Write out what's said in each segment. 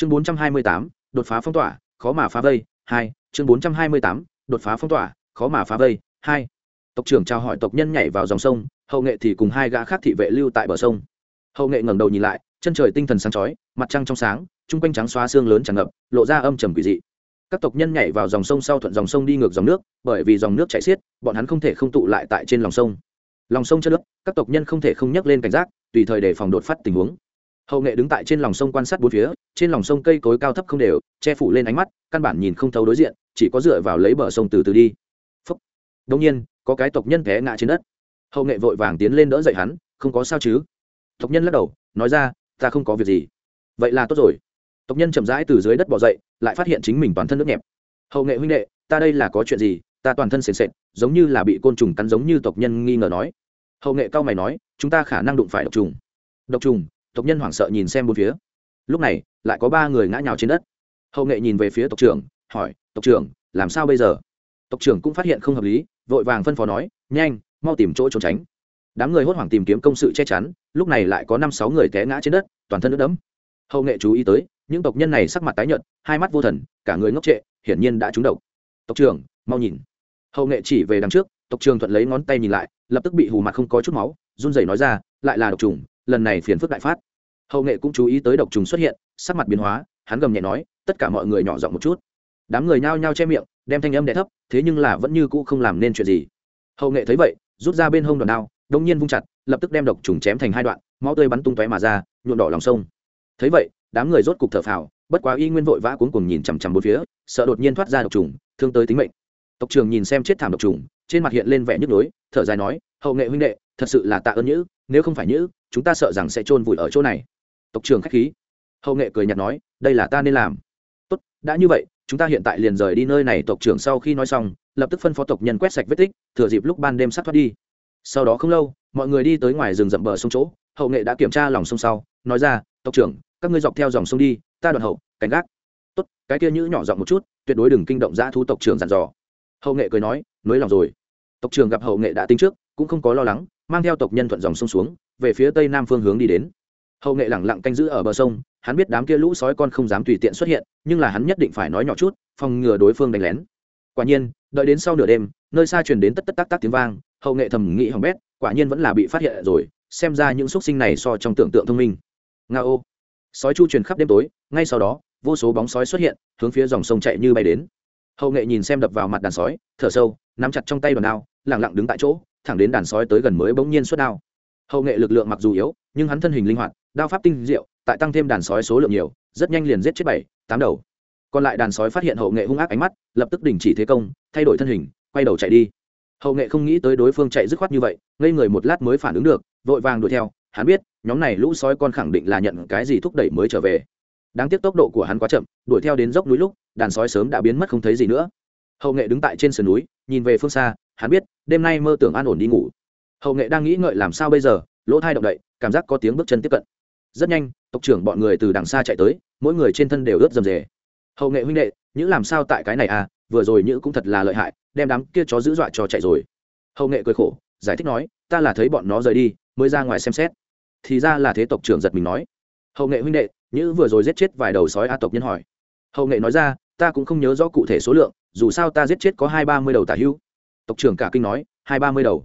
chương bốn trăm hai mươi tám, đột phá phong tỏa, khó mà phá vây, hai, chương bốn trăm hai mươi tám, đột phá phong tỏa, khó mà phá vây, hai. Tộc trưởng chào hỏi tộc nhân nhảy vào dòng sông, hậu nghệ thì cùng hai gã khác thị vệ lưu tại bờ sông. Hậu nghệ ngẩng đầu nhìn lại, chân trời tinh thần sáng chói, mặt trăng trong sáng, chung quanh trắng xóa xương lớn tràn ngập, lộ ra âm trầm quỷ dị. Các tộc nhân nhảy vào dòng sông sau thuận dòng sông đi ngược dòng nước, bởi vì dòng nước chảy xiết, bọn hắn không thể không tụ lại tại trên lòng sông. Lòng sông chất nước các tộc nhân không thể không nhắc lên cảnh giác, tùy thời đề phòng đột phát tình huống. Hậu nghệ đứng tại trên lòng sông quan sát bốn phía trên lòng sông cây cối cao thấp không đều, che phủ lên ánh mắt, căn bản nhìn không thấu đối diện, chỉ có dựa vào lấy bờ sông từ từ đi. Phúc. đông nhiên, có cái tộc nhân té ngã trên đất. Hậu nghệ vội vàng tiến lên đỡ dậy hắn, không có sao chứ? Tộc nhân lắc đầu, nói ra, ta không có việc gì. Vậy là tốt rồi. Tộc nhân chậm rãi từ dưới đất bỏ dậy, lại phát hiện chính mình toàn thân nước nhẹp. Hậu nghệ huynh đệ, ta đây là có chuyện gì? Ta toàn thân sền sệt, giống như là bị côn trùng cắn giống như tộc nhân nghi ngờ nói. Hậu nghệ cao mày nói, chúng ta khả năng đụng phải độc trùng. Độc trùng? Tộc nhân hoảng sợ nhìn xem bốn phía lúc này, lại có ba người ngã nhào trên đất. Hậu nghệ nhìn về phía tộc trưởng, hỏi, tộc trưởng, làm sao bây giờ? Tộc trưởng cũng phát hiện không hợp lý, vội vàng phân phó nói, nhanh, mau tìm chỗ trốn tránh. Đám người hốt hoảng tìm kiếm công sự che chắn, lúc này lại có năm sáu người té ngã trên đất, toàn thân nước đẫm. Hậu nghệ chú ý tới, những tộc nhân này sắc mặt tái nhợt, hai mắt vô thần, cả người ngốc trệ, hiển nhiên đã trúng độc. Tộc trưởng, mau nhìn. Hậu nghệ chỉ về đằng trước, tộc trưởng thuận lấy ngón tay nhìn lại, lập tức bị hù mặt không có chút máu, run rẩy nói ra, lại là độc trùng, lần này phiền phức đại phát hậu nghệ cũng chú ý tới độc trùng xuất hiện, sắc mặt biến hóa, hắn gầm nhẹ nói, tất cả mọi người nhỏ giọng một chút. Đám người nhao nhao che miệng, đem thanh âm đẻ thấp, thế nhưng là vẫn như cũ không làm nên chuyện gì. Hậu nghệ thấy vậy, rút ra bên hông đòn đao đông nhiên vung chặt, lập tức đem độc trùng chém thành hai đoạn, máu tươi bắn tung tóe mà ra, nhuộm đỏ lòng sông. Thấy vậy, đám người rốt cục thở phào, bất quá y nguyên vội vã cuống cùng nhìn chằm chằm bốn phía, sợ đột nhiên thoát ra độc trùng, thương tới tính mệnh. Tộc trường nhìn xem chết thảm độc trùng, trên mặt hiện lên vẻ nhức nhối, thở dài nói, hậu nghệ huynh đệ, thật sự là tạ ơn nhữ, nếu không phải nhữ, chúng ta sợ rằng sẽ chôn vùi ở chỗ này tộc trưởng khách khí. Hậu nghệ cười nhạt nói, đây là ta nên làm. Tốt, đã như vậy, chúng ta hiện tại liền rời đi nơi này. Tộc trưởng sau khi nói xong, lập tức phân phó tộc nhân quét sạch vết tích, thừa dịp lúc ban đêm sắp thoát đi. Sau đó không lâu, mọi người đi tới ngoài rừng rậm bờ sông chỗ, hậu nghệ đã kiểm tra lòng sông sau, nói ra, tộc trưởng, các ngươi dọc theo dòng sông đi, ta đoạn hậu, cảnh gác. Tốt, cái kia nhữ nhỏ giọng một chút, tuyệt đối đừng kinh động giã thu tộc trưởng dặn dò. Hậu nghệ cười nói nới lòng rồi. Tộc trưởng gặp hậu nghệ đã tính trước, cũng không có lo lắng, mang theo tộc nhân thuận dòng sông xuống, về phía tây nam phương hướng đi đến hậu nghệ lẳng lặng canh giữ ở bờ sông, hắn biết đám kia lũ sói con không dám tùy tiện xuất hiện, nhưng là hắn nhất định phải nói nhỏ chút, phòng ngừa đối phương đánh lén. Quả nhiên, đợi đến sau nửa đêm, nơi xa truyền đến tất tất tác tác tiếng vang, hậu nghệ thầm nghĩ hỏng bét, quả nhiên vẫn là bị phát hiện rồi, xem ra những xúc sinh này so trong tưởng tượng thông minh. Nga ô. Sói chu truyền khắp đêm tối, ngay sau đó, vô số bóng sói xuất hiện, hướng phía dòng sông chạy như bay đến. Hậu nghệ nhìn xem đập vào mặt đàn sói, thở sâu, nắm chặt trong tay đòn đao, lẳng lặng đứng tại chỗ, thẳng đến đàn sói tới gần mới bỗng nhiên xuất đao. Hậu nghệ lực lượng mặc dù yếu, nhưng hắn thân hình linh hoạt đao pháp tinh diệu, tại tăng thêm đàn sói số lượng nhiều, rất nhanh liền giết chết bảy, tám đầu. Còn lại đàn sói phát hiện hậu nghệ hung ác ánh mắt, lập tức đình chỉ thế công, thay đổi thân hình, quay đầu chạy đi. Hậu nghệ không nghĩ tới đối phương chạy dứt khoát như vậy, ngây người một lát mới phản ứng được, vội vàng đuổi theo, hắn biết, nhóm này lũ sói con khẳng định là nhận cái gì thúc đẩy mới trở về. Đáng tiếc tốc độ của hắn quá chậm, đuổi theo đến dốc núi lúc, đàn sói sớm đã biến mất không thấy gì nữa. Hậu nghệ đứng tại trên sườn núi, nhìn về phương xa, hắn biết, đêm nay mơ tưởng an ổn đi ngủ. Hậu nghệ đang nghĩ ngợi làm sao bây giờ, lỗ thai động đậy, cảm giác có tiếng bước chân tiếp cận rất nhanh, tộc trưởng bọn người từ đằng xa chạy tới, mỗi người trên thân đều ướt dầm dề. hậu nghệ huynh đệ, nhữ làm sao tại cái này à? Vừa rồi nhữ cũng thật là lợi hại, đem đám kia chó giữ dọa cho chạy rồi. Hậu nghệ cười khổ, giải thích nói, ta là thấy bọn nó rời đi, mới ra ngoài xem xét. Thì ra là thế, tộc trưởng giật mình nói. Hậu nghệ huynh đệ, nhữ vừa rồi giết chết vài đầu sói a tộc nhân hỏi. Hậu nghệ nói ra, ta cũng không nhớ rõ cụ thể số lượng, dù sao ta giết chết có hai ba mươi đầu tả hữu. Tộc trưởng cả kinh nói, hai ba mươi đầu.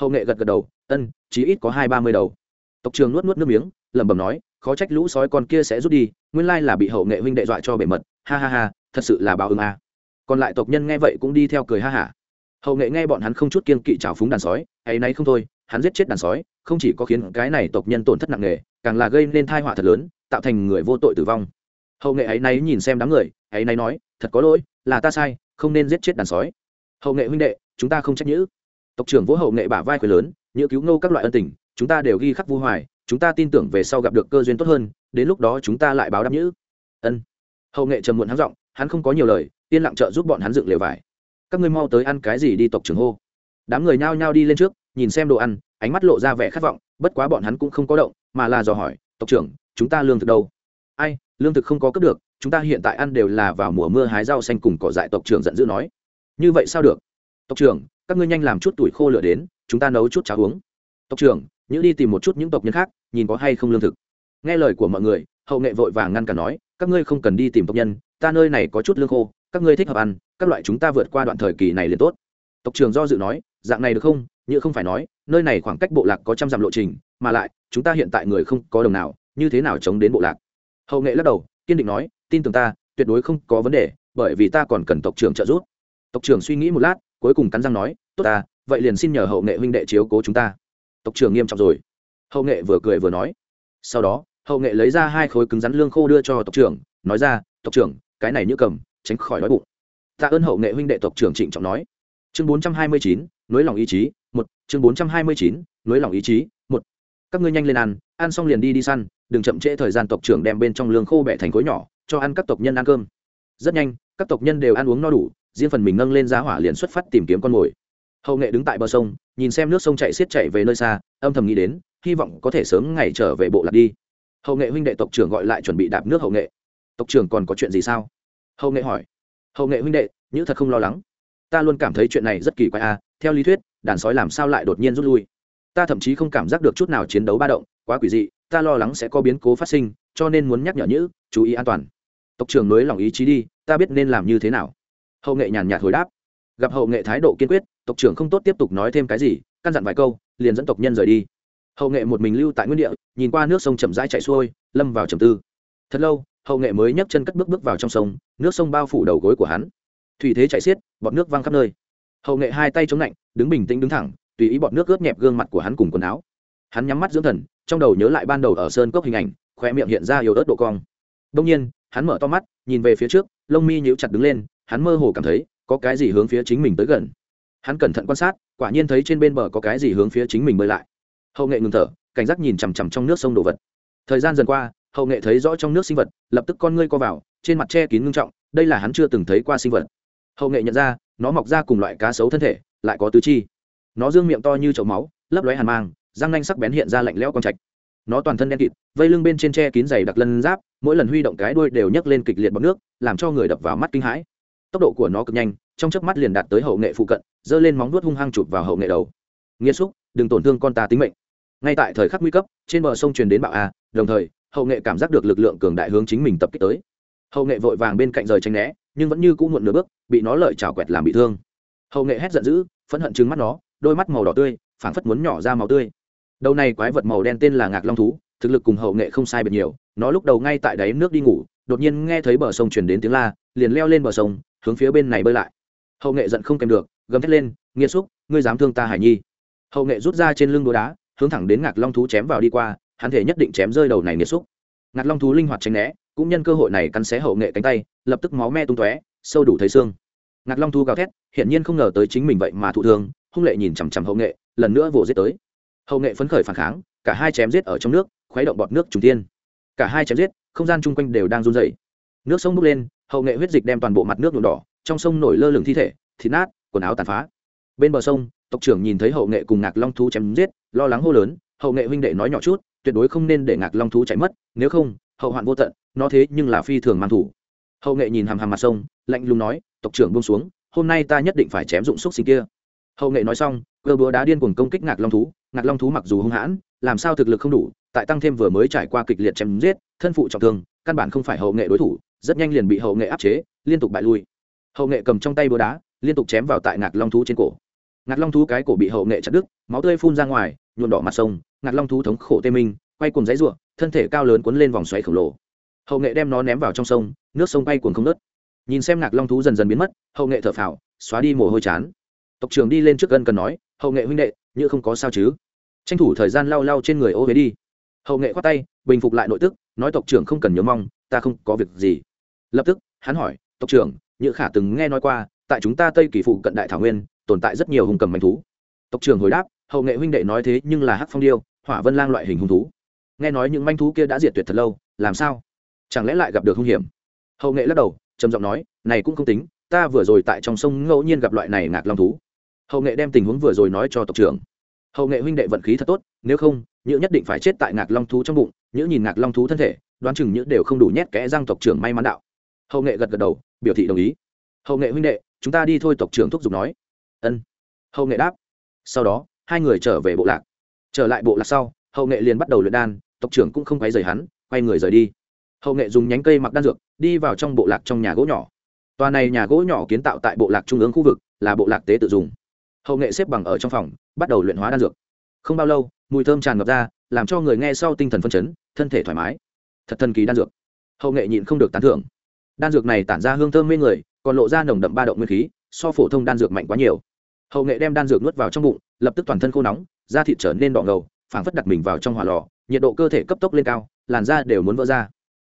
Hậu nghệ gật gật đầu, ân, chí ít có hai ba mươi đầu. Tộc trưởng nuốt nuốt nước miếng lẩm bẩm nói, khó trách lũ sói con kia sẽ rút đi, nguyên lai là bị hậu nghệ huynh đệ dọa cho bể mật, ha ha ha, thật sự là báo ứng a. Còn lại tộc nhân nghe vậy cũng đi theo cười ha hả. Hậu nghệ nghe bọn hắn không chút kiên kỵ trào phúng đàn sói hay nay không thôi, hắn giết chết đàn sói, không chỉ có khiến cái này tộc nhân tổn thất nặng nề, càng là gây nên thai họa thật lớn, tạo thành người vô tội tử vong. Hậu nghệ ấy nay nhìn xem đám người, ấy nay nói, thật có lỗi, là ta sai, không nên giết chết đàn sói. Hậu nghệ huynh đệ, chúng ta không trách nhữ. Tộc trưởng vỗ hậu nghệ bả vai quyền lớn, nhữ cứu nô các loại ân tình, chúng ta đều ghi khắc vu hoài chúng ta tin tưởng về sau gặp được cơ duyên tốt hơn, đến lúc đó chúng ta lại báo đáp nhữ. Ân. Hậu nghệ trầm muộn hắn giọng, hắn không có nhiều lời, yên lặng trợ giúp bọn hắn dựng lều vải. Các ngươi mau tới ăn cái gì đi tộc trưởng hô. Đám người nhao nhao đi lên trước, nhìn xem đồ ăn, ánh mắt lộ ra vẻ khát vọng, bất quá bọn hắn cũng không có động, mà là dò hỏi, tộc trưởng, chúng ta lương thực đâu? Ai, lương thực không có cướp được, chúng ta hiện tại ăn đều là vào mùa mưa hái rau xanh cùng cỏ dại, tộc trưởng giận dữ nói. Như vậy sao được? Tộc trưởng, các ngươi nhanh làm chút tuổi khô lửa đến, chúng ta nấu chút cháo uống. Tộc trưởng nhữ đi tìm một chút những tộc nhân khác, nhìn có hay không lương thực. Nghe lời của mọi người, hậu nghệ vội vàng ngăn cản nói, các ngươi không cần đi tìm tộc nhân, ta nơi này có chút lương khô, các ngươi thích hợp ăn, các loại chúng ta vượt qua đoạn thời kỳ này liền tốt. Tộc trường do dự nói, dạng này được không? Như không phải nói, nơi này khoảng cách bộ lạc có trăm dặm lộ trình, mà lại, chúng ta hiện tại người không có đồng nào, như thế nào chống đến bộ lạc? Hậu nghệ lắc đầu, kiên định nói, tin tưởng ta, tuyệt đối không có vấn đề, bởi vì ta còn cần tộc trưởng trợ giúp. Tộc trưởng suy nghĩ một lát, cuối cùng cắn răng nói, tốt ta, vậy liền xin nhờ hậu nghệ huynh đệ chiếu cố chúng ta tộc trưởng nghiêm trọng rồi. Hậu nghệ vừa cười vừa nói. Sau đó, hậu nghệ lấy ra hai khối cứng rắn lương khô đưa cho tộc trưởng, nói ra, tộc trưởng, cái này như cầm, tránh khỏi đói bụng. Tạ ơn hậu nghệ huynh đệ tộc trưởng trịnh trọng nói. Chương bốn trăm hai mươi chín, nối lòng ý chí, một. Chương bốn trăm hai mươi chín, nối lòng ý chí, một. Các ngươi nhanh lên ăn ăn xong liền đi đi săn, đừng chậm trễ thời gian tộc trưởng đem bên trong lương khô bẻ thành khối nhỏ, cho ăn các tộc nhân ăn cơm. Rất nhanh, các tộc nhân đều ăn uống no đủ, riêng phần mình nâng lên giá hỏa liền xuất phát tìm kiếm con mồi hậu nghệ đứng tại bờ sông, nhìn xem nước sông chạy xiết chạy về nơi xa, âm thầm nghĩ đến, hy vọng có thể sớm ngày trở về bộ lạc đi. Hậu nghệ huynh đệ tộc trưởng gọi lại chuẩn bị đạp nước hậu nghệ. Tộc trưởng còn có chuyện gì sao? Hậu nghệ hỏi. Hậu nghệ huynh đệ, nhữ thật không lo lắng. Ta luôn cảm thấy chuyện này rất kỳ quái a à. theo lý thuyết, đàn sói làm sao lại đột nhiên rút lui? Ta thậm chí không cảm giác được chút nào chiến đấu ba động, quá quỷ dị, ta lo lắng sẽ có biến cố phát sinh, cho nên muốn nhắc nhở nhữ, chú ý an toàn. Tộc trưởng nới lòng ý chí đi, ta biết nên làm như thế nào. Hậu nghệ nhàn nhạt hồi đáp. Gặp hậu nghệ thái độ kiên quyết tộc trưởng không tốt tiếp tục nói thêm cái gì, căn dặn vài câu, liền dẫn tộc nhân rời đi. Hậu nghệ một mình lưu tại nguyên địa, nhìn qua nước sông chậm rãi chạy xuôi, lâm vào trầm tư. Thật lâu, hậu nghệ mới nhấc chân cất bước bước vào trong sông, nước sông bao phủ đầu gối của hắn. Thủy thế chạy xiết, bọt nước văng khắp nơi. Hậu nghệ hai tay chống lạnh, đứng bình tĩnh đứng thẳng, tùy ý bọt nước ướt nhẹp gương mặt của hắn cùng quần áo. Hắn nhắm mắt dưỡng thần, trong đầu nhớ lại ban đầu ở sơn cốc hình ảnh khoe miệng hiện ra yếu ớt độ cong. Đông nhiên, hắn mở to mắt, nhìn về phía trước, lông mi nhíu chặt đứng lên, hắn mơ hồ cảm thấy, có cái gì hướng phía chính mình tới gần hắn cẩn thận quan sát, quả nhiên thấy trên bên bờ có cái gì hướng phía chính mình bơi lại. Hậu nghệ ngừng thở, cảnh giác nhìn chằm chằm trong nước sông đồ vật. Thời gian dần qua, hậu nghệ thấy rõ trong nước sinh vật, lập tức con ngươi co vào, trên mặt che kín ngưng trọng, đây là hắn chưa từng thấy qua sinh vật. Hậu nghệ nhận ra, nó mọc ra cùng loại cá sấu thân thể, lại có tứ chi. Nó dương miệng to như chậu máu, lấp lóe hàn mang, răng nanh sắc bén hiện ra lạnh lẽo con trạch. Nó toàn thân đen kịt, vây lưng bên trên che kín dày đặc lân giáp, mỗi lần huy động cái đuôi đều nhấc lên kịch liệt bọc nước, làm cho người đập vào mắt kinh hãi. Tốc độ của nó cực nhanh trong chớp mắt liền đạt tới hậu nghệ phụ cận, giơ lên móng vuốt hung hăng chụp vào hậu nghệ đầu. Nghiêm xúc, đừng tổn thương con ta tính mệnh. Ngay tại thời khắc nguy cấp, trên bờ sông truyền đến bạo a, đồng thời, hậu nghệ cảm giác được lực lượng cường đại hướng chính mình tập kích tới. Hậu nghệ vội vàng bên cạnh rời tranh né, nhưng vẫn như cũ muộn nửa bước, bị nó lợi chảo quẹt làm bị thương. Hậu nghệ hét giận dữ, phẫn hận trừng mắt nó, đôi mắt màu đỏ tươi, phảng phất muốn nhỏ ra màu tươi. Đầu này quái vật màu đen tên là ngạc long thú, thực lực cùng hậu nghệ không sai biệt nhiều, nó lúc đầu ngay tại đáy nước đi ngủ, đột nhiên nghe thấy bờ sông truyền đến tiếng la, liền leo lên bờ sông, hướng phía bên này bơi lại hậu nghệ giận không kèm được, gầm thét lên nghiêm xúc, ngươi dám thương ta hải nhi. Hậu nghệ rút ra trên lưng đồ đá, hướng thẳng đến ngạc long thú chém vào đi qua, hắn thể nhất định chém rơi đầu này nghiêm xúc. Ngạc long thú linh hoạt tránh né, cũng nhân cơ hội này cắn xé hậu nghệ cánh tay, lập tức máu me tung tóe, sâu đủ thấy xương. Ngạc long thú gào thét, hiển nhiên không ngờ tới chính mình vậy mà thụ thương, hung lệ nhìn chằm chằm hậu nghệ, lần nữa vồ giết tới. Hậu nghệ phấn khởi phản kháng, cả hai chém giết ở trong nước, khuấy động bọt nước trùng tiên cả hai chém giết, không gian chung quanh đều đang run dày nước sông bốc lên, hậu nghệ huyết dịch đem toàn bộ mặt nước nhuộm đỏ trong sông nổi lơ lửng thi thể, thịt nát, quần áo tàn phá. Bên bờ sông, tộc trưởng nhìn thấy hậu nghệ cùng ngạc long thú chém giết, lo lắng hô lớn, hậu nghệ huynh đệ nói nhỏ chút, tuyệt đối không nên để ngạc long thú chạy mất, nếu không, hậu hoạn vô tận, nó thế nhưng là phi thường mang thủ. Hậu nghệ nhìn hàm hàm mặt sông, lạnh lùng nói, tộc trưởng buông xuống, hôm nay ta nhất định phải chém dụng xúc sinh kia. Hậu nghệ nói xong, cơ búa đá điên cuồng công kích ngạc long thú, ngạc long thú mặc dù hung hãn, làm sao thực lực không đủ, tại tăng thêm vừa mới trải qua kịch liệt chém giết, thân phụ trọng thương, căn bản không phải hậu nghệ đối thủ, rất nhanh liền bị hậu nghệ áp chế, liên tục bại lui hậu nghệ cầm trong tay búa đá, liên tục chém vào tại ngạc long thú trên cổ. Ngạc long thú cái cổ bị hậu nghệ chặt đứt, máu tươi phun ra ngoài nhuộn đỏ mặt sông, ngạc long thú thống khổ tê minh, quay cùng giấy ruộng thân thể cao lớn cuốn lên vòng xoáy khổng lồ. Hậu nghệ đem nó ném vào trong sông, nước sông bay cuồng không nớt nhìn xem ngạc long thú dần dần biến mất, hậu nghệ thở phào, xóa đi mồ hôi chán. Tộc trưởng đi lên trước gân cần nói, hậu nghệ huynh đệ, như không có sao chứ? Tranh thủ thời gian lau lau trên người ô huế đi. Hậu nghệ khoát tay, bình phục lại nội tức, nói, tộc trưởng không cần nhớ mong, ta không có việc gì. Lập tức, hắn hỏi, tộc trưởng như khả từng nghe nói qua, tại chúng ta tây kỳ phụ cận đại thảo nguyên, tồn tại rất nhiều hùng cầm manh thú. Tộc trưởng hồi đáp, hậu nghệ huynh đệ nói thế nhưng là hắc phong điêu, hỏa vân lang loại hình hung thú. Nghe nói những manh thú kia đã diệt tuyệt thật lâu, làm sao? Chẳng lẽ lại gặp được hung hiểm? Hậu nghệ lắc đầu, trầm giọng nói, này cũng không tính, ta vừa rồi tại trong sông ngẫu nhiên gặp loại này ngạc long thú. Hậu nghệ đem tình huống vừa rồi nói cho tộc trưởng. Hậu nghệ huynh đệ vận khí thật tốt, nếu không, nhữ nhất định phải chết tại ngạc long thú trong bụng, nhữ nhìn ngạc long thú thân thể, đoán chừng nhữ đều không đủ nhét kẽ răng tộc trưởng may mắn đạo. Hậu nghệ gật gật đầu biểu thị đồng ý. Hậu nghệ huynh đệ, chúng ta đi thôi, tộc trưởng thúc giục nói. Ân. Hậu nghệ đáp. Sau đó, hai người trở về bộ lạc. Trở lại bộ lạc sau, hậu nghệ liền bắt đầu luyện đan, tộc trưởng cũng không quay rời hắn, quay người rời đi. Hậu nghệ dùng nhánh cây mặc đan dược, đi vào trong bộ lạc trong nhà gỗ nhỏ. Tòa này nhà gỗ nhỏ kiến tạo tại bộ lạc trung ương khu vực, là bộ lạc tế tự dùng. Hậu nghệ xếp bằng ở trong phòng, bắt đầu luyện hóa đan dược. Không bao lâu, mùi thơm tràn ngập ra, làm cho người nghe sau tinh thần phân chấn, thân thể thoải mái. Thật thần kỳ đan dược. Hậu nghệ nhịn không được tán thưởng đan dược này tản ra hương thơm mê người, còn lộ ra nồng đậm ba động nguyên khí, so phổ thông đan dược mạnh quá nhiều. Hậu nghệ đem đan dược nuốt vào trong bụng, lập tức toàn thân khô nóng, da thịt trở nên đỏ ngầu, phảng phất đặt mình vào trong hỏa lò, nhiệt độ cơ thể cấp tốc lên cao, làn da đều muốn vỡ ra.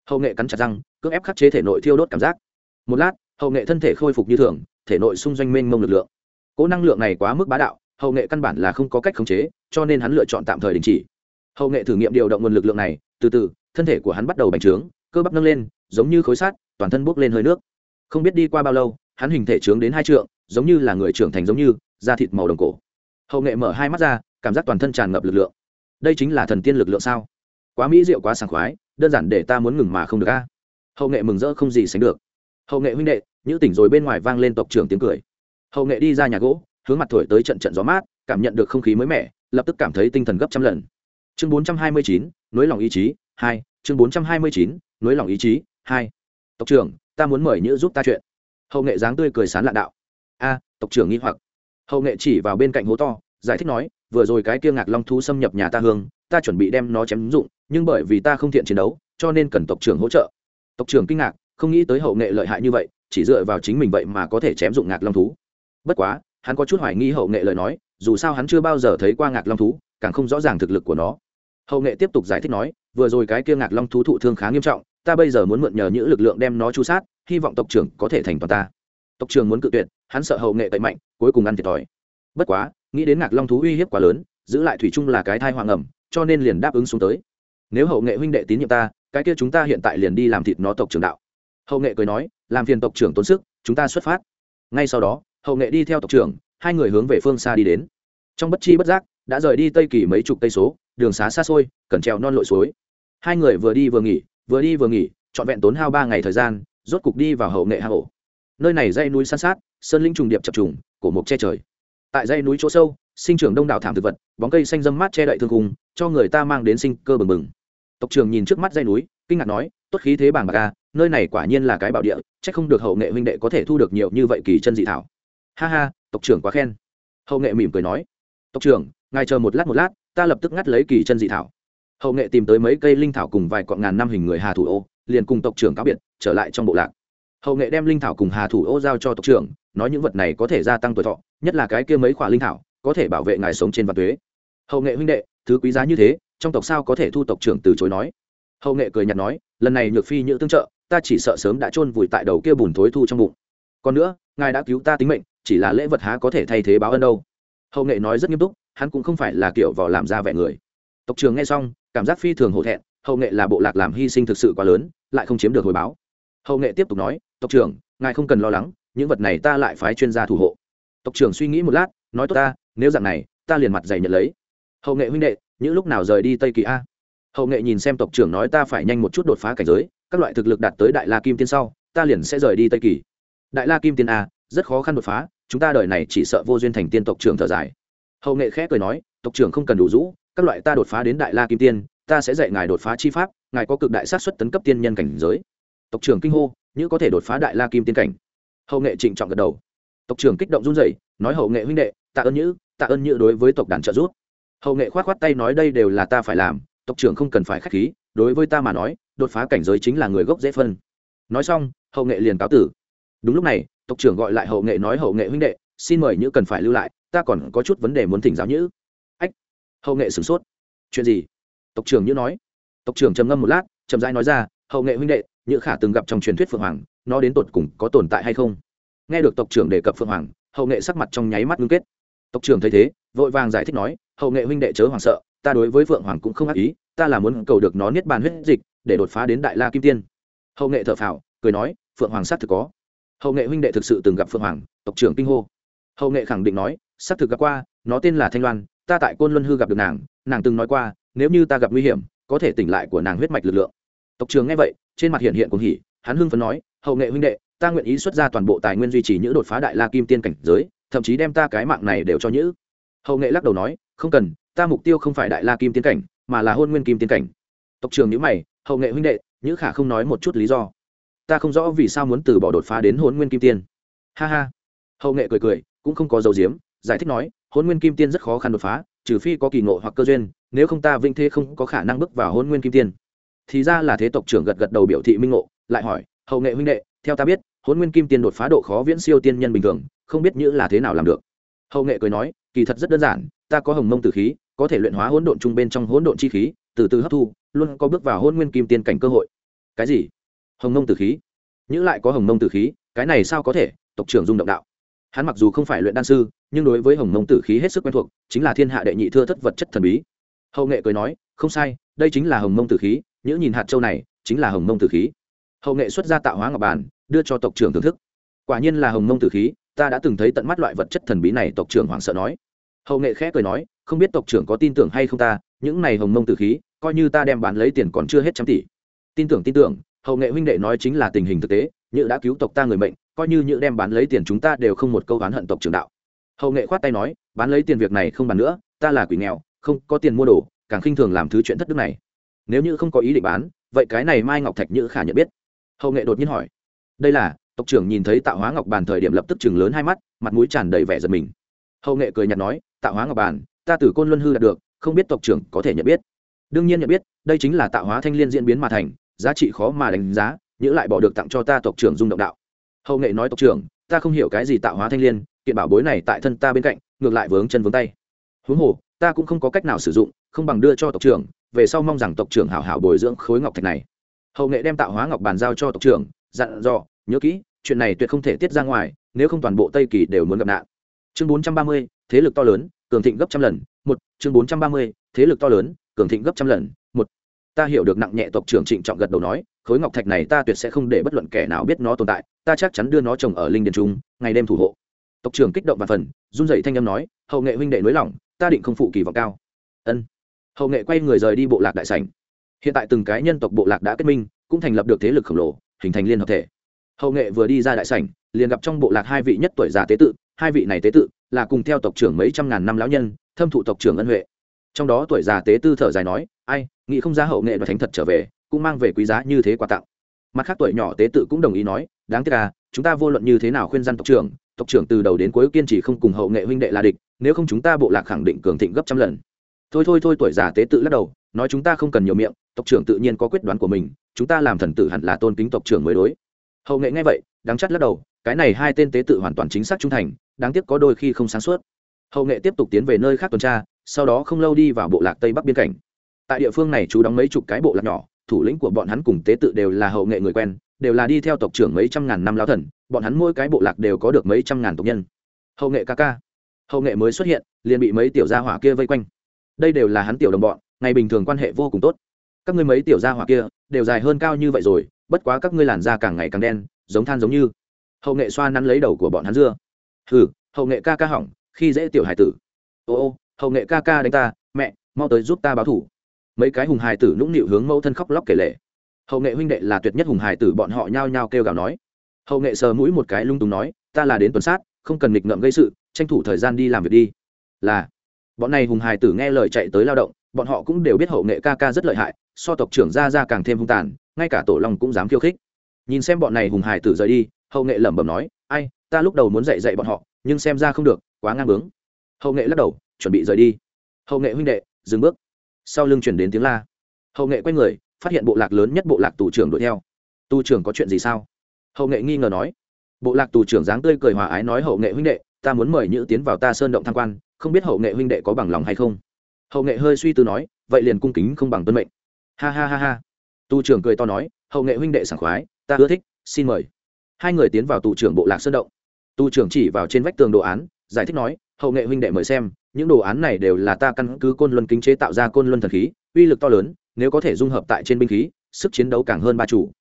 Hậu nghệ cắn chặt răng, cưỡng ép khắc chế thể nội thiêu đốt cảm giác. Một lát, hậu nghệ thân thể khôi phục như thường, thể nội xung doanh mênh mông lực lượng. Cỗ năng lượng này quá mức bá đạo, hậu nghệ căn bản là không có cách khống chế, cho nên hắn lựa chọn tạm thời đình chỉ. Hậu nghệ thử nghiệm điều động nguồn lực lượng này, từ từ, thân thể của hắn bắt đầu bành trướng cơ bắp nâng lên, giống như khối sát toàn thân bốc lên hơi nước. Không biết đi qua bao lâu, hắn hình thể trướng đến hai trượng, giống như là người trưởng thành giống như, da thịt màu đồng cổ. Hậu nghệ mở hai mắt ra, cảm giác toàn thân tràn ngập lực lượng. Đây chính là thần tiên lực lượng sao? Quá mỹ diệu, quá sảng khoái, đơn giản để ta muốn ngừng mà không được a. Hậu nghệ mừng rỡ không gì sánh được. Hậu nghệ huynh đệ những tỉnh rồi bên ngoài vang lên tộc trưởng tiếng cười. Hậu nghệ đi ra nhà gỗ, hướng mặt thổi tới trận trận gió mát, cảm nhận được không khí mới mẻ, lập tức cảm thấy tinh thần gấp trăm lần. Chương bốn trăm hai mươi chín, nối lòng ý chí, hai, chương bốn trăm hai mươi chín nối lòng ý chí, hai, tộc trưởng, ta muốn mời nhữ giúp ta chuyện. Hậu nghệ dáng tươi cười sán lạ đạo. A, tộc trưởng nghi hoặc. Hậu nghệ chỉ vào bên cạnh hố to, giải thích nói, vừa rồi cái kia ngạc long thú xâm nhập nhà ta hương, ta chuẩn bị đem nó chém dụng, nhưng bởi vì ta không thiện chiến đấu, cho nên cần tộc trưởng hỗ trợ. Tộc trưởng kinh ngạc, không nghĩ tới hậu nghệ lợi hại như vậy, chỉ dựa vào chính mình vậy mà có thể chém dụng ngạc long thú. Bất quá, hắn có chút hoài nghi hậu nghệ lời nói, dù sao hắn chưa bao giờ thấy qua ngạc long thú, càng không rõ ràng thực lực của nó. Hậu nghệ tiếp tục giải thích nói vừa rồi cái kia ngạc long thú thụ thương khá nghiêm trọng, ta bây giờ muốn mượn nhờ những lực lượng đem nó chu sát, hy vọng tộc trưởng có thể thành toàn ta. Tộc trưởng muốn cự tuyệt, hắn sợ hậu nghệ tẩy mạnh, cuối cùng ăn thiệt thòi. Bất quá, nghĩ đến ngạc long thú uy hiếp quá lớn, giữ lại thủy chung là cái thai hoàng ẩm, cho nên liền đáp ứng xuống tới. Nếu hậu nghệ huynh đệ tín nhiệm ta, cái kia chúng ta hiện tại liền đi làm thịt nó tộc trưởng đạo. Hậu nghệ cười nói, làm phiền tộc trưởng tốn sức, chúng ta xuất phát. Ngay sau đó, hậu nghệ đi theo tộc trưởng, hai người hướng về phương xa đi đến. Trong bất chi bất giác, đã rời đi tây kỳ mấy chục cây số, đường xá xa xôi, cẩn trèo non lội suối hai người vừa đi vừa nghỉ vừa đi vừa nghỉ trọn vẹn tốn hao ba ngày thời gian rốt cục đi vào hậu nghệ hà hổ nơi này dây núi san sát sơn linh trùng điệp chập trùng cổ mộc che trời. Tại dây núi chỗ sâu sinh trưởng đông đảo thảm thực vật bóng cây xanh dâm mát che đậy thương cùng, cho người ta mang đến sinh cơ bừng bừng. Tộc trưởng nhìn trước mắt dây núi kinh ngạc nói tốt khí thế bảng bạc ca nơi này quả nhiên là cái bảo địa chắc không được hậu nghệ huynh đệ có thể thu được nhiều như vậy kỳ chân dị thảo. Ha ha tộc trưởng quá khen. Hậu nghệ mỉm cười nói tộc trưởng ngài chờ một lát một lát ta lập tức ngắt lấy kỳ chân dị thảo hậu nghệ tìm tới mấy cây linh thảo cùng vài cọn ngàn năm hình người hà thủ ô, liền cùng tộc trưởng cáo biệt, trở lại trong bộ lạc. Hậu nghệ đem linh thảo cùng hà thủ ô giao cho tộc trưởng, nói những vật này có thể gia tăng tuổi thọ, nhất là cái kia mấy khoả linh thảo, có thể bảo vệ ngài sống trên vạn tuế. Hậu nghệ huynh đệ, thứ quý giá như thế, trong tộc sao có thể thu tộc trưởng từ chối nói? Hậu nghệ cười nhạt nói, lần này nhược phi nhữ tương trợ, ta chỉ sợ sớm đã chôn vùi tại đầu kia bùn thối thu trong bụng. Còn nữa, ngài đã cứu ta tính mệnh, chỉ là lễ vật há có thể thay thế báo ân đâu. Hậu nghệ nói rất nghiêm túc, hắn cũng không phải là kiểu vào làm ra vẻ người. Tộc trưởng nghe xong cảm giác phi thường hổ thẹn, hậu nghệ là bộ lạc làm hy sinh thực sự quá lớn, lại không chiếm được hồi báo. Hậu nghệ tiếp tục nói, tộc trưởng, ngài không cần lo lắng, những vật này ta lại phái chuyên gia thủ hộ. Tộc trưởng suy nghĩ một lát, nói, tốt ta, nếu dạng này, ta liền mặt dày nhận lấy. Hậu nghệ huynh đệ, những lúc nào rời đi tây kỳ a? Hậu nghệ nhìn xem tộc trưởng nói, ta phải nhanh một chút đột phá cảnh giới, các loại thực lực đạt tới đại la kim tiên sau, ta liền sẽ rời đi tây kỳ. Đại la kim tiên a, rất khó khăn đột phá, chúng ta đời này chỉ sợ vô duyên thành tiên tộc trưởng thở dài. Hậu nghệ khẽ cười nói, tộc trưởng không cần đủ rũ các loại ta đột phá đến đại la kim tiên, ta sẽ dạy ngài đột phá chi pháp, ngài có cực đại sát xuất tấn cấp tiên nhân cảnh giới. Tộc trưởng kinh hô như có thể đột phá đại la kim tiên cảnh. Hậu nghệ trịnh trọng gật đầu. Tộc trưởng kích động run rẩy, nói, hậu nghệ huynh đệ, tạ ơn nhữ, tạ ơn nhữ đối với tộc đàn trợ giúp. Hậu nghệ khoát khoát tay nói, đây đều là ta phải làm, tộc trưởng không cần phải khách khí, đối với ta mà nói, đột phá cảnh giới chính là người gốc dễ phân. Nói xong, hậu nghệ liền cáo tử. Đúng lúc này, tộc trưởng gọi lại hậu nghệ nói, hậu nghệ huynh đệ, xin mời nhữ cần phải lưu lại, ta còn có chút vấn đề muốn thỉnh giáo nhữ hậu nghệ sửng sốt. Chuyện gì? Tộc trưởng như nói. Tộc trưởng trầm ngâm một lát, chậm rãi nói ra, hậu nghệ huynh đệ, nhữ khả từng gặp trong truyền thuyết phượng hoàng, nó đến tột cùng có tồn tại hay không? Nghe được tộc trưởng đề cập phượng hoàng, hậu nghệ sắc mặt trong nháy mắt ngưng kết. Tộc trưởng thấy thế, vội vàng giải thích nói, hậu nghệ huynh đệ chớ hoàng sợ, ta đối với phượng hoàng cũng không ác ý, ta là muốn cầu được nó niết bàn huyết dịch, để đột phá đến đại la kim tiên. Hậu nghệ thở phào, cười nói, phượng hoàng xác thực có. Hậu nghệ huynh đệ thực sự từng gặp phượng hoàng, tộc trưởng kinh hô. Hậu nghệ khẳng định nói, xác thực gặp qua, nó tên là thanh loan ta tại côn luân hư gặp được nàng nàng từng nói qua, nếu như ta gặp nguy hiểm, có thể tỉnh lại của nàng huyết mạch lực lượng. Tộc Trường nghe vậy, trên mặt hiện hiện cùng hỉ, hắn hưng phấn nói, hậu nghệ huynh đệ, ta nguyện ý xuất ra toàn bộ tài nguyên duy trì những đột phá đại la kim tiên cảnh giới, thậm chí đem ta cái mạng này đều cho nhữ. Hậu nghệ lắc đầu nói, không cần, ta mục tiêu không phải đại la kim tiên cảnh, mà là hôn nguyên kim tiên cảnh. Tộc trường nhữ mày, hậu nghệ huynh đệ, nhữ khả không nói một chút lý do. Ta không rõ vì sao muốn từ bỏ đột phá đến hôn nguyên kim tiên. Ha ha. Hậu nghệ cười cười, cũng không có dấu diếm, giải thích nói hôn nguyên kim tiên rất khó khăn đột phá, trừ phi có kỳ ngộ hoặc cơ duyên, nếu không ta vinh thế không có khả năng bước vào hôn nguyên kim tiên. Thì ra là thế tộc trưởng gật gật đầu biểu thị minh ngộ, lại hỏi, hậu nghệ huynh đệ, theo ta biết hôn nguyên kim tiên đột phá độ khó viễn siêu tiên nhân bình thường, không biết như là thế nào làm được. Hậu nghệ cười nói, kỳ thật rất đơn giản, ta có hồng mông tử khí, có thể luyện hóa hỗn độn chung bên trong hỗn độn chi khí, từ từ hấp thu, luôn có bước vào hôn nguyên kim tiên cảnh cơ hội. Cái gì? Hồng mông tử khí? Nhữ lại có hồng mông tử khí, cái này sao có thể? Tộc trưởng dung động đạo. Hắn mặc dù không phải luyện đan sư nhưng đối với hồng mông tử khí hết sức quen thuộc, chính là thiên hạ đệ nhị thưa thất vật chất thần bí. Hậu nghệ cười nói, không sai, đây chính là hồng mông tử khí, nhữ nhìn hạt châu này, chính là hồng mông tử khí. Hậu nghệ xuất ra tạo hóa ngọc bàn, đưa cho tộc trưởng thưởng thức. Quả nhiên là hồng mông tử khí, ta đã từng thấy tận mắt loại vật chất thần bí này, tộc trưởng hoảng sợ nói. Hậu nghệ khẽ cười nói, không biết tộc trưởng có tin tưởng hay không ta, những này hồng mông tử khí, coi như ta đem bán lấy tiền còn chưa hết trăm tỷ. Tin tưởng tin tưởng, hậu nghệ huynh đệ nói chính là tình hình thực tế như đã cứu tộc ta người mệnh, coi như những đem bán lấy tiền chúng ta đều không một câu oán hận tộc trưởng đạo hậu nghệ khoát tay nói bán lấy tiền việc này không bàn nữa ta là quỷ nghèo không có tiền mua đồ càng khinh thường làm thứ chuyện thất đức này nếu như không có ý định bán vậy cái này mai ngọc thạch như khả nhận biết hậu nghệ đột nhiên hỏi đây là tộc trưởng nhìn thấy tạo hóa ngọc bàn thời điểm lập tức chừng lớn hai mắt mặt mũi tràn đầy vẻ giật mình hậu nghệ cười nhạt nói tạo hóa ngọc bàn ta từ côn luân hư đạt được không biết tộc trưởng có thể nhận biết đương nhiên nhận biết đây chính là tạo hóa thanh liên diễn biến mà thành giá trị khó mà đánh giá nhữ lại bỏ được tặng cho ta tộc trưởng dung động đạo hậu nghệ nói tộc trưởng ta không hiểu cái gì tạo hóa thanh liên kiện bảo bối này tại thân ta bên cạnh, ngược lại vướng chân vướng tay. Huống hồ, ta cũng không có cách nào sử dụng, không bằng đưa cho tộc trưởng, về sau mong rằng tộc trưởng hảo hảo bồi dưỡng khối ngọc thạch này. Hậu nghệ đem tạo hóa ngọc bàn giao cho tộc trưởng, dặn dò, nhớ kỹ, chuyện này tuyệt không thể tiết ra ngoài, nếu không toàn bộ tây kỳ đều muốn gặp nạn. Chương bốn trăm ba mươi, thế lực to lớn, cường thịnh gấp trăm lần, một, chương bốn trăm ba mươi, thế lực to lớn, cường thịnh gấp trăm lần, một. Ta hiểu được nặng nhẹ tộc trưởng trịnh trọng gật đầu nói, khối ngọc thạch này ta tuyệt sẽ không để bất luận kẻ nào biết nó tồn tại, ta chắc chắn đưa nó trồng ở linh điền trung, ngày đêm thủ hộ tộc trưởng kích động và phần, run dậy thanh âm nói, hậu nghệ huynh đệ nới lỏng, ta định không phụ kỳ vọng cao. Ân. Hậu nghệ quay người rời đi bộ lạc đại sảnh. Hiện tại từng cái nhân tộc bộ lạc đã kết minh, cũng thành lập được thế lực khổng lồ, hình thành liên hợp thể. Hậu nghệ vừa đi ra đại sảnh, liền gặp trong bộ lạc hai vị nhất tuổi già tế tự, hai vị này tế tự là cùng theo tộc trưởng mấy trăm ngàn năm lão nhân, thâm thụ tộc trưởng ân huệ. Trong đó tuổi già tế tư thở dài nói, ai, nghĩ không ra hậu nghệ và thánh thật trở về, cũng mang về quý giá như thế quà tặng. Mặt khác tuổi nhỏ tế tự cũng đồng ý nói, đáng tiếc à chúng ta vô luận như thế nào khuyên dân tộc trưởng tộc trưởng từ đầu đến cuối kiên trì không cùng hậu nghệ huynh đệ là địch, nếu không chúng ta bộ lạc khẳng định cường thịnh gấp trăm lần. Thôi thôi thôi tuổi già tế tự lắc đầu, nói chúng ta không cần nhiều miệng, tộc trưởng tự nhiên có quyết đoán của mình, chúng ta làm thần tử hẳn là tôn kính tộc trưởng mới đối. Hậu nghệ nghe vậy, đáng chắc lắc đầu, cái này hai tên tế tự hoàn toàn chính xác trung thành, đáng tiếc có đôi khi không sáng suốt. Hậu nghệ tiếp tục tiến về nơi khác tuần tra, sau đó không lâu đi vào bộ lạc tây bắc biên cảnh. Tại địa phương này chú đóng mấy chục cái bộ lạc nhỏ, thủ lĩnh của bọn hắn cùng tế tự đều là hậu nghệ người quen đều là đi theo tộc trưởng mấy trăm ngàn năm lao thần, bọn hắn mỗi cái bộ lạc đều có được mấy trăm ngàn tộc nhân. Hậu nghệ ca ca. Hậu nghệ mới xuất hiện, liền bị mấy tiểu gia hỏa kia vây quanh. Đây đều là hắn tiểu đồng bọn, ngày bình thường quan hệ vô cùng tốt. Các ngươi mấy tiểu gia hỏa kia, đều dài hơn cao như vậy rồi, bất quá các ngươi làn da càng ngày càng đen, giống than giống như. Hậu nghệ xoa nắn lấy đầu của bọn hắn dưa. Hừ, hậu nghệ ca ca hỏng, khi dễ tiểu hải tử. Ô ô, hậu nghệ ca ca đánh ta, mẹ, mau tới giúp ta báo thủ. Mấy cái hùng hài tử nũng nịu hướng mẫu thân khóc lóc kể lệ hậu nghệ huynh đệ là tuyệt nhất hùng hài tử bọn họ nhao nhao kêu gào nói. Hậu nghệ sờ mũi một cái lung túng nói, ta là đến tuần sát, không cần nghịch ngợm gây sự, tranh thủ thời gian đi làm việc đi. Là, bọn này hùng hài tử nghe lời chạy tới lao động, bọn họ cũng đều biết hậu nghệ ca ca rất lợi hại, so tộc trưởng ra ra càng thêm hung tàn, ngay cả tổ long cũng dám khiêu khích. Nhìn xem bọn này hùng hài tử rời đi, hậu nghệ lẩm bẩm nói, ai, ta lúc đầu muốn dạy dạy bọn họ, nhưng xem ra không được, quá ngang bướng. Hậu nghệ lắc đầu, chuẩn bị rời đi. Hậu nghệ huynh đệ, dừng bước. Sau lưng chuyển đến tiếng la. Hậu nghệ quay người phát hiện bộ lạc lớn nhất bộ lạc tù trưởng đuổi theo. Tù trưởng có chuyện gì sao? Hậu nghệ nghi ngờ nói. Bộ lạc tù trưởng dáng tươi cười hòa ái nói hậu nghệ huynh đệ, ta muốn mời nhữ tiến vào ta sơn động tham quan, không biết hậu nghệ huynh đệ có bằng lòng hay không? Hậu nghệ hơi suy tư nói, vậy liền cung kính không bằng tuân mệnh. Ha ha ha ha. Tù trưởng cười to nói, hậu nghệ huynh đệ sảng khoái, ta ưa thích, xin mời. Hai người tiến vào tù trưởng bộ lạc sơn động. Tù trưởng chỉ vào trên vách tường đồ án, giải thích nói, hậu nghệ huynh đệ mời xem, những đồ án này đều là ta căn cứ côn luân kính chế tạo ra côn luân thần khí uy lực to lớn, nếu có thể dung hợp tại trên binh khí, sức chiến đấu càng hơn ba chủ.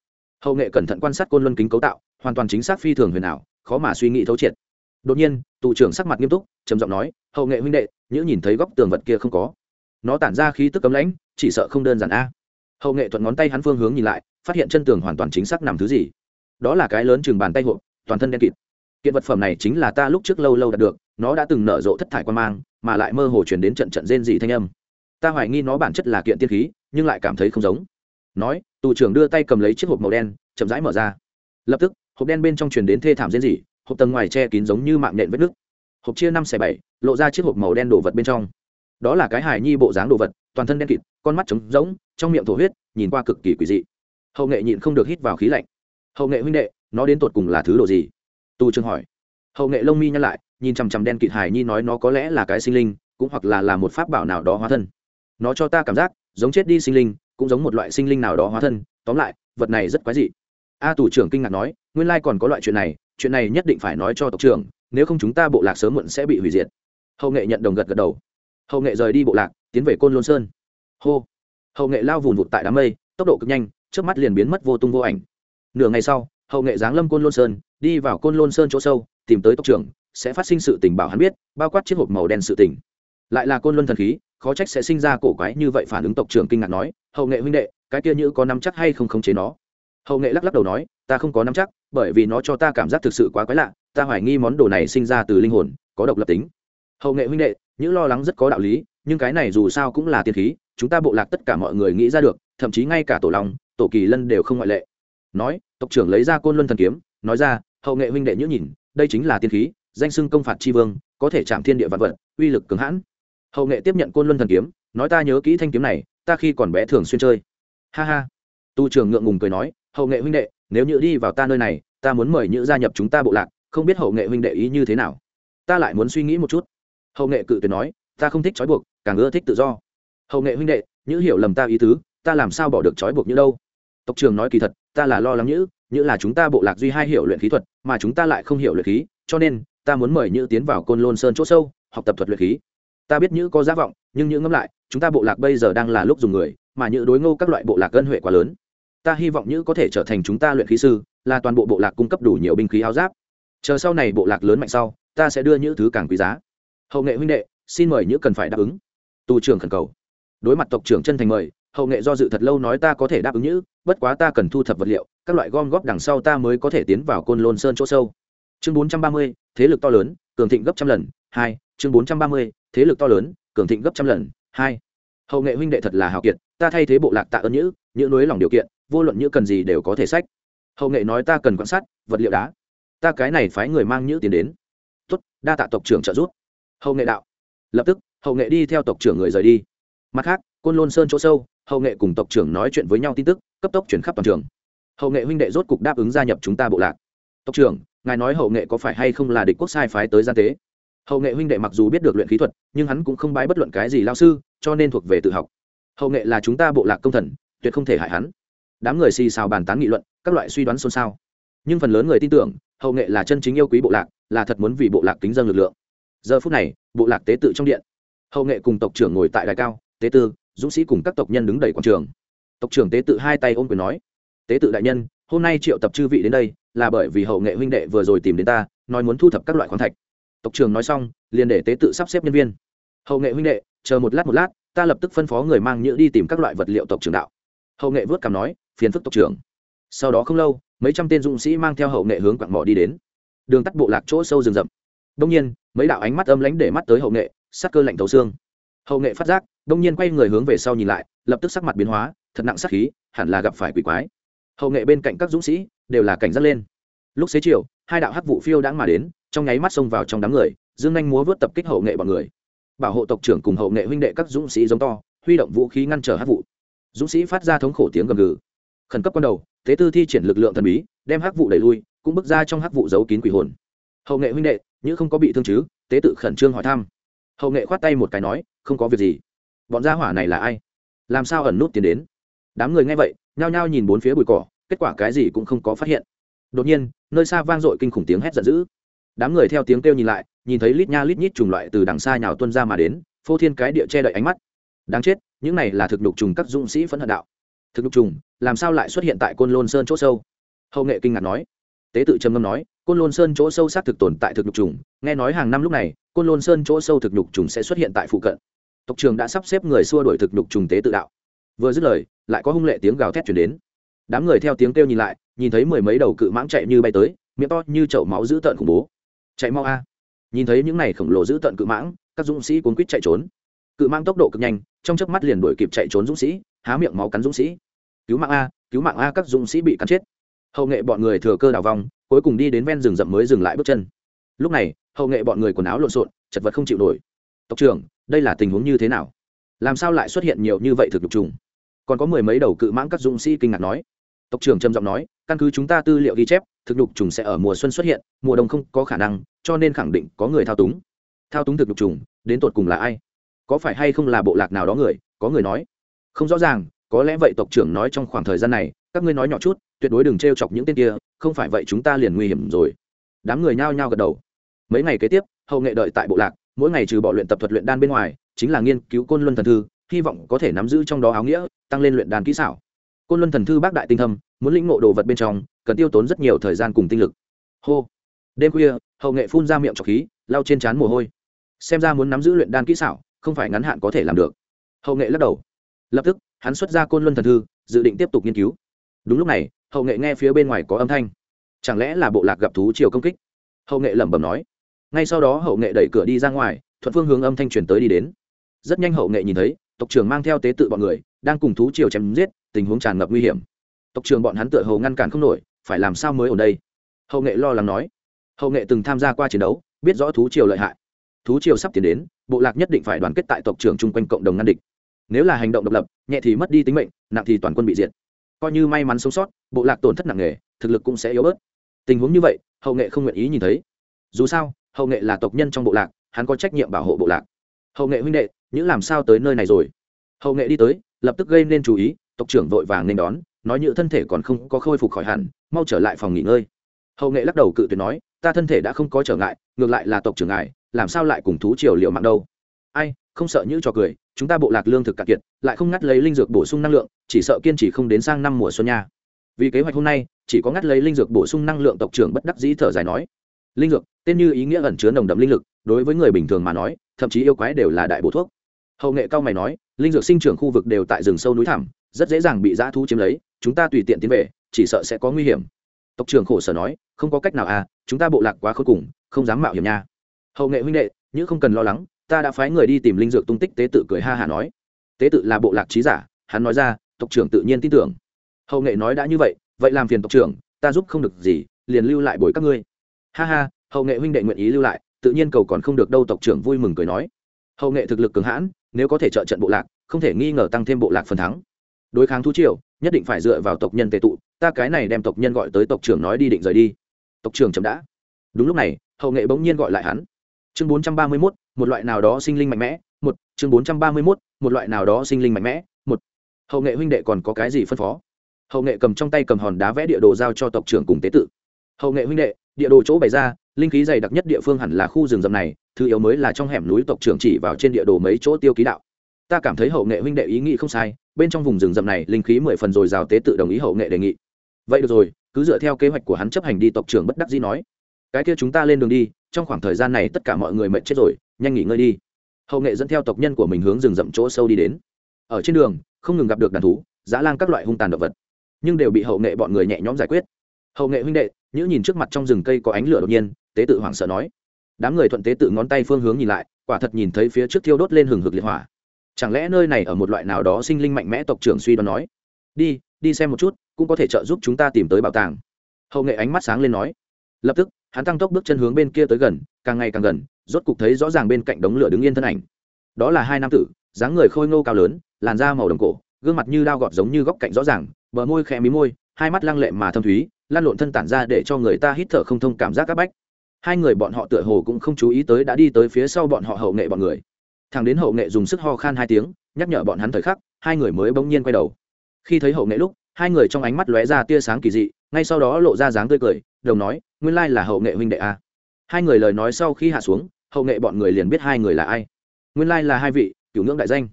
Hậu nghệ cẩn thận quan sát côn luân kính cấu tạo, hoàn toàn chính xác phi thường huyền ảo, khó mà suy nghĩ thấu triệt. Đột nhiên, tù trưởng sắc mặt nghiêm túc, trầm giọng nói, hậu nghệ huynh đệ, nhữ nhìn thấy góc tường vật kia không có. Nó tản ra khí tức cấm lãnh, chỉ sợ không đơn giản a. Hậu nghệ thuận ngón tay hắn phương hướng nhìn lại, phát hiện chân tường hoàn toàn chính xác nằm thứ gì. Đó là cái lớn chừng bàn tay hộp, toàn thân đen kịt. Kiện vật phẩm này chính là ta lúc trước lâu lâu đạt được, nó đã từng nở rộ thất thải quan mang, mà lại mơ hồ chuyển đến trận trận rên dị thanh âm ta hoài nghi nó bản chất là kiện tiên khí, nhưng lại cảm thấy không giống. Nói, tù trưởng đưa tay cầm lấy chiếc hộp màu đen, chậm rãi mở ra. Lập tức, hộp đen bên trong truyền đến thê thảm diễn dị hộp tầng ngoài che kín giống như mạng nện vết nước hộp chia năm xẻ bảy, lộ ra chiếc hộp màu đen đổ vật bên trong. Đó là cái hài nhi bộ dáng đồ vật, toàn thân đen kịt, con mắt trống rỗng, trong miệng thổ huyết, nhìn qua cực kỳ quỷ dị. Hậu nghệ nhịn không được hít vào khí lạnh. Hậu nghệ huynh đệ, nó đến tột cùng là thứ đồ gì? Tù trường hỏi. Hậu nghệ lông mi nhăn lại, nhìn chằm chằm đen kịt hài nhi nói nó có lẽ là cái sinh linh, cũng hoặc là là một pháp bảo nào đó hóa thân nó cho ta cảm giác, giống chết đi sinh linh, cũng giống một loại sinh linh nào đó hóa thân, tóm lại, vật này rất quái dị. A tù trưởng kinh ngạc nói, nguyên lai còn có loại chuyện này chuyện này nhất định phải nói cho tộc trưởng, nếu không chúng ta bộ lạc sớm muộn sẽ bị hủy diệt. Hậu nghệ nhận đồng gật gật đầu. Hậu nghệ rời đi bộ lạc, tiến về côn lôn sơn. Hô. Hậu nghệ lao vùn vụt tại đám mây, tốc độ cực nhanh, trước mắt liền biến mất vô tung vô ảnh. Nửa ngày sau, hậu nghệ giáng lâm côn lôn sơn, đi vào côn lôn sơn chỗ sâu, tìm tới tộc trưởng, sẽ phát sinh sự tình bảo hắn biết, bao quát chiếc hộp màu đen sự tình lại là côn luân thần khí, khó trách sẽ sinh ra cổ quái như vậy phản ứng tộc trưởng kinh ngạc nói, hậu nghệ huynh đệ, cái kia như có nắm chắc hay không khống chế nó? Hậu nghệ lắc lắc đầu nói, ta không có nắm chắc, bởi vì nó cho ta cảm giác thực sự quá quái lạ, ta hoài nghi món đồ này sinh ra từ linh hồn, có độc lập tính. Hậu nghệ huynh đệ những lo lắng rất có đạo lý, nhưng cái này dù sao cũng là tiên khí, chúng ta bộ lạc tất cả mọi người nghĩ ra được, thậm chí ngay cả tổ long, tổ kỳ lân đều không ngoại lệ. Nói, tộc trưởng lấy ra côn luân thần kiếm, nói ra, hậu nghệ huynh đệ nhữ nhìn, đây chính là tiên khí, danh xưng công phạt tri vương, có thể chạm thiên địa vạn vật, uy lực cường hãn hậu nghệ tiếp nhận côn luân thần kiếm, nói ta nhớ kỹ thanh kiếm này, ta khi còn bé thường xuyên chơi. Ha ha. Tu trường ngượng ngùng cười nói, hậu nghệ huynh đệ, nếu như đi vào ta nơi này, ta muốn mời nhữ gia nhập chúng ta bộ lạc, không biết hậu nghệ huynh đệ ý như thế nào. Ta lại muốn suy nghĩ một chút. Hậu nghệ cự tuyệt nói, ta không thích trói buộc, càng ưa thích tự do. Hậu nghệ huynh đệ, nhữ hiểu lầm ta ý tứ, ta làm sao bỏ được trói buộc như đâu? Tộc trường nói kỳ thật, ta là lo lắng nhữ nhữ là chúng ta bộ lạc duy hai hiểu luyện khí thuật, mà chúng ta lại không hiểu luyện khí, cho nên, ta muốn mời nhữ tiến vào côn lôn sơn chỗ sâu, học tập thuật luyện khí ta biết nhữ có giá vọng, nhưng nhữ ngẫm lại, chúng ta bộ lạc bây giờ đang là lúc dùng người, mà nhữ đối ngô các loại bộ lạc gân huệ quá lớn. Ta hy vọng nhữ có thể trở thành chúng ta luyện khí sư, là toàn bộ bộ lạc cung cấp đủ nhiều binh khí áo giáp. Chờ sau này bộ lạc lớn mạnh sau, ta sẽ đưa những thứ càng quý giá. Hậu nghệ huynh đệ, xin mời những cần phải đáp ứng. Tù trưởng khẩn cầu. Đối mặt tộc trưởng chân thành mời, hậu nghệ do dự thật lâu nói ta có thể đáp ứng như bất quá ta cần thu thập vật liệu, các loại gom góp đằng sau ta mới có thể tiến vào côn lôn sơn chỗ sâu. Chương bốn trăm ba mươi, thế lực to lớn, cường thịnh gấp trăm lần. Hai, chương bốn trăm ba mươi thế lực to lớn, cường thịnh gấp trăm lần. Hai, hậu nghệ huynh đệ thật là hào kiệt, ta thay thế bộ lạc tạ ơn nhữ những núi lòng điều kiện, vô luận như cần gì đều có thể sách. Hậu nghệ nói ta cần quan sát, vật liệu đá. Ta cái này phái người mang nhữ tiền đến. Tuất đa tạ tộc trưởng trợ giúp. Hậu nghệ đạo. Lập tức, hậu nghệ đi theo tộc trưởng người rời đi. Mặt khác, côn lôn sơn chỗ sâu, hậu nghệ cùng tộc trưởng nói chuyện với nhau tin tức, cấp tốc chuyển khắp toàn trường. Hậu nghệ huynh đệ rốt cục đáp ứng gia nhập chúng ta bộ lạc. Tộc trưởng, ngài nói hậu nghệ có phải hay không là địch quốc sai phái tới gian tế? Hậu nghệ huynh đệ mặc dù biết được luyện khí thuật nhưng hắn cũng không bái bất luận cái gì lao sư cho nên thuộc về tự học hậu nghệ là chúng ta bộ lạc công thần tuyệt không thể hại hắn đám người xì xào bàn tán nghị luận các loại suy đoán xôn xao nhưng phần lớn người tin tưởng hậu nghệ là chân chính yêu quý bộ lạc là thật muốn vì bộ lạc kính dân lực lượng giờ phút này bộ lạc tế tự trong điện hậu nghệ cùng tộc trưởng ngồi tại đài cao tế tư dũng sĩ cùng các tộc nhân đứng đầy quảng trường tộc trưởng tế tự hai tay ôm quyền nói tế tự đại nhân hôm nay triệu tập chư vị đến đây là bởi vì hậu nghệ huynh đệ vừa rồi tìm đến ta nói muốn thu thập các loại khoáng thạch tộc trưởng nói xong, liền để tế tự sắp xếp nhân viên. Hậu nghệ huynh đệ, chờ một lát một lát, ta lập tức phân phó người mang nhựa đi tìm các loại vật liệu tộc trưởng đạo. Hậu nghệ vớt cảm nói, phiền phức tộc trưởng. Sau đó không lâu, mấy trăm tên dũng sĩ mang theo hậu nghệ hướng quặng mỏ đi đến. Đường tắt bộ lạc chỗ sâu rừng rậm. Đông nhiên, mấy đạo ánh mắt âm lánh để mắt tới hậu nghệ, sắc cơ lạnh thấu xương. Hậu nghệ phát giác, đông nhiên quay người hướng về sau nhìn lại, lập tức sắc mặt biến hóa, thật nặng sắc khí, hẳn là gặp phải quỷ quái. Hậu nghệ bên cạnh các dũng sĩ, đều là cảnh giác lên lúc xế chiều, hai đạo hắc vụ phiêu đãng mà đến, trong nháy mắt xông vào trong đám người, dương anh múa vớt tập kích hậu nghệ bọn người. Bảo hộ tộc trưởng cùng hậu nghệ huynh đệ các dũng sĩ giống to, huy động vũ khí ngăn trở hắc vụ. Dũng sĩ phát ra thống khổ tiếng gầm gừ. Khẩn cấp ban đầu, thế tư thi triển lực lượng thần bí, đem hắc vụ đẩy lui, cũng bước ra trong hắc vụ giấu kín quỷ hồn. Hậu nghệ huynh đệ như không có bị thương chứ? Tế tự khẩn trương hỏi thăm. Hậu nghệ khoát tay một cái nói, không có việc gì. Bọn gia hỏa này là ai? Làm sao ẩn nút tiến đến? Đám người nghe vậy, nhao nhao nhìn bốn phía bụi cỏ, kết quả cái gì cũng không có phát hiện. Đột nhiên nơi xa vang dội kinh khủng tiếng hét giận dữ. Đám người theo tiếng kêu nhìn lại, nhìn thấy lít nha lít nhít trùng loại từ đằng xa nhào tuân ra mà đến, phô thiên cái địa che đậy ánh mắt. Đáng chết, những này là thực đục trùng các dũng sĩ phẫn hận đạo. Thực đục trùng, làm sao lại xuất hiện tại côn lôn sơn chỗ sâu? Hậu nghệ kinh ngạc nói. Tế tự trầm ngâm nói, côn lôn sơn chỗ sâu xác thực tồn tại thực đục trùng. Nghe nói hàng năm lúc này, côn lôn sơn chỗ sâu thực đục trùng sẽ xuất hiện tại phụ cận. Tộc trường đã sắp xếp người xua đuổi thực đục trùng tế tự đạo. Vừa dứt lời, lại có hung lệ tiếng gào thét chuyển đến. Đám người theo tiếng kêu nhìn lại nhìn thấy mười mấy đầu cự mãng chạy như bay tới, miệng to như chậu máu dữ tợn khủng bố. Chạy mau a. Nhìn thấy những này khổng lồ dữ tợn cự mãng, các dũng sĩ cuốn quýt chạy trốn. Cự mãng tốc độ cực nhanh, trong chớp mắt liền đuổi kịp chạy trốn dũng sĩ, há miệng máu cắn dũng sĩ. Cứu mạng a, cứu mạng a, các dũng sĩ bị cắn chết. Hậu nghệ bọn người thừa cơ đào vong, cuối cùng đi đến ven rừng rậm mới dừng lại bước chân. Lúc này, hậu nghệ bọn người quần áo lộn xộn, chật vật không chịu nổi. Tộc trưởng, đây là tình huống như thế nào? Làm sao lại xuất hiện nhiều như vậy thực đục trùng? Còn có mười mấy đầu cự mãng các dũng sĩ kinh ngạc nói tộc trưởng trầm giọng nói, căn cứ chúng ta tư liệu ghi chép, thực đục trùng sẽ ở mùa xuân xuất hiện, mùa đông không có khả năng, cho nên khẳng định có người thao túng. Thao túng thực đục trùng, đến tột cùng là ai? Có phải hay không là bộ lạc nào đó người? Có người nói. Không rõ ràng, có lẽ vậy tộc trưởng nói trong khoảng thời gian này, các ngươi nói nhỏ chút, tuyệt đối đừng t r e o chọc những tên kia, không phải vậy chúng ta liền nguy hiểm rồi. Đám người nhao nhao gật đầu. Mấy ngày kế tiếp, hậu nghệ đợi tại bộ lạc, mỗi ngày trừ bỏ luyện tập thuật luyện đan bên ngoài, chính là nghiên cứu côn luân thần thư, hy vọng có thể nắm giữ trong đó áo nghĩa, tăng lên luyện đan kỹ xảo côn luân thần thư bác đại tinh thâm, muốn lĩnh ngộ đồ vật bên trong, cần tiêu tốn rất nhiều thời gian cùng tinh lực. Hô. Đêm khuya, hậu nghệ phun ra miệng trọc khí, lau trên trán mồ hôi. Xem ra muốn nắm giữ luyện đan kỹ xảo, không phải ngắn hạn có thể làm được. Hậu nghệ lắc đầu. Lập tức, hắn xuất ra côn luân thần thư, dự định tiếp tục nghiên cứu. Đúng lúc này, hậu nghệ nghe phía bên ngoài có âm thanh. Chẳng lẽ là bộ lạc gặp thú chiều công kích? Hậu nghệ lẩm bẩm nói. Ngay sau đó, hậu nghệ đẩy cửa đi ra ngoài, thuận phương hướng âm thanh truyền tới đi đến. Rất nhanh hậu nghệ nhìn thấy, tộc trưởng mang theo tế tự bọn người, đang cùng thú triều chém giết tình huống tràn ngập nguy hiểm. Tộc trưởng bọn hắn tựa hầu ngăn cản không nổi, phải làm sao mới ở đây? Hậu nghệ lo lắng nói. Hậu nghệ từng tham gia qua chiến đấu, biết rõ thú triều lợi hại. Thú triều sắp tiến đến, bộ lạc nhất định phải đoàn kết tại tộc trưởng chung quanh cộng đồng ngăn địch. Nếu là hành động độc lập, nhẹ thì mất đi tính mệnh, nặng thì toàn quân bị diệt. Coi như may mắn sống sót, bộ lạc tổn thất nặng nề, thực lực cũng sẽ yếu bớt. Tình huống như vậy, hậu nghệ không nguyện ý nhìn thấy. Dù sao, hậu nghệ là tộc nhân trong bộ lạc, hắn có trách nhiệm bảo hộ bộ lạc. Hậu nghệ huynh đệ, những làm sao tới nơi này rồi? Hậu nghệ đi tới, lập tức gây nên chú ý tộc trưởng vội vàng nên đón, nói như thân thể còn không có khôi phục khỏi hẳn, mau trở lại phòng nghỉ ngơi. Hậu nghệ lắc đầu cự tuyệt nói, ta thân thể đã không có trở ngại, ngược lại là tộc trưởng ngài, làm sao lại cùng thú triều liệu mạng đâu? Ai, không sợ như trò cười, chúng ta bộ lạc lương thực cạn kiệt, lại không ngắt lấy linh dược bổ sung năng lượng, chỉ sợ kiên trì không đến sang năm mùa xuân nha. Vì kế hoạch hôm nay, chỉ có ngắt lấy linh dược bổ sung năng lượng tộc trưởng bất đắc dĩ thở dài nói. Linh dược, tên như ý nghĩa ẩn chứa nồng đậm linh lực, đối với người bình thường mà nói, thậm chí yêu quái đều là đại bổ thuốc. Hậu nghệ cao mày nói, linh dược sinh trưởng khu vực đều tại rừng sâu núi thẳm rất dễ dàng bị dã thú chiếm lấy, chúng ta tùy tiện tiến về, chỉ sợ sẽ có nguy hiểm. Tộc trưởng khổ sở nói, không có cách nào à chúng ta bộ lạc quá khốn cùng, không dám mạo hiểm nha. Hậu nghệ huynh đệ nhưng không cần lo lắng, ta đã phái người đi tìm linh dược tung tích tế tự cười ha hả nói. Tế tự là bộ lạc trí giả, hắn nói ra, tộc trưởng tự nhiên tin tưởng. Hậu nghệ nói đã như vậy vậy làm phiền tộc trưởng, ta giúp không được gì, liền lưu lại bồi các ngươi. Ha ha, hậu nghệ huynh đệ nguyện ý lưu lại, tự nhiên cầu còn không được đâu, tộc trưởng vui mừng cười nói. Hậu nghệ thực lực cường hãn, nếu có thể trợ trận bộ lạc, không thể nghi ngờ tăng thêm bộ lạc phần thắng đối kháng thú triều, nhất định phải dựa vào tộc nhân tệ tụ, ta cái này đem tộc nhân gọi tới tộc trưởng nói đi định rời đi. Tộc trưởng chậm đã. Đúng lúc này, hậu nghệ bỗng nhiên gọi lại hắn. Chương bốn trăm ba mươi mốt, một loại nào đó sinh linh mạnh mẽ, một, chương bốn trăm ba mươi mốt, một loại nào đó sinh linh mạnh mẽ, một. Hậu nghệ huynh đệ còn có cái gì phân phó? Hậu nghệ cầm trong tay cầm hòn đá vẽ địa đồ giao cho tộc trưởng cùng tế tự. Hậu nghệ huynh đệ, địa đồ chỗ bày ra, linh khí dày đặc nhất địa phương hẳn là khu rừng rậm này, thứ yếu mới là trong hẻm núi tộc trưởng chỉ vào trên địa đồ mấy chỗ tiêu ký đạo. Ta cảm thấy hậu nghệ huynh đệ ý nghĩ không sai bên trong vùng rừng rậm này linh khí mười phần rồi rào tế tự đồng ý hậu nghệ đề nghị. Vậy được rồi, cứ dựa theo kế hoạch của hắn chấp hành đi, tộc trưởng bất đắc dĩ nói. Cái kia chúng ta lên đường đi, trong khoảng thời gian này tất cả mọi người mệt chết rồi, nhanh nghỉ ngơi đi. Hậu nghệ dẫn theo tộc nhân của mình hướng rừng rậm chỗ sâu đi đến. Ở trên đường, không ngừng gặp được đàn thú, dã lang các loại hung tàn động vật. Nhưng đều bị hậu nghệ bọn người nhẹ nhõm giải quyết. Hậu nghệ huynh đệ, nhữ nhìn trước mặt trong rừng cây có ánh lửa đột nhiên, tế tự hoảng sợ nói. Đám người thuận tế tự ngón tay phương hướng nhìn lại, quả thật nhìn thấy phía trước thiêu đốt lên hừng hực liệt hỏa chẳng lẽ nơi này ở một loại nào đó sinh linh mạnh mẽ tộc trưởng suy đoán nói? Đi đi xem một chút, cũng có thể trợ giúp chúng ta tìm tới bảo tàng. Hậu nghệ ánh mắt sáng lên nói. Lập tức, hắn tăng tốc bước chân hướng bên kia tới gần, càng ngày càng gần, rốt cục thấy rõ ràng bên cạnh đống lửa đứng yên thân ảnh. Đó là hai nam tử, dáng người khôi ngô cao lớn, làn da màu đồng cổ, gương mặt như đao gọt giống như góc cạnh rõ ràng, bờ môi khẽ mí môi, hai mắt lăng lệ mà thâm thúy, lan lộn thân tản ra để cho người ta hít thở không thông cảm giác áp bách. Hai người bọn họ tựa hồ cũng không chú ý tới đã đi tới phía sau bọn họ hậu nghệ bọn người thằng đến hậu nghệ dùng sức ho khan hai tiếng, nhắc nhở bọn hắn thời khắc, hai người mới bỗng nhiên quay đầu. Khi thấy hậu nghệ lúc, hai người trong ánh mắt lóe ra tia sáng kỳ dị, ngay sau đó lộ ra dáng tươi cười, đồng nói, nguyên lai là hậu nghệ huynh đệ a. Hai người lời nói sau khi hạ xuống, hậu nghệ bọn người liền biết hai người là ai. Nguyên lai là hai vị, cửu ngưỡng đại danh.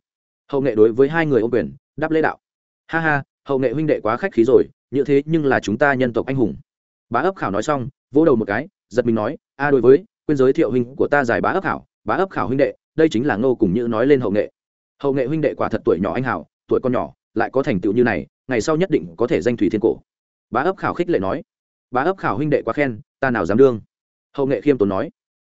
Hậu nghệ đối với hai người ô quyền, đáp lễ đạo. Ha ha, hậu nghệ huynh đệ quá khách khí rồi, như thế nhưng là chúng ta nhân tộc anh hùng. Bá ấp khảo nói xong, vỗ đầu một cái, giật mình nói, a, đối với, quên giới thiệu huynh của ta giải bá ấp khảo. Bá ấp khảo huynh đệ đây chính là ngô cùng như nói lên hậu nghệ. Hậu nghệ huynh đệ quả thật tuổi nhỏ anh hảo tuổi con nhỏ, lại có thành tựu như này, ngày sau nhất định có thể danh thủy thiên cổ. Bá ấp khảo khích lệ nói. Bá ấp khảo huynh đệ quá khen, ta nào dám đương. Hậu nghệ khiêm tốn nói.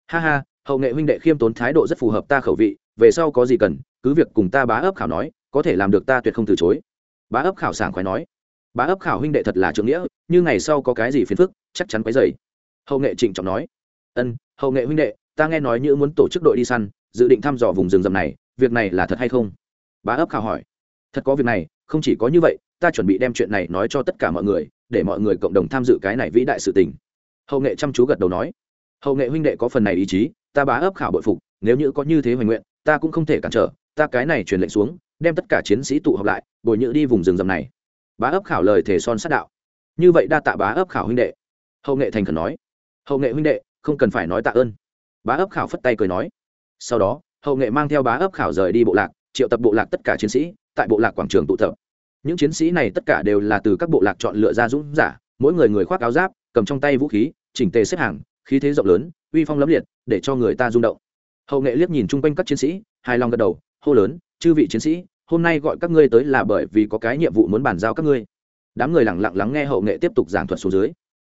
Ha ha, hậu nghệ huynh đệ khiêm tốn thái độ rất phù hợp ta khẩu vị, về sau có gì cần, cứ việc cùng ta bá ấp khảo nói, có thể làm được ta tuyệt không từ chối. Bá ấp khảo sảng khoái nói. Bá ấp khảo huynh đệ thật là trưởng nghĩa, như ngày sau có cái gì phiền phức, chắc chắn quấy dày hậu nghệ trịnh trọng nói. Ân, hậu nghệ huynh đệ, ta nghe nói như muốn tổ chức đội đi săn dự định thăm dò vùng rừng rậm này, việc này là thật hay không? Bá ấp khảo hỏi. Thật có việc này, không chỉ có như vậy, ta chuẩn bị đem chuyện này nói cho tất cả mọi người, để mọi người cộng đồng tham dự cái này vĩ đại sự tình. Hậu nghệ chăm chú gật đầu nói. Hậu nghệ huynh đệ có phần này ý chí, ta bá ấp khảo bội phục, nếu như có như thế hoành nguyện, ta cũng không thể cản trở, ta cái này truyền lệnh xuống, đem tất cả chiến sĩ tụ họp lại, bồi nhự đi vùng rừng rậm này. Bá ấp khảo lời thể son sát đạo. Như vậy đa tạ bá ấp khảo huynh đệ. Hậu nghệ thành khẩn nói. Hậu nghệ huynh đệ, không cần phải nói tạ ơn. Bá ấp khảo phất tay cười nói sau đó, hậu nghệ mang theo bá ấp khảo rời đi bộ lạc, triệu tập bộ lạc tất cả chiến sĩ, tại bộ lạc quảng trường tụ tập. Những chiến sĩ này tất cả đều là từ các bộ lạc chọn lựa ra dũng giả, mỗi người người khoác áo giáp, cầm trong tay vũ khí, chỉnh tề xếp hàng, khí thế rộng lớn, uy phong lẫm liệt, để cho người ta rung động. Hậu nghệ liếc nhìn chung quanh các chiến sĩ, hài lòng gật đầu, hô lớn, chư vị chiến sĩ, hôm nay gọi các ngươi tới là bởi vì có cái nhiệm vụ muốn bàn giao các ngươi. Đám người lẳng lặng lắng nghe hậu nghệ tiếp tục giảng thuật xuống dưới.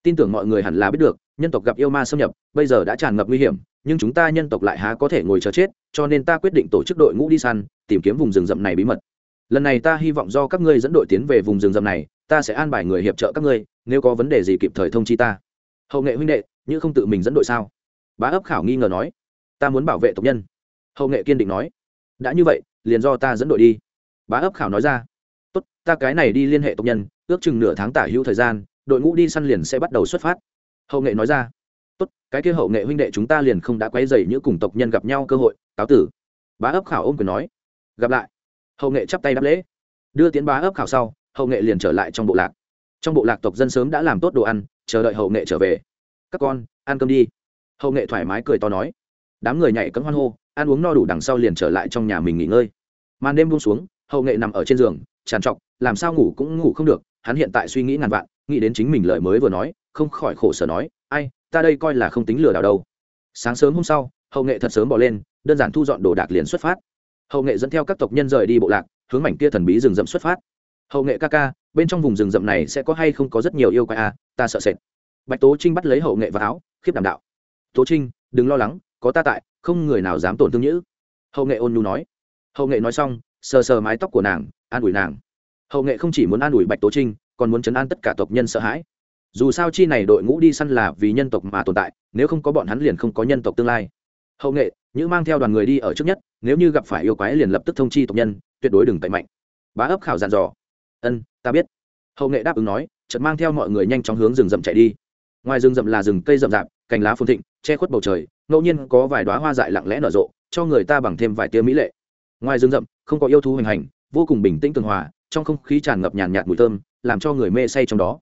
Tin tưởng mọi người hẳn là biết được, nhân tộc gặp yêu ma xâm nhập, bây giờ đã tràn ngập nguy hiểm nhưng chúng ta nhân tộc lại há có thể ngồi chờ chết, cho nên ta quyết định tổ chức đội ngũ đi săn, tìm kiếm vùng rừng rậm này bí mật. Lần này ta hy vọng do các ngươi dẫn đội tiến về vùng rừng rậm này, ta sẽ an bài người hiệp trợ các ngươi, nếu có vấn đề gì kịp thời thông chi ta. Hậu nghệ huynh đệ, như không tự mình dẫn đội sao? Bá ấp khảo nghi ngờ nói. Ta muốn bảo vệ tộc nhân. Hậu nghệ kiên định nói. Đã như vậy, liền do ta dẫn đội đi. Bá ấp khảo nói ra. Tốt, ta cái này đi liên hệ tộc nhân, ước chừng nửa tháng tả hữu thời gian, đội ngũ đi săn liền sẽ bắt đầu xuất phát. Hậu nghệ nói ra tốt, cái kia hậu nghệ huynh đệ chúng ta liền không đã quay dày như cùng tộc nhân gặp nhau cơ hội, cáo tử. Bá ấp khảo ôm quyền nói. Gặp lại. Hậu nghệ chắp tay đáp lễ. Đưa tiến bá ấp khảo sau, hậu nghệ liền trở lại trong bộ lạc. Trong bộ lạc tộc dân sớm đã làm tốt đồ ăn, chờ đợi hậu nghệ trở về. Các con, ăn cơm đi. Hậu nghệ thoải mái cười to nói. Đám người nhảy cấm hoan hô, ăn uống no đủ đằng sau liền trở lại trong nhà mình nghỉ ngơi. Màn đêm buông xuống, hậu nghệ nằm ở trên giường tràn trọc, làm sao ngủ cũng ngủ không được, hắn hiện tại suy nghĩ ngàn vạn, nghĩ đến chính mình lời mới vừa nói, không khỏi khổ sở nói, ai ta đây coi là không tính lừa đảo đâu. Sáng sớm hôm sau, hậu nghệ thật sớm bỏ lên, đơn giản thu dọn đồ đạc liền xuất phát. Hậu nghệ dẫn theo các tộc nhân rời đi bộ lạc, hướng mảnh kia thần bí rừng rậm xuất phát. Hậu nghệ ca ca, bên trong vùng rừng rậm này sẽ có hay không có rất nhiều yêu quái à ta sợ sệt. Bạch tố trinh bắt lấy hậu nghệ vào áo, khiếp đảm đạo. Tố trinh, đừng lo lắng, có ta tại, không người nào dám tổn thương nhữ. Hậu nghệ ôn nhu nói. Hậu nghệ nói xong, sờ sờ mái tóc của nàng, an ủi nàng. Hậu nghệ không chỉ muốn an ủi bạch tố trinh, còn muốn chấn an tất cả tộc nhân sợ hãi dù sao chi này đội ngũ đi săn là vì nhân tộc mà tồn tại, nếu không có bọn hắn liền không có nhân tộc tương lai. Hậu nghệ, nhữ mang theo đoàn người đi ở trước nhất, nếu như gặp phải yêu quái liền lập tức thông chi tộc nhân, tuyệt đối đừng tẩy mạnh. Bá ấp khảo dặn dò. Ân, ta biết. Hậu nghệ đáp ứng nói, chợt mang theo mọi người nhanh chóng hướng rừng rậm chạy đi. Ngoài rừng rậm là rừng cây rậm rạp, cành lá phồn thịnh, che khuất bầu trời, ngẫu nhiên có vài đoá hoa dại lặng lẽ nở rộ, cho người ta bằng thêm vài tia mỹ lệ. Ngoài rừng rậm, không có yêu thú hoành hành, vô cùng bình tĩnh tường hòa, trong không khí tràn ngập nhàn nhạt mùi thơm, làm cho người mê say trong đó.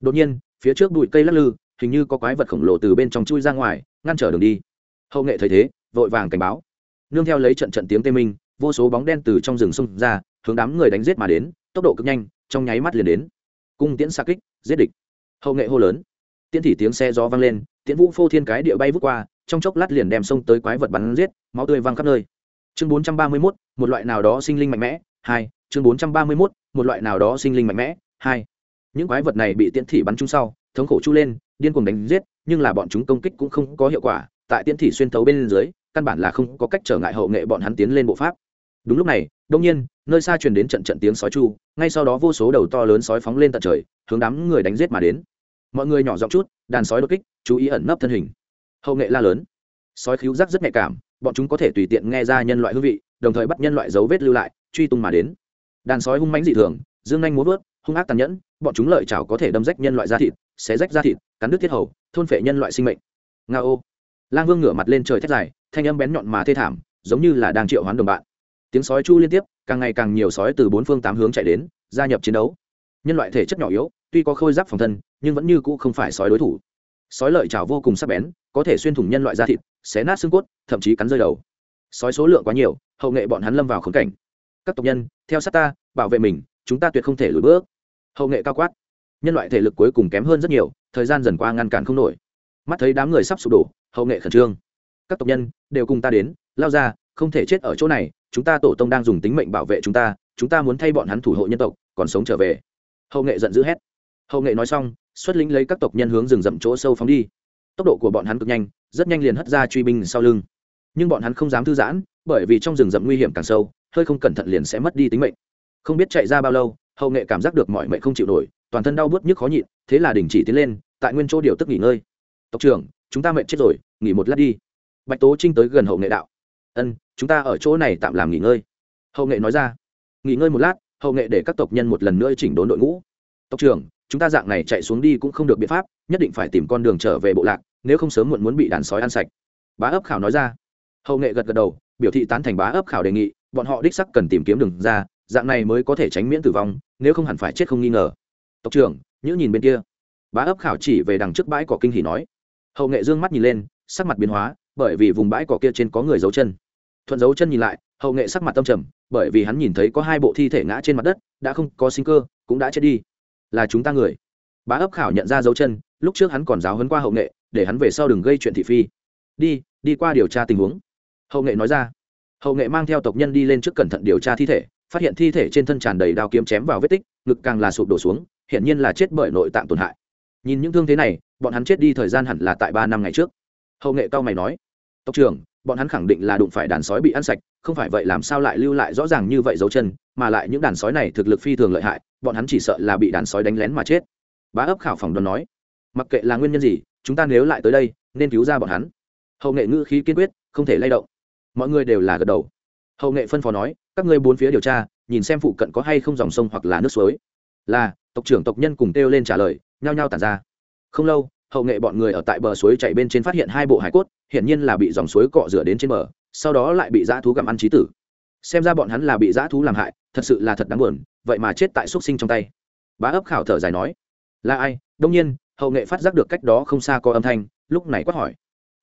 Đột nhiên phía trước bụi cây lắc lư hình như có quái vật khổng lồ từ bên trong chui ra ngoài ngăn trở đường đi. Hậu nghệ thấy thế vội vàng cảnh báo. Nương theo lấy trận trận tiếng tê minh vô số bóng đen từ trong rừng xông ra hướng đám người đánh giết mà đến tốc độ cực nhanh trong nháy mắt liền đến. Cung tiễn xa kích giết địch. Hậu nghệ hô lớn. Tiễn thị tiếng xe gió vang lên tiễn vũ phô thiên cái địa bay vút qua trong chốc lát liền đem xông tới quái vật bắn giết máu tươi văng khắp nơi. Chương bốn trăm ba mươi 431, một loại nào đó sinh linh mạnh mẽ hai chương bốn trăm ba mươi 431, một loại nào đó sinh linh mạnh mẽ hai những quái vật này bị tiễn thị bắn trúng sau, thống khổ chu lên, điên cuồng đánh giết, nhưng là bọn chúng công kích cũng không có hiệu quả. Tại tiễn thị xuyên thấu bên dưới, căn bản là không có cách trở ngại hậu nghệ bọn hắn tiến lên bộ pháp. Đúng lúc này, đông nhiên, nơi xa truyền đến trận trận tiếng sói chu, ngay sau đó vô số đầu to lớn sói phóng lên tận trời, hướng đám người đánh giết mà đến. Mọi người nhỏ giọng chút, đàn sói đột kích, chú ý ẩn nấp thân hình. Hậu nghệ la lớn. Sói khíu giác rất nhạy cảm, bọn chúng có thể tùy tiện nghe ra nhân loại hương vị, đồng thời bắt nhân loại dấu vết lưu lại, truy tung mà đến. Đàn sói hung mãnh dị thường, dương nhanh muốn vớt, hung ác tàn nhẫn bọn chúng lợi chảo có thể đâm rách nhân loại da thịt, xé rách da thịt, cắn đứt thiết hầu, thôn phệ nhân loại sinh mệnh. Nga ô. Lang vương ngửa mặt lên trời thét dài, thanh âm bén nhọn mà thê thảm, giống như là đang triệu hoán đồng bạn. Tiếng sói chu liên tiếp, càng ngày càng nhiều sói từ bốn phương tám hướng chạy đến, gia nhập chiến đấu. Nhân loại thể chất nhỏ yếu, tuy có khôi giáp phòng thân, nhưng vẫn như cũ không phải sói đối thủ. Sói lợi chảo vô cùng sắc bén, có thể xuyên thủng nhân loại da thịt, xé nát xương cốt, thậm chí cắn rơi đầu. Sói số lượng quá nhiều, hậu nghệ bọn hắn lâm vào khống cảnh. Các tộc nhân, theo sát ta, bảo vệ mình, chúng ta tuyệt không thể lùi bước hậu nghệ cao quát. Nhân loại thể lực cuối cùng kém hơn rất nhiều, thời gian dần qua ngăn cản không nổi. Mắt thấy đám người sắp sụp đổ, hậu nghệ khẩn trương. Các tộc nhân đều cùng ta đến, lao ra, không thể chết ở chỗ này, chúng ta tổ tông đang dùng tính mệnh bảo vệ chúng ta chúng ta muốn thay bọn hắn thủ hộ nhân tộc, còn sống trở về. Hậu nghệ giận dữ hét. Hậu nghệ nói xong, xuất lĩnh lấy các tộc nhân hướng rừng rậm chỗ sâu phóng đi. Tốc độ của bọn hắn cực nhanh, rất nhanh liền hất ra truy binh sau lưng. Nhưng bọn hắn không dám thư giãn, bởi vì trong rừng rậm nguy hiểm càng sâu, hơi không cẩn thận liền sẽ mất đi tính mệnh. Không biết chạy ra bao lâu hậu nghệ cảm giác được mọi mệnh không chịu nổi, toàn thân đau bớt nhức khó nhịn, thế là đình chỉ tiến lên, tại nguyên chỗ điều tức nghỉ ngơi. Tộc trưởng, chúng ta mệnh chết rồi, nghỉ một lát đi. Bạch tố trinh tới gần hậu nghệ đạo. Ân, chúng ta ở chỗ này tạm làm nghỉ ngơi. Hậu nghệ nói ra. Nghỉ ngơi một lát, hậu nghệ để các tộc nhân một lần nữa chỉnh đốn đội ngũ. Tộc trưởng, chúng ta dạng này chạy xuống đi cũng không được biện pháp, nhất định phải tìm con đường trở về bộ lạc, nếu không sớm muộn muốn bị đàn sói ăn sạch. Bá ấp khảo nói ra. Hậu nghệ gật gật đầu, biểu thị tán thành bá ấp khảo đề nghị, bọn họ đích sắc cần tìm kiếm đường ra dạng này mới có thể tránh miễn tử vong, nếu không hẳn phải chết không nghi ngờ. Tộc trưởng, nhữ nhìn bên kia. Bá ấp khảo chỉ về đằng trước bãi cỏ kinh hỉ nói. Hậu nghệ dương mắt nhìn lên, sắc mặt biến hóa, bởi vì vùng bãi cỏ kia trên có người giấu chân. Thuận dấu chân nhìn lại, hậu nghệ sắc mặt tâm trầm, bởi vì hắn nhìn thấy có hai bộ thi thể ngã trên mặt đất, đã không có sinh cơ, cũng đã chết đi. Là chúng ta người. Bá ấp khảo nhận ra dấu chân, lúc trước hắn còn giáo hấn qua hậu nghệ, để hắn về sau đừng gây chuyện thị phi. Đi đi qua điều tra tình huống. Hậu nghệ nói ra. Hậu nghệ mang theo tộc nhân đi lên trước cẩn thận điều tra thi thể phát hiện thi thể trên thân tràn đầy đao kiếm chém vào vết tích, ngực càng là sụp đổ xuống, hiển nhiên là chết bởi nội tạng tổn hại. Nhìn những thương thế này, bọn hắn chết đi thời gian hẳn là tại ba năm ngày trước. Hậu nghệ cao mày nói, tộc trưởng, bọn hắn khẳng định là đụng phải đàn sói bị ăn sạch, không phải vậy làm sao lại lưu lại rõ ràng như vậy dấu chân, mà lại những đàn sói này thực lực phi thường lợi hại, bọn hắn chỉ sợ là bị đàn sói đánh lén mà chết. Bá ấp khảo phòng đoán nói, mặc kệ là nguyên nhân gì, chúng ta nếu lại tới đây, nên cứu ra bọn hắn. Hậu nghệ ngữ khí kiên quyết, không thể lay động. Mọi người đều là gật đầu hậu nghệ phân phó nói, các ngươi bốn phía điều tra, nhìn xem phụ cận có hay không dòng sông hoặc là nước suối. Là, tộc trưởng tộc nhân cùng kêu lên trả lời, nhao nhao tản ra. Không lâu, hậu nghệ bọn người ở tại bờ suối chạy bên trên phát hiện hai bộ hải cốt, hiển nhiên là bị dòng suối cọ rửa đến trên bờ, sau đó lại bị dã thú gặm ăn trí tử. Xem ra bọn hắn là bị dã thú làm hại, thật sự là thật đáng buồn, vậy mà chết tại xúc sinh trong tay. Bá ấp khảo thở dài nói, là ai? Đông nhiên, hậu nghệ phát giác được cách đó không xa có âm thanh, lúc này quát hỏi,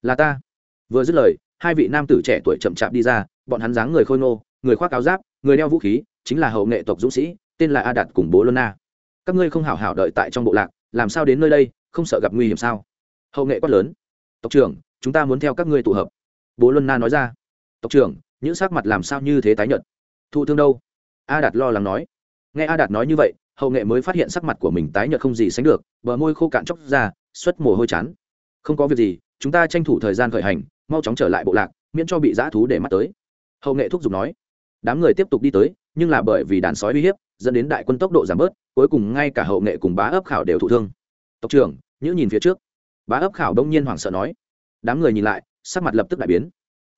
là ta. Vừa dứt lời hai vị nam tử trẻ tuổi chậm chạp đi ra, bọn hắn dáng người khôi ngô, người khoác áo giáp, người đeo vũ khí, chính là hậu nghệ tộc dũng sĩ, tên là a đạt cùng bố lô na. Các ngươi không hảo hảo đợi tại trong bộ lạc, làm sao đến nơi đây, không sợ gặp nguy hiểm sao? Hậu nghệ quát lớn. Tộc trưởng, chúng ta muốn theo các ngươi tụ hợp. Bố luân na nói ra. Tộc trưởng, những sắc mặt làm sao như thế tái nhợt? Thụ thương đâu? A đạt lo lắng nói. Nghe a đạt nói như vậy, hậu nghệ mới phát hiện sắc mặt của mình tái nhợt không gì sánh được, bờ môi khô cạn chóc ra, xuất mồ hôi chán. Không có việc gì, chúng ta tranh thủ thời gian khởi hành mau chóng trở lại bộ lạc, miễn cho bị dã thú để mắt tới. Hậu nghệ thúc giục nói. Đám người tiếp tục đi tới, nhưng là bởi vì đàn sói uy hiếp, dẫn đến đại quân tốc độ giảm bớt, cuối cùng ngay cả hậu nghệ cùng bá ấp khảo đều thụ thương. Tộc trưởng, nhữ nhìn phía trước. Bá ấp khảo đông nhiên hoảng sợ nói. Đám người nhìn lại, sắc mặt lập tức đại biến.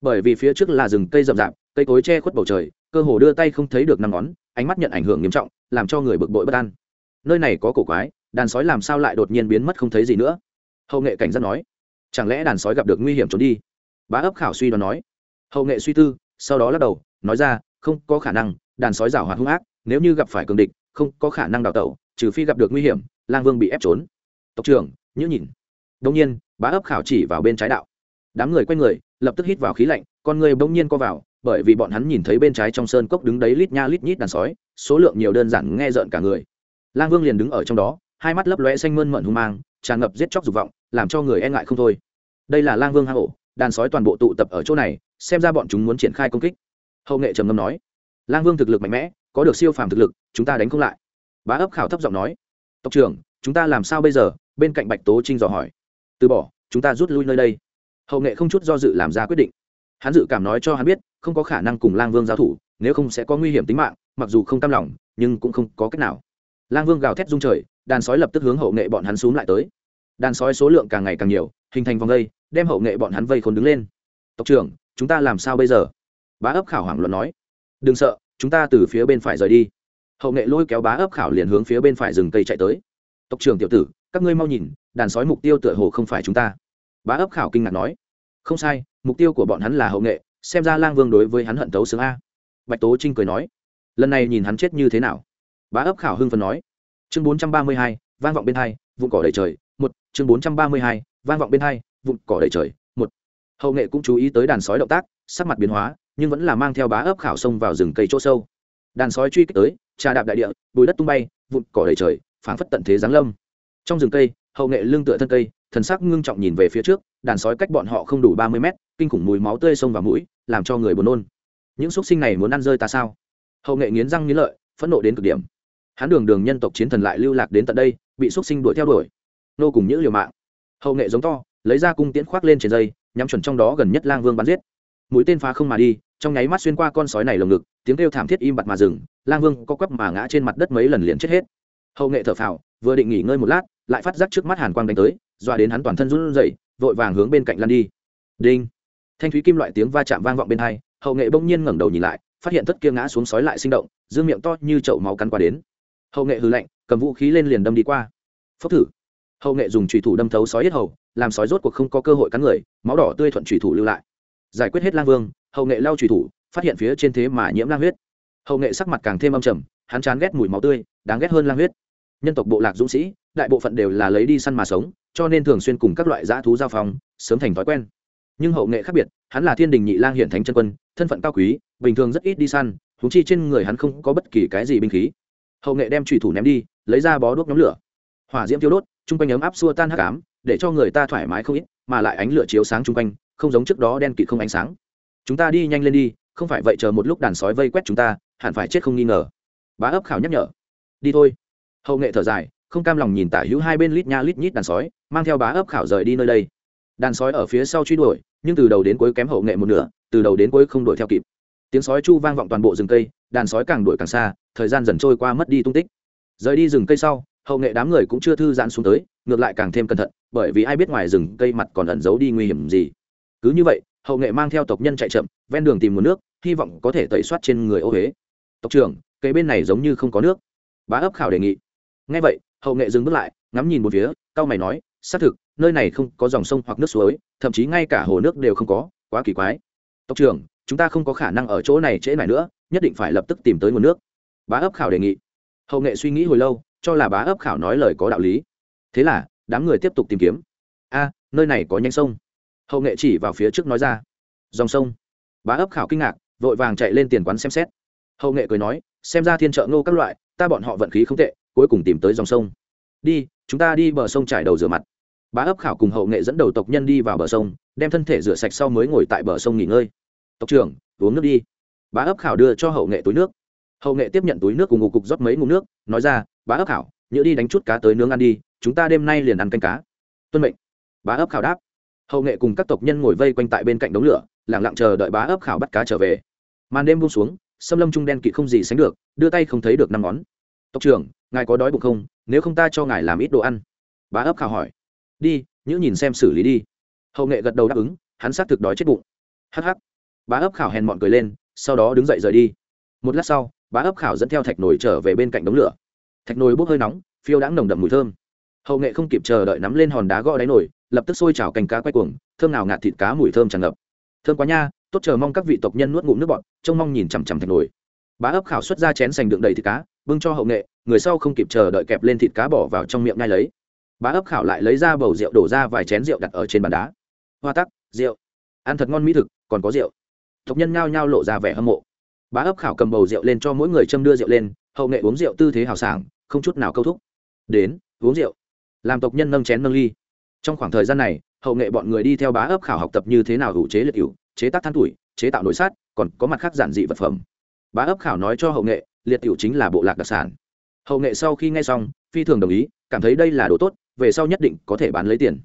Bởi vì phía trước là rừng cây rậm rạp, cây cối che khuất bầu trời, cơ hồ đưa tay không thấy được năm ngón, ánh mắt nhận ảnh hưởng nghiêm trọng, làm cho người bực bội bất an. Nơi này có cổ quái, đàn sói làm sao lại đột nhiên biến mất không thấy gì nữa? Hậu nghệ cảnh giác nói. Chẳng lẽ đàn sói gặp được nguy hiểm trốn đi? Bá ấp khảo suy đoán nói. Hậu nghệ suy tư, sau đó lắc đầu, nói ra, không có khả năng, đàn sói rào hoạt hung ác, nếu như gặp phải cường địch, không có khả năng đào tẩu, trừ phi gặp được nguy hiểm, lang vương bị ép trốn. Tộc trưởng, nhữ nhìn đông nhiên, bá ấp khảo chỉ vào bên trái đạo. Đám người quay người, lập tức hít vào khí lạnh, con người bỗng nhiên co vào, bởi vì bọn hắn nhìn thấy bên trái trong sơn cốc đứng đấy lít nha lít nhít đàn sói, số lượng nhiều đơn giản nghe rợn cả người. Lang vương liền đứng ở trong đó, hai mắt lấp lóe xanh mơn mận hung mang, tràn ngập giết chóc dục vọng, làm cho người e ngại không thôi. Đây là lang vương hang ổ đàn sói toàn bộ tụ tập ở chỗ này, xem ra bọn chúng muốn triển khai công kích. Hậu nghệ trầm ngâm nói. Lang vương thực lực mạnh mẽ, có được siêu phàm thực lực, chúng ta đánh không lại. Bá ấp khảo thấp giọng nói. Tộc trưởng, chúng ta làm sao bây giờ? Bên cạnh bạch tố trinh dò hỏi. Từ bỏ, chúng ta rút lui nơi đây. Hậu nghệ không chút do dự làm ra quyết định. Hắn dự cảm nói cho hắn biết, không có khả năng cùng lang vương giao thủ, nếu không sẽ có nguy hiểm tính mạng, mặc dù không tam lòng, nhưng cũng không có cách nào. Lang vương gào thét rung trời, đàn sói lập tức hướng hậu nghệ bọn hắn xuống lại tới. Đàn sói số lượng càng ngày càng nhiều, hình thành vòng gây đem hậu nghệ bọn hắn vây khốn đứng lên. Tộc trưởng, chúng ta làm sao bây giờ? Bá ấp khảo hoảng luận nói. Đừng sợ, chúng ta từ phía bên phải rời đi. Hậu nghệ lôi kéo bá ấp khảo liền hướng phía bên phải rừng cây chạy tới. Tộc trưởng tiểu tử, các ngươi mau nhìn, đàn sói mục tiêu tựa hồ không phải chúng ta. Bá ấp khảo kinh ngạc nói. Không sai, mục tiêu của bọn hắn là hậu nghệ, xem ra lang vương đối với hắn hận tấu sướng a. Bạch tố trinh cười nói. Lần này nhìn hắn chết như thế nào? Bá ấp khảo hưng phần nói. Chương bốn trăm ba mươi hai, vang vọng bên hai, vụn cỏ đầy trời, một, chương bốn trăm ba mươi hai, vang vọng bên hai vụn cỏ đầy trời, một. Hậu nghệ cũng chú ý tới đàn sói động tác, sắc mặt biến hóa, nhưng vẫn là mang theo bá ấp khảo sông vào rừng cây chỗ sâu. Đàn sói truy kích tới, trà đạp đại địa, bùi đất tung bay, vụn cỏ đầy trời, phảng phất tận thế giáng lâm. Trong rừng cây, hậu nghệ lưng tựa thân cây, thần sắc ngưng trọng nhìn về phía trước, đàn sói cách bọn họ không đủ ba mươi mét, kinh khủng mùi máu tươi sông vào mũi, làm cho người buồn nôn. Những x u ấ t sinh này muốn ăn rơi ta sao? Hậu nghệ nghiến răng nghiến lợi, phẫn nộ đến cực điểm. Hắn đường đường nhân tộc chiến thần lại lưu lạc đến tận đây, bị x u ấ t sinh đuổi theo đuổi. Nô cùng những liều mạng. Hậu nghệ giống to lấy ra cung tiễn khoác lên trên dây, nhắm chuẩn trong đó gần nhất lang vương bắn giết. Mũi tên phá không mà đi, trong nháy mắt xuyên qua con sói này lồng ngực, tiếng kêu thảm thiết im bặt mà dừng, lang vương co quắp mà ngã trên mặt đất mấy lần liền chết hết. Hậu nghệ thở phào, vừa định nghỉ ngơi một lát, lại phát giác trước mắt hàn quang đánh tới, dọa đến hắn toàn thân run rẩy, vội vàng hướng bên cạnh lăn đi. Đinh! Thanh thúy kim loại tiếng va chạm vang vọng bên hai, hậu nghệ bỗng nhiên ngẩng đầu nhìn lại, phát hiện thất kia ngã xuống sói lại sinh động, dương miệng to như chậu máu cắn qua đến. Hậu nghệ hư lạnh, cầm vũ khí lên liền đâm đi qua. Phốc thử. Hậu nghệ dùng trùy thủ đâm thấu sói hết hầu làm sói rốt cuộc không có cơ hội cắn người, máu đỏ tươi thuận thủy thủ lưu lại. Giải quyết hết lang vương, hậu nghệ lau thủy thủ, phát hiện phía trên thế mà nhiễm lang huyết. Hậu nghệ sắc mặt càng thêm âm trầm, hắn chán ghét mùi máu tươi, đáng ghét hơn lang huyết. Nhân tộc bộ lạc dũng sĩ, đại bộ phận đều là lấy đi săn mà sống, cho nên thường xuyên cùng các loại dã thú giao phòng sớm thành thói quen. Nhưng hậu nghệ khác biệt, hắn là thiên đình nhị lang hiển thánh chân quân, thân phận cao quý, bình thường rất ít đi săn thú chi trên người hắn không có bất kỳ cái gì binh khí. Hậu nghệ đem trùy thủ ném đi, lấy ra bó đuốc nhóm lửa. Hỏa diễm thiêu đốt, chung quanh ấm áp xua tan hắc ám để cho người ta thoải mái không ít, mà lại ánh lửa chiếu sáng chung quanh, không giống trước đó đen kịt không ánh sáng. Chúng ta đi nhanh lên đi, không phải vậy chờ một lúc đàn sói vây quét chúng ta, hẳn phải chết không nghi ngờ. Bá ấp khảo nhắc nhở. Đi thôi. Hậu nghệ thở dài, không cam lòng nhìn tả hữu hai bên lít nha lít nhít đàn sói, mang theo bá ấp khảo rời đi nơi đây. Đàn sói ở phía sau truy đuổi, nhưng từ đầu đến cuối kém hậu nghệ một nửa, từ đầu đến cuối không đuổi theo kịp. Tiếng sói chu vang vọng toàn bộ rừng cây, đàn sói càng đuổi càng xa, thời gian dần trôi qua mất đi tung tích. Rời đi rừng cây sau, hậu nghệ đám người cũng chưa thư giãn xuống tới ngược lại càng thêm cẩn thận, bởi vì ai biết ngoài rừng cây mặt còn ẩn giấu đi nguy hiểm gì. Cứ như vậy, hậu nghệ mang theo tộc nhân chạy chậm, ven đường tìm nguồn nước, hy vọng có thể tẩy soát trên người ô huế tộc trưởng, cây bên này giống như không có nước. Bá ấp khảo đề nghị. Ngay vậy, hậu nghệ dừng bước lại, ngắm nhìn một phía cao mày nói, xác thực, nơi này không có dòng sông hoặc nước suối, thậm chí ngay cả hồ nước đều không có, quá kỳ quái. Tộc trưởng, chúng ta không có khả năng ở chỗ này trễ này nữa, nhất định phải lập tức tìm tới nguồn nước. Bá ấp khảo đề nghị. Hậu nghệ suy nghĩ hồi lâu, cho là bá ấp khảo nói lời có đạo lý thế là, đám người tiếp tục tìm kiếm. A, nơi này có nhanh sông. Hậu nghệ chỉ vào phía trước nói ra. Dòng sông. Bá ấp khảo kinh ngạc, vội vàng chạy lên tiền quán xem xét. Hậu nghệ cười nói, xem ra thiên trợ ngô các loại, ta bọn họ vận khí không tệ, cuối cùng tìm tới dòng sông. Đi, chúng ta đi bờ sông trải đầu rửa mặt. Bá ấp khảo cùng hậu nghệ dẫn đầu tộc nhân đi vào bờ sông, đem thân thể rửa sạch sau mới ngồi tại bờ sông nghỉ ngơi. Tộc trưởng, uống nước đi. Bá ấp khảo đưa cho hậu nghệ túi nước. Hậu nghệ tiếp nhận túi nước cùng ngục cục rót mấy ngụm nước, nói ra, bá ấp khảo, nhớ đi đánh chút cá tới nướng ăn đi chúng ta đêm nay liền ăn canh cá. Tuân mệnh. Bá ấp khảo đáp. Hậu nghệ cùng các tộc nhân ngồi vây quanh tại bên cạnh đống lửa lẳng lặng chờ đợi bá ấp khảo bắt cá trở về. Màn đêm buông xuống, xâm lâm trung đen kỵ không gì sánh được, đưa tay không thấy được năm ngón. Tộc trưởng, ngài có đói bụng không? Nếu không ta cho ngài làm ít đồ ăn. Bá ấp khảo hỏi. Đi, nhữ nhìn xem xử lý đi. Hậu nghệ gật đầu đáp ứng, hắn xác thực đói chết bụng. Hh bá ấp khảo hèn mọn cười lên, sau đó đứng dậy rời đi. Một lát sau, bá ấp khảo dẫn theo thạch nồi trở về bên cạnh đống lửa. Thạch nồi bốc hơi nóng, phiêu đãng nồng đậm mùi thơm hậu nghệ không kịp chờ đợi nắm lên hòn đá gõ đáy nổi, lập tức sôi trào cành cá quay cuồng thơm nào ngạt thịt cá mùi thơm tràn ngập. Thơm quá nha tốt chờ mong các vị tộc nhân nuốt ngụm nước bọt trông mong nhìn chằm chằm thạch nồi. Bá ấp khảo xuất ra chén sành đựng đầy thịt cá bưng cho hậu nghệ người sau không kịp chờ đợi kẹp lên thịt cá bỏ vào trong miệng ngay lấy. Bá ấp khảo lại lấy ra bầu rượu đổ ra vài chén rượu đặt ở trên bàn đá. Hoa tắc rượu. Ăn thật ngon mỹ thực còn có rượu. Tộc nhân nhao nhao lộ ra vẻ hâm mộ. Bá ấp khảo cầm bầu rượu lên cho mỗi người châm đưa rượu lên hậu nghệ uống rượu tư thế hào sảng không chút nào câu thúc. Đến uống rượu làm tộc nhân nâng chén nâng ly. Trong khoảng thời gian này, hậu nghệ bọn người đi theo bá ấp khảo học tập như thế nào hữu chế liệt cựu chế tác than tuổi, chế tạo nội sát còn có mặt khác giản dị vật phẩm. Bá ấp khảo nói cho hậu nghệ, liệt cựu chính là bộ lạc đặc sản. Hậu nghệ sau khi nghe xong, phi thường đồng ý, cảm thấy đây là đồ tốt, về sau nhất định có thể bán lấy tiền.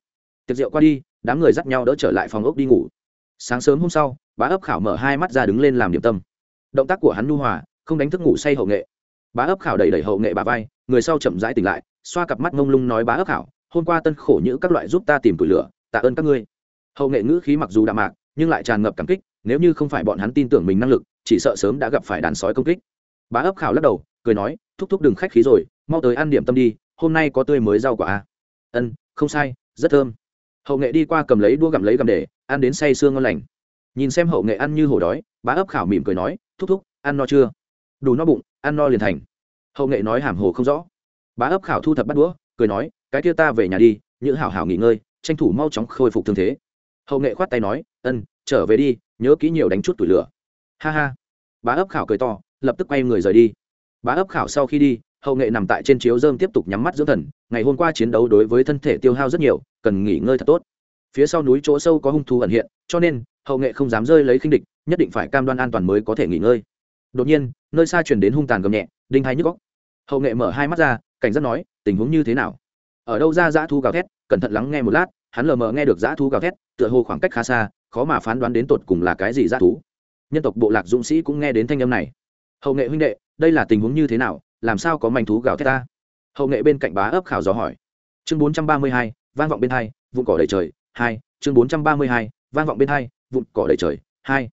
Tiệc rượu qua đi, đám người dắt nhau đỡ trở lại phòng ốc đi ngủ. Sáng sớm hôm sau, bá ấp khảo mở hai mắt ra đứng lên làm điểm tâm. Động tác của hắn nu hòa, không đánh thức ngủ say hậu nghệ. Bá ấp khảo đẩy đẩy hậu nghệ bà vai, người sau chậm rãi tỉnh lại xoa cặp mắt ngông lung nói bá ấp khảo hôm qua tân khổ nhữ các loại giúp ta tìm tủi lửa, tạ ơn các ngươi. Hậu nghệ ngữ khí mặc dù đạm mạc, nhưng lại tràn ngập cảm kích, nếu như không phải bọn hắn tin tưởng mình năng lực, chỉ sợ sớm đã gặp phải đàn sói công kích. Bá ấp khảo lắc đầu, cười nói, thúc thúc đừng khách khí rồi, mau tới ăn điểm tâm đi, hôm nay có tươi mới rau quả a. Ân, không sai, rất thơm. Hậu nghệ đi qua cầm lấy đua gặm lấy gặm để, ăn đến say sương ngon lành. Nhìn xem hậu nghệ ăn như hổ đói, bá ấp khảo mỉm cười nói, thúc thúc, ăn no chưa? Đủ no bụng, ăn no liền thành. Hậu nghệ nói hàm hồ không rõ bá ấp khảo thu thập bắt đũa, cười nói, cái kia ta về nhà đi nhữ hảo hảo nghỉ ngơi, tranh thủ mau chóng khôi phục thương thế. Hậu nghệ khoát tay nói, ân, trở về đi, nhớ kỹ nhiều đánh chút tủi lửa. Ha ha. Bá ấp khảo cười to, lập tức quay người rời đi. Bá ấp khảo sau khi đi, hậu nghệ nằm tại trên chiếu dơm tiếp tục nhắm mắt dưỡng thần, ngày hôm qua chiến đấu đối với thân thể tiêu hao rất nhiều, cần nghỉ ngơi thật tốt. Phía sau núi chỗ sâu có hung thú ẩn hiện, cho nên, hậu nghệ không dám rơi lấy khinh địch, nhất định phải cam đoan an toàn mới có thể nghỉ ngơi. Đột nhiên, nơi xa chuyển đến hung tàn gầm nhẹ, đinh hai nhức góc hậu nghệ mở hai mắt ra cảnh giác nói, tình huống như thế nào? Ở đâu ra dã thu gào thét? Cẩn thận lắng nghe một lát, hắn lờ mờ nghe được dã thu gào thét, tựa hồ khoảng cách khá xa, khó mà phán đoán đến tột cùng là cái gì dã thú. Nhân tộc bộ lạc dũng sĩ cũng nghe đến thanh âm này. Hậu nghệ huynh đệ, đây là tình huống như thế nào? Làm sao có manh thú gào thét ta? Hậu nghệ bên cạnh bá ấp khảo dò hỏi. Chương bốn trăm ba mươi hai, vang vọng bên hai, vụn cỏ đầy trời, hai. Chương bốn trăm ba mươi hai, vang vọng bên hai, vụn cỏ đầy trời, hai.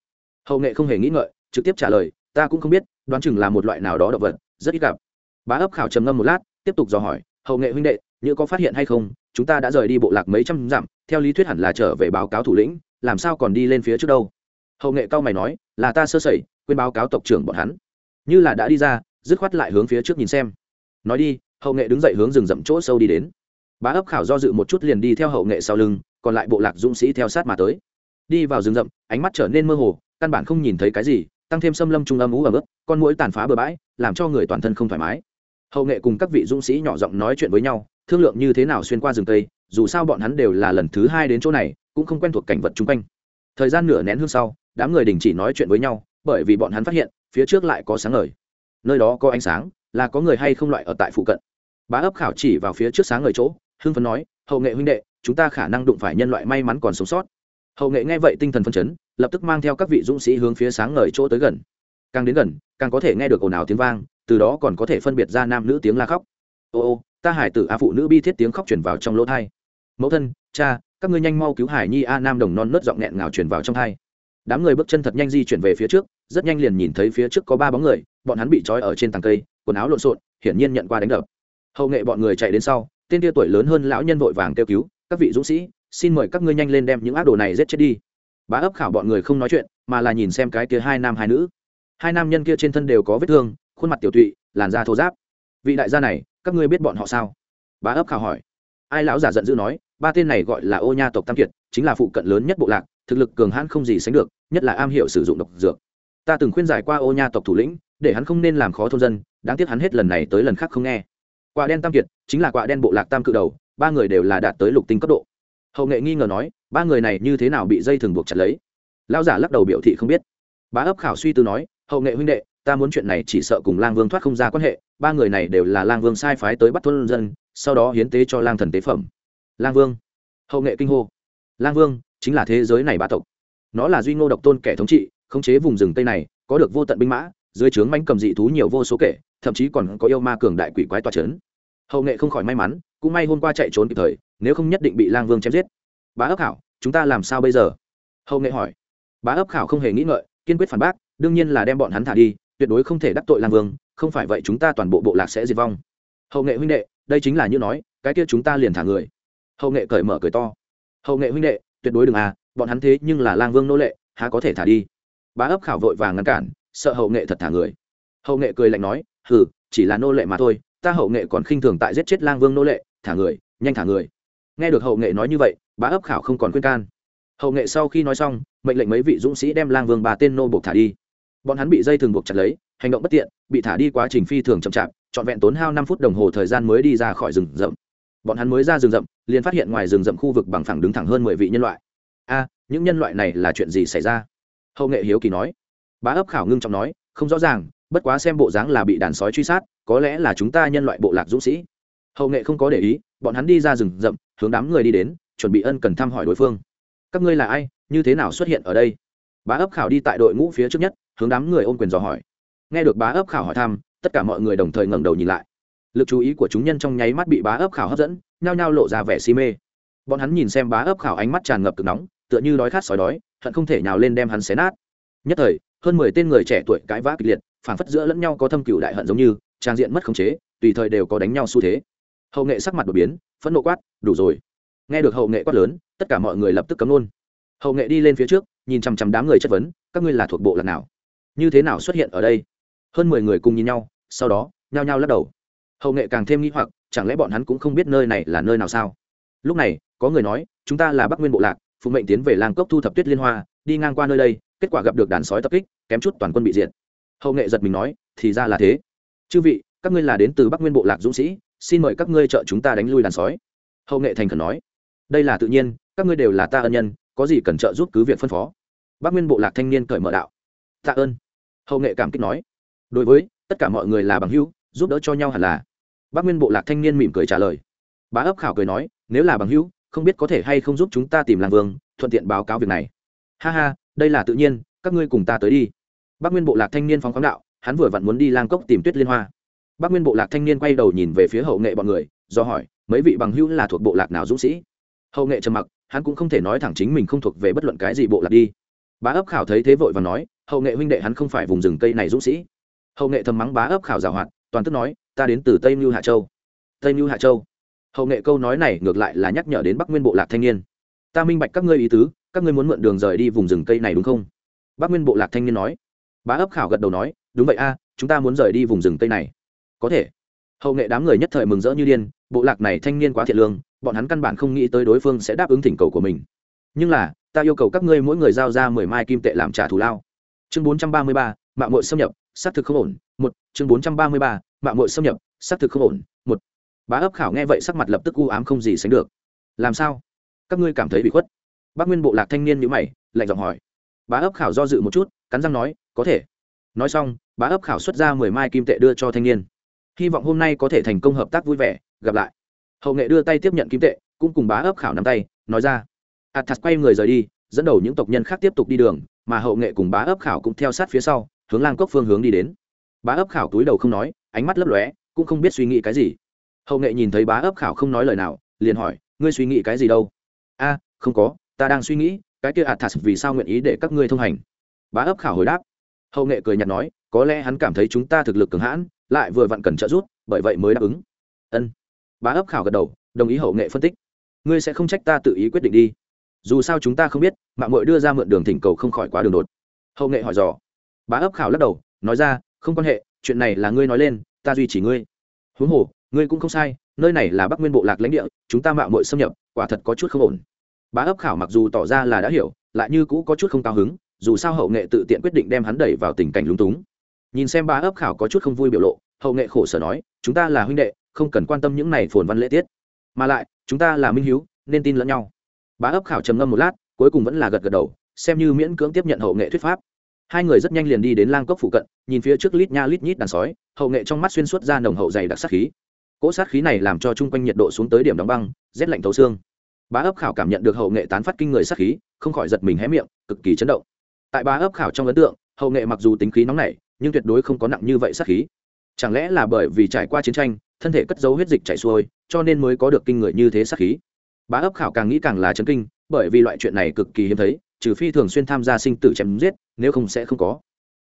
Hậu nghệ không hề nghĩ ngợi, trực tiếp trả lời, ta cũng không biết, đoán chừng là một loại nào đó động vật, rất ít gặp. Bá ấp khảo trầm ngâm một lát tiếp tục dò hỏi, hậu nghệ huynh đệ, như có phát hiện hay không? Chúng ta đã rời đi bộ lạc mấy trăm dặm, theo lý thuyết hẳn là trở về báo cáo thủ lĩnh, làm sao còn đi lên phía trước đâu? Hậu nghệ cao mày nói, là ta sơ sẩy, quên báo cáo tộc trưởng bọn hắn. Như là đã đi ra, dứt khoát lại hướng phía trước nhìn xem. Nói đi, hậu nghệ đứng dậy hướng rừng rậm chỗ sâu đi đến. Bá ấp khảo do dự một chút liền đi theo hậu nghệ sau lưng, còn lại bộ lạc dũng sĩ theo sát mà tới. Đi vào rừng rậm, ánh mắt trở nên mơ hồ, căn bản không nhìn thấy cái gì, tăng thêm xâm lâm trung âm ú ở mức con mũi tàn phá bừa bãi, làm cho người toàn thân không thoải mái hậu nghệ cùng các vị dũng sĩ nhỏ giọng nói chuyện với nhau, thương lượng như thế nào xuyên qua rừng tây, dù sao bọn hắn đều là lần thứ hai đến chỗ này, cũng không quen thuộc cảnh vật chung quanh. Thời gian nửa nén hương sau, đám người đình chỉ nói chuyện với nhau, bởi vì bọn hắn phát hiện, phía trước lại có sáng ngời. Nơi đó có ánh sáng, là có người hay không loại ở tại phụ cận. Bá ấp khảo chỉ vào phía trước sáng ngời chỗ, hưng phấn nói, hậu nghệ huynh đệ, chúng ta khả năng đụng phải nhân loại may mắn còn sống sót. Hậu nghệ nghe vậy tinh thần phân chấn, lập tức mang theo các vị dũng sĩ hướng phía sáng ngời chỗ tới gần. Càng đến gần, càng có thể nghe được ồn ào tiếng vang từ đó còn có thể phân biệt ra nam nữ tiếng la khóc. Ô ô, ta hải tử a phụ nữ bi thiết tiếng khóc chuyển vào trong lỗ thai. Mẫu thân, cha, các ngươi nhanh mau cứu hải nhi a nam đồng non nớt giọng nghẹn ngào chuyển vào trong thai. Đám người bước chân thật nhanh di chuyển về phía trước, rất nhanh liền nhìn thấy phía trước có ba bóng người, bọn hắn bị trói ở trên tàng cây, quần áo lộn xộn, hiển nhiên nhận qua đánh đập. Hậu nghệ bọn người chạy đến sau, tên tia tuổi lớn hơn lão nhân vội vàng kêu cứu, các vị dũng sĩ, xin mời các ngươi nhanh lên đem những ác đồ này giết chết đi. Bá ấp khảo bọn người không nói chuyện, mà là nhìn xem cái kia hai nam hai nữ. Hai nam nhân kia trên thân đều có vết thương khuôn mặt tiểu tụy, làn da thô giáp vị đại gia này, các ngươi biết bọn họ sao? Bá ấp khảo hỏi. Ai lão giả giận dữ nói, ba tên này gọi là ô nha tộc tam kiệt, chính là phụ cận lớn nhất bộ lạc, thực lực cường hãn không gì sánh được, nhất là am hiểu sử dụng độc dược. Ta từng khuyên giải qua ô nha tộc thủ lĩnh, để hắn không nên làm khó thôn dân, đáng tiếc hắn hết lần này tới lần khác không nghe. Quả đen tam kiệt, chính là quả đen bộ lạc tam cự đầu, ba người đều là đạt tới lục tinh cấp độ. Hậu nghệ nghi ngờ nói, ba người này như thế nào bị dây thường buộc chặt lấy? Lão giả lắc đầu biểu thị không biết. Bá ấp khảo suy tư nói, hậu nghệ huynh đệ ta muốn chuyện này chỉ sợ cùng lang vương thoát không ra quan hệ, ba người này đều là lang vương sai phái tới bắt thôn dân, sau đó hiến tế cho lang thần tế phẩm. Lang vương, hậu nghệ kinh hô. Lang vương, chính là thế giới này bá tộc. Nó là duy ngô độc tôn kẻ thống trị, khống chế vùng rừng tây này, có được vô tận binh mã, dưới trướng mánh cầm dị thú nhiều vô số kể, thậm chí còn có yêu ma cường đại quỷ quái toa c h ấ n hậu nghệ không khỏi may mắn, cũng may hôm qua chạy trốn kịp thời, nếu không nhất định bị lang vương chém giết. Bá ấp khảo, chúng ta làm sao bây giờ? Hậu nghệ hỏi. Bá ấp khảo không hề nghĩ ngợi, kiên quyết phản bác, đương nhiên là đem bọn hắn thả đi tuyệt đối không thể đắc tội lang vương, không phải vậy chúng ta toàn bộ bộ lạc sẽ diệt vong. Hậu nghệ huynh đệ, đây chính là như nói, cái kia chúng ta liền thả người. Hậu nghệ cởi mở cười to. Hậu nghệ huynh đệ, tuyệt đối đừng à bọn hắn thế nhưng là lang vương nô lệ, há có thể thả đi. Bá ấp khảo vội vàng ngăn cản, sợ hậu nghệ thật thả người. Hậu nghệ cười lạnh nói, hừ, chỉ là nô lệ mà thôi, ta hậu nghệ còn khinh thường tại giết chết lang vương nô lệ, thả người, nhanh thả người. Nghe được hậu nghệ nói như vậy, bá ấp khảo không còn khuyên can. Hậu nghệ sau khi nói xong, mệnh lệnh mấy vị dũng sĩ đem lang vương bà tên nô buộc thả đi bọn hắn bị dây thường buộc chặt lấy, hành động bất tiện, bị thả đi quá trình phi thường chậm chạp, trọn vẹn tốn hao năm phút đồng hồ thời gian mới đi ra khỏi rừng rậm. Bọn hắn mới ra rừng rậm, liền phát hiện ngoài rừng rậm khu vực bằng phẳng đứng thẳng hơn mười vị nhân loại. A, những nhân loại này là chuyện gì xảy ra? Hậu nghệ hiếu kỳ nói. Bá ấp khảo ngưng trọng nói, không rõ ràng, bất quá xem bộ dáng là bị đàn sói truy sát, có lẽ là chúng ta nhân loại bộ lạc dũng sĩ. Hậu nghệ không có để ý, bọn hắn đi ra rừng rậm, hướng đám người đi đến, chuẩn bị ân cần thăm hỏi đối phương. Các ngươi là ai? Như thế nào xuất hiện ở đây? Bá ấp khảo đi tại đội ngũ phía trước nhất hướng đám người ôm quyền dò hỏi. Nghe được bá ấp khảo hỏi thăm, tất cả mọi người đồng thời ngẩng đầu nhìn lại. Lực chú ý của chúng nhân trong nháy mắt bị bá ấp khảo hấp dẫn, nhao nhao lộ ra vẻ si mê. Bọn hắn nhìn xem bá ấp khảo ánh mắt tràn ngập cực nóng, tựa như đói khát sói đói, hận không thể nhào lên đem hắn xé nát. Nhất thời, hơn mười tên người trẻ tuổi cãi vã kịch liệt, phản phất giữa lẫn nhau có thâm cựu đại hận giống như, trang diện mất khống chế, tùy thời đều có đánh nhau xu thế. Hậu nghệ sắc mặt đột biến, phẫn nộ quát, đủ rồi. Nghe được hậu nghệ quát lớn, tất cả mọi người lập tức cấm luôn. Hậu nghệ đi lên phía trước, nhìn chằm chằm đám người chất vấn, các ngươi là thuộc bộ lần nào? Như thế nào xuất hiện ở đây? Hơn mười người cùng nhìn nhau, sau đó, nhao nhao lắc đầu. Hậu nghệ càng thêm nghĩ hoặc, chẳng lẽ bọn hắn cũng không biết nơi này là nơi nào sao? Lúc này, có người nói, chúng ta là bắc nguyên bộ lạc, phụ mệnh tiến về làng cốc thu thập tuyết liên hoa, đi ngang qua nơi đây, kết quả gặp được đàn sói tập kích, kém chút toàn quân bị diệt. Hậu nghệ giật mình nói, thì ra là thế. Chư vị, các ngươi là đến từ bắc nguyên bộ lạc dũng sĩ, xin mời các ngươi trợ chúng ta đánh lui đàn sói. Hậu nghệ thành khẩn nói, đây là tự nhiên, các ngươi đều là ta ân nhân, có gì cần trợ giúp cứ việc phân phó. Bắc nguyên bộ lạc thanh niên cởi mở đạo, tạ ơn hậu nghệ cảm kích nói, đối với, tất cả mọi người là bằng hữu, giúp đỡ cho nhau hẳn là. Bắc nguyên bộ lạc thanh niên mỉm cười trả lời. Bá ấp khảo cười nói, nếu là bằng hữu, không biết có thể hay không giúp chúng ta tìm làng vương, thuận tiện báo cáo việc này. Ha ha, đây là tự nhiên, các ngươi cùng ta tới đi. Bắc nguyên bộ lạc thanh niên phóng khoáng đạo, hắn vừa vặn muốn đi lang cốc tìm tuyết liên hoa. Bác nguyên bộ lạc thanh niên quay đầu nhìn về phía hậu nghệ bọn người, do hỏi, mấy vị bằng hữu là thuộc bộ lạc nào dũng sĩ? Hậu nghệ trầm mặc, hắn cũng không thể nói thẳng chính mình không thuộc về bất luận cái gì bộ lạc đi. Bá ấp khảo thấy thế vội và nói hậu nghệ huynh đệ hắn không phải vùng rừng cây này dũng sĩ. Hậu nghệ thầm mắng bá ấp khảo giảo hoạt, toàn tức nói, ta đến từ tây mưu hạ châu. Tây mưu hạ châu. Hậu nghệ câu nói này ngược lại là nhắc nhở đến bắc nguyên bộ lạc thanh niên. Ta minh bạch các ngươi ý tứ, các ngươi muốn mượn đường rời đi vùng rừng cây này đúng không? Bắc nguyên bộ lạc thanh niên nói. Bá ấp khảo gật đầu nói, đúng vậy a, chúng ta muốn rời đi vùng rừng cây này. Có thể. Hậu nghệ đám người nhất thời mừng rỡ như điên, bộ lạc này thanh niên quá thiện lương, bọn hắn căn bản không nghĩ tới đối phương sẽ đáp ứng thỉnh cầu của mình. Nhưng là, ta yêu cầu các ngươi mỗi người giao ra mười mai kim tệ làm trả thù lao chương bốn trăm ba mươi ba mạng mội xâm nhập, xác thực không ổn, một, chương bốn trăm ba mươi ba mạng mội xâm nhập, xác thực không ổn, một. Bá ấp khảo nghe vậy sắc mặt lập tức u ám không gì sánh được. Làm sao? Các ngươi cảm thấy bị khuất? Bác nguyên bộ lạc thanh niên nhữ mày, lạnh giọng hỏi. Bá ấp khảo do dự một chút, cắn răng nói, có thể. Nói xong, bá ấp khảo xuất ra mười mai kim tệ đưa cho thanh niên. Hy vọng hôm nay có thể thành công hợp tác vui vẻ, gặp lại. Hậu nghệ đưa tay tiếp nhận kim tệ, cũng cùng bá ấp khảo nắm tay, nói ra. Athas quay người rời đi, dẫn đầu những tộc nhân khác tiếp tục đi đường mà hậu nghệ cùng bá ấp khảo cũng theo sát phía sau, hướng lang cốc phương hướng đi đến. Bá ấp khảo túi đầu không nói, ánh mắt lấp lóe, cũng không biết suy nghĩ cái gì. Hậu nghệ nhìn thấy bá ấp khảo không nói lời nào, liền hỏi, ngươi suy nghĩ cái gì đâu? A, không có, ta đang suy nghĩ, cái kia athas vì sao nguyện ý để các ngươi thông hành? Bá ấp khảo hồi đáp. Hậu nghệ cười nhạt nói, có lẽ hắn cảm thấy chúng ta thực lực cường hãn, lại vừa vặn cần trợ giúp, bởi vậy mới đáp ứng. Ân. Bá ấp khảo gật đầu, đồng ý hậu nghệ phân tích. Ngươi sẽ không trách ta tự ý quyết định đi dù sao chúng ta không biết, mạng mội đưa ra mượn đường thỉnh cầu không khỏi quá đường đột. Hậu nghệ hỏi dò. Bá ấp khảo lắc đầu, nói ra, không quan hệ, chuyện này là ngươi nói lên, ta duy trì ngươi. Huống hồ, ngươi cũng không sai, nơi này là bắc nguyên bộ lạc lãnh địa, chúng ta mạo mội xâm nhập, quả thật có chút không ổn. Bá ấp khảo mặc dù tỏ ra là đã hiểu, lại như cũ có chút không cao hứng, dù sao hậu nghệ tự tiện quyết định đem hắn đẩy vào tình cảnh lúng túng. Nhìn xem bá ấp khảo có chút không vui biểu lộ, hậu nghệ khổ sở nói, chúng ta là huynh đệ, không cần quan tâm những này phồn văn lễ tiết. Mà lại, chúng ta là minh hiếu, nên tin lẫn nhau bá ấp khảo trầm ngâm một lát, cuối cùng vẫn là gật gật đầu, xem như miễn cưỡng tiếp nhận hậu nghệ thuyết pháp. Hai người rất nhanh liền đi đến lang cốc phụ cận, nhìn phía trước lít nha lít nhít đàn sói, hậu nghệ trong mắt xuyên suốt ra nồng hậu dày đặc sát khí. Cỗ sát khí này làm cho chung quanh nhiệt độ xuống tới điểm đóng băng, rét lạnh thấu xương. Bá ấp khảo cảm nhận được hậu nghệ tán phát kinh người sát khí, không khỏi giật mình hé miệng, cực kỳ chấn động. Tại bá ấp khảo trong ấn tượng, hậu nghệ mặc dù tính khí nóng nảy, nhưng tuyệt đối không có nặng như vậy sát khí. Chẳng lẽ là bởi vì trải qua chiến tranh, thân thể cất dấu huyết dịch chảy xuôi, cho nên mới có được kinh người như thế sát khí? Bá ấp khảo càng nghĩ càng là chấn kinh, bởi vì loại chuyện này cực kỳ hiếm thấy, trừ phi thường xuyên tham gia sinh tử chém giết, nếu không sẽ không có.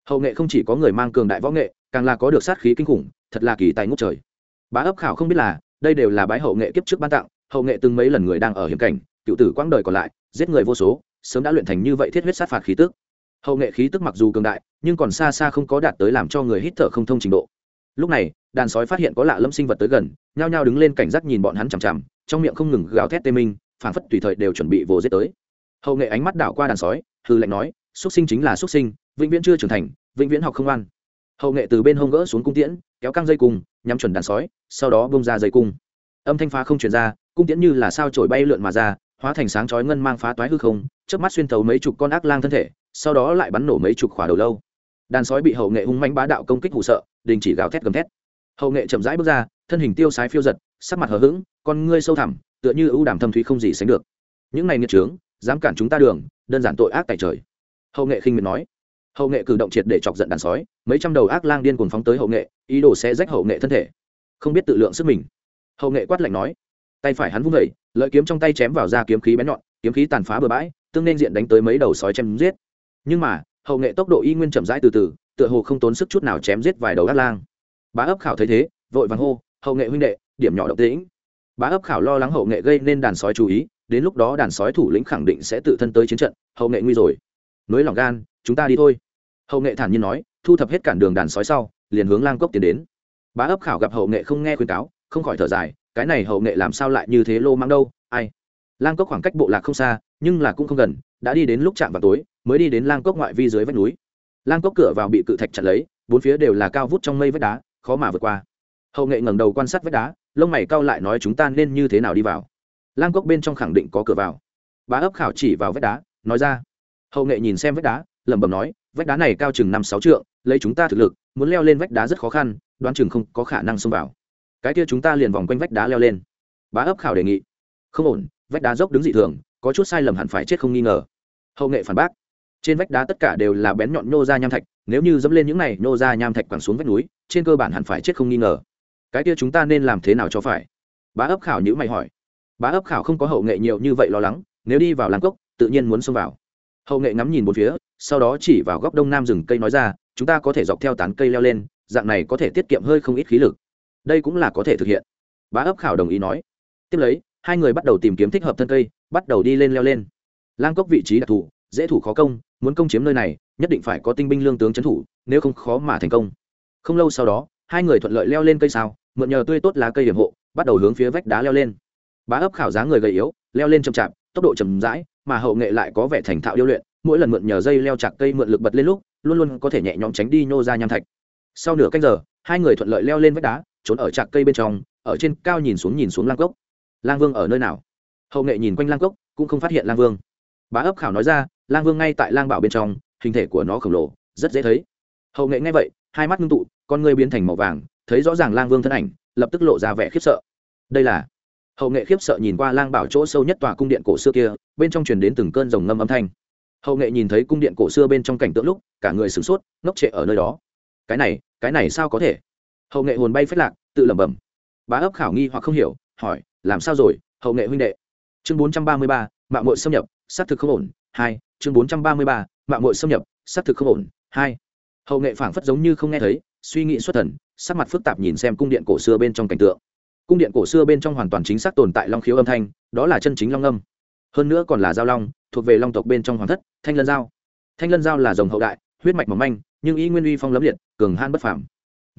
Hậu nghệ không chỉ có người mang cường đại võ nghệ, càng là có được sát khí kinh khủng, thật là kỳ tài ngút trời. Bá ấp khảo không biết là, đây đều là bái hậu nghệ kiếp trước ban tặng, hậu nghệ từng mấy lần người đang ở hiểm cảnh, cựu tử quãng đời còn lại, giết người vô số, sớm đã luyện thành như vậy thiết huyết sát phạt khí tức. Hậu nghệ khí tức mặc dù cường đại, nhưng còn xa xa không có đạt tới làm cho người hít thở không thông trình độ. Lúc này, đàn sói phát hiện có lạ lâm sinh vật tới gần, nhao nhao đứng lên cảnh giác nhìn bọn hắn chằm chằm trong miệng không ngừng gào thét tê minh phản phất tùy thời đều chuẩn bị vồ giết tới. Hậu nghệ ánh mắt đảo qua đàn sói, hư lệnh nói, xuất sinh chính là xuất sinh, vĩnh viễn chưa trưởng thành, vĩnh viễn học không ăn hậu nghệ từ bên hông gỡ xuống cung tiễn, kéo căng dây cung, nhắm chuẩn đàn sói, sau đó bông ra dây cung. Âm thanh phá không chuyển ra, cung tiễn như là sao trổi bay lượn mà ra, hóa thành sáng chói ngân mang phá toái hư không, chớp mắt xuyên thấu mấy chục con ác lang thân thể, sau đó lại bắn nổ mấy chục khỏa đầu lâu. Đàn sói bị hậu nghệ hung mãnh bá đạo công kích hụ sợ, đình chỉ gào thét gầm thét. Hậu nghệ chậm rãi bước ra, thân hình tiêu sái phiêu giật, sắc mặt hờ hững con ngươi sâu thẳm, tựa như ưu đàm thâm thúy không gì sánh được. Những này nghiệt trướng dám cản chúng ta đường, đơn giản tội ác tại trời. Hậu nghệ khinh miệt nói. Hậu nghệ cử động triệt để chọc giận đàn sói, mấy trăm đầu ác lang điên cuồng phóng tới hậu nghệ, ý đồ sẽ rách hậu nghệ thân thể. Không biết tự lượng sức mình. Hậu nghệ quát lạnh nói. Tay phải hắn vung vẩy lợi kiếm trong tay chém vào ra kiếm khí bén nhọn, kiếm khí tàn phá bừa bãi, tương nên diện đánh tới mấy đầu sói chém giết. Nhưng mà, hậu nghệ tốc độ y nguyên chậm rãi từ từ, tựa hồ không tốn sức chút nào chém giết vài đầu ác lang. Bá ấp khảo thấy thế, vội vàng hô, hậu nghệ huynh đệ, điểm nhỏ động tĩnh bá ấp khảo lo lắng hậu nghệ gây nên đàn sói chú ý, đến lúc đó đàn sói thủ lĩnh khẳng định sẽ tự thân tới chiến trận, hậu nghệ nguy rồi. Nối lòng gan, chúng ta đi thôi. Hậu nghệ thản nhiên nói, thu thập hết cản đường đàn sói sau, liền hướng lang cốc tiến đến. Bá ấp khảo gặp hậu nghệ không nghe khuyên cáo, không khỏi thở dài, cái này hậu nghệ làm sao lại như thế lô mang đâu, ai? Lang cốc khoảng cách bộ lạc không xa, nhưng là cũng không gần, đã đi đến lúc chạm vào tối, mới đi đến lang cốc ngoại vi dưới vách núi. Lang cốc cửa vào bị cự thạch chặt lấy, bốn phía đều là cao vút trong mây vách đá, khó mà vượt qua. Hậu nghệ ngẩng đầu quan sát vách đá lông mày cao lại nói chúng ta nên như thế nào đi vào. Lang cốc bên trong khẳng định có cửa vào. Bá ấp khảo chỉ vào vách đá, nói ra. Hậu nghệ nhìn xem vách đá, lẩm bẩm nói, vách đá này cao chừng năm sáu trượng, lấy chúng ta thực lực, muốn leo lên vách đá rất khó khăn, đoán chừng không có khả năng xông vào. Cái kia chúng ta liền vòng quanh vách đá leo lên. Bá ấp khảo đề nghị. Không ổn, vách đá dốc đứng dị thường, có chút sai lầm hẳn phải chết không nghi ngờ. Hậu nghệ phản bác. Trên vách đá tất cả đều là bén nhọn nhô ra nham thạch, nếu như dẫm lên những này nhô ra nham thạch quẳng xuống vách núi, trên cơ bản hẳn phải chết không nghi ngờ cái kia chúng ta nên làm thế nào cho phải? Bá ấp khảo nhữ mày hỏi. Bá ấp khảo không có hậu nghệ nhiều như vậy lo lắng, nếu đi vào làng cốc, tự nhiên muốn xông vào. Hậu nghệ ngắm nhìn một phía, sau đó chỉ vào góc đông nam rừng cây nói ra, chúng ta có thể dọc theo tán cây leo lên, dạng này có thể tiết kiệm hơi không ít khí lực. Đây cũng là có thể thực hiện. Bá ấp khảo đồng ý nói. Tiếp lấy, hai người bắt đầu tìm kiếm thích hợp thân cây, bắt đầu đi lên leo lên. Lang cốc vị trí đặc thù, dễ thủ khó công, muốn công chiếm nơi này, nhất định phải có tinh binh lương tướng trấn thủ, nếu không khó mà thành công. Không lâu sau đó, hai người thuận lợi leo lên cây sao mượn nhờ tươi tốt lá cây hiểm hộ, bắt đầu hướng phía vách đá leo lên. Bá ấp khảo giá người gầy yếu, leo lên chậm chạp, tốc độ chậm rãi, mà hậu nghệ lại có vẻ thành thạo điêu luyện, mỗi lần mượn nhờ dây leo chặt cây mượn lực bật lên lúc, luôn luôn có thể nhẹ nhõm tránh đi nhô ra nham thạch. Sau nửa canh giờ, hai người thuận lợi leo lên vách đá, trốn ở chặt cây bên trong, ở trên cao nhìn xuống nhìn xuống lang cốc. Lang vương ở nơi nào? Hậu nghệ nhìn quanh lang cốc, cũng không phát hiện lang vương. Bá ấp khảo nói ra, lang vương ngay tại lang bảo bên trong, hình thể của nó khổng lồ, rất dễ thấy. Hậu nghệ nghe vậy, hai mắt ngưng tụ, con ngươi biến thành màu vàng thấy rõ ràng lang vương thân ảnh, lập tức lộ ra vẻ khiếp sợ. Đây là hậu nghệ khiếp sợ nhìn qua lang bảo chỗ sâu nhất tòa cung điện cổ xưa kia, bên trong truyền đến từng cơn rồng ngâm âm thanh. Hậu nghệ nhìn thấy cung điện cổ xưa bên trong cảnh tượng lúc, cả người sửng sốt, ngốc trệ ở nơi đó. Cái này cái này sao có thể? Hậu nghệ hồn bay phết lạc, tự lẩm bẩm. Bá ấp khảo nghi hoặc không hiểu, hỏi, làm sao rồi, hậu nghệ huynh đệ? Chương bốn trăm ba mươi ba mạng mội xâm nhập, xác thực không ổn. Hai, chương bốn trăm ba mươi ba mạng mội xâm nhập, xác thực không ổn. Hai, hậu nghệ phảng phất giống như không nghe thấy, suy nghĩ xuất thần sắc mặt phức tạp nhìn xem cung điện cổ xưa bên trong cảnh tượng. Cung điện cổ xưa bên trong hoàn toàn chính xác tồn tại long khiếu âm thanh, đó là chân chính long âm. Hơn nữa còn là giao long, thuộc về long tộc bên trong hoàng thất, thanh lân giao. Thanh lân giao là dòng hậu đại, huyết mạch mỏng manh, nhưng ý nguyên uy phong lấm liệt, cường han bất phảm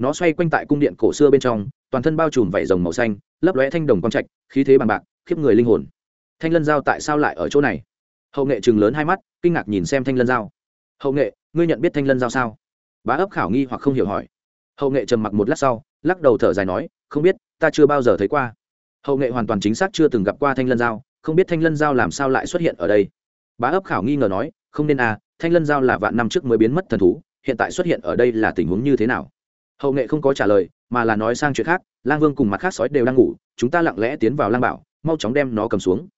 nó xoay quanh tại cung điện cổ xưa bên trong, toàn thân bao trùm vảy rồng màu xanh, lấp lóe thanh đồng quang trạch, khí thế bằng bạc, khiếp người linh hồn. Thanh lân giao tại sao lại ở chỗ này? Hậu nghệ chừng lớn hai mắt, kinh ngạc nhìn xem thanh lân giao. Hậu nghệ, ngươi nhận biết thanh lân giao sao? Bá ấp khảo nghi hoặc không hiểu hỏi hậu nghệ trầm mặc một lát sau, lắc đầu thở dài nói, không biết, ta chưa bao giờ thấy qua. Hậu nghệ hoàn toàn chính xác chưa từng gặp qua thanh lân giao, không biết thanh lân giao làm sao lại xuất hiện ở đây. Bá ấp khảo nghi ngờ nói, không nên à thanh lân giao là vạn năm trước mới biến mất thần thú, hiện tại xuất hiện ở đây là tình huống như thế nào? Hậu nghệ không có trả lời, mà là nói sang chuyện khác, lang vương cùng mặt khác sói đều đang ngủ, chúng ta lặng lẽ tiến vào lang bảo, mau chóng đem nó cầm xuống.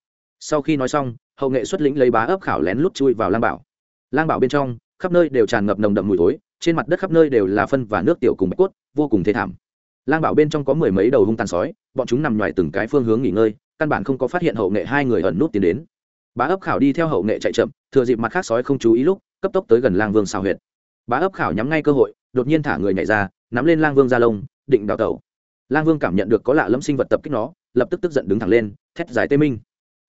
Sau khi nói xong, hậu nghệ xuất lĩnh lấy bá ấp khảo lén lút chui vào lang bảo. Lang bảo bên trong, khắp nơi đều tràn ngập nồng đậm mùi thối trên mặt đất khắp nơi đều là phân và nước tiểu cùng bạch cốt, vô cùng thê thảm. Lang bảo bên trong có mười mấy đầu hung tàn sói, bọn chúng nằm ngoài từng cái phương hướng nghỉ ngơi, căn bản không có phát hiện hậu nghệ hai người ẩn nút tiến đến. Bá ấp khảo đi theo hậu nghệ chạy chậm, thừa dịp mặt khác sói không chú ý lúc, cấp tốc tới gần lang vương xào huyệt. Bá ấp khảo nhắm ngay cơ hội, đột nhiên thả người nhảy ra, nắm lên lang vương ra lông, định đào tẩu. Lang vương cảm nhận được có lạ lẫm sinh vật tập kích nó, lập tức tức giận đứng thẳng lên, thét giải tê minh.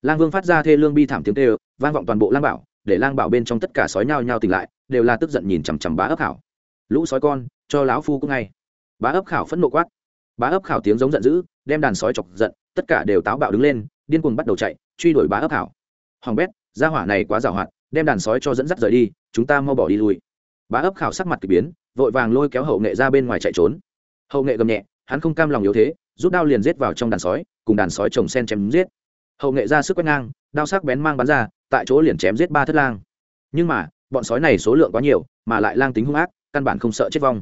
Lang vương phát ra thê lương bi thảm tiếng tê vang vọng toàn bộ lang bảo, để lang bảo bên trong tất cả sói nhao nhao tỉnh lại đều là tức giận nhìn chằm chằm bá ấp khảo. Lũ sói con, cho lão phu cũng ngay. Bá ấp khảo phẫn nộ quát. Bá ấp khảo tiếng giống giận dữ, đem đàn sói chọc giận, tất cả đều táo bạo đứng lên, điên cuồng bắt đầu chạy, truy đuổi bá ấp khảo. Hoàng bét, gia hỏa này quá giàu hoạt, đem đàn sói cho dẫn dắt rời đi, chúng ta mau bỏ đi lui. Bá ấp khảo sắc mặt k ỳ biến, vội vàng lôi kéo hậu nghệ ra bên ngoài chạy trốn. Hậu nghệ gầm nhẹ, hắn không cam lòng yếu thế, rút đao liền giết vào trong đàn sói, cùng đàn sói chồng sen chém giết. Hậu nghệ ra sức quét ngang, đao sắc bén mang bắn ra, tại chỗ liền chém giết ba thất lang. Nhưng mà bọn sói này số lượng quá nhiều, mà lại lang tính hung ác, căn bản không sợ chết vong.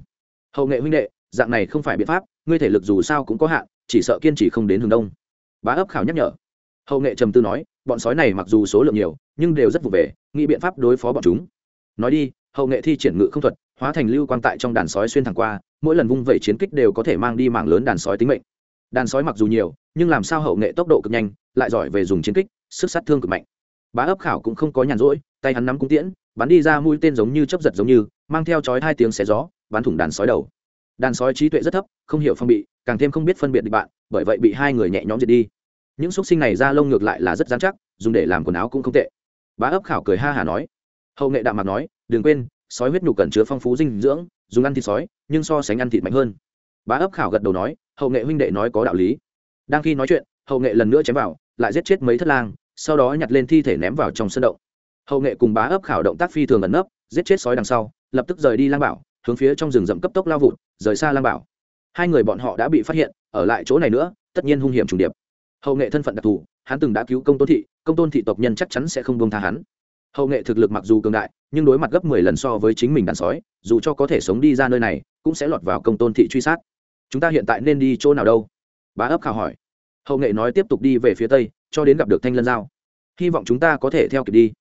Hậu nghệ huynh đệ, dạng này không phải biện pháp, ngươi thể lực dù sao cũng có hạn, chỉ sợ kiên trì không đến hướng đông. Bá ấp khảo nhắc nhở. Hậu nghệ trầm tư nói, bọn sói này mặc dù số lượng nhiều, nhưng đều rất vụ về, nghĩ biện pháp đối phó bọn chúng. Nói đi, hậu nghệ thi triển ngự không thuật, hóa thành lưu quan tại trong đàn sói xuyên thẳng qua, mỗi lần vung vẩy chiến kích đều có thể mang đi mạng lớn đàn sói tính mệnh. Đàn sói mặc dù nhiều, nhưng làm sao hậu nghệ tốc độ cực nhanh, lại giỏi về dùng chiến kích, sức sát thương cực mạnh. Bá ấp khảo cũng không có nhàn rỗi, tay hắn nắm cung tiễn bắn đi ra mũi tên giống như chấp giật giống như, mang theo chói hai tiếng xé gió, bắn thủng đàn sói đầu. Đàn sói trí tuệ rất thấp, không hiểu phong bị, càng thêm không biết phân biệt địch bạn, bởi vậy bị hai người nhẹ nhõm diệt đi. Những xúc sinh này ra lông ngược lại là rất dán chắc, dùng để làm quần áo cũng không tệ. Bá ấp khảo cười ha hả nói. Hậu nghệ đạm mặt nói, đừng quên, sói huyết nhục cần chứa phong phú dinh dưỡng, dùng ăn thịt sói, nhưng so sánh ăn thịt mạnh hơn. Bá ấp khảo gật đầu nói, hậu nghệ huynh đệ nói có đạo lý. Đang khi nói chuyện, hậu nghệ lần nữa chém vào, lại giết chết mấy thất lang, sau đó nhặt lên thi thể ném vào trong sân động hậu nghệ cùng bá ấp khảo động tác phi thường ẩn nấp, giết chết sói đằng sau, lập tức rời đi lang bảo, hướng phía trong rừng rậm cấp tốc lao vụt, rời xa lang bảo. Hai người bọn họ đã bị phát hiện, ở lại chỗ này nữa, tất nhiên hung hiểm trùng điệp. Hậu nghệ thân phận đặc thù, hắn từng đã cứu công tôn thị, công tôn thị tộc nhân chắc chắn sẽ không buông tha hắn. Hậu nghệ thực lực mặc dù cường đại, nhưng đối mặt gấp mười lần so với chính mình đàn sói, dù cho có thể sống đi ra nơi này, cũng sẽ lọt vào công tôn thị truy sát. Chúng ta hiện tại nên đi chỗ nào đâu? Bá ấp khảo hỏi. Hậu nghệ nói tiếp tục đi về phía tây, cho đến gặp được thanh lân giao. Hy vọng chúng ta có thể theo kịp đi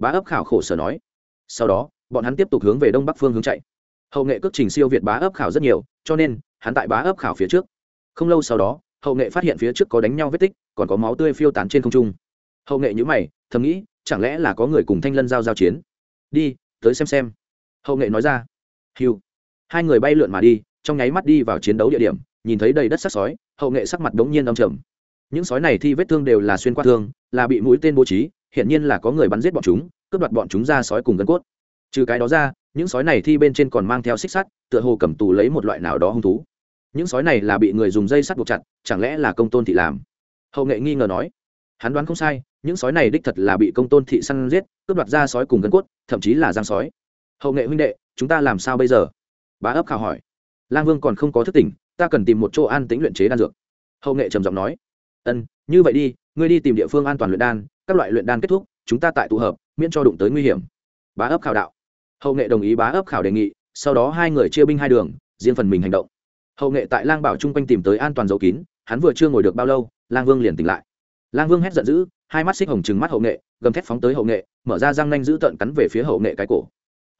bá ấp khảo khổ sở nói. Sau đó, bọn hắn tiếp tục hướng về đông bắc phương hướng chạy. Hậu nghệ cước trình siêu việt bá ấp khảo rất nhiều, cho nên, hắn tại bá ấp khảo phía trước. Không lâu sau đó, hậu nghệ phát hiện phía trước có đánh nhau vết tích, còn có máu tươi phiêu tán trên không trung. Hậu nghệ nhữ mày, thầm nghĩ, chẳng lẽ là có người cùng thanh lân giao giao chiến? Đi, tới xem xem. Hậu nghệ nói ra. Hiu hai người bay lượn mà đi, trong nháy mắt đi vào chiến đấu địa điểm, nhìn thấy đầy đất sắc sói, hậu nghệ sắc mặt đống nhiên đông trầm. Những sói này thi vết thương đều là xuyên qua thương, là bị mũi tên bố trí hiện nhiên là có người bắn giết bọn chúng, cướp đoạt bọn chúng ra sói cùng gân cốt. Trừ cái đó ra, những sói này thi bên trên còn mang theo xích sắt, tựa hồ cầm tù lấy một loại nào đó hung thú. Những sói này là bị người dùng dây sắt buộc chặt, chẳng lẽ là công tôn thị làm? Hậu nghệ nghi ngờ nói. Hắn đoán không sai, những sói này đích thật là bị công tôn thị săn giết, cướp đoạt ra sói cùng gân cốt, thậm chí là giang sói. Hậu nghệ huynh đệ, chúng ta làm sao bây giờ? Bá ấp khảo hỏi. Lang vương còn không có thức tỉnh, ta cần tìm một chỗ an tĩnh luyện chế đan dược. Hậu nghệ trầm giọng nói. Ân, như vậy đi ngươi đi tìm địa phương an toàn luyện đan, các loại luyện đan kết thúc, chúng ta tại tụ hợp, miễn cho đụng tới nguy hiểm. Bá ấp khảo đạo. Hậu nghệ đồng ý bá ấp khảo đề nghị, sau đó hai người chia binh hai đường, riêng phần mình hành động. Hậu nghệ tại lang bảo chung quanh tìm tới an toàn dấu kín, hắn vừa chưa ngồi được bao lâu, lang vương liền tỉnh lại. Lang vương hét giận dữ, hai mắt xích hồng trừng mắt hậu nghệ, gầm thét phóng tới hậu nghệ, mở ra răng nanh giữ tợn cắn về phía hậu nghệ cái cổ.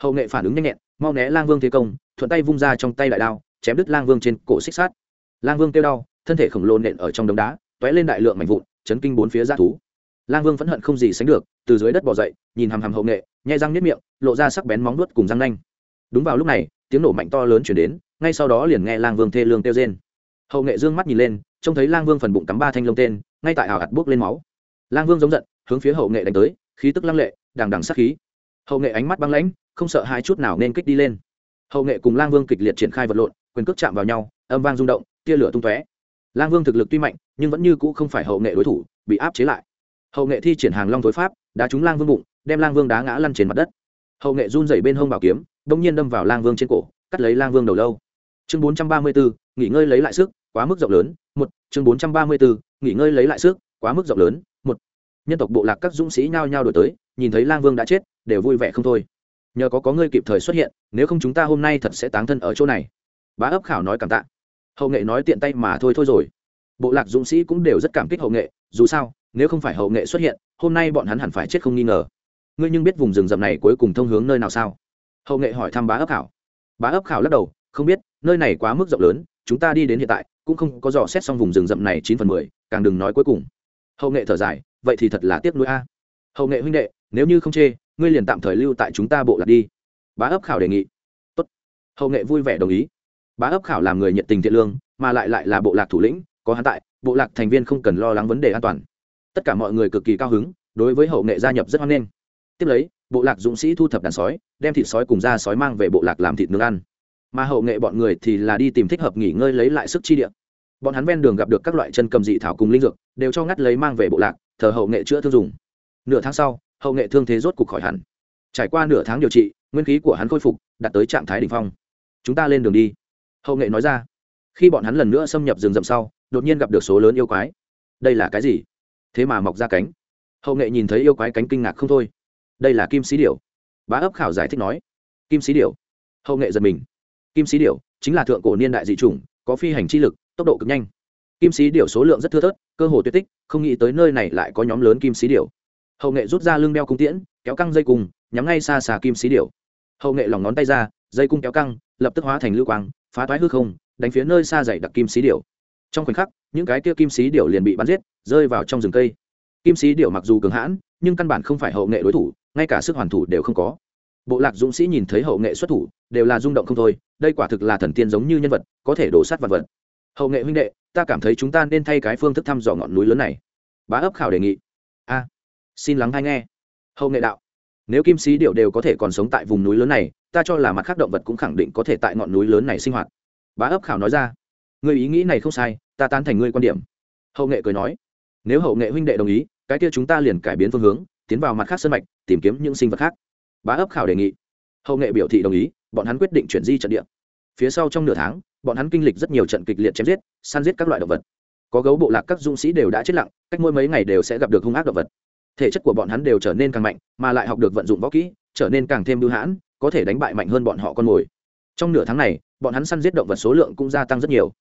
Hậu nghệ phản ứng nhanh nhẹn, mau né lang vương thế công, thuận tay vung ra trong tay đại đao, chém đứt lang vương trên cổ xích sát lang vương kêu đau, thân thể khổng lồ nện ở trong đống đá t ó é lên đại lượng mảnh vụn chấn kinh bốn phía g thú. Lang vương phẫn hận không gì sánh được, từ dưới đất bỏ dậy, nhìn hằm hằm hậu nghệ, nhai răng nếp miệng, lộ ra sắc bén móng nuốt cùng răng nanh. Đúng vào lúc này, tiếng nổ mạnh to lớn chuyển đến, ngay sau đó liền nghe lang vương thê lương kêu rên. Hậu nghệ dương mắt nhìn lên, trông thấy lang vương phần bụng cắm ba thanh lông tên, ngay tại ảo hạt buốc lên máu. Lang vương giống giận, hướng phía hậu nghệ đánh tới, khí tức lăng lệ, đằng đằng sắc khí. Hậu nghệ ánh mắt băng lãnh, không sợ hai chút nào nên kích đi lên. Hậu nghệ cùng lang vương kịch liệt triển khai vật lộn, quyền cước chạm vào nhau, âm vang rung động, tia lửa tung tóe lang vương thực lực tuy mạnh, nhưng vẫn như cũ không phải hậu nghệ đối thủ, bị áp chế lại. Hậu nghệ thi triển hàng long thối pháp, đá trúng lang vương bụng, đem lang vương đá ngã lăn trên mặt đất. Hậu nghệ run dày bên hông bảo kiếm đ ỗ n g nhiên đâm vào lang vương trên cổ, cắt lấy lang vương đầu lâu. Chương bốn trăm ba mươi bốn nghỉ ngơi lấy lại sức, quá mức rộng lớn, một. Chương bốn trăm ba mươi bốn nghỉ ngơi lấy lại sức, quá mức rộng lớn, một. Nhân tộc bộ lạc các dũng sĩ nhao nhao đổi tới, nhìn thấy lang vương đã chết, đều vui vẻ không thôi. Nhờ có có ngươi kịp thời xuất hiện, nếu không chúng ta hôm nay thật sẽ táng thân ở chỗ này. Bá ấp khảo nói cảm tạ hậu nghệ nói tiện tay mà thôi thôi rồi. Bộ lạc dũng sĩ cũng đều rất cảm kích hậu nghệ, dù sao, nếu không phải hậu nghệ xuất hiện, hôm nay bọn hắn hẳn phải chết không nghi ngờ. Ngươi nhưng biết vùng rừng rậm này cuối cùng thông hướng nơi nào sao? Hậu nghệ hỏi thăm bá ấp khảo. Bá ấp khảo lắc đầu, không biết, nơi này quá mức rộng lớn, chúng ta đi đến hiện tại, cũng không có dò xét xong vùng rừng rậm này chín phần mười, càng đừng nói cuối cùng. Hậu nghệ thở dài, vậy thì thật là tiếc nuối a. Hậu nghệ huynh đệ, nếu như không chê, ngươi liền tạm thời lưu tại chúng ta bộ lạc đi. Bá ấp khảo đề nghị. Tốt. hậu nghệ vui vẻ đồng ý bá ấp khảo làm người nhiệt tình thiện lương, mà lại lại là bộ lạc thủ lĩnh, có hắn tại, bộ lạc thành viên không cần lo lắng vấn đề an toàn. Tất cả mọi người cực kỳ cao hứng, đối với hậu nghệ gia nhập rất hoan nghênh. Tiếp lấy, bộ lạc dũng sĩ thu thập đàn sói, đem thịt sói cùng da sói mang về bộ lạc làm thịt nướng ăn. Mà hậu nghệ bọn người thì là đi tìm thích hợp nghỉ ngơi lấy lại sức chi địa. Bọn hắn ven đường gặp được các loại chân cầm dị thảo cùng linh dược, đều cho ngắt lấy mang về bộ lạc, thờ hậu nghệ chữa thương dùng. Nửa tháng sau, hậu nghệ thương thế rốt cục khỏi hẳn. Trải qua nửa tháng điều trị, nguyên khí của hắn khôi phục, đạt tới trạng thái đ ỉ n h phong. Chúng ta lên đường đi hậu nghệ nói ra. Khi bọn hắn lần nữa xâm nhập rừng rậm sau, đột nhiên gặp được số lớn yêu quái. Đây là cái gì? Thế mà mọc ra cánh. Hậu nghệ nhìn thấy yêu quái cánh kinh ngạc không thôi. Đây là kim sĩ điểu. Bá ấp khảo giải thích nói. Kim sĩ điểu. Hậu nghệ giật mình. Kim sĩ điểu chính là thượng cổ niên đại dị chủng, có phi hành chi lực, tốc độ cực nhanh. Kim sĩ điểu số lượng rất thưa thớt, cơ hồ tuyệt tích, không nghĩ tới nơi này lại có nhóm lớn kim sĩ điểu. Hậu nghệ rút ra lưng đeo cung tiễn, kéo căng dây cung, nhắm ngay xa xà kim sĩ điểu. Hậu nghệ lòng ngón tay ra, dây cung kéo căng, lập tức hóa thành lưu quang phá toái hư không, đánh phía nơi xa dày đặc kim sĩ điểu. Trong khoảnh khắc, những cái kia kim sĩ điểu liền bị bắn giết, rơi vào trong rừng cây. Kim sĩ điểu mặc dù cường hãn, nhưng căn bản không phải hậu nghệ đối thủ, ngay cả sức hoàn thủ đều không có. Bộ lạc dũng sĩ nhìn thấy hậu nghệ xuất thủ, đều là rung động không thôi, đây quả thực là thần tiên giống như nhân vật, có thể đổ sát vật vật. Hậu nghệ huynh đệ, ta cảm thấy chúng ta nên thay cái phương thức thăm dò ngọn núi lớn này. Bá ấp khảo đề nghị. A, xin lắng hay nghe. Hậu nghệ đạo nếu kim sĩ điệu đều có thể còn sống tại vùng núi lớn này, ta cho là mặt khác động vật cũng khẳng định có thể tại ngọn núi lớn này sinh hoạt. Bá ấp khảo nói ra. Người ý nghĩ này không sai, ta tán thành ngươi quan điểm. Hậu nghệ cười nói. Nếu hậu nghệ huynh đệ đồng ý, cái kia chúng ta liền cải biến phương hướng, tiến vào mặt khác sân mạch, tìm kiếm những sinh vật khác. Bá ấp khảo đề nghị. Hậu nghệ biểu thị đồng ý, bọn hắn quyết định chuyển di trận địa. Phía sau trong nửa tháng, bọn hắn kinh lịch rất nhiều trận kịch liệt chém giết, săn giết các loại động vật. Có gấu bộ lạc các dũng sĩ đều đã chết lặng, cách mỗi mấy ngày đều sẽ gặp được hung ác động vật thể chất của bọn hắn đều trở nên càng mạnh, mà lại học được vận dụng võ kỹ, trở nên càng thêm bưu hãn, có thể đánh bại mạnh hơn bọn họ con mồi. Trong nửa tháng này, bọn hắn săn giết động vật số lượng cũng gia tăng rất nhiều.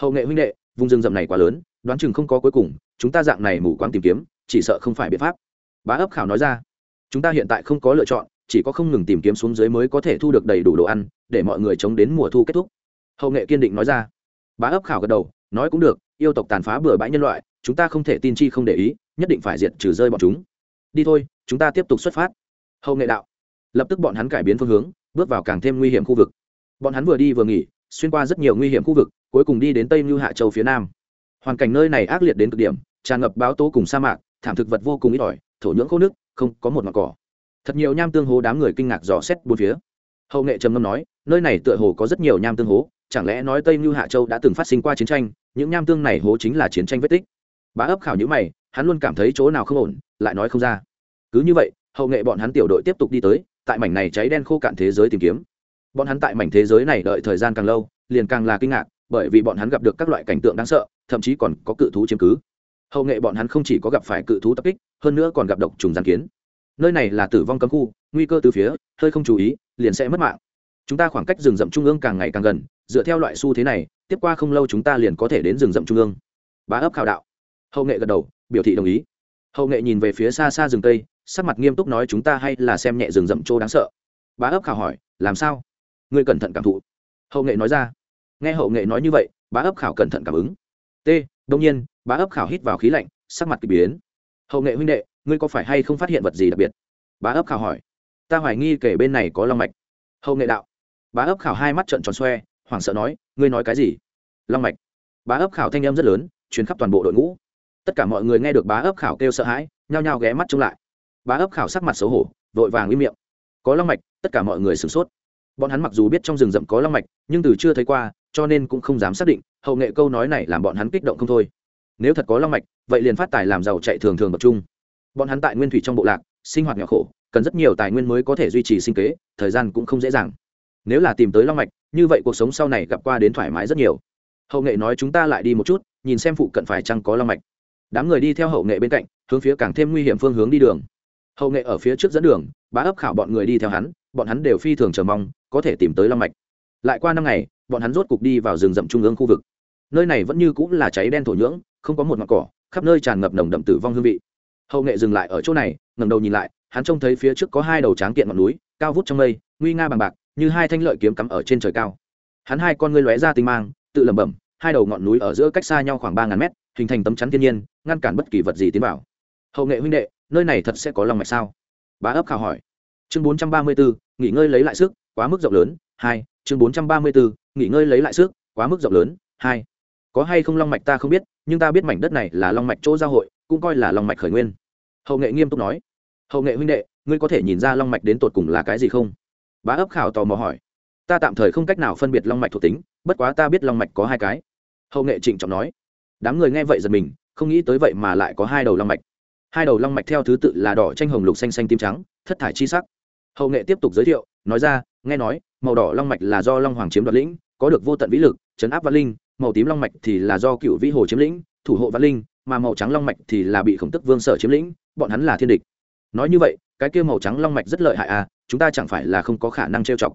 Hậu nghệ huynh đệ, vùng rừng rậm này quá lớn, đoán chừng không có cuối cùng, chúng ta dạng này mù quáng tìm kiếm, chỉ sợ không phải biện pháp. Bá ấp khảo nói ra, chúng ta hiện tại không có lựa chọn, chỉ có không ngừng tìm kiếm xuống dưới mới có thể thu được đầy đủ đồ ăn, để mọi người chống đến mùa thu kết thúc. Hậu nghệ kiên định nói ra, bá ấp khảo gật đầu, nói cũng được, yêu tộc tàn phá bừa bãi nhân loại, chúng ta không thể tin chi không để ý nhất định phải diệt trừ rơi bọn chúng. Đi thôi, chúng ta tiếp tục xuất phát. Hậu nghệ đạo. Lập tức bọn hắn cải biến phương hướng, bước vào càng thêm nguy hiểm khu vực. Bọn hắn vừa đi vừa nghỉ, xuyên qua rất nhiều nguy hiểm khu vực, cuối cùng đi đến tây mưu hạ châu phía nam. Hoàn cảnh nơi này ác liệt đến cực điểm, tràn ngập báo tố cùng sa mạc, thảm thực vật vô cùng ít ỏi, thổ nhưỡng khô nước, không có một mặt cỏ. Thật nhiều nham tương hố đám người kinh ngạc dò xét bốn phía. Hậu nghệ trầm ngâm nói, nơi này tựa hồ có rất nhiều nham tương hố, chẳng lẽ nói tây mưu hạ châu đã từng phát sinh qua chiến tranh, những nham tương này hố chính là chiến tranh vết tích? Bá ấp khảo nhữ mày hắn luôn cảm thấy chỗ nào không ổn, lại nói không ra. Cứ như vậy, hậu nghệ bọn hắn tiểu đội tiếp tục đi tới, tại mảnh này cháy đen khô cạn thế giới tìm kiếm. Bọn hắn tại mảnh thế giới này đợi thời gian càng lâu, liền càng là kinh ngạc, bởi vì bọn hắn gặp được các loại cảnh tượng đáng sợ, thậm chí còn có cự thú chiếm cứ. Hậu nghệ bọn hắn không chỉ có gặp phải cự thú tập kích, hơn nữa còn gặp độc trùng giàn kiến. Nơi này là tử vong cấm khu, nguy cơ từ phía, hơi không chú ý, liền sẽ mất mạng. Chúng ta khoảng cách rừng rậm trung ương càng ngày càng gần, dựa theo loại xu thế này, tiếp qua không lâu chúng ta liền có thể đến rừng rậm trung ương. Bá ấp khảo đạo. Hậu nghệ gật đầu biểu thị đồng ý. Hậu nghệ nhìn về phía xa xa rừng tây sắc mặt nghiêm túc nói chúng ta hay là xem nhẹ rừng rậm trô đáng sợ. Bá ấp khảo hỏi, làm sao? Ngươi cẩn thận cảm thụ. Hậu nghệ nói ra. Nghe hậu nghệ nói như vậy, bá ấp khảo cẩn thận cảm ứng. T đông nhiên, bá ấp khảo hít vào khí lạnh, sắc mặt k ỳ biến. Hậu nghệ huynh đệ, ngươi có phải hay không phát hiện vật gì đặc biệt? Bá ấp khảo hỏi. Ta hoài nghi kể bên này có long mạch. Hậu nghệ đạo. Bá ấp khảo hai mắt trợn tròn xoe, hoảng sợ nói, ngươi nói cái gì? Long mạch. Bá ấp khảo thanh em rất lớn chuyến khắp toàn bộ đội ngũ tất cả mọi người nghe được bá ấp khảo kêu sợ hãi, nhao nhao ghé mắt trông lại. Bá ấp khảo sắc mặt xấu hổ, vội vàng im miệng. Có long mạch, tất cả mọi người sửng sốt. Bọn hắn mặc dù biết trong rừng rậm có long mạch, nhưng từ chưa thấy qua, cho nên cũng không dám xác định, hậu nghệ câu nói này làm bọn hắn kích động không thôi. Nếu thật có long mạch, vậy liền phát tài làm giàu chạy thường thường tập trung. Bọn hắn tại nguyên thủy trong bộ lạc, sinh hoạt nhỏ khổ, cần rất nhiều tài nguyên mới có thể duy trì sinh kế, thời gian cũng không dễ dàng. Nếu là tìm tới long mạch, như vậy cuộc sống sau này gặp qua đến thoải mái rất nhiều. Hậu nghệ nói chúng ta lại đi một chút, nhìn xem phụ cận phải chăng có long mạch đám người đi theo hậu nghệ bên cạnh, hướng phía càng thêm nguy hiểm phương hướng đi đường. Hậu nghệ ở phía trước dẫn đường, bá ấp khảo bọn người đi theo hắn, bọn hắn đều phi thường chờ mong, có thể tìm tới long mạch. Lại qua năm ngày, bọn hắn rốt cục đi vào rừng rậm trung ương khu vực. Nơi này vẫn như cũng là cháy đen thổ nhưỡng, không có một mặt cỏ, khắp nơi tràn ngập nồng đậm tử vong hương vị. Hậu nghệ dừng lại ở chỗ này ngầm đầu nhìn lại, hắn trông thấy phía trước có hai đầu tráng kiện ngọn núi, cao vút trong mây, nguy nga bằng bạc, như hai thanh lợi kiếm cắm ở trên trời cao. Hắn hai con ngươi lóe ra tinh mang, tự lẩm bẩm, hai đầu ngọn núi ở giữa cách xa nhau khoảng ba ngàn mét hình thành tấm chắn thiên nhiên, ngăn cản bất kỳ vật gì tiến vào. Hậu nghệ huynh đệ, nơi này thật sẽ có lòng mạch sao? Bá ấp khảo hỏi. Chương bốn trăm ba mươi bốn nghỉ ngơi lấy lại sức, quá mức rộng lớn, hai, chương bốn trăm ba mươi bốn nghỉ ngơi lấy lại sức, quá mức rộng lớn, hai. Có hay không long mạch ta không biết, nhưng ta biết mảnh đất này là long mạch chỗ giao hội, cũng coi là long mạch khởi nguyên. Hậu nghệ nghiêm túc nói. Hậu nghệ huynh đệ, ngươi có thể nhìn ra long mạch đến tột cùng là cái gì không? Bá ấp khảo tò mò hỏi. Ta tạm thời không cách nào phân biệt long mạch thuộc tính, bất quá ta biết long mạch có hai cái. Hậu nghệ trịnh trọng nói đám người nghe vậy giật mình, không nghĩ tới vậy mà lại có hai đầu long mạch. Hai đầu long mạch theo thứ tự là đỏ tranh hồng lục xanh xanh tím trắng, thất thải chi sắc. Hậu nghệ tiếp tục giới thiệu, nói ra, nghe nói, màu đỏ long mạch là do long hoàng chiếm đoạt lĩnh, có được vô tận vĩ lực, chấn áp văn linh, màu tím long mạch thì là do cựu vĩ hồ chiếm lĩnh, thủ hộ văn linh, mà màu trắng long mạch thì là bị khổng tức vương sở chiếm lĩnh, bọn hắn là thiên địch. Nói như vậy, cái kia màu trắng long mạch rất lợi hại à chúng ta chẳng phải là không có khả năng trêu chọc.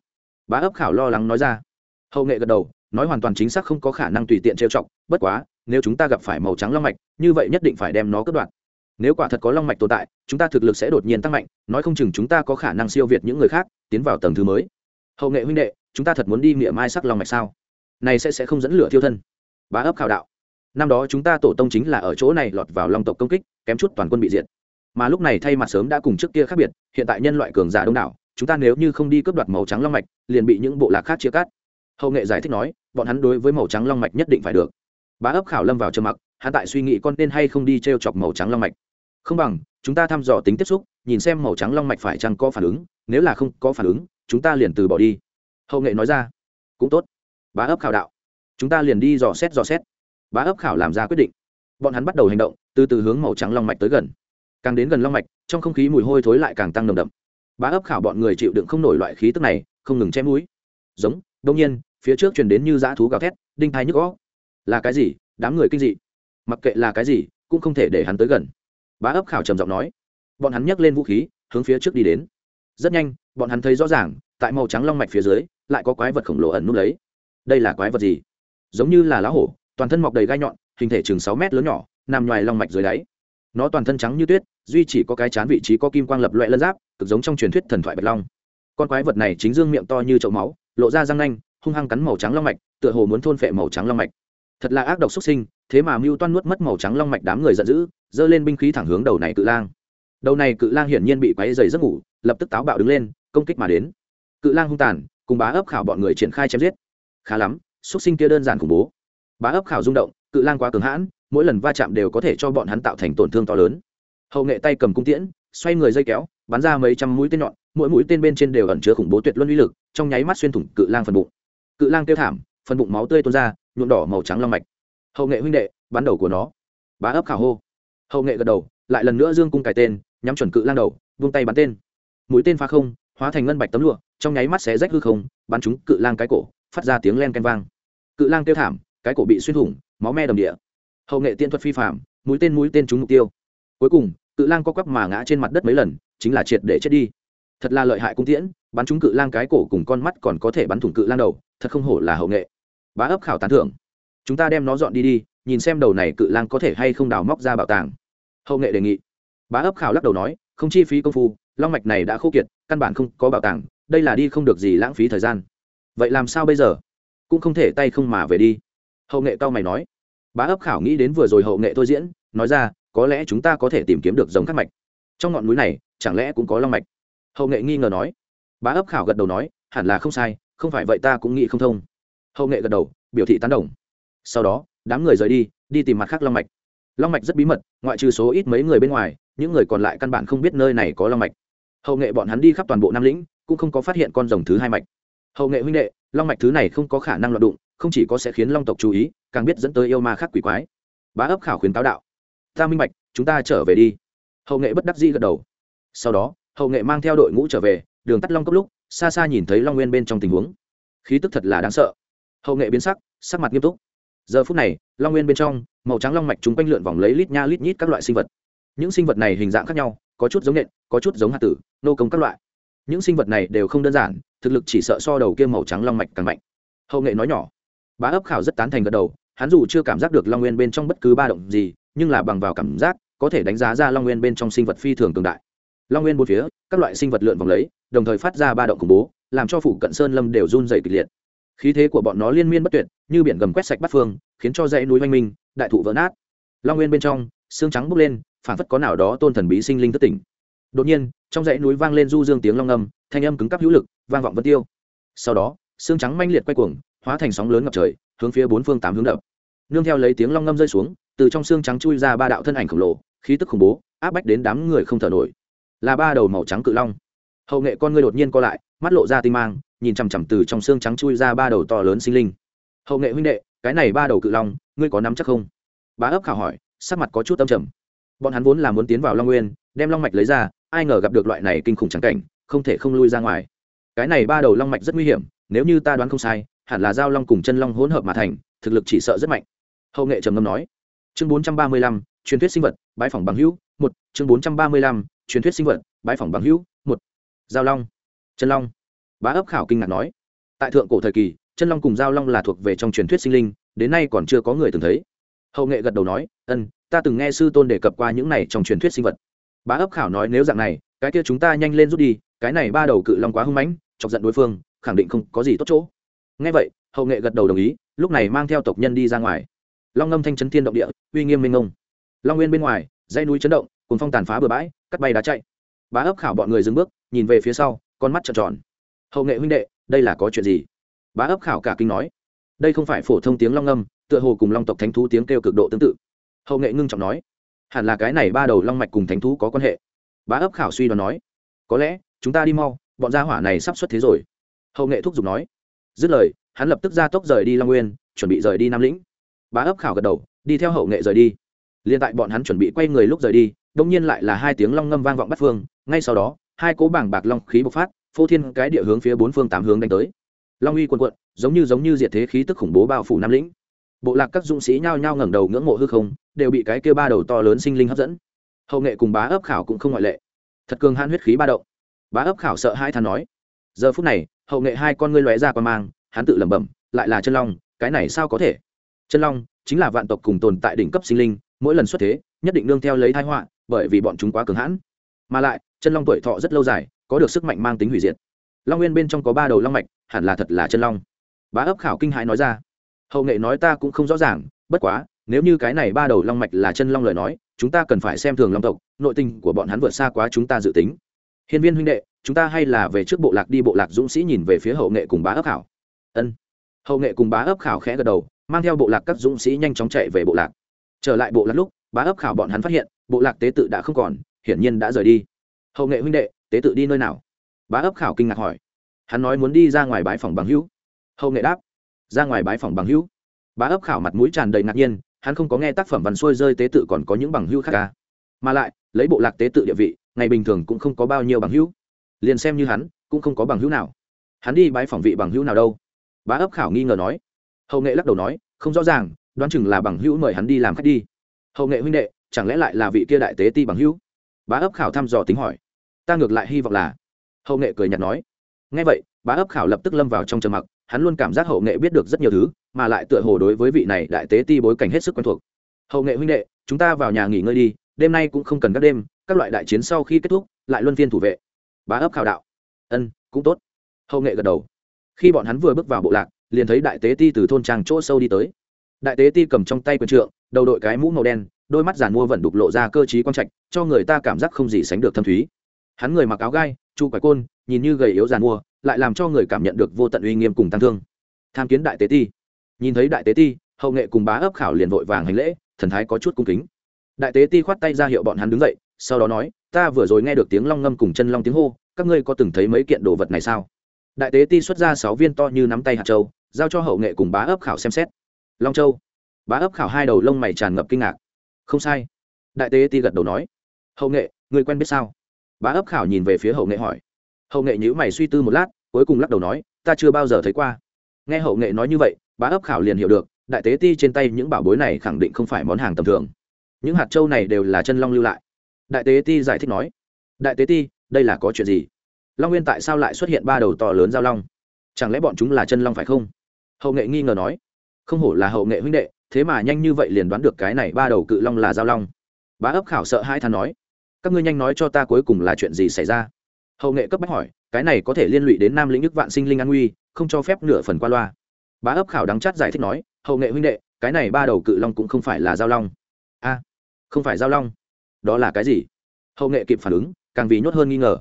Bá ấp khảo lo lắng nói ra. Hậu nghệ gật đầu, nói hoàn toàn chính xác không có khả năng tùy tiện trêu chọc, bất quá nếu chúng ta gặp phải màu trắng long mạch, như vậy nhất định phải đem nó cướp đoạn nếu quả thật có long mạch tồn tại, chúng ta thực lực sẽ đột nhiên tăng mạnh, nói không chừng chúng ta có khả năng siêu việt những người khác, tiến vào tầng thứ mới. Hậu nghệ huynh đệ, chúng ta thật muốn đi miệng mai sắc long mạch sao? Này sẽ sẽ không dẫn lửa thiêu thân. Bá ấp khảo đạo. Năm đó chúng ta tổ tông chính là ở chỗ này lọt vào long tộc công kích, kém chút toàn quân bị diệt. Mà lúc này thay mặt sớm đã cùng trước kia khác biệt, hiện tại nhân loại cường giả đông đảo, chúng ta nếu như không đi cướp đoạt màu trắng long mạch, liền bị những bộ lạc khác chia cắt. Hậu nghệ giải thích nói, bọn hắn đối với màu trắng long mạch nhất định phải được bá ấp khảo lâm vào trầm mặc, hắn tại suy nghĩ con nên hay không đi t r e o chọc màu trắng long mạch. Không bằng, chúng ta thăm dò tính tiếp xúc, nhìn xem màu trắng long mạch phải chăng có phản ứng, nếu là không có phản ứng, chúng ta liền từ bỏ đi. Hậu nghệ nói ra. Cũng tốt. Bá ấp khảo đạo. Chúng ta liền đi dò xét dò xét. Bá ấp khảo làm ra quyết định. Bọn hắn bắt đầu hành động, từ từ hướng màu trắng long mạch tới gần. Càng đến gần long mạch, trong không khí mùi hôi thối lại càng tăng nồng đậm. Bá ấp khảo bọn người chịu đựng không nổi loại khí tức này, không ngừng chém mũi. Giống đông nhiên, phía trước truyền đến như dã thú gào thét, đinh thai nhức gõ là cái gì, đám người kinh dị. Mặc kệ là cái gì, cũng không thể để hắn tới gần. Bá ấp khảo trầm giọng nói. Bọn hắn nhấc lên vũ khí, hướng phía trước đi đến. Rất nhanh, bọn hắn thấy rõ ràng, tại màu trắng long mạch phía dưới, lại có quái vật khổng lồ ẩn núp lấy đây là quái vật gì? Giống như là lá hổ, toàn thân mọc đầy gai nhọn, hình thể chừng sáu mét lớn nhỏ, nằm ngoài long mạch dưới đáy. Nó toàn thân trắng như tuyết, duy chỉ có cái chán vị trí có kim quang lập loại lân giáp, cực giống trong truyền thuyết thần thoại bạch long. Con quái vật này chính dương miệng to như chậu máu, lộ ra răng nanh, hung hăng cắn màu trắng long mạch, tựa hồ muốn thôn phệ màu trắng long mạch thật là ác độc xuất sinh, thế mà mưu toan nuốt mất màu trắng long mạch đám người giận dữ, giơ lên binh khí thẳng hướng đầu này cự lang. Đầu này cự lang hiển nhiên bị quáy dày giấc ngủ, lập tức táo bạo đứng lên, công kích mà đến. Cự lang hung tàn, cùng bá ấp khảo bọn người triển khai chém giết. Khá lắm, xuất sinh kia đơn giản khủng bố. Bá ấp khảo rung động, cự lang quá cường hãn, mỗi lần va chạm đều có thể cho bọn hắn tạo thành tổn thương to lớn. Hậu nghệ tay cầm cung tiễn, xoay người dây kéo, bắn ra mấy trăm mũi tên nhọn, mỗi mũi tên bên trên đều ẩn chứa khủng bố tuyệt luân uy lực, trong nháy mắt xuyên thủng cự lang phần bụng. Cự lang kêu thảm, phần bụng máu tươi tuôn ra nhuộm đỏ màu trắng long mạch. Hậu nghệ huynh đệ bắn đầu của nó. Bá ấp khảo hô. Hậu nghệ gật đầu, lại lần nữa dương cung cài tên, nhắm chuẩn cự lang đầu vung tay bắn tên. Mũi tên phá không, hóa thành ngân bạch tấm lụa, trong nháy mắt xé rách hư không, bắn chúng cự lang cái cổ, phát ra tiếng len canh vang. Cự lang kêu thảm, cái cổ bị xuyên thủng, máu me đầm địa. Hậu nghệ tiên thuật phi phạm mũi tên mũi tên trúng mục tiêu. Cuối cùng, cự lang co quắp mà ngã trên mặt đất mấy lần, chính là triệt để chết đi. Thật là lợi hại cung tiễn, bắn chúng cự lang cái cổ cùng con mắt còn có thể bắn thủng cự lang đầu, thật không hổ là hậu nghệ bá ấp khảo tán thưởng. Chúng ta đem nó dọn đi đi, nhìn xem đầu này cự lang có thể hay không đào móc ra bảo tàng. Hậu nghệ đề nghị. Bá ấp khảo lắc đầu nói, không chi phí công phu, long mạch này đã khô kiệt, căn bản không có bảo tàng, đây là đi không được gì lãng phí thời gian. Vậy làm sao bây giờ? Cũng không thể tay không mà về đi. Hậu nghệ cao mày nói. Bá ấp khảo nghĩ đến vừa rồi hậu nghệ thôi diễn, nói ra, có lẽ chúng ta có thể tìm kiếm được giống khắc mạch. Trong ngọn núi này, chẳng lẽ cũng có long mạch? Hậu nghệ nghi ngờ nói. Bá ấp khảo gật đầu nói, hẳn là không sai, không phải vậy ta cũng nghĩ không thông hậu nghệ gật đầu, biểu thị tán đồng. Sau đó, đám người rời đi đi tìm mặt khác long mạch. Long mạch rất bí mật, ngoại trừ số ít mấy người bên ngoài, những người còn lại căn bản không biết nơi này có long mạch. Hậu nghệ bọn hắn đi khắp toàn bộ nam lĩnh, cũng không có phát hiện con rồng thứ hai mạch. Hậu nghệ huynh đệ, long mạch thứ này không có khả năng loạn đụng, không chỉ có sẽ khiến long tộc chú ý, càng biết dẫn tới yêu ma khác quỷ quái. Bá ấp khảo khuyến táo đạo. Ta minh bạch, chúng ta trở về đi. Hậu nghệ bất đắc dĩ gật đầu. Sau đó, hậu nghệ mang theo đội ngũ trở về, đường tắt long cấp lúc, xa xa nhìn thấy long nguyên bên trong tình huống. Khí tức thật là đáng sợ hậu nghệ biến sắc sắc mặt nghiêm túc. Giờ phút này, long nguyên bên trong, màu trắng long mạch chúng quanh lượn vòng lấy lít nha lít nhít các loại sinh vật. Những sinh vật này hình dạng khác nhau, có chút giống nện, có chút giống hạt tử, nô công các loại. Những sinh vật này đều không đơn giản, thực lực chỉ sợ so đầu kia màu trắng long mạch càng mạnh. Hậu nghệ nói nhỏ. Bá ấp khảo rất tán thành gật đầu, hắn dù chưa cảm giác được long nguyên bên trong bất cứ ba động gì, nhưng là bằng vào cảm giác, có thể đánh giá ra long nguyên bên trong sinh vật phi thường cường đại. Long nguyên bốn phía, các loại sinh vật lượn vòng lấy, đồng thời phát ra ba động khủng bố, làm cho phủ cận sơn lâm đều run dày kịch liệt khí thế của bọn nó liên miên bất tuyệt, như biển gầm quét sạch bắt phương, khiến cho dãy núi oanh minh, đại thụ vỡ nát. Long nguyên bên trong, xương trắng bốc lên phản phất có nào đó tôn thần bí sinh linh thất tỉnh. Đột nhiên, trong dãy núi vang lên du dương tiếng long âm, thanh âm cứng cắp hữu lực, vang vọng vân tiêu. Sau đó, xương trắng manh liệt quay cuồng, hóa thành sóng lớn ngập trời, hướng phía bốn phương tám hướng đập. Nương theo lấy tiếng long ngâm rơi xuống, từ trong xương trắng chui ra ba đạo thân ảnh khổng lồ, khí tức khủng bố, áp bách đến đám người không thở nổi. Là ba đầu màu trắng cự long. Hậu nghệ con ngươi đột nhiên co lại, mắt lộ ra tinh mang nhìn chằm chằm từ trong xương trắng chui ra ba đầu to lớn sinh linh. Hậu nghệ huynh đệ, cái này ba đầu cự long, ngươi có nắm chắc không? Bá ấp khảo hỏi, sắc mặt có chút tâm trầm. Bọn hắn vốn là muốn tiến vào long nguyên, đem long mạch lấy ra, ai ngờ gặp được loại này kinh khủng trắng cảnh, không thể không lui ra ngoài. Cái này ba đầu long mạch rất nguy hiểm, nếu như ta đoán không sai, hẳn là giao long cùng chân long hỗn hợp mà thành, thực lực chỉ sợ rất mạnh. Hậu nghệ trầm ngâm nói. Chương bốn trăm ba mươi lăm, truyền thuyết sinh vật bãi phòng bằng hữu, một. Chương bốn trăm ba mươi lăm, truyền thuyết sinh vật bãi phòng bằng hữu, một. Giao long, chân long bá ấp khảo kinh ngạc nói, tại thượng cổ thời kỳ, chân long cùng giao long là thuộc về trong truyền thuyết sinh linh, đến nay còn chưa có người từng thấy. Hậu nghệ gật đầu nói, ân, ta từng nghe sư tôn đề cập qua những này trong truyền thuyết sinh vật. Bá ấp khảo nói, nếu dạng này, cái kia chúng ta nhanh lên rút đi, cái này ba đầu cự long quá hưng mãnh, chọc giận đối phương, khẳng định không có gì tốt chỗ. Nghe vậy, hậu nghệ gật đầu đồng ý, lúc này mang theo tộc nhân đi ra ngoài. Long ngâm thanh chấn thiên động địa, uy nghiêm minh ngông long nguyên bên ngoài dây núi chấn động cùng phong tàn phá bừa bãi, cắt bay đá chạy. Bá ấp khảo bọn người dừng bước, nhìn về phía sau, con mắt trợn tròn hậu nghệ huynh đệ, đây là có chuyện gì? Bá ấp khảo cả kinh nói. Đây không phải phổ thông tiếng long ngâm tựa hồ cùng long tộc thánh thú tiếng kêu cực độ tương tự. Hậu nghệ ngưng trọng nói. Hẳn là cái này ba đầu long mạch cùng thánh thú có quan hệ. Bá ấp khảo suy đoán nói. Có lẽ, chúng ta đi mau, bọn gia hỏa này sắp xuất thế rồi. Hậu nghệ thúc giục nói. Dứt lời, hắn lập tức ra tốc rời đi long nguyên, chuẩn bị rời đi nam lĩnh. Bá ấp khảo gật đầu, đi theo hậu nghệ rời đi. Liền tại bọn hắn chuẩn bị quay người lúc rời đi, đông nhiên lại là hai tiếng long ngâm vang vọng bắt phương. Ngay sau đó, hai cố bảng bạc long khí bộc phát phô thiên cái địa hướng phía bốn phương tám hướng đánh tới. Long uy quần quận giống như giống như diệt thế khí tức khủng bố bao phủ nam lĩnh. Bộ lạc các dũng sĩ nhao nhao ngẩng đầu ngưỡng mộ hư không, đều bị cái kia ba đầu to lớn sinh linh hấp dẫn. Hậu nghệ cùng bá ấp khảo cũng không ngoại lệ. Thật cường han huyết khí ba động. Bá ấp khảo sợ hai thằng nói, giờ phút này, hậu nghệ hai con ngươi lóe ra qua mang, hắn tự lẩm bẩm, lại là chân long, cái này sao có thể? Chân long chính là vạn tộc cùng tồn tại đỉnh cấp sinh linh, mỗi lần xuất thế, nhất định nương theo lấy thái họa, bởi vì bọn chúng quá cường hãn. Mà lại, chân long tuổi thọ rất lâu dài có được sức mạnh mang tính hủy diệt. Long nguyên bên trong có ba đầu long mạch, hẳn là thật là chân long. Bá ấp khảo kinh hãi nói ra. Hậu nghệ nói ta cũng không rõ ràng, bất quá, nếu như cái này ba đầu long mạch là chân long lời nói, chúng ta cần phải xem thường long tộc, nội tình của bọn hắn vượt xa quá chúng ta dự tính. Hiên viên huynh đệ, chúng ta hay là về trước bộ lạc đi bộ lạc dũng sĩ nhìn về phía hậu nghệ cùng bá ấp khảo. Ân. Hậu nghệ cùng bá ấp khảo khẽ gật đầu, mang theo bộ lạc các dũng sĩ nhanh chóng chạy về bộ lạc. Trở lại bộ lạc lúc, bá ấp khảo bọn hắn phát hiện, bộ lạc tế tự đã không còn, hiển nhiên đã rời đi. Hậu nghệ huynh đệ tế tự đi nơi nào? Bá ấp khảo kinh ngạc hỏi. Hắn nói muốn đi ra ngoài bãi phòng bằng hữu. Hậu nghệ đáp. Ra ngoài bãi phòng bằng hữu. Bá ấp khảo mặt mũi tràn đầy ngạc nhiên, hắn không có nghe tác phẩm văn xuôi rơi tế tự còn có những bằng hữu khác ca mà lại, lấy bộ lạc tế tự địa vị, ngày bình thường cũng không có bao nhiêu bằng hữu. Liền xem như hắn, cũng không có bằng hữu nào. Hắn đi bãi phòng vị bằng hữu nào đâu? Bá ấp khảo nghi ngờ nói. Hậu nghệ lắc đầu nói, không rõ ràng, đoán chừng là bằng hữu mời hắn đi làm khách đi. Hậu nghệ huynh đệ, chẳng lẽ lại là vị kia đại tế ti bằng hữu? Bá ấp khảo thăm dò tính hỏi ta ngược lại hy vọng là, hậu nghệ cười nhạt nói. Ngay vậy, bá ấp khảo lập tức lâm vào trong trầm mặc, hắn luôn cảm giác hậu nghệ biết được rất nhiều thứ, mà lại tựa hồ đối với vị này đại tế ti bối cảnh hết sức quen thuộc. Hậu nghệ huynh đệ, chúng ta vào nhà nghỉ ngơi đi, đêm nay cũng không cần các đêm, các loại đại chiến sau khi kết thúc, lại luân phiên thủ vệ. Bá ấp khảo đạo. Ân, cũng tốt. Hậu nghệ gật đầu. Khi bọn hắn vừa bước vào bộ lạc, liền thấy đại tế ti từ thôn trang chỗ sâu đi tới. Đại tế ti cầm trong tay quần trượng, đầu đội cái mũ màu đen, đôi mắt giàn mua vẫn đục lộ ra cơ t quang trạch, cho người ta cảm giác không gì sánh được thâm thúy hắn người mặc áo gai, chu quái côn, nhìn như gầy yếu giàn mua lại làm cho người cảm nhận được vô tận uy nghiêm cùng tăng thương. Tham kiến đại tế ti. Nhìn thấy đại tế ti, hậu nghệ cùng bá ấp khảo liền vội vàng hành lễ, thần thái có chút cung kính. Đại tế ti khoát tay ra hiệu bọn hắn đứng dậy, sau đó nói, ta vừa rồi nghe được tiếng long ngâm cùng chân long tiếng hô, các ngươi có từng thấy mấy kiện đồ vật này sao? Đại tế ti xuất ra sáu viên to như nắm tay hạt châu, giao cho hậu nghệ cùng bá ấp khảo xem xét. Long châu. Bá ấp khảo hai đầu lông mày tràn ngập kinh ngạc. Không sai. Đại tế ti gật đầu nói, hậu nghệ người quen biết sao? Bá ấp khảo nhìn về phía hậu nghệ hỏi. Hậu nghệ nhữ mày suy tư một lát, cuối cùng lắc đầu nói, ta chưa bao giờ thấy qua. Nghe hậu nghệ nói như vậy, bá ấp khảo liền hiểu được, đại tế ti trên tay những bảo bối này khẳng định không phải món hàng tầm thường. Những hạt châu này đều là chân long lưu lại. Đại tế ti giải thích nói, đại tế ti, đây là có chuyện gì? Long nguyên tại sao lại xuất hiện ba đầu to lớn giao long? Chẳng lẽ bọn chúng là chân long phải không? Hậu nghệ nghi ngờ nói, không hổ là hậu nghệ huynh đệ, thế mà nhanh như vậy liền đoán được cái này ba đầu cự long là giao long. Bá ấp khảo sợ hai than nói các ngươi nhanh nói cho ta cuối cùng là chuyện gì xảy ra. Hậu nghệ cấp bách hỏi, cái này có thể liên lụy đến nam lĩnh ức vạn sinh linh an nguy, không cho phép nửa phần qua loa. Bá ấp khảo đắng chát giải thích nói, hậu nghệ huynh đệ, cái này ba đầu cự long cũng không phải là giao long. A à, không phải giao long. Đó là cái gì? Hậu nghệ kịp phản ứng, càng vì nhốt hơn nghi ngờ.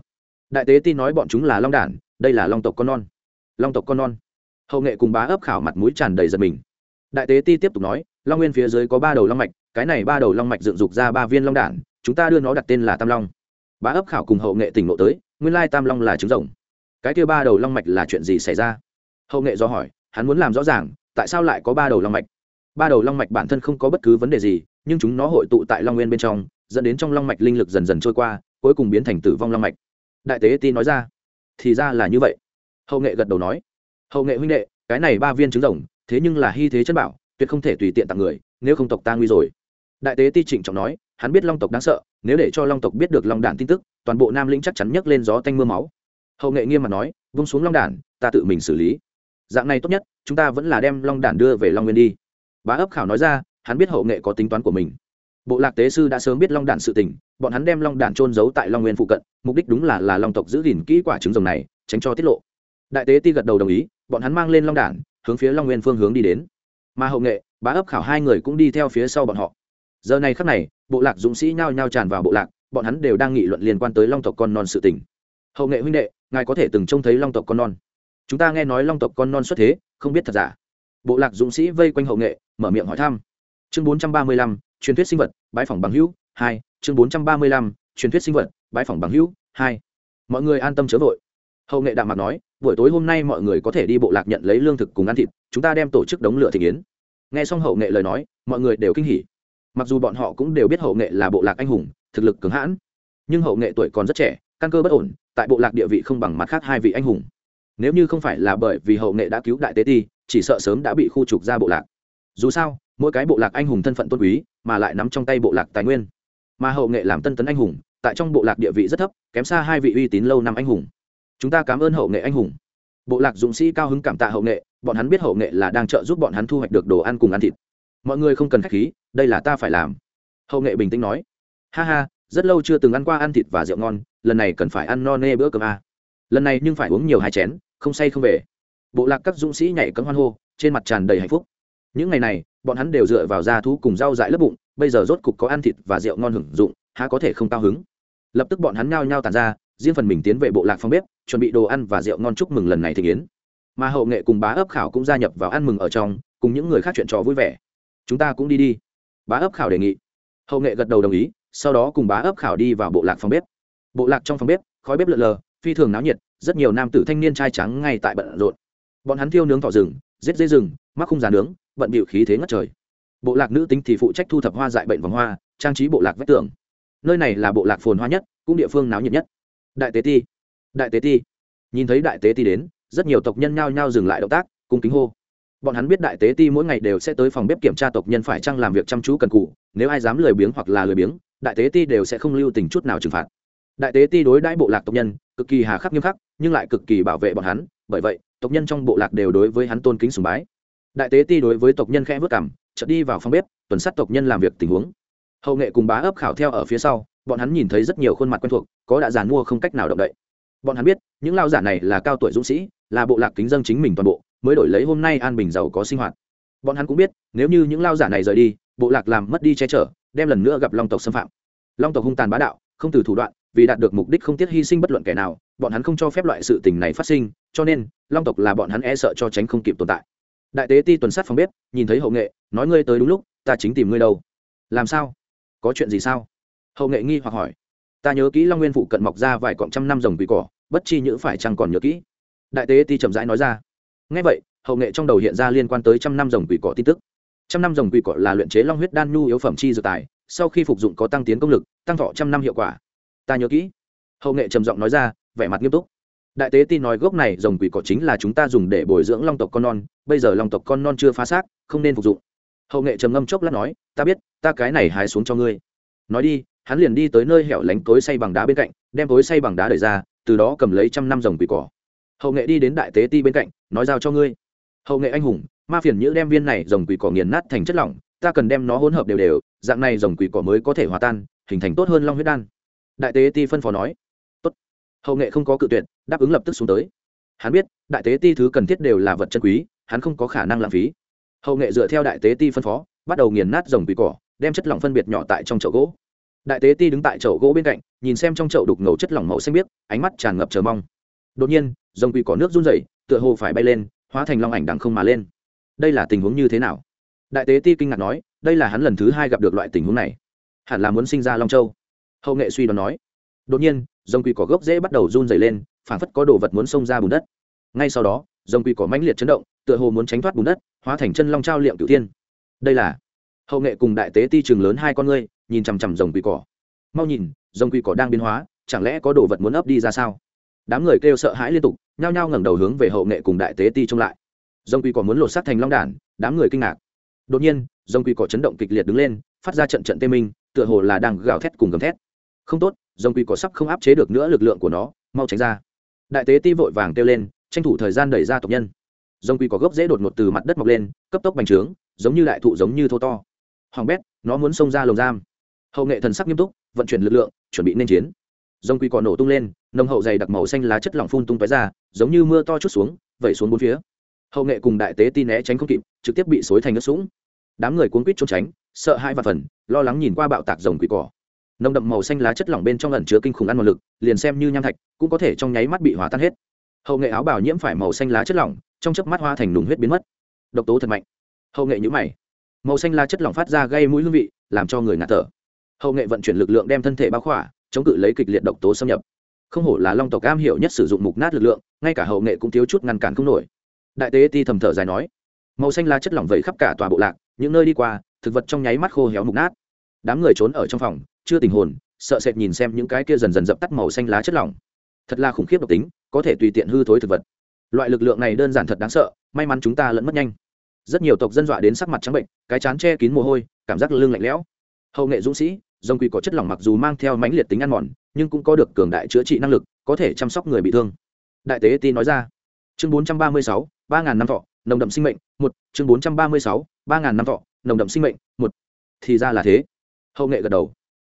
Đại tế tin nói bọn chúng là long đản, đây là long tộc con non. Long tộc con non. Hậu nghệ cùng bá ấp khảo mặt mũi tràn đầy giật mình. Đại tế ti tiếp tục nói, long nguyên phía dưới có ba đầu long mạch, cái này ba đầu long mạch dựng dục ra ba viên long đản chúng ta đưa nó đặt tên là tam long bá ấp khảo cùng hậu nghệ tỉnh ngộ tới nguyên lai tam long là trứng rồng cái kia ba đầu long mạch là chuyện gì xảy ra hậu nghệ do hỏi hắn muốn làm rõ ràng tại sao lại có ba đầu long mạch ba đầu long mạch bản thân không có bất cứ vấn đề gì nhưng chúng nó hội tụ tại long nguyên bên trong dẫn đến trong long mạch linh lực dần dần trôi qua cuối cùng biến thành tử vong long mạch đại tế ti nói ra thì ra là như vậy hậu nghệ gật đầu nói hậu nghệ huynh đệ cái này ba viên trứng rồng thế nhưng là hy thế chân bảo tuyệt không thể tùy tiện tặng người nếu không tộc ta nguy rồi đại tế ti trịnh trọng nói hắn biết long tộc đáng sợ, nếu để cho long tộc biết được long đản tin tức, toàn bộ nam lĩnh chắc chắn nhấc lên gió tanh m ư a máu. Hậu nghệ nghiêm mặt nói, vung xuống long đản, ta tự mình xử lý. Dạng này tốt nhất, chúng ta vẫn là đem long đản đưa về long nguyên đi. Bá ấp khảo nói ra, hắn biết hậu nghệ có tính toán của mình. Bộ lạc tế sư đã sớm biết long đản sự tình, bọn hắn đem long đản trôn giấu tại long nguyên phụ cận, mục đích đúng là là long tộc giữ gìn kỹ quả trứng rồng này, tránh cho tiết lộ. Đại tế ti gật đầu đồng ý, bọn hắn mang lên long đản, hướng phía long nguyên phương hướng đi đến. Mà hậu nghệ, bá ấp khảo hai người cũng đi theo phía sau bọn họ giờ này khắc này, bộ lạc dũng sĩ nhao nhao tràn vào bộ lạc, bọn hắn đều đang nghị luận liên quan tới long tộc con non sự tình. Hậu nghệ huynh đệ, ngài có thể từng trông thấy long tộc con non. Chúng ta nghe nói long tộc con non xuất thế, không biết thật giả. Bộ lạc dũng sĩ vây quanh hậu nghệ, mở miệng hỏi thăm. Chương bốn trăm ba mươi lăm, truyền thuyết sinh vật bãi phòng bằng hữu, hai. Chương bốn trăm ba mươi lăm, truyền thuyết sinh vật bãi phòng bằng hữu, hai. Mọi người an tâm chớ vội. Hậu nghệ đạm mặt nói, buổi tối hôm nay mọi người có thể đi bộ lạc nhận lấy lương thực cùng ăn thịt, chúng ta đem tổ chức đống lửa thị kiến nghe xong hậu nghệ lời nói, mọi người đều kinh hỉ mặc dù bọn họ cũng đều biết hậu nghệ là bộ lạc anh hùng, thực lực cứng hãn, nhưng hậu nghệ tuổi còn rất trẻ, căn cơ bất ổn, tại bộ lạc địa vị không bằng mặt khác hai vị anh hùng. Nếu như không phải là bởi vì hậu nghệ đã cứu đại tế ti, chỉ sợ sớm đã bị khu trục ra bộ lạc. Dù sao, mỗi cái bộ lạc anh hùng thân phận tôn quý, mà lại nắm trong tay bộ lạc tài nguyên. Mà hậu nghệ làm tân tấn anh hùng, tại trong bộ lạc địa vị rất thấp, kém xa hai vị uy tín lâu năm anh hùng. Chúng ta cảm ơn hậu nghệ anh hùng. Bộ lạc dũng sĩ cao hứng cảm tạ hậu nghệ, bọn hắn biết hậu nghệ là đang trợ giúp bọn hắn thu hoạch được đồ ăn cùng ăn thịt mọi người không cần k h á c h khí, đây là ta phải làm. Hậu nghệ bình tĩnh nói. Ha ha, rất lâu chưa từng ăn qua ăn thịt và rượu ngon, lần này cần phải ăn no nê bữa cơm a. Lần này nhưng phải uống nhiều hai chén, không say không về. Bộ lạc các dũng sĩ nhảy cấm hoan hô, trên mặt tràn đầy hạnh phúc. Những ngày này, bọn hắn đều dựa vào da thú cùng rau dại lớp bụng, bây giờ rốt cục có ăn thịt và rượu ngon hưởng dụng, há có thể không cao hứng. Lập tức bọn hắn nhao nhao tàn ra, riêng phần mình tiến về bộ lạc phong bếp, chuẩn bị đồ ăn và rượu ngon chúc mừng lần này thị kiến mà hậu nghệ cùng bá ấp khảo cũng gia nhập vào ăn mừng ở trong, cùng những người khác chuyện trò vui vẻ chúng ta cũng đi đi. Bá ấp khảo đề nghị. Hậu nghệ gật đầu đồng ý, sau đó cùng bá ấp khảo đi vào bộ lạc phòng bếp. Bộ lạc trong phòng bếp, khói bếp lợn lờ, phi thường náo nhiệt, rất nhiều nam tử thanh niên trai trắng ngay tại bận rộn. Bọn hắn thiêu nướng thỏ rừng, giết dây rừng, mắc khung giá nướng, bận bịu khí thế ngất trời. Bộ lạc nữ tính thì phụ trách thu thập hoa dại bệnh vòng hoa, trang trí bộ lạc vách tường. Nơi này là bộ lạc phồn hoa nhất, cũng địa phương náo nhiệt nhất. Đại tế ti. Đại tế ti. Nhìn thấy đại tế ti đến, rất nhiều tộc nhân nhao nhao dừng lại động tác, cung kính hô bọn hắn biết đại tế ti mỗi ngày đều sẽ tới phòng bếp kiểm tra tộc nhân phải chăng làm việc chăm chú cần cụ nếu ai dám lười biếng hoặc là lười biếng, đại tế ti đều sẽ không lưu tình chút nào trừng phạt. Đại tế ti đối đãi bộ lạc tộc nhân, cực kỳ hà khắc nghiêm khắc, nhưng lại cực kỳ bảo vệ bọn hắn, bởi vậy, tộc nhân trong bộ lạc đều đối với hắn tôn kính sùng bái. Đại tế ti đối với tộc nhân khẽ vất cảm, chợt đi vào phòng bếp, tuần sát tộc nhân làm việc tình huống. Hậu nghệ cùng bá ấp khảo theo ở phía sau, bọn hắn nhìn thấy rất nhiều khuôn mặt quen thuộc, có đã giàn mua không cách nào động đậy. Bọn hắn biết, những lao giả này là cao tuổi dũng sĩ, là bộ lạc kính dân chính mình toàn bộ mới đổi lấy hôm nay an bình giàu có sinh hoạt. Bọn hắn cũng biết, nếu như những lao giả này rời đi, bộ lạc làm mất đi che chở, đem lần nữa gặp long tộc xâm phạm. Long tộc hung tàn bá đạo, không từ thủ đoạn, vì đạt được mục đích không tiếc hy sinh bất luận kẻ nào, bọn hắn không cho phép loại sự tình này phát sinh, cho nên, long tộc là bọn hắn e sợ cho tránh không kịp tồn tại. Đại tế ti tuần sát phòng bếp, nhìn thấy hậu nghệ, nói ngươi tới đúng lúc, ta chính tìm ngươi đâu. Làm sao? Có chuyện gì sao? Hậu nghệ nghi hoặc hỏi. Ta nhớ kỹ long nguyên phụ cận mọc ra vài cọng trăm năm rồng quỷ cỏ, bất chi nhữ phải chăng còn nhớ kỹ. Đại tế ti chậm rãi nói ra ngay vậy, hậu nghệ trong đầu hiện ra liên quan tới trăm năm rồng quỷ cỏ tin tức. Trăm năm rồng quỷ cỏ là luyện chế long huyết đan nhu yếu phẩm chi dược tài, sau khi phục dụng có tăng tiến công lực, tăng thọ trăm năm hiệu quả. Ta nhớ kỹ. Hậu nghệ trầm giọng nói ra, vẻ mặt nghiêm túc. Đại tế tin nói gốc này rồng quỷ cỏ chính là chúng ta dùng để bồi dưỡng long tộc con non, bây giờ long tộc con non chưa phá xác, không nên phục dụng. Hậu nghệ trầm ngâm chốc lát nói, ta biết, ta cái này hái xuống cho ngươi. Nói đi, hắn liền đi tới nơi hẻo lánh cối xay bằng đá bên cạnh, đem cối xay bằng đá đẩy ra, từ đó cầm lấy trăm năm rồng quỷ cỏ hậu nghệ đi đến đại tế ti bên cạnh, nói giao cho ngươi. Hậu nghệ anh hùng, ma phiền nhữ đem viên này rồng quỷ cỏ nghiền nát thành chất lỏng, ta cần đem nó hỗn hợp đều đều, dạng này rồng quỷ cỏ mới có thể hòa tan, hình thành tốt hơn long huyết đan. Đại tế ti phân phó nói. Tốt. Hậu nghệ không có cự tuyệt, đáp ứng lập tức xuống tới. Hắn biết, đại tế ti thứ cần thiết đều là vật chân quý, hắn không có khả năng lãng phí. Hậu nghệ dựa theo đại tế ti phân phó, bắt đầu nghiền nát rồng quỷ cỏ, đem chất lỏng phân biệt nhỏ tại trong chậu gỗ. Đại tế ti đứng tại chậu gỗ bên cạnh, nhìn xem trong chậu đục ngầu chất lỏng màu xanh biếc, ánh mắt tràn ngập chờ mong. Đột nhiên rồng quỷ cỏ nước run rẩy, tựa hồ phải bay lên, hóa thành long ảnh đằng không mà lên. Đây là tình huống như thế nào? Đại tế ti kinh ngạc nói, đây là hắn lần thứ hai gặp được loại tình huống này. Hẳn là muốn sinh ra long châu. Hậu nghệ suy đoán nói. Đột nhiên rồng quỷ cỏ gốc dễ bắt đầu run rẩy lên, phảng phất có đồ vật muốn xông ra bùn đất. Ngay sau đó rồng quỷ cỏ mãnh liệt chấn động, tựa hồ muốn tránh thoát bùn đất, hóa thành chân long trao liệm cửu tiên đây là hậu nghệ cùng đại tế ti trường lớn hai con ngươi, nhìn chằm chằm rồng quỷ cỏ. Mau nhìn rồng quỷ cỏ đang biến hóa, chẳng lẽ có đồ vật muốn ấp đi ra sao? Đám người kêu sợ hãi liên tục, nhao nhao ngẩng đầu hướng về hậu nghệ cùng đại tế ti trông lại. Dông quy cỏ muốn lột sắt thành long đản, đám người kinh ngạc. Đột nhiên Dông quy cỏ chấn động kịch liệt đứng lên, phát ra trận trận tê minh, tựa hồ là đang gào thét cùng gầm thét. Không tốt Dông quy cỏ sắp không áp chế được nữa lực lượng của nó, mau tránh ra. Đại tế ti vội vàng kêu lên, tranh thủ thời gian đẩy ra tộc nhân. Dông quy cỏ gốc dễ đột ngột từ mặt đất mọc lên, cấp tốc bành trướng, giống như đại thụ giống như thô to. Hoàng bét, nó muốn xông ra lồng giam. Hậu nghệ thần sắc nghiêm túc, vận chuyển lực lượng, chuẩn bị nên chiến. Dông quy cỏ nổ tung lên nồng hậu dày đặc màu xanh lá chất lỏng phun tung tóe ra, giống như mưa to chút xuống, vẩy xuống bốn phía. Hậu nghệ cùng đại tế ti né tránh không kịp, trực tiếp bị xối thành nước sũng. Đám người cuốn quýt trốn tránh, sợ hãi và phần, lo lắng nhìn qua bạo tạc rồng quỷ cỏ. Nồng đậm màu xanh lá chất lỏng bên trong ẩn chứa kinh khủng ăn một lực, liền xem như nham thạch, cũng có thể trong nháy mắt bị hóa tan hết. Hậu nghệ áo bảo nhiễm phải màu xanh lá chất lỏng, trong chớp mắt hoa thành nùng huyết biến mất. Độc tố thật mạnh. Hậu nghệ nhũ mày. Màu xanh lá chất lỏng phát ra gây mũi hương vị, làm cho người ngạt thở. Hậu nghệ vận chuyển lực lượng đem thân thể bao khỏa, chống cự lấy kịch liệt độc tố xâm nhập không hổ là long tộc cam hiểu nhất sử dụng mục nát lực lượng, ngay cả hậu nghệ cũng thiếu chút ngăn cản không nổi. Đại tế ti thầm thở dài nói, màu xanh lá chất lỏng vẩy khắp cả tòa bộ lạc, những nơi đi qua, thực vật trong nháy mắt khô héo mục nát. Đám người trốn ở trong phòng, chưa tình hồn, sợ sệt nhìn xem những cái kia dần dần dập tắt màu xanh lá chất lỏng. Thật là khủng khiếp độc tính, có thể tùy tiện hư thối thực vật. Loại lực lượng này đơn giản thật đáng sợ, may mắn chúng ta lẫn mất nhanh. Rất nhiều tộc dân dọa đến sắc mặt trắng bệnh, cái chán che kín mồ hôi, cảm giác lưng lạnh lẽo. Hậu nghệ dũng sĩ dòng quỷ có chất lỏng mặc dù mang theo mãnh liệt tính ăn mòn, nhưng cũng có được cường đại chữa trị năng lực, có thể chăm sóc người bị thương. Đại tế ti nói ra. Chương bốn trăm ba mươi sáu, ba ngàn năm thọ, nồng đậm sinh mệnh, một. Chương bốn trăm ba mươi sáu, ba ngàn năm thọ, nồng đậm sinh mệnh, một. Thì ra là thế. Hậu nghệ gật đầu.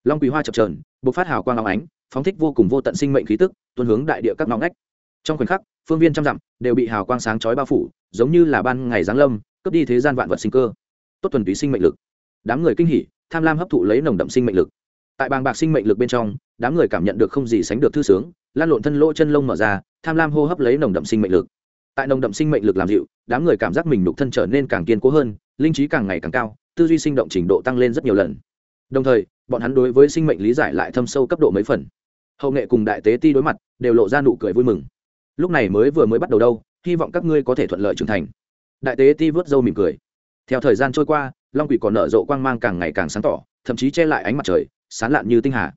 Long quỳ hoa chập trờn bộc phát hào quang long ánh, phóng thích vô cùng vô tận sinh mệnh khí tức, tuôn hướng đại địa các ngõ ngách. Trong khoảnh khắc, phương viên trăm dặm đều bị hào quang sáng chói bao phủ, giống như là ban ngày giáng lâm, cướp đi thế gian vạn vật sinh cơ. Tốt thuần túy sinh mệnh lực. Đám người kinh hỉ tham lam hấp thụ lấy nồng đậm sinh mệnh lực. Tại bàng bạc sinh mệnh lực bên trong, đám người cảm nhận được không gì sánh được thư sướng, lan lộn thân lỗ chân lông mở ra, tham lam hô hấp lấy nồng đậm sinh mệnh lực. Tại nồng đậm sinh mệnh lực làm dịu, đám người cảm giác mình nhục thân trở nên càng kiên cố hơn, linh trí càng ngày càng cao, tư duy sinh động trình độ tăng lên rất nhiều lần. Đồng thời, bọn hắn đối với sinh mệnh lý giải lại thâm sâu cấp độ mấy phần. Hậu nghệ cùng đại tế ti đối mặt, đều lộ ra nụ cười vui mừng. Lúc này mới vừa mới bắt đầu đâu, hy vọng các ngươi có thể thuận lợi trưởng thành. Đại tế ti vớt râu mỉm cười. Theo thời gian trôi qua long quỷ còn nở rộ quang mang càng ngày càng sáng tỏ, thậm chí che lại ánh mặt trời, sán lạn như tinh hà.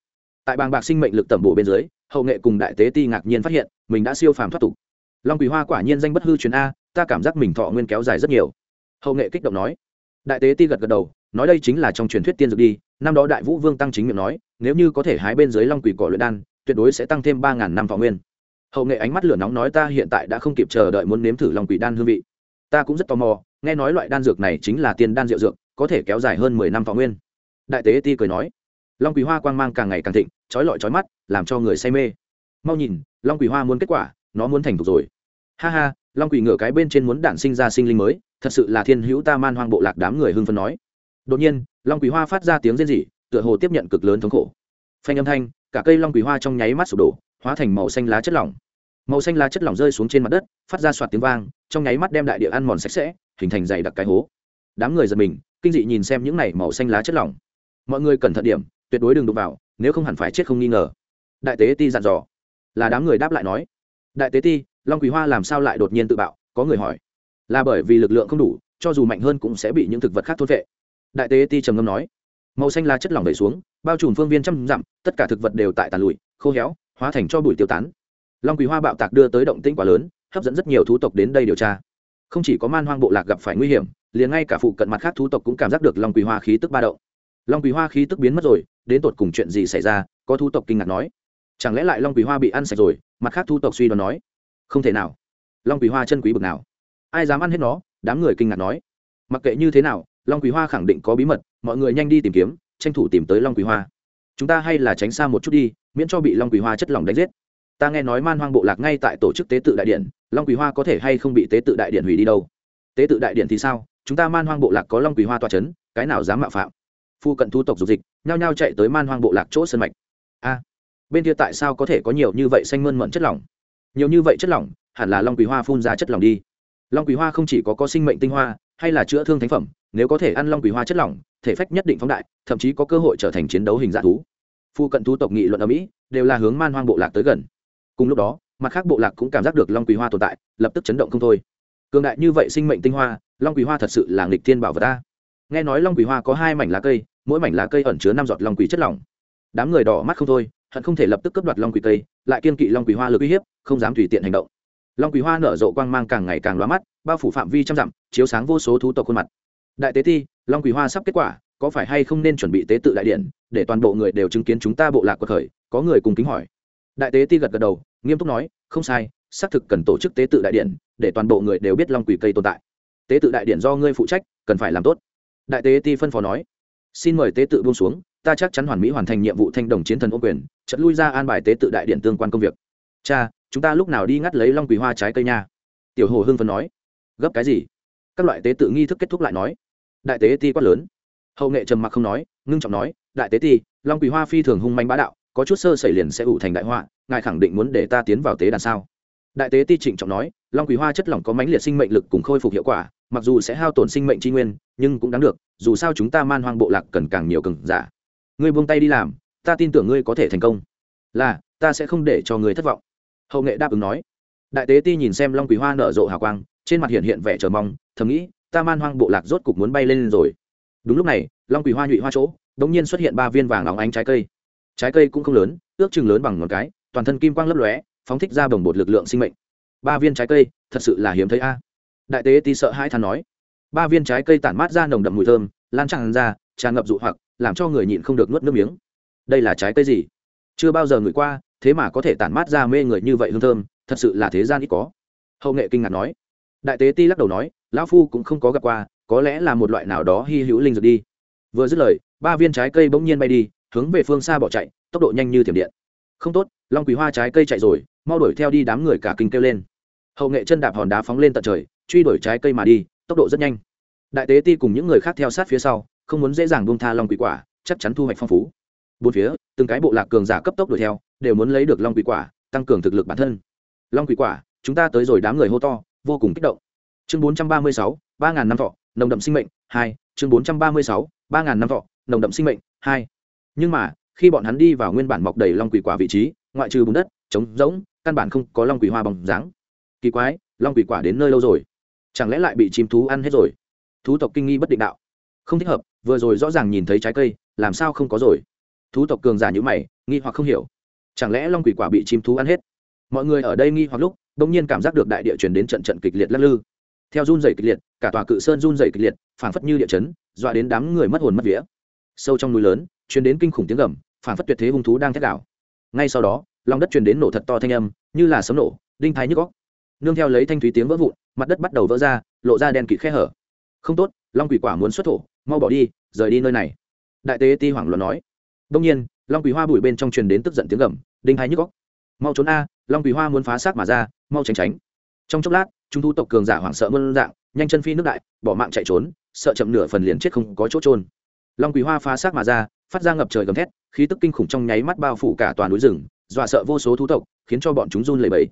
Tại bàng bạc sinh mệnh lực tẩm bổ bên dưới, hậu nghệ cùng đại tế ti ngạc nhiên phát hiện, mình đã siêu phàm thoát tục. Long quỷ hoa quả nhiên danh bất hư truyền a, ta cảm giác mình thọ nguyên kéo dài rất nhiều. Hậu nghệ kích động nói. Đại tế ti gật gật đầu, nói đây chính là trong truyền thuyết tiên dược đi, năm đó đại vũ vương tăng chính miệng nói, nếu như có thể hái bên dưới long quỷ cỏ luyện đan, tuyệt đối sẽ tăng thêm ba ngàn năm thọ nguyên. Hậu nghệ ánh mắt lửa nóng nói ta hiện tại đã không kịp chờ đợi muốn nếm thử long quỷ đan hương vị. Ta cũng rất tò mò, nghe nói loại đan dược này chính là tiên đan rượu dược có thể kéo dài hơn mười năm thọ nguyên. Đại tế ti cười nói, long quỳ hoa quang mang càng ngày càng thịnh, trói lọi trói mắt, làm cho người say mê. Mau nhìn, long quỳ hoa muốn kết quả, nó muốn thành thục rồi. Ha ha, long quỳ ngửa cái bên trên muốn đản sinh ra sinh linh mới, thật sự là thiên hữu ta man hoang bộ lạc đám người hưng phân nói. Đột nhiên, long quỳ hoa phát ra tiếng rên rỉ, tựa hồ tiếp nhận cực lớn thống khổ. Phanh âm thanh, cả cây long quỳ hoa trong nháy mắt sụp đổ, hóa thành màu xanh lá chất lỏng. Màu xanh lá chất lỏng rơi xuống trên mặt đất, phát ra soạt tiếng vang, trong nháy mắt đem đại địa ăn mòn sạch sẽ, hình thành dày đặc cái hố. Đám người giật mình kinh dị nhìn xem những này màu xanh lá chất lỏng. Mọi người cẩn thận điểm, tuyệt đối đừng đụng vào, nếu không hẳn phải chết không nghi ngờ. Đại tế ti dặn dò. Là đám người đáp lại nói. Đại tế ti, long quỳ hoa làm sao lại đột nhiên tự bạo? Có người hỏi. Là bởi vì lực lượng không đủ, cho dù mạnh hơn cũng sẽ bị những thực vật khác thốt vệ đại tế ti trầm ngâm nói. Màu xanh lá chất lỏng đẩy xuống, bao trùm phương viên trăm dặm, tất cả thực vật đều tại tàn lụi, khô héo, hóa thành cho bụi tiêu tán. Long quỳ hoa bạo tạc đưa tới động tĩnh quá lớn, hấp dẫn rất nhiều thú tộc đến đây điều tra. Không chỉ có man hoang bộ lạc gặp phải nguy hiểm liền ngay cả phụ cận mặt khác thú tộc cũng cảm giác được long quỳ hoa khí tức ba động. Long quỳ hoa khí tức biến mất rồi, đến tột cùng chuyện gì xảy ra, có thú tộc kinh ngạc nói. Chẳng lẽ lại long quỳ hoa bị ăn sạch rồi, mặt khác thú tộc suy đoán nói. Không thể nào. Long quỳ hoa chân quý bực nào. Ai dám ăn hết nó, đám người kinh ngạc nói. Mặc kệ như thế nào, long quỳ hoa khẳng định có bí mật, mọi người nhanh đi tìm kiếm, tranh thủ tìm tới long quỳ hoa. Chúng ta hay là tránh xa một chút đi, miễn cho bị long quỳ hoa chất lỏng đánh giết. Ta nghe nói man hoang bộ lạc ngay tại tổ chức tế tự đại điện, long quỳ hoa có thể hay không bị tế tự đại điện hủy đi đâu? Tế tự đại điện thì sao? Chúng ta man hoang bộ lạc có long quỳ hoa toa chấn, cái nào dám mạo phạm? Phu cận thu tộc dục dịch nhao nhao chạy tới man hoang bộ lạc chỗ sân mạch. A bên kia tại sao có thể có nhiều như vậy xanh mơn mận chất lỏng? Nhiều như vậy chất lỏng hẳn là long quỳ hoa phun ra chất lỏng đi. Long quỳ hoa không chỉ có có sinh mệnh tinh hoa hay là chữa thương thánh phẩm nếu có thể ăn long quỳ hoa chất lỏng thể phách nhất định phóng đại thậm chí có cơ hội trở thành chiến đấu hình dạng thú. Phu cận thu tộc nghị luận ở mỹ đều là hướng man hoang bộ lạc tới gần. Cùng lúc đó mặt khác bộ lạc cũng cảm giác được long quỳ hoa tồn tại lập tức chấn động không thôi. Cường đại như vậy sinh mệnh tinh hoa long quỳ hoa thật sự là nghịch thiên bảo vật ta. Nghe nói long quỳ hoa có hai mảnh lá cây, mỗi mảnh lá cây ẩn chứa năm giọt long quỳ chất lỏng. Đám người đỏ mắt không thôi, hận không thể lập tức cướp đoạt long quỳ cây, lại kiên kỵ long quỳ hoa lực uy hiếp, không dám tùy tiện hành động. Long quỳ hoa nở rộ quang mang càng ngày càng loa mắt, bao phủ phạm vi trăm dặm, chiếu sáng vô số thú tộc khuôn mặt. Đại tế ti, long quỳ hoa sắp kết quả, có phải hay không nên chuẩn bị tế tự đại điện, để toàn bộ người đều chứng kiến chúng ta bộ lạc quật khởi, có người cùng kính hỏi. Đại tế ti gật gật đầu, nghiêm túc nói, không sai, xác thực cần tổ chức tế tự đại điện, để toàn bộ người đều biết long quỳ cây tồn tại tế tự đại điện do ngươi phụ trách, cần phải làm tốt. Đại tế ti phân phó nói. Xin mời tế tự buông xuống, ta chắc chắn hoàn mỹ hoàn thành nhiệm vụ thanh đồng chiến thần ô quyền trận lui ra an bài tế tự đại điện tương quan công việc. Cha, chúng ta lúc nào đi ngắt lấy long quỳ hoa trái cây nha? Tiểu hồ hưng phân nói. Gấp cái gì? Các loại tế tự nghi thức kết thúc lại nói. Đại tế ti quát lớn. Hậu nghệ trầm mặc không nói, ngưng trọng nói. Đại tế ti, long quỳ hoa phi thường hung manh bá đạo, có chút sơ xảy liền sẽ ủ thành đại họa, ngài khẳng định muốn để ta tiến vào tế đàn sao? Đại tế ti trịnh trọng nói. Long quỳ hoa chất lỏng có mãnh liệt sinh mệnh lực cùng khôi phục hiệu quả mặc dù sẽ hao tổn sinh mệnh tri nguyên, nhưng cũng đáng được, dù sao chúng ta man hoang bộ lạc cần càng nhiều cường giả. Ngươi buông tay đi làm, ta tin tưởng ngươi có thể thành công. Là, ta sẽ không để cho ngươi thất vọng. Hậu nghệ đáp ứng nói. Đại tế ti nhìn xem long quý hoa nở rộ hào quang, trên mặt hiện hiện vẻ chờ mong, thầm nghĩ, ta man hoang bộ lạc rốt cục muốn bay lên rồi. Đúng lúc này, long quý hoa nhụy hoa chỗ đ ỗ n g nhiên xuất hiện ba viên vàng óng ánh trái cây. Trái cây cũng không lớn, ước chừng lớn bằng ngón cái, toàn thân kim quang lấp lóe, phóng thích ra bồng bột lực lượng sinh mệnh. Ba viên trái cây, thật sự là hiếm thấy a đại tế ti sợ hai than nói. Ba viên trái cây tản mát ra nồng đậm mùi thơm, lan tràn ra, tràn ngập dụ hoặc, làm cho người nhịn không được nuốt nước miếng. Đây là trái cây gì? Chưa bao giờ ngửi qua, thế mà có thể tản mát ra mê người như vậy hương thơm, thật sự là thế gian ít có. Hậu nghệ kinh ngạc nói. Đại tế ti lắc đầu nói, lão phu cũng không có gặp qua, có lẽ là một loại nào đó hy hữu linh dược đi. Vừa dứt lời, ba viên trái cây bỗng nhiên bay đi, hướng về phương xa bỏ chạy, tốc độ nhanh như thiểm điện. Không tốt, long quý hoa trái cây chạy rồi, mau đuổi theo đi đám người cả kinh kêu lên hậu nghệ chân đạp hòn đá phóng lên tận trời, truy đuổi trái cây mà đi, tốc độ rất nhanh. Đại tế ti cùng những người khác theo sát phía sau, không muốn dễ dàng buông tha long quỷ quả, chắc chắn thu hoạch phong phú. Bốn phía, từng cái bộ lạc cường giả cấp tốc đuổi theo, đều muốn lấy được long quỷ quả, tăng cường thực lực bản thân. Long quỷ quả, chúng ta tới rồi đám người hô to, vô cùng kích động. Chương bốn trăm ba mươi sáu, ba ngàn năm thọ, nồng đậm sinh mệnh, hai. Chương bốn trăm ba mươi sáu, ba ngàn năm thọ, nồng đậm sinh mệnh, hai. Nhưng mà, khi bọn hắn đi vào nguyên bản mọc đầy long quỷ quả vị trí, ngoại trừ bùn đất, trống rỗng, căn bản không có long quỷ hoa bằng dáng kỳ quái, long quỷ quả đến nơi lâu rồi. Chẳng lẽ lại bị chim thú ăn hết rồi? Thú tộc kinh nghi bất định đạo. Không thích hợp, vừa rồi rõ ràng nhìn thấy trái cây, làm sao không có rồi? Thú tộc cường giả như mày, nghi hoặc không hiểu. Chẳng lẽ long quỷ quả bị chim thú ăn hết? Mọi người ở đây nghi hoặc lúc đ ỗ n g nhiên cảm giác được đại địa chuyển đến trận trận kịch liệt lắc lư. Theo run dày kịch liệt, cả tòa cự sơn run dày kịch liệt, phảng phất như địa chấn, dọa đến đám người mất hồn mất vía. Sâu trong núi lớn chuyển đến kinh khủng tiếng gầm, phảng phất tuyệt thế hung thú đang thét đảo. Ngay sau đó, lòng đất chuyển đến nổ thật to thanh âm, như là sấm nổ, đinh thái nhức góc nương theo lấy thanh thúy tiếng vỡ vụn, mặt đất bắt đầu vỡ ra, lộ ra đen kịt khe hở. Không tốt, long quỷ quả muốn xuất thổ, mau bỏ đi, rời đi nơi này. Đại tế ti hoảng loạn nói. Đông nhiên, long quỷ hoa bụi bên trong truyền đến tức giận tiếng gầm, đinh hai nhức góc mau trốn a, long quỷ hoa muốn phá xác mà ra, mau tránh tránh. Trong chốc lát, chúng thu tộc cường giả hoảng sợ mơn dạng, nhanh chân phi nước đại, bỏ mạng chạy trốn, sợ chậm nửa phần liền chết không có chỗ trôn long quỷ hoa phá xác mà ra, phát ra ngập trời gầm thét, khí tức kinh khủng trong nháy mắt bao phủ cả toàn núi rừng, dọa sợ vô số thú tộc, khiến cho bọn chúng run lẩy bẩy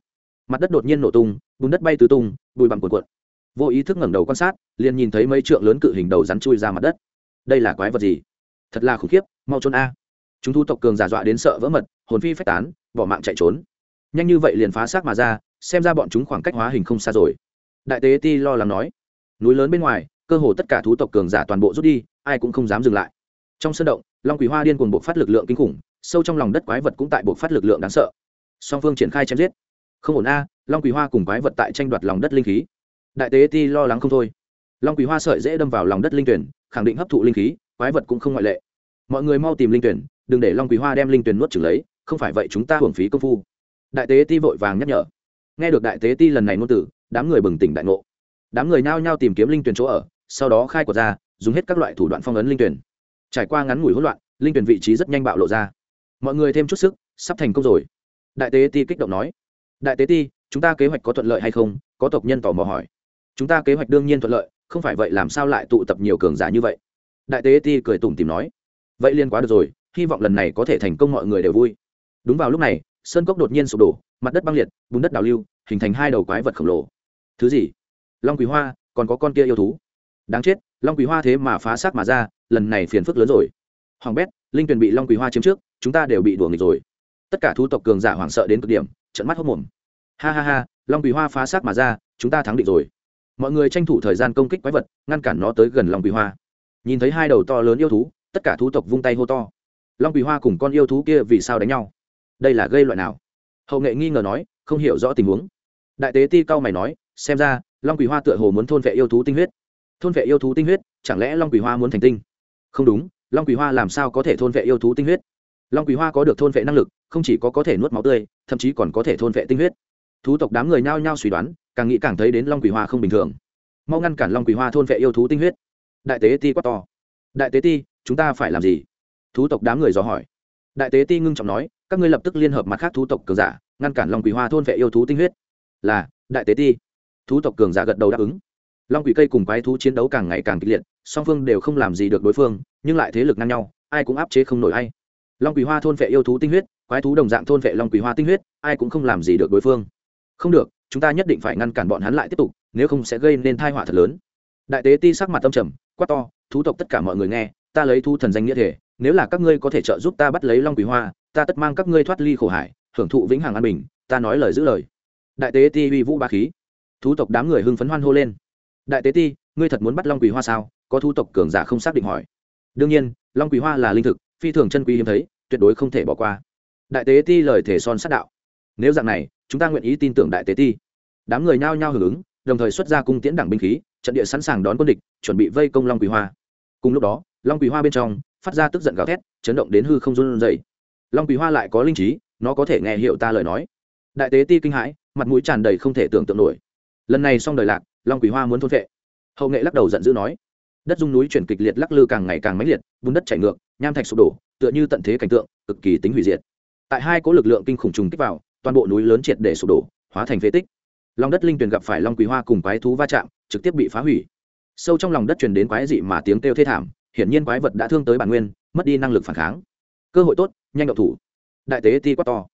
mặt đất đột nhiên nổ tung, bùn đất bay tứ tung, bụi bặm cuộn cuộn. Vô ý thức ngẩng đầu quan sát, liền nhìn thấy mấy trượng lớn cự hình đầu rắn chui ra mặt đất. Đây là quái vật gì? Thật là khủng khiếp, mau trốn a. Chúng thu tộc cường giả dọa đến sợ vỡ mật, hồn phi phách tán, bỏ mạng chạy trốn. Nhanh như vậy liền phá xác mà ra, xem ra bọn chúng khoảng cách hóa hình không xa rồi. Đại tế ti lo lắng nói. Núi lớn bên ngoài, cơ hồ tất cả thú tộc cường giả toàn bộ rút đi, ai cũng không dám dừng lại. Trong sân động, long quỷ hoa điên cuồng buộc phát lực lượng kinh khủng, sâu trong lòng đất quái vật cũng tại buộc phát lực lượng đáng sợ. Song phương triển khai chém giết không ổn a, long quỳ hoa cùng quái vật tại tranh đoạt lòng đất linh khí. Đại tế ti lo lắng không thôi. Long quỳ hoa sợi dễ đâm vào lòng đất linh tuyển, khẳng định hấp thụ linh khí, quái vật cũng không ngoại lệ. Mọi người mau tìm linh tuyển, đừng để long quỳ hoa đem linh tuyển nuốt trừng lấy, không phải vậy chúng ta hưởng phí công phu. Đại tế ti vội vàng nhắc nhở. Nghe được đại tế ti lần này ngôn tử đám người bừng tỉnh đại ngộ. Đám người nhao nhao tìm kiếm linh tuyển chỗ ở, sau đó khai quật ra, dùng hết các loại thủ đoạn phong ấn linh tuyển. Trải qua ngắn ngủi hỗn loạn, linh tuyển vị trí rất nhanh bạo lộ ra. Mọi người thêm chút sức, sắp thành công rồi. Đại tế ti kích động nói đại tế ti, chúng ta kế hoạch có thuận lợi hay không? Có tộc nhân tò mò hỏi. Chúng ta kế hoạch đương nhiên thuận lợi, không phải vậy làm sao lại tụ tập nhiều cường giả như vậy? Đại tế ti cười tủm tìm nói. Vậy liên quá được rồi, hy vọng lần này có thể thành công mọi người đều vui. Đúng vào lúc này, sơn cốc đột nhiên sụp đổ, mặt đất băng liệt, bùn đất đào lưu, hình thành hai đầu quái vật khổng lồ. Thứ gì? Long quý hoa, còn có con kia yêu thú. Đáng chết, long quý hoa thế mà phá xác mà ra, lần này phiền phức lớn rồi. Hoàng bét, linh tuyền bị long quý hoa chiếm trước, chúng ta đều bị đuổi nghịch rồi. Tất cả thú tộc cường giả hoảng sợ đến cực điểm trận mắt hốc mồm. Ha ha ha, long quý hoa phá xác mà ra, chúng ta thắng định rồi. Mọi người tranh thủ thời gian công kích quái vật, ngăn cản nó tới gần long quỳ hoa. Nhìn thấy hai đầu to lớn yêu thú, tất cả thú tộc vung tay hô to. Long quỳ hoa cùng con yêu thú kia vì sao đánh nhau? Đây là gây loại nào? Hậu nghệ nghi ngờ nói, không hiểu rõ tình huống. Đại tế ti cao mày nói, xem ra, long quỳ hoa tựa hồ muốn thôn vệ yêu thú tinh huyết. Thôn vệ yêu thú tinh huyết, chẳng lẽ long quỳ hoa muốn thành tinh? Không đúng, long quỳ hoa làm sao có thể thôn vệ yêu thú tinh huyết? Long quỳ hoa có được thôn vệ năng lực, không chỉ có có thể nuốt máu tươi, thậm chí còn có thể thôn vệ tinh huyết. Thú tộc đám người nhao nhao suy đoán, càng nghĩ càng thấy đến long quỷ hoa không bình thường. Mau ngăn cản long quỷ hoa thôn vệ yêu thú tinh huyết. Đại tế ti quát to. Đại tế ti, chúng ta phải làm gì? Thú tộc đám người dò hỏi. Đại tế ti ngưng trọng nói, các ngươi lập tức liên hợp mặt khác thú tộc cường giả, ngăn cản long quỷ hoa thôn vệ yêu thú tinh huyết. Là, đại tế ti. Thú tộc cường giả gật đầu đáp ứng. Long quỷ cây cùng quái thú chiến đấu càng ngày càng kịch liệt, song phương đều không làm gì được đối phương, nhưng lại thế lực ngang nhau, ai cũng áp chế không nổi ai long quỳ hoa thôn vệ yêu thú tinh huyết, quái thú đồng dạng thôn vệ long quỳ hoa tinh huyết, ai cũng không làm gì được đối phương. Không được, chúng ta nhất định phải ngăn cản bọn hắn lại tiếp tục, nếu không sẽ gây nên thai họa thật lớn. Đại tế ti sắc mặt tâm trầm, quát to, thú tộc tất cả mọi người nghe, ta lấy thu thần danh nghĩa thể, nếu là các ngươi có thể trợ giúp ta bắt lấy long quỳ hoa, ta tất mang các ngươi thoát ly khổ hải, hưởng thụ vĩnh hằng an bình, ta nói lời giữ lời. Đại tế ti uy vũ ba khí. Thú tộc đám người hưng phấn hoan hô lên. Đại tế ti, ngươi thật muốn bắt long quỳ hoa sao? Có thú tộc cường giả không xác định hỏi. Đương nhiên, long quỳ hoa là linh thực, phi thường chân quý hiếm thấy tuyệt đối không thể bỏ qua. Đại tế ti lời thể son sát đạo. Nếu dạng này, chúng ta nguyện ý tin tưởng đại tế ti. Đám người nhao nhao hưởng ứng, đồng thời xuất ra cung tiễn đảng binh khí, trận địa sẵn sàng đón quân địch, chuẩn bị vây công long quỳ hoa. Cùng lúc đó, long quỳ hoa bên trong, phát ra tức giận gào thét, chấn động đến hư không run dậy long quỳ hoa lại có linh trí, nó có thể nghe hiệu ta lời nói. Đại tế ti kinh hãi, mặt mũi tràn đầy không thể tưởng tượng nổi. Lần này xong đời lạc, long quỳ hoa muốn thôn vệ hậu nghệ lắc đầu giận dữ nói đất dung núi chuyển kịch liệt lắc lư càng ngày càng mãnh liệt, bùn đất chảy ngược, nham thạch sụp đổ, tựa như tận thế cảnh tượng, cực kỳ tính hủy diệt. Tại hai cỗ lực lượng kinh khủng trùng kích vào, toàn bộ núi lớn triệt để sụp đổ, hóa thành phế tích. Lòng đất linh tuyền gặp phải long quý hoa cùng quái thú va chạm, trực tiếp bị phá hủy. Sâu trong lòng đất truyền đến quái dị mà tiếng kêu thê thảm, hiển nhiên quái vật đã thương tới bản nguyên, mất đi năng lực phản kháng. Cơ hội tốt, nhanh động thủ. Đại tế ti quát to.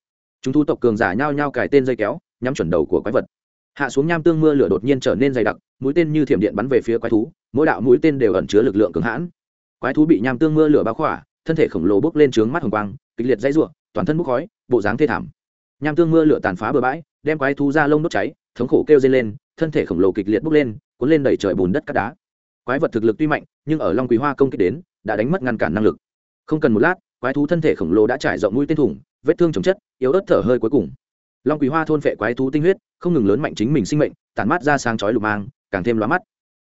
Chúng thu tộc cường giả nhao nhao cài tên dây kéo, nhắm chuẩn đầu của quái vật. Hạ xuống nham tương mưa lửa đột nhiên trở nên dày đặc, mũi tên như thiểm điện bắn về phía quái thú mỗi đạo mũi tên đều ẩn chứa lực lượng cường hãn. Quái thú bị nham tương mưa lửa bao khỏa, thân thể khổng lồ bốc lên trướng mắt hồng quang, kịch liệt dãy ruộng, toàn thân bốc khói, bộ dáng thê thảm. Nham tương mưa lửa tàn phá bừa bãi, đem quái thú ra lông đốt cháy, thống khổ kêu dây lên, thân thể khổng lồ kịch liệt bốc lên, cuốn lên đẩy trời bùn đất cát đá. Quái vật thực lực tuy mạnh, nhưng ở long quý hoa công kích đến, đã đánh mất ngăn cản năng lực. Không cần một lát, quái thú thân thể khổng lồ đã trải rộng mũi tên thủng, vết thương chồng chất, yếu ớt thở hơi cuối cùng. Long quý hoa thôn phệ quái thú tinh huyết, không ngừng lớn mạnh chính mình sinh mệnh, tản mát ra sáng chói lục mang, càng thêm lóa mắt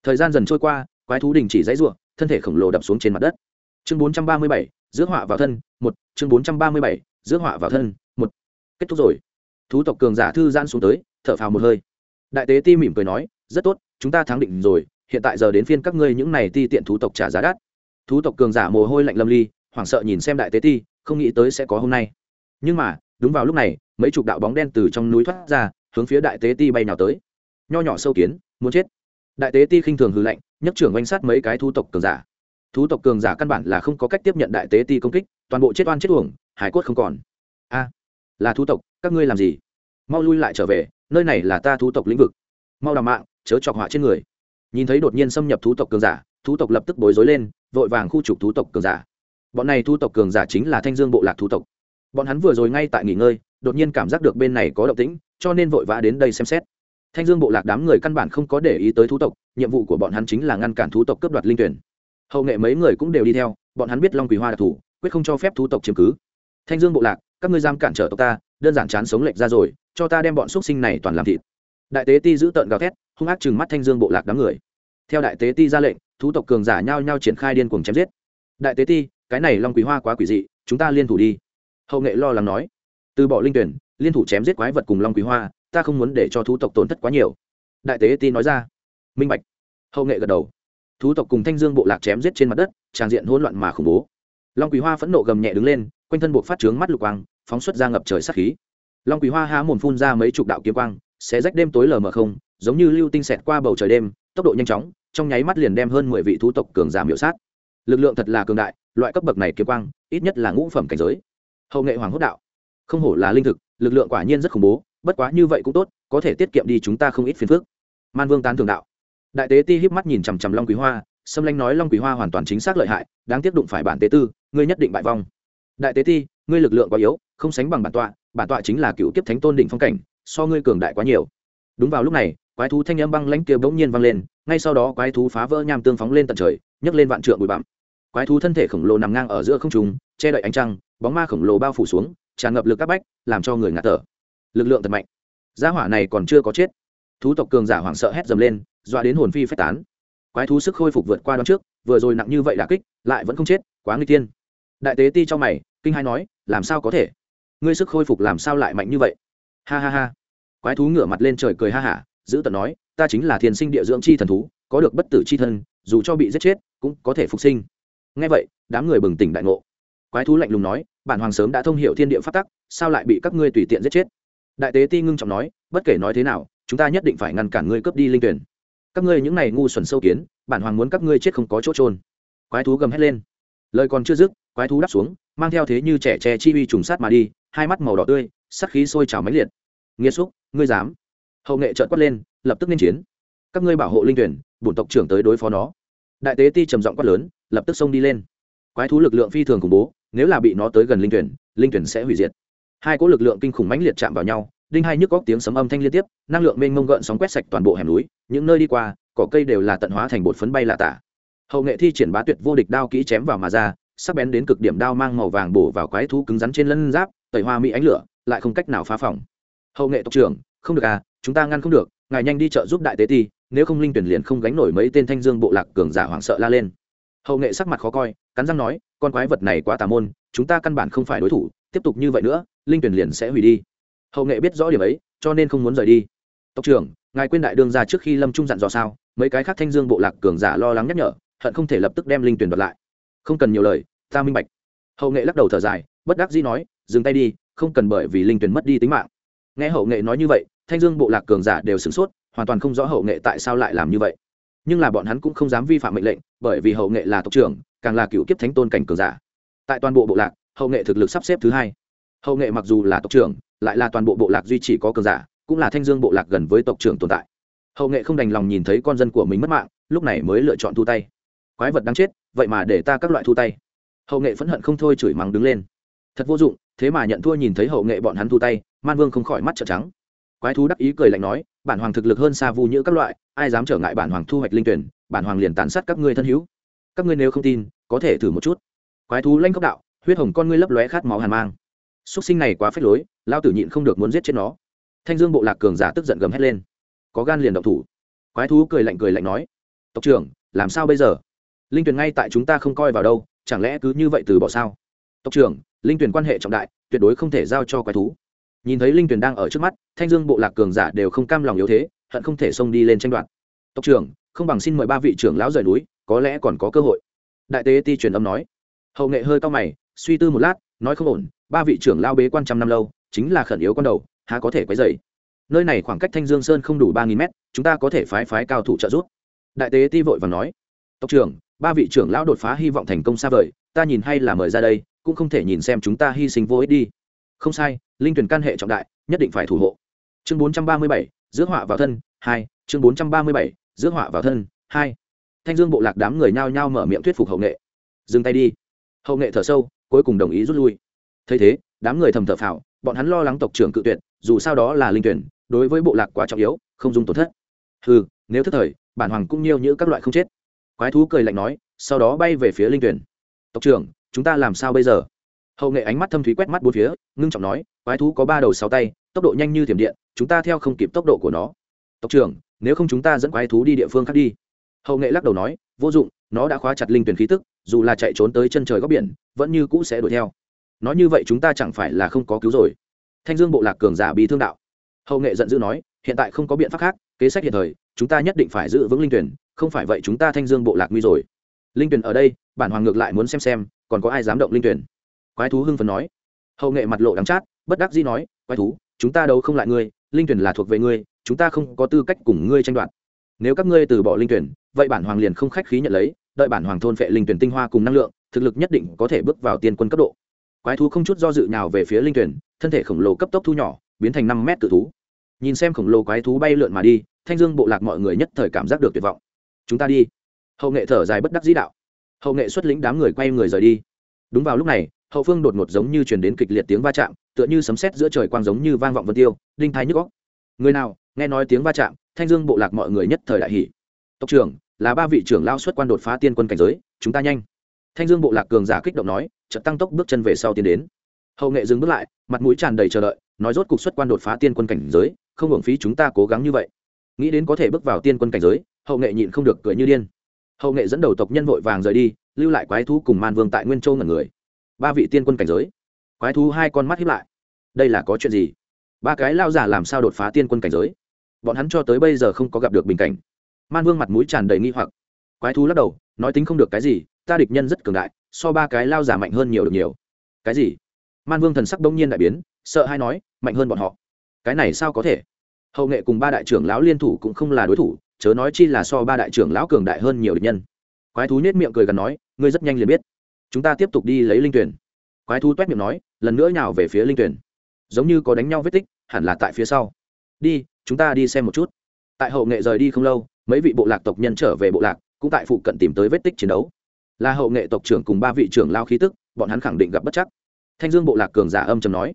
thời gian dần trôi qua, quái thú đình chỉ dãy ruộng thân thể khổng lồ đập xuống trên mặt đất. Chương bốn trăm ba mươi bảy giữa họa vào thân, một. Chương bốn trăm ba mươi bảy giữa họa vào thân, một. Kết thúc rồi. Thú tộc cường giả thư giãn xuống tới, thở phào một hơi. Đại tế ti mỉm cười nói, rất tốt, chúng ta thắng định rồi, hiện tại giờ đến phiên các ngươi những này ti tiện thú tộc trả giá đắt. Thú tộc cường giả mồ hôi lạnh lâm ly, hoảng sợ nhìn xem đại tế ti, không nghĩ tới sẽ có hôm nay. Nhưng mà, đúng vào lúc này, mấy chục đạo bóng đen từ trong núi thoát ra, hướng phía đại tế ti bay nào tới. Nho nhỏ sâu kiến, muốn chết đại tế ti khinh thường hư lệnh, nhất trưởng oanh sát mấy cái thú tộc cường giả. Thú tộc cường giả căn bản là không có cách tiếp nhận đại tế ti công kích toàn bộ chết oan chết uổng hải quất không còn. A là thú tộc các ngươi làm gì? Mau lui lại trở về nơi này là ta thú tộc lĩnh vực. Mau đào mạng chớ chọc họa trên người. Nhìn thấy đột nhiên xâm nhập thú tộc cường giả thú tộc lập tức bối rối lên vội vàng khu trục thú tộc cường giả. Bọn này thú tộc cường giả chính là thanh dương bộ lạc thú tộc. Bọn hắn vừa rồi ngay tại nghỉ ngơi đột nhiên cảm giác được bên này có động tĩnh cho nên vội vã đến đây xem xét thanh dương bộ lạc đám người căn bản không có để ý tới thú tộc, nhiệm vụ của bọn hắn chính là ngăn cản thú tộc cướp đoạt linh tuyển. Hậu nghệ mấy người cũng đều đi theo, bọn hắn biết long quỳ hoa đặc thù, quyết không cho phép thú tộc chiếm cứ. Thanh dương bộ lạc, các ngươi giam cản trở tộc ta, đơn giản chán sống lệch ra rồi, cho ta đem bọn x sinh này toàn làm thịt. Đại tế ti giữ tợn gào thét, hung ác chừng mắt thanh dương bộ lạc đám người. Theo đại tế ti ra lệnh, thú tộc cường giả nhao nhao triển khai điên cuồng chém giết. Đại tế ti, cái này long quý hoa quá quỷ dị, chúng ta liên thủ đi. Hậu nghệ lo lắng nói. Từ bỏ linh tuyển, liên thủ chém giết quái vật cùng long quý hoa ta không muốn để cho thú tộc tổn thất quá nhiều. Đại tế ti nói ra. Minh bạch. Hậu nghệ gật đầu. Thú tộc cùng thanh dương bộ lạc chém giết trên mặt đất, tràng diện hỗn loạn mà khủng bố. Long quý hoa phẫn nộ gầm nhẹ đứng lên, quanh thân buộc phát trướng mắt lục quang, phóng xuất ra ngập trời sát khí. Long quý hoa há mồm phun ra mấy chục đạo kiếm quang sẽ rách đêm tối lờ mờ không, giống như lưu tinh xẹt qua bầu trời đêm, tốc độ nhanh chóng, trong nháy mắt liền đem hơn mười vị thú tộc cường giảm hiệu sát. Lực lượng thật là cường đại, loại cấp bậc này kiếm quang, ít nhất là ngũ phẩm cảnh giới. Hậu nghệ hoàng hốt đạo. Không hổ là linh thực, lực lượng quả nhiên rất khủng bố bất quá như vậy cũng tốt, có thể tiết kiệm đi chúng ta không ít phiền phức. Man vương tán thường đạo. Đại tế ti híp mắt nhìn chằm chằm long quý hoa xâm lanh nói long quý hoa hoàn toàn chính xác lợi hại, đáng tiếc đụng phải bản tế tư, ngươi nhất định bại vong. Đại tế ti, ngươi lực lượng quá yếu, không sánh bằng bản tọa bản tọa chính là cựu kiếp thánh tôn đỉnh phong cảnh, so ngươi cường đại quá nhiều. Đúng vào lúc này, quái thú thanh âm băng lãnh kia bỗng nhiên vang lên, ngay sau đó quái thú phá vỡ nham tương phóng lên tận trời, nhấc lên vạn trượng bụi bặm. Quái thú thân thể khổng lồ nằm ngang ở giữa không trung, che đậy ánh trăng, bóng ma khổng lồ bao phủ xuống, tràn ngập lực các bách, làm cho người ngạt thở lực lượng thật mạnh. Gia hỏa này còn chưa có chết. Thú tộc cường giả hoảng sợ hét dầm lên, dọa đến hồn phi phách tán. Quái thú sức khôi phục vượt qua đón trước, vừa rồi nặng như vậy đã kích, lại vẫn không chết, quá nguy tiên đại tế ti cho mày, kinh hai nói, làm sao có thể? Ngươi sức khôi phục làm sao lại mạnh như vậy? Ha ha ha. Quái thú ngửa mặt lên trời cười ha hả, giữ tận nói, ta chính là thiền sinh địa dưỡng chi thần thú, có được bất tử chi thân, dù cho bị giết chết, cũng có thể phục sinh. Ngay vậy, đám người bừng tỉnh đại ngộ. Quái thú lạnh lùng nói, bản hoàng sớm đã thông hiểu thiên địa phát tắc, sao lại bị các ngươi tùy tiện giết chết? Đại tế ti ngưng trọng nói, bất kể nói thế nào, chúng ta nhất định phải ngăn cản ngươi cướp đi linh tuyển. Các ngươi những này ngu xuẩn sâu kiến, bản hoàng muốn các ngươi chết không có chỗ trôn quái thú gầm hét lên. Lời còn chưa dứt, quái thú đáp xuống, mang theo thế như trẻ tre chi uy trùng sát mà đi, hai mắt màu đỏ tươi sắc khí sôi trào máy liệt. Nghĩa xúc, ngươi dám? Hậu nghệ trợn quát lên, lập tức nên chiến. Các ngươi bảo hộ linh tuyển, bổn tộc trưởng tới đối phó nó. Đại tế ti trầm giọng quát lớn, lập tức xông đi lên. Quái thú lực lượng phi thường khủng bố, nếu là bị nó tới gần linh tuyển linh tuyển sẽ hủy diệt hai cỗ lực lượng kinh khủng mãnh liệt chạm vào nhau, đinh hai nhức góc tiếng sấm âm thanh liên tiếp, năng lượng mênh mông gợn sóng quét sạch toàn bộ hẻm núi, những nơi đi qua, cỏ cây đều là tận hóa thành bột phấn bay lạ tả. Hậu nghệ thi triển bá tuyệt vô địch đao kỹ chém vào mà ra, sắc bén đến cực điểm đao mang màu vàng bổ vào quái thú cứng rắn trên lân giáp, tẩy hoa mỹ ánh lửa, lại không cách nào phá phòng. Hậu nghệ tộc trưởng, không được à chúng ta ngăn không được, ngài nhanh đi chợ giúp đại tế ti, nếu không linh tuyển liền không gánh nổi mấy tên thanh dương bộ lạc cường giả hoảng sợ la lên. Hậu nghệ sắc mặt khó coi, cắn răng nói, con quái vật này quá tà môn, chúng ta căn bản không phải đối thủ tiếp tục như vậy nữa, linh tuyển liền sẽ hủy đi. Hậu nghệ biết rõ điểm ấy, cho nên không muốn rời đi. Tộc trưởng, ngài quên đại đương ra trước khi lâm trung dặn dò sao? Mấy cái khác thanh dương bộ lạc cường giả lo lắng nhắc nhở, hận không thể lập tức đem linh tuyển đoạt lại. Không cần nhiều lời, ta minh bạch. Hậu nghệ lắc đầu thở dài, bất đắc dĩ nói, dừng tay đi, không cần bởi vì linh tuyển mất đi tính mạng. Nghe hậu nghệ nói như vậy, thanh dương bộ lạc cường giả đều sửng sốt, hoàn toàn không rõ hậu nghệ tại sao lại làm như vậy. Nhưng là bọn hắn cũng không dám vi phạm mệnh lệnh, bởi vì hậu nghệ là tộc trưởng, càng là cựu kiếp thánh tôn cảnh cường giả. Tại toàn bộ bộ lạc hậu nghệ thực lực sắp xếp thứ hai. Hậu nghệ mặc dù là tộc trưởng, lại là toàn bộ bộ lạc duy chỉ có cường giả, cũng là thanh dương bộ lạc gần với tộc trưởng tồn tại. Hậu nghệ không đành lòng nhìn thấy con dân của mình mất mạng, lúc này mới lựa chọn thu tay. Quái vật đáng chết, vậy mà để ta các loại thu tay. Hậu nghệ phẫn hận không thôi chửi mắng đứng lên. Thật vô dụng, thế mà nhận thua nhìn thấy hậu nghệ bọn hắn thu tay, man vương không khỏi mắt trợ trắng. Quái thú đắc ý cười lạnh nói, bản hoàng thực lực hơn xa vu như các loại, ai dám trở ngại bản hoàng thu hoạch linh tuyển, bản hoàng liền tàn sát các ngươi thân hữu. Các ngươi nếu không tin, có thể thử một chút. Quái thú lanh cốc đạo huyết hồng con ngươi lấp lóe khát máu hàn mang. Xúc sinh này quá phết lối, lao tử nhịn không được muốn giết chết nó. Thanh dương bộ lạc cường giả tức giận gầm hét lên. Có gan liền động thủ. Quái thú cười lạnh cười lạnh nói, tộc trưởng, làm sao bây giờ? Linh tuyển ngay tại chúng ta không coi vào đâu, chẳng lẽ cứ như vậy từ bỏ sao? Tộc trưởng, linh tuyển quan hệ trọng đại, tuyệt đối không thể giao cho quái thú. Nhìn thấy linh tuyển đang ở trước mắt, thanh dương bộ lạc cường giả đều không cam lòng yếu thế, hận không thể xông đi lên tranh đoạt. Tộc trưởng, không bằng xin mời ba vị trưởng lão rời núi, có lẽ còn có cơ hội. Đại tế ti truyền âm nói. Hậu nghệ hơi cao mày suy tư một lát, nói không ổn, ba vị trưởng lao bế quan trăm năm lâu, chính là khẩn yếu con đầu, há có thể quấy dày nơi này khoảng cách thanh dương sơn không đủ ba nghìn mét, chúng ta có thể phái phái cao thủ trợ giúp. Đại tế ti vội và nói. Tộc trưởng, ba vị trưởng lão đột phá hy vọng thành công xa vời, ta nhìn hay là mời ra đây, cũng không thể nhìn xem chúng ta hy sinh vô ích đi. Không sai, linh tuyển can hệ trọng đại, nhất định phải thủ hộ. Chương bốn trăm ba mươi bảy giữa họa vào thân, hai, chương bốn trăm ba mươi bảy giữa họa vào thân, hai. Thanh dương bộ lạc đám người nhao nhao mở miệng thuyết phục hậu nghệ. Dừng tay đi. Hậu nghệ thở sâu cuối cùng đồng ý rút lui. Thấy thế, đám người thầm thở phào, bọn hắn lo lắng tộc trưởng cự tuyệt, dù sao đó là linh tuyển, đối với bộ lạc quá trọng yếu, không dùng tổn thất. Ừ nếu thất thời, bản hoàng cũng nhiều như các loại không chết. Quái thú cười lạnh nói, sau đó bay về phía linh tuyển. Tộc trưởng, chúng ta làm sao bây giờ? Hậu nghệ ánh mắt thâm thúy quét mắt bốn phía, ngưng trọng nói, quái thú có ba đầu sáu tay, tốc độ nhanh như thiểm điện, chúng ta theo không kịp tốc độ của nó. Tộc trưởng, nếu không chúng ta dẫn quái thú đi địa phương khác đi. Hậu nghệ lắc đầu nói, vô dụng, nó đã khóa chặt linh tuyển khí tức, dù là chạy trốn tới chân trời góc biển vẫn như cũ sẽ đuổi theo. Nói như vậy chúng ta chẳng phải là không có cứu rồi. Thanh dương bộ lạc cường giả bị thương đạo. Hậu nghệ giận dữ nói, hiện tại không có biện pháp khác, kế sách hiện thời, chúng ta nhất định phải giữ vững linh tuyển, không phải vậy chúng ta thanh dương bộ lạc nguy rồi. Linh tuyển ở đây, bản hoàng ngược lại muốn xem xem, còn có ai dám động linh tuyển. Quái thú hưng phấn nói. Hậu nghệ mặt lộ đắng chát, bất đắc dĩ nói, quái thú, chúng ta đâu không lại ngươi, linh tuyển là thuộc về ngươi, chúng ta không có tư cách cùng ngươi tranh đoạt. Nếu các ngươi từ bỏ linh tuyển, vậy bản hoàng liền không khách khí nhận lấy, đợi bản hoàng thôn phệ linh tuyển tinh hoa cùng năng lượng thực lực nhất định có thể bước vào tiên quân cấp độ. Quái thú không chút do dự nào về phía linh tuyển thân thể khổng lồ cấp tốc thu nhỏ, biến thành năm mét tự thú. Nhìn xem khổng lồ quái thú bay lượn mà đi, thanh dương bộ lạc mọi người nhất thời cảm giác được tuyệt vọng. Chúng ta đi. Hậu nghệ thở dài bất đắc dĩ đạo. Hậu nghệ xuất lĩnh đám người quay người rời đi. Đúng vào lúc này, hậu phương đột ngột giống như truyền đến kịch liệt tiếng va chạm, tựa như sấm sét giữa trời quang giống như vang vọng vân tiêu, đinh thái nhức góc người nào? Nghe nói tiếng va chạm, thanh dương bộ lạc mọi người nhất thời đại hỷ tộc trưởng, là ba vị trưởng lao xuất quan đột phá tiên quân cảnh giới, chúng ta nhanh thanh dương bộ lạc cường giả kích động nói, chợt tăng tốc bước chân về sau tiến đến. Hậu nghệ dừng bước lại, mặt mũi tràn đầy chờ đợi, nói rốt cục xuất quan đột phá tiên quân cảnh giới, không hưởng phí chúng ta cố gắng như vậy. Nghĩ đến có thể bước vào tiên quân cảnh giới, hậu nghệ nhịn không được cười như điên. Hậu nghệ dẫn đầu tộc nhân vội vàng rời đi, lưu lại quái thú cùng man vương tại nguyên châu ngẩn người. Ba vị tiên quân cảnh giới. Quái thú hai con mắt hiếp lại. Đây là có chuyện gì? Ba cái lao giả làm sao đột phá tiên quân cảnh giới? Bọn hắn cho tới bây giờ không có gặp được bình cảnh. Man vương mặt mũi tràn đầy nghi hoặc. Quái thú lắc đầu, nói tính không được cái gì ta địch nhân rất cường đại, so ba cái lao giả mạnh hơn nhiều được nhiều. Cái gì? Man vương thần sắc đông nhiên đại biến, sợ hay nói, mạnh hơn bọn họ. Cái này sao có thể? Hậu nghệ cùng ba đại trưởng lão liên thủ cũng không là đối thủ, chớ nói chi là so ba đại trưởng lão cường đại hơn nhiều địch nhân. Quái thú nết miệng cười gần nói, ngươi rất nhanh liền biết. Chúng ta tiếp tục đi lấy linh tuyển. Quái thú t miệng nói, lần nữa nhào về phía linh tuyển. Giống như có đánh nhau vết tích, hẳn là tại phía sau. Đi, chúng ta đi xem một chút. Tại hậu nghệ rời đi không lâu, mấy vị bộ lạc tộc nhân trở về bộ lạc, cũng tại phụ cận tìm tới vết tích chiến đấu là hậu nghệ tộc trưởng cùng ba vị trưởng lao khí tức, bọn hắn khẳng định gặp bất chắc. Thanh dương bộ lạc cường giả âm chầm nói,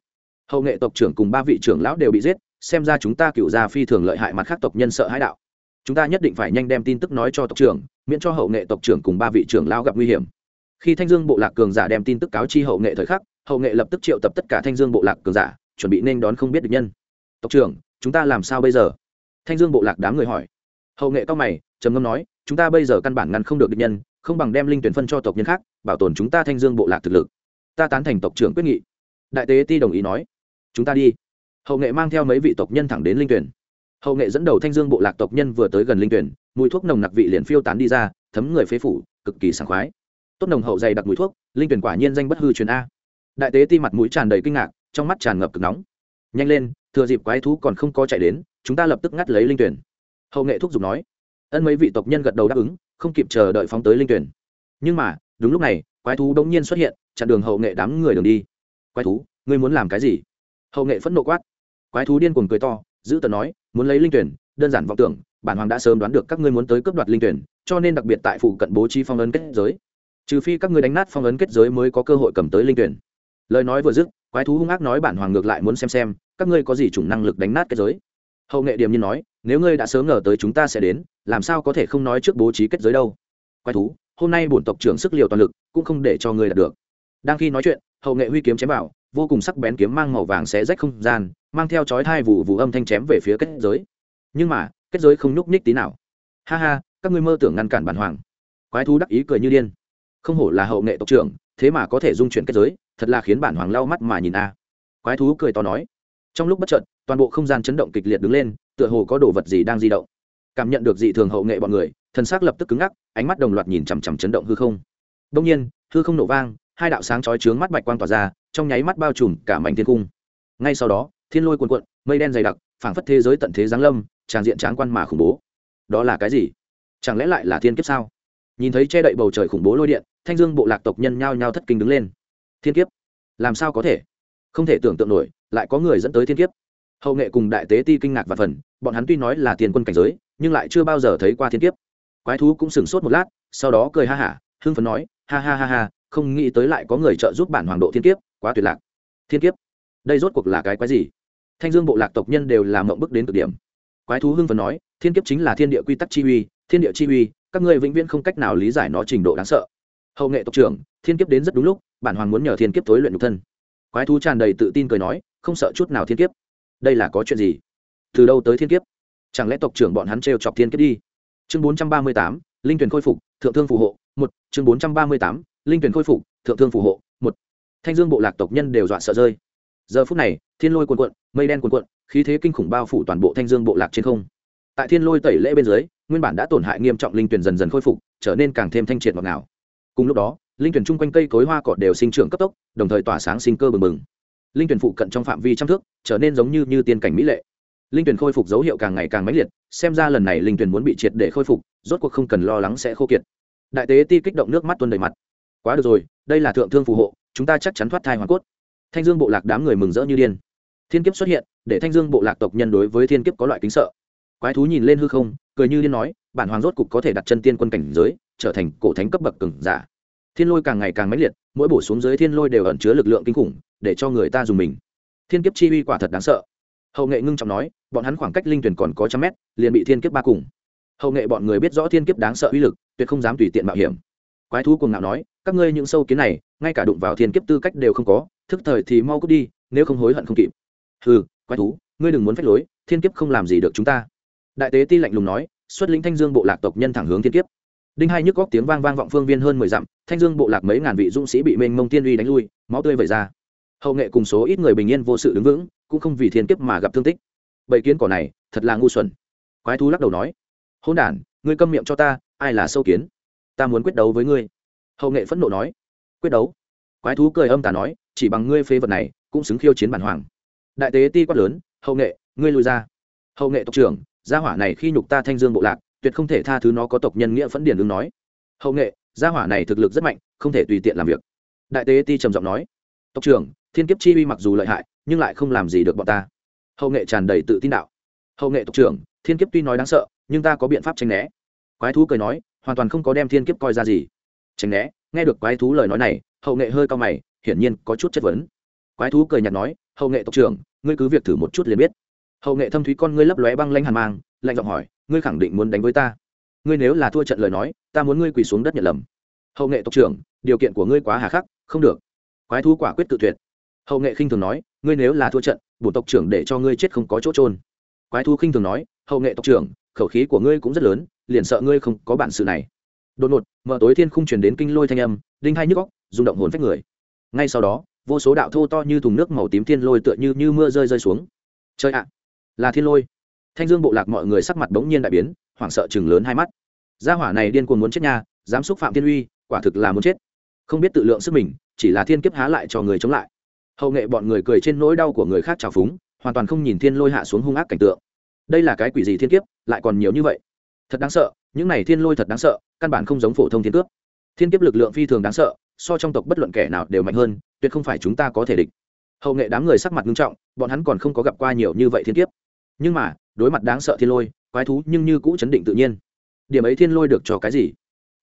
hậu nghệ tộc trưởng cùng ba vị trưởng lão đều bị giết, xem ra chúng ta cựu gia phi thường lợi hại mặt khác tộc nhân sợ hãi đạo. Chúng ta nhất định phải nhanh đem tin tức nói cho tộc trưởng, miễn cho hậu nghệ tộc trưởng cùng ba vị trưởng lão gặp nguy hiểm. Khi thanh dương bộ lạc cường giả đem tin tức cáo chi hậu nghệ thời khắc, hậu nghệ lập tức triệu tập tất cả thanh dương bộ lạc cường giả, chuẩn bị nên đón không biết được nhân. Tộc trưởng, chúng ta làm sao bây giờ? Thanh dương bộ lạc đám người hỏi. Hậu nghệ cao mày, trầm ngâm nói, chúng ta bây giờ căn bản ngăn không được địch nhân không bằng đem linh tuyển phân cho tộc nhân khác, bảo tồn chúng ta thanh dương bộ lạc thực lực. Ta tán thành tộc trưởng quyết nghị. Đại tế ti đồng ý nói. Chúng ta đi. Hậu nghệ mang theo mấy vị tộc nhân thẳng đến linh tuyển. Hậu nghệ dẫn đầu thanh dương bộ lạc tộc nhân vừa tới gần linh tuyển, mùi thuốc nồng nặc vị liền phiêu tán đi ra, thấm người phế phủ, cực kỳ sảng khoái. Tốt nồng hậu dày đặc mùi thuốc, linh tuyển quả nhiên danh bất hư truyền a. Đại tế ti mặt mũi tràn đầy kinh ngạc, trong mắt tràn ngập cực nóng. Nhanh lên, thừa dịp quái thú còn không có chạy đến, chúng ta lập tức ngắt lấy linh tuyển. Hậu nghệ thúc giục nói. Ân mấy vị tộc nhân gật đầu đáp ứng không kịp chờ đợi phóng tới linh tuyển. Nhưng mà, đúng lúc này, quái thú bỗng nhiên xuất hiện, chặn đường hậu nghệ đám người đường đi. Quái thú, ngươi muốn làm cái gì? Hậu nghệ phẫn nộ quát. Quái thú điên cuồng cười to, giữ tờ nói, muốn lấy linh tuyển, đơn giản vọng tưởng, bản hoàng đã sớm đoán được các ngươi muốn tới cướp đoạt linh tuyển, cho nên đặc biệt tại phụ cận bố trí phong ấn kết giới. Trừ phi các ngươi đánh nát phong ấn kết giới mới có cơ hội cầm tới linh tuyển. Lời nói vừa dứt, quái thú hung ác nói bản hoàng ngược lại muốn xem xem, các ngươi có gì chủng năng lực đánh nát kết giới? Hậu nghệ điềm nhiên nói nếu ngươi đã sớm ngờ tới chúng ta sẽ đến làm sao có thể không nói trước bố trí kết giới đâu? Quái thú hôm nay bổn tộc trưởng sức liều toàn lực cũng không để cho ngươi đạt được. Đang khi nói chuyện hậu nghệ huy kiếm chém bảo, vô cùng sắc bén kiếm mang màu vàng xé rách không gian mang theo chói thai vụ vụ âm thanh chém về phía kết giới. Nhưng mà kết giới không nhúc nhích tí nào. Ha ha các ngươi mơ tưởng ngăn cản bản hoàng. Quái thú đắc ý cười như điên. Không hổ là hậu nghệ tộc trưởng thế mà có thể dung chuyển kết giới thật là khiến bản hoàng lau mắt mà nhìn a. Quái thú cười to nói trong lúc bất chợt, toàn bộ không gian chấn động kịch liệt đứng lên, tựa hồ có đồ vật gì đang di động. Cảm nhận được dị thường hậu nghệ bọn người, thần xác lập tức cứng ngắc, ánh mắt đồng loạt nhìn chằm chằm chấn động hư không. Đông nhiên, hư không nổ vang, hai đạo sáng chói trướng mắt bạch quang tỏa ra, trong nháy mắt bao trùm cả mảnh thiên cung. Ngay sau đó, thiên lôi cuồn cuộn, mây đen dày đặc, phảng phất thế giới tận thế giáng lâm, tràn diện tráng quan mà khủng bố. Đó là cái gì? Chẳng lẽ lại là thiên kiếp sao? Nhìn thấy che đậy bầu trời khủng bố lôi điện, thanh dương bộ lạc tộc nhân nhao nhao thất kinh đứng lên. Thiên kiếp? Làm sao có thể? Không thể tưởng tượng nổi lại có người dẫn tới thiên kiếp. Hậu nghệ cùng đại tế ti kinh ngạc và phần, bọn hắn tuy nói là tiền quân cảnh giới, nhưng lại chưa bao giờ thấy qua thiên kiếp. Quái thú cũng sửng sốt một lát, sau đó cười ha hả, hưng phấn nói, ha ha ha ha, không nghĩ tới lại có người trợ giúp bản hoàng độ thiên kiếp, quá tuyệt lạc. Thiên kiếp? Đây rốt cuộc là cái quái gì? Thanh dương bộ lạc tộc nhân đều làm mộng bức đến cực điểm. Quái thú hưng phấn nói, thiên kiếp chính là thiên địa quy tắc chi uy, thiên địa chi uy, các ngươi vĩnh viễn không cách nào lý giải nó trình độ đáng sợ. Hậu nghệ tộc trưởng, thiên kiếp đến rất đúng lúc, bản hoàng muốn nhờ thiên kiếp tối luyện nhục thân. Quái thú tràn đầy tự tin cười nói không sợ chút nào thiên kiếp. Đây là có chuyện gì? Từ đâu tới thiên kiếp? Chẳng lẽ tộc trưởng bọn hắn trêu chọc thiên kiếp đi? Chương bốn trăm ba mươi tám, linh tuyển khôi phục, thượng thương phù hộ, một. Chương bốn trăm ba mươi tám, linh tuyển khôi phục, thượng thương phù hộ, một. Thanh dương bộ lạc tộc nhân đều dọa sợ rơi. Giờ phút này, thiên lôi cuồn cuộn, mây đen cuồn cuộn, khí thế kinh khủng bao phủ toàn bộ thanh dương bộ lạc trên không. Tại thiên lôi tẩy lễ bên dưới, nguyên bản đã tổn hại nghiêm trọng linh tuyển dần dần khôi phục, trở nên càng thêm thanh triệt ngọt ngào. Cùng lúc đó, linh tuyển chung quanh cây cối hoa cỏ đều sinh trưởng cấp tốc, đồng thời tỏa sáng sinh cơ bừng bừng linh tuyển phụ cận trong phạm vi trăm thước, trở nên giống như như tiên cảnh mỹ lệ. Linh tuyển khôi phục dấu hiệu càng ngày càng mãnh liệt, xem ra lần này linh tuyển muốn bị triệt để khôi phục, rốt cuộc không cần lo lắng sẽ khô kiệt. Đại tế ti kích động nước mắt tuôn đầy mặt. Quá được rồi, đây là thượng thương phù hộ, chúng ta chắc chắn thoát thai hoàn cốt. Thanh dương bộ lạc đám người mừng rỡ như điên. Thiên kiếp xuất hiện, để thanh dương bộ lạc tộc nhân đối với thiên kiếp có loại kính sợ. Quái thú nhìn lên hư không, cười như điên nói, bản hoàng rốt cục có thể đặt chân tiên quân cảnh giới, trở thành cổ thánh cấp bậc cừng giả thiên lôi càng ngày càng mãnh liệt, mỗi bổ xuống dưới thiên lôi đều ẩn chứa lực lượng kinh khủng, để cho người ta dùng mình. Thiên kiếp chi uy quả thật đáng sợ. Hậu nghệ ngưng trọng nói, bọn hắn khoảng cách linh tuyển còn có trăm mét, liền bị thiên kiếp ba cùng. Hậu nghệ bọn người biết rõ thiên kiếp đáng sợ uy lực, tuyệt không dám tùy tiện mạo hiểm. Quái thú cùng ngạo nói, các ngươi những sâu kiến này, ngay cả đụng vào thiên kiếp tư cách đều không có, thức thời thì mau cút đi, nếu không hối hận không kịp. Ừ quái thú, ngươi đừng muốn phách lối, thiên kiếp không làm gì được chúng ta. Đại tế ti lạnh lùng nói, xuất lĩnh thanh dương bộ lạc tộc nhân thẳng hướng thiên kiếp đinh hai nhức góc tiếng vang vang vọng phương viên hơn mười dặm, thanh dương bộ lạc mấy ngàn vị dũng sĩ bị mênh mông tiên uy đánh lui, máu tươi vẩy ra. Hậu nghệ cùng số ít người bình yên vô sự đứng vững, cũng không vì thiên kiếp mà gặp thương tích. Bầy kiến cỏ này, thật là ngu xuẩn. Quái thú lắc đầu nói hôn đản, ngươi câm miệng cho ta, ai là sâu kiến? Ta muốn quyết đấu với ngươi. Hậu nghệ phẫn nộ nói, quyết đấu? Quái thú cười âm tả nói, chỉ bằng ngươi phế vật này, cũng xứng khiêu chiến bản hoàng. Đại tế ti quát lớn, hậu nghệ, ngươi lùi ra. Hậu nghệ tộc trưởng, gia hỏa này khi nhục ta thanh dương bộ lạc tuyệt không thể tha thứ nó có tộc nhân nghĩa phẫn điển ứng nói. Hậu nghệ, gia hỏa này thực lực rất mạnh, không thể tùy tiện làm việc. Đại tế ti trầm giọng nói. Tộc trưởng, thiên kiếp chi uy mặc dù lợi hại, nhưng lại không làm gì được bọn ta. Hậu nghệ tràn đầy tự tin đạo. Hậu nghệ tộc trưởng, thiên kiếp tuy nói đáng sợ, nhưng ta có biện pháp tranh né. Quái thú cười nói, hoàn toàn không có đem thiên kiếp coi ra gì. Tránh né, nghe được quái thú lời nói này, hậu nghệ hơi cao mày, hiển nhiên có chút chất vấn. Quái thú cười nhạt nói, hậu nghệ tộc trưởng, ngươi cứ việc thử một chút liền biết. Hậu nghệ thâm thúy con ngươi lấp lóe băng lanh hàn mang, lạnh giọng hỏi ngươi khẳng định muốn đánh với ta. Ngươi nếu là thua trận lời nói, ta muốn ngươi quỳ xuống đất nhận lầm. Hậu nghệ tộc trưởng, điều kiện của ngươi quá hà khắc, không được. Quái thú quả quyết tự tuyệt. Hậu nghệ khinh thường nói, ngươi nếu là thua trận, bổn tộc trưởng để cho ngươi chết không có chỗ trôn quái thú khinh thường nói, hậu nghệ tộc trưởng, khẩu khí của ngươi cũng rất lớn, liền sợ ngươi không có bản sự này. Đột ngột, mở tối thiên khung truyền đến kinh lôi thanh âm, đinh hai nhức góc rung động hồn phách người. Ngay sau đó, vô số đạo thô to như thùng nước màu tím thiên lôi tựa như như mưa rơi rơi xuống. Chơi ạ, là thiên lôi thanh dương bộ lạc mọi người sắc mặt bỗng nhiên đại biến, hoảng sợ chừng lớn hai mắt. Gia hỏa này điên cuồng muốn chết nha, dám xúc phạm thiên uy, quả thực là muốn chết. Không biết tự lượng sức mình, chỉ là thiên kiếp há lại cho người chống lại. Hậu nghệ bọn người cười trên nỗi đau của người khác trào phúng, hoàn toàn không nhìn thiên lôi hạ xuống hung ác cảnh tượng. Đây là cái quỷ gì thiên kiếp, lại còn nhiều như vậy? Thật đáng sợ, những này thiên lôi thật đáng sợ, căn bản không giống phổ thông thiên cướp. Thiên kiếp lực lượng phi thường đáng sợ, so trong tộc bất luận kẻ nào đều mạnh hơn, tuyệt không phải chúng ta có thể địch. Hậu nghệ đám người sắc mặt nghiêm trọng, bọn hắn còn không có gặp qua nhiều như vậy thiên kiếp nhưng mà, đối mặt đáng sợ thiên lôi, quái thú nhưng như cũ chấn định tự nhiên. Điểm ấy thiên lôi được cho cái gì?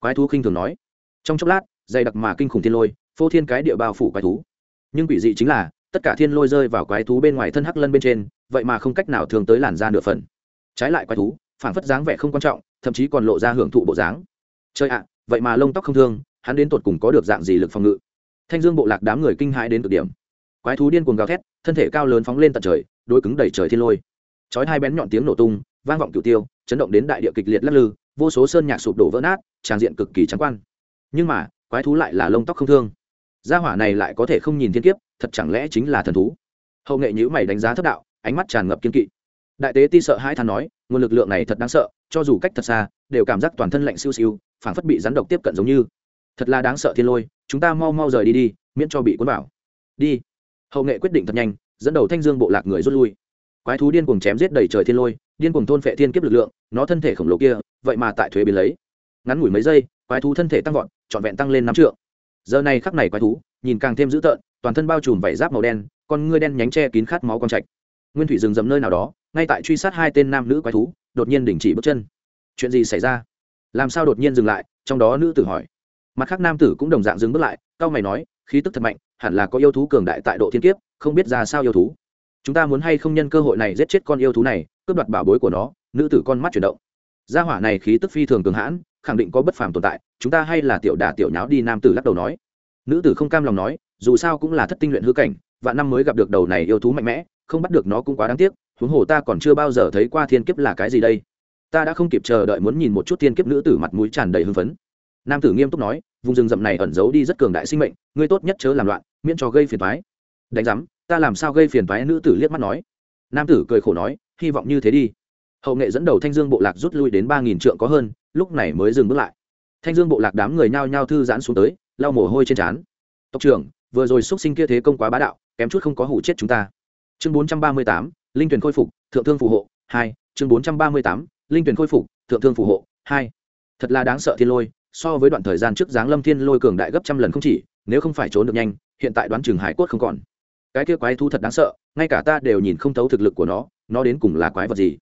Quái thú khinh thường nói. Trong chốc lát, dày đặc mà kinh khủng thiên lôi, phô thiên cái địa bao phủ quái thú. Nhưng quỷ dị chính là, tất cả thiên lôi rơi vào quái thú bên ngoài thân hắc lân bên trên, vậy mà không cách nào thường tới làn da nửa phần. Trái lại quái thú phản phất dáng vẻ không quan trọng, thậm chí còn lộ ra hưởng thụ bộ dáng. Chơi ạ, vậy mà lông tóc không thương, hắn đến tột cùng có được dạng gì lực phòng ngự? Thanh dương bộ lạc đám người kinh hãi đến cực điểm. Quái thú điên cuồng gào thét, thân thể cao lớn phóng lên tận trời đôi cứng đầy trời thiên lôi chói hai bén nhọn tiếng nổ tung, vang vọng cửu tiêu, chấn động đến đại địa kịch liệt lắc lư, vô số sơn nhạc sụp đổ vỡ nát tràng diện cực kỳ trắng quan. Nhưng mà, quái thú lại là lông tóc không thương. Gia hỏa này lại có thể không nhìn thiên kiếp, thật chẳng lẽ chính là thần thú? Hậu nghệ nhữ mày đánh giá thất đạo, ánh mắt tràn ngập kiên kỵ. Đại tế ti sợ hai thằng nói, nguồn lực lượng này thật đáng sợ, cho dù cách thật xa, đều cảm giác toàn thân lạnh siêu siêu, phảng phất bị rắn độc tiếp cận giống như. Thật là đáng sợ thiên lôi, chúng ta mau mau rời đi đi, miễn cho bị cuốn vào. Đi. Hậu nghệ quyết định thật nhanh, dẫn đầu thanh dương bộ lạc người rút lui quái thú điên cuồng chém giết đầy trời thiên lôi, điên cuồng thôn phệ thiên kiếp lực lượng, nó thân thể khổng lồ kia, vậy mà tại thuế biến lấy. Ngắn ngủi mấy giây, quái thú thân thể tăng vọt, trọn vẹn tăng lên năm trượng. Giờ này khắc này quái thú, nhìn càng thêm dữ tợn, toàn thân bao trùm vảy giáp màu đen, con ngươi đen nhánh che kín khát máu con trạch. Nguyên thủy rừng rậm nơi nào đó, ngay tại truy sát hai tên nam nữ quái thú, đột nhiên đình chỉ bước chân. Chuyện gì xảy ra? Làm sao đột nhiên dừng lại? Trong đó nữ tử hỏi. Mặt khác nam tử cũng đồng dạng dừng bước lại, cao mày nói, khí tức thật mạnh, hẳn là có yêu thú cường đại tại độ thiên kiếp, không biết ra sao yêu thú chúng ta muốn hay không nhân cơ hội này giết chết con yêu thú này, cướp đoạt bảo bối của nó, nữ tử con mắt chuyển động. Gia hỏa này khí tức phi thường cường hãn, khẳng định có bất phàm tồn tại, chúng ta hay là tiểu đà tiểu nháo đi nam tử lắc đầu nói. Nữ tử không cam lòng nói, dù sao cũng là thất tinh luyện hư cảnh và năm mới gặp được đầu này yêu thú mạnh mẽ, không bắt được nó cũng quá đáng tiếc, huống hồ ta còn chưa bao giờ thấy qua thiên kiếp là cái gì đây. Ta đã không kịp chờ đợi muốn nhìn một chút thiên kiếp nữ tử mặt mũi tràn đầy hưng phấn. Nam tử nghiêm túc nói, vùng rừng rậm này ẩn giấu đi rất cường đại sinh mệnh, ngươi tốt nhất chớ làm loạn, miễn cho gây phiền toái. Đánh giám ta làm sao gây phiền toái nữ tử liếc mắt nói? Nam tử cười khổ nói, hy vọng như thế đi. Hậu nghệ dẫn đầu thanh dương bộ lạc rút lui đến ba nghìn trượng có hơn, lúc này mới dừng bước lại. Thanh dương bộ lạc đám người nhao nhao thư giãn xuống tới, lau mồ hôi trên trán. Tộc trưởng, vừa rồi x sinh kia thế công quá bá đạo, kém chút không có hủ chết chúng ta. Chương bốn trăm ba mươi tám, linh tuyển khôi phục, thượng thương phù hộ, hai. Chương bốn trăm ba mươi tám, linh tuyển khôi phục, thượng thương phù hộ, hai. Thật là đáng sợ thiên lôi, so với đoạn thời gian trước giáng lâm thiên lôi cường đại gấp trăm lần không chỉ, nếu không phải trốn được nhanh, hiện tại đoán trường hải quốc không còn cái kia quái thú thật đáng sợ, ngay cả ta đều nhìn không thấu thực lực của nó nó đến cùng là quái vật gì?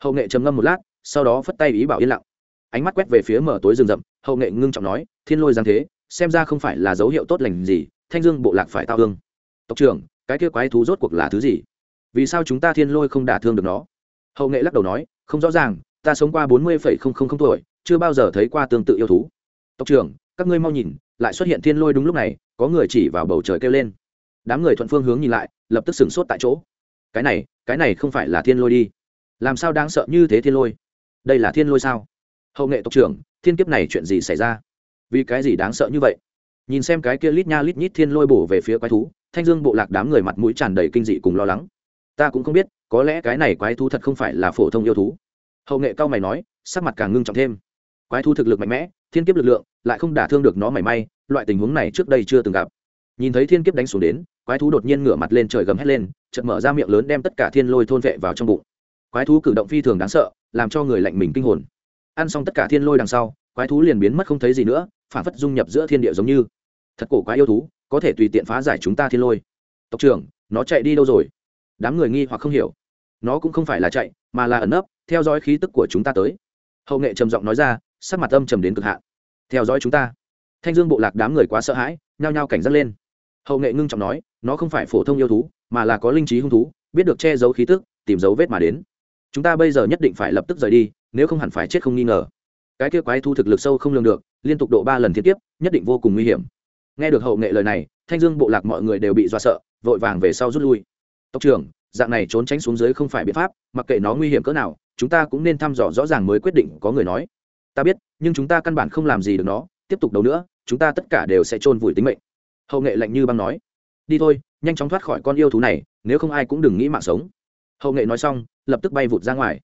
Hậu nghệ trầm ngâm một lát, sau đó phất tay ý bảo yên lặng. Ánh mắt quét về phía mở tối rừng rậm, hậu nghệ ngưng trọng nói, thiên lôi giáng thế, xem ra không phải là dấu hiệu tốt lành gì, thanh dương bộ lạc phải tao hương. Tộc trưởng, cái kia quái thú rốt cuộc là thứ gì? Vì sao chúng ta thiên lôi không đả thương được nó? Hậu nghệ lắc đầu nói, không rõ ràng, ta sống qua bốn mươi phẩy không không không tuổi, chưa bao giờ thấy qua tương tự yêu thú. Tộc trưởng, các ngươi mau nhìn, lại xuất hiện thiên lôi đúng lúc này, có người chỉ vào bầu trời kêu lên đám người thuận phương hướng nhìn lại, lập tức sửng sốt tại chỗ. Cái này cái này không phải là thiên lôi đi. Làm sao đáng sợ như thế thiên lôi? Đây là thiên lôi sao? Hậu nghệ tộc trưởng, thiên kiếp này chuyện gì xảy ra? Vì cái gì đáng sợ như vậy? Nhìn xem cái kia lít nha lít nhít thiên lôi bổ về phía quái thú, thanh dương bộ lạc đám người mặt mũi tràn đầy kinh dị cùng lo lắng. Ta cũng không biết, có lẽ cái này quái thú thật không phải là phổ thông yêu thú. Hậu nghệ cao mày nói, sắc mặt càng ngưng trọng thêm. Quái thú thực lực mạnh mẽ, thiên kiếp lực lượng lại không đả thương được nó mảy may, loại tình huống này trước đây chưa từng gặp. Nhìn thấy thiên kiếp đánh xuống đến quái thú đột nhiên ngửa mặt lên trời gầm hét lên, chợt mở ra miệng lớn đem tất cả thiên lôi thôn vệ vào trong bụng. Quái thú cử động phi thường đáng sợ, làm cho người lạnh mình kinh hồn. Ăn xong tất cả thiên lôi đằng sau, quái thú liền biến mất không thấy gì nữa, phản phất dung nhập giữa thiên địa giống như. Thật cổ quái yêu thú, có thể tùy tiện phá giải chúng ta thiên lôi. Tộc trưởng, nó chạy đi đâu rồi? Đám người nghi hoặc không hiểu. Nó cũng không phải là chạy, mà là ẩn nấp, theo dõi khí tức của chúng ta tới. Hậu nghệ trầm giọng nói ra, sắc mặt âm trầm đến cực hạn. Theo dõi chúng ta. Thanh dương bộ lạc đám người quá sợ hãi, nhao nhao cảnh giác lên. Hậu nghệ ngưng trọng nói nó không phải phổ thông yêu thú, mà là có linh trí hung thú, biết được che giấu khí tức, tìm dấu vết mà đến. Chúng ta bây giờ nhất định phải lập tức rời đi, nếu không hẳn phải chết không nghi ngờ. Cái kia quái thu thực lực sâu không lường được, liên tục độ ba lần thiên tiếp nhất định vô cùng nguy hiểm. Nghe được hậu nghệ lời này, thanh dương, bộ lạc mọi người đều bị do sợ, vội vàng về sau rút lui. Tộc trưởng, dạng này trốn tránh xuống dưới không phải biện pháp, mặc kệ nó nguy hiểm cỡ nào, chúng ta cũng nên thăm dò rõ ràng mới quyết định, có người nói. Ta biết, nhưng chúng ta căn bản không làm gì được nó, tiếp tục đấu nữa, chúng ta tất cả đều sẽ chôn vùi tính mệnh. Hậu nghệ lạnh như băng nói đi thôi, nhanh chóng thoát khỏi con yêu thú này, nếu không ai cũng đừng nghĩ mạng sống. Hậu nghệ nói xong, lập tức bay vụt ra ngoài.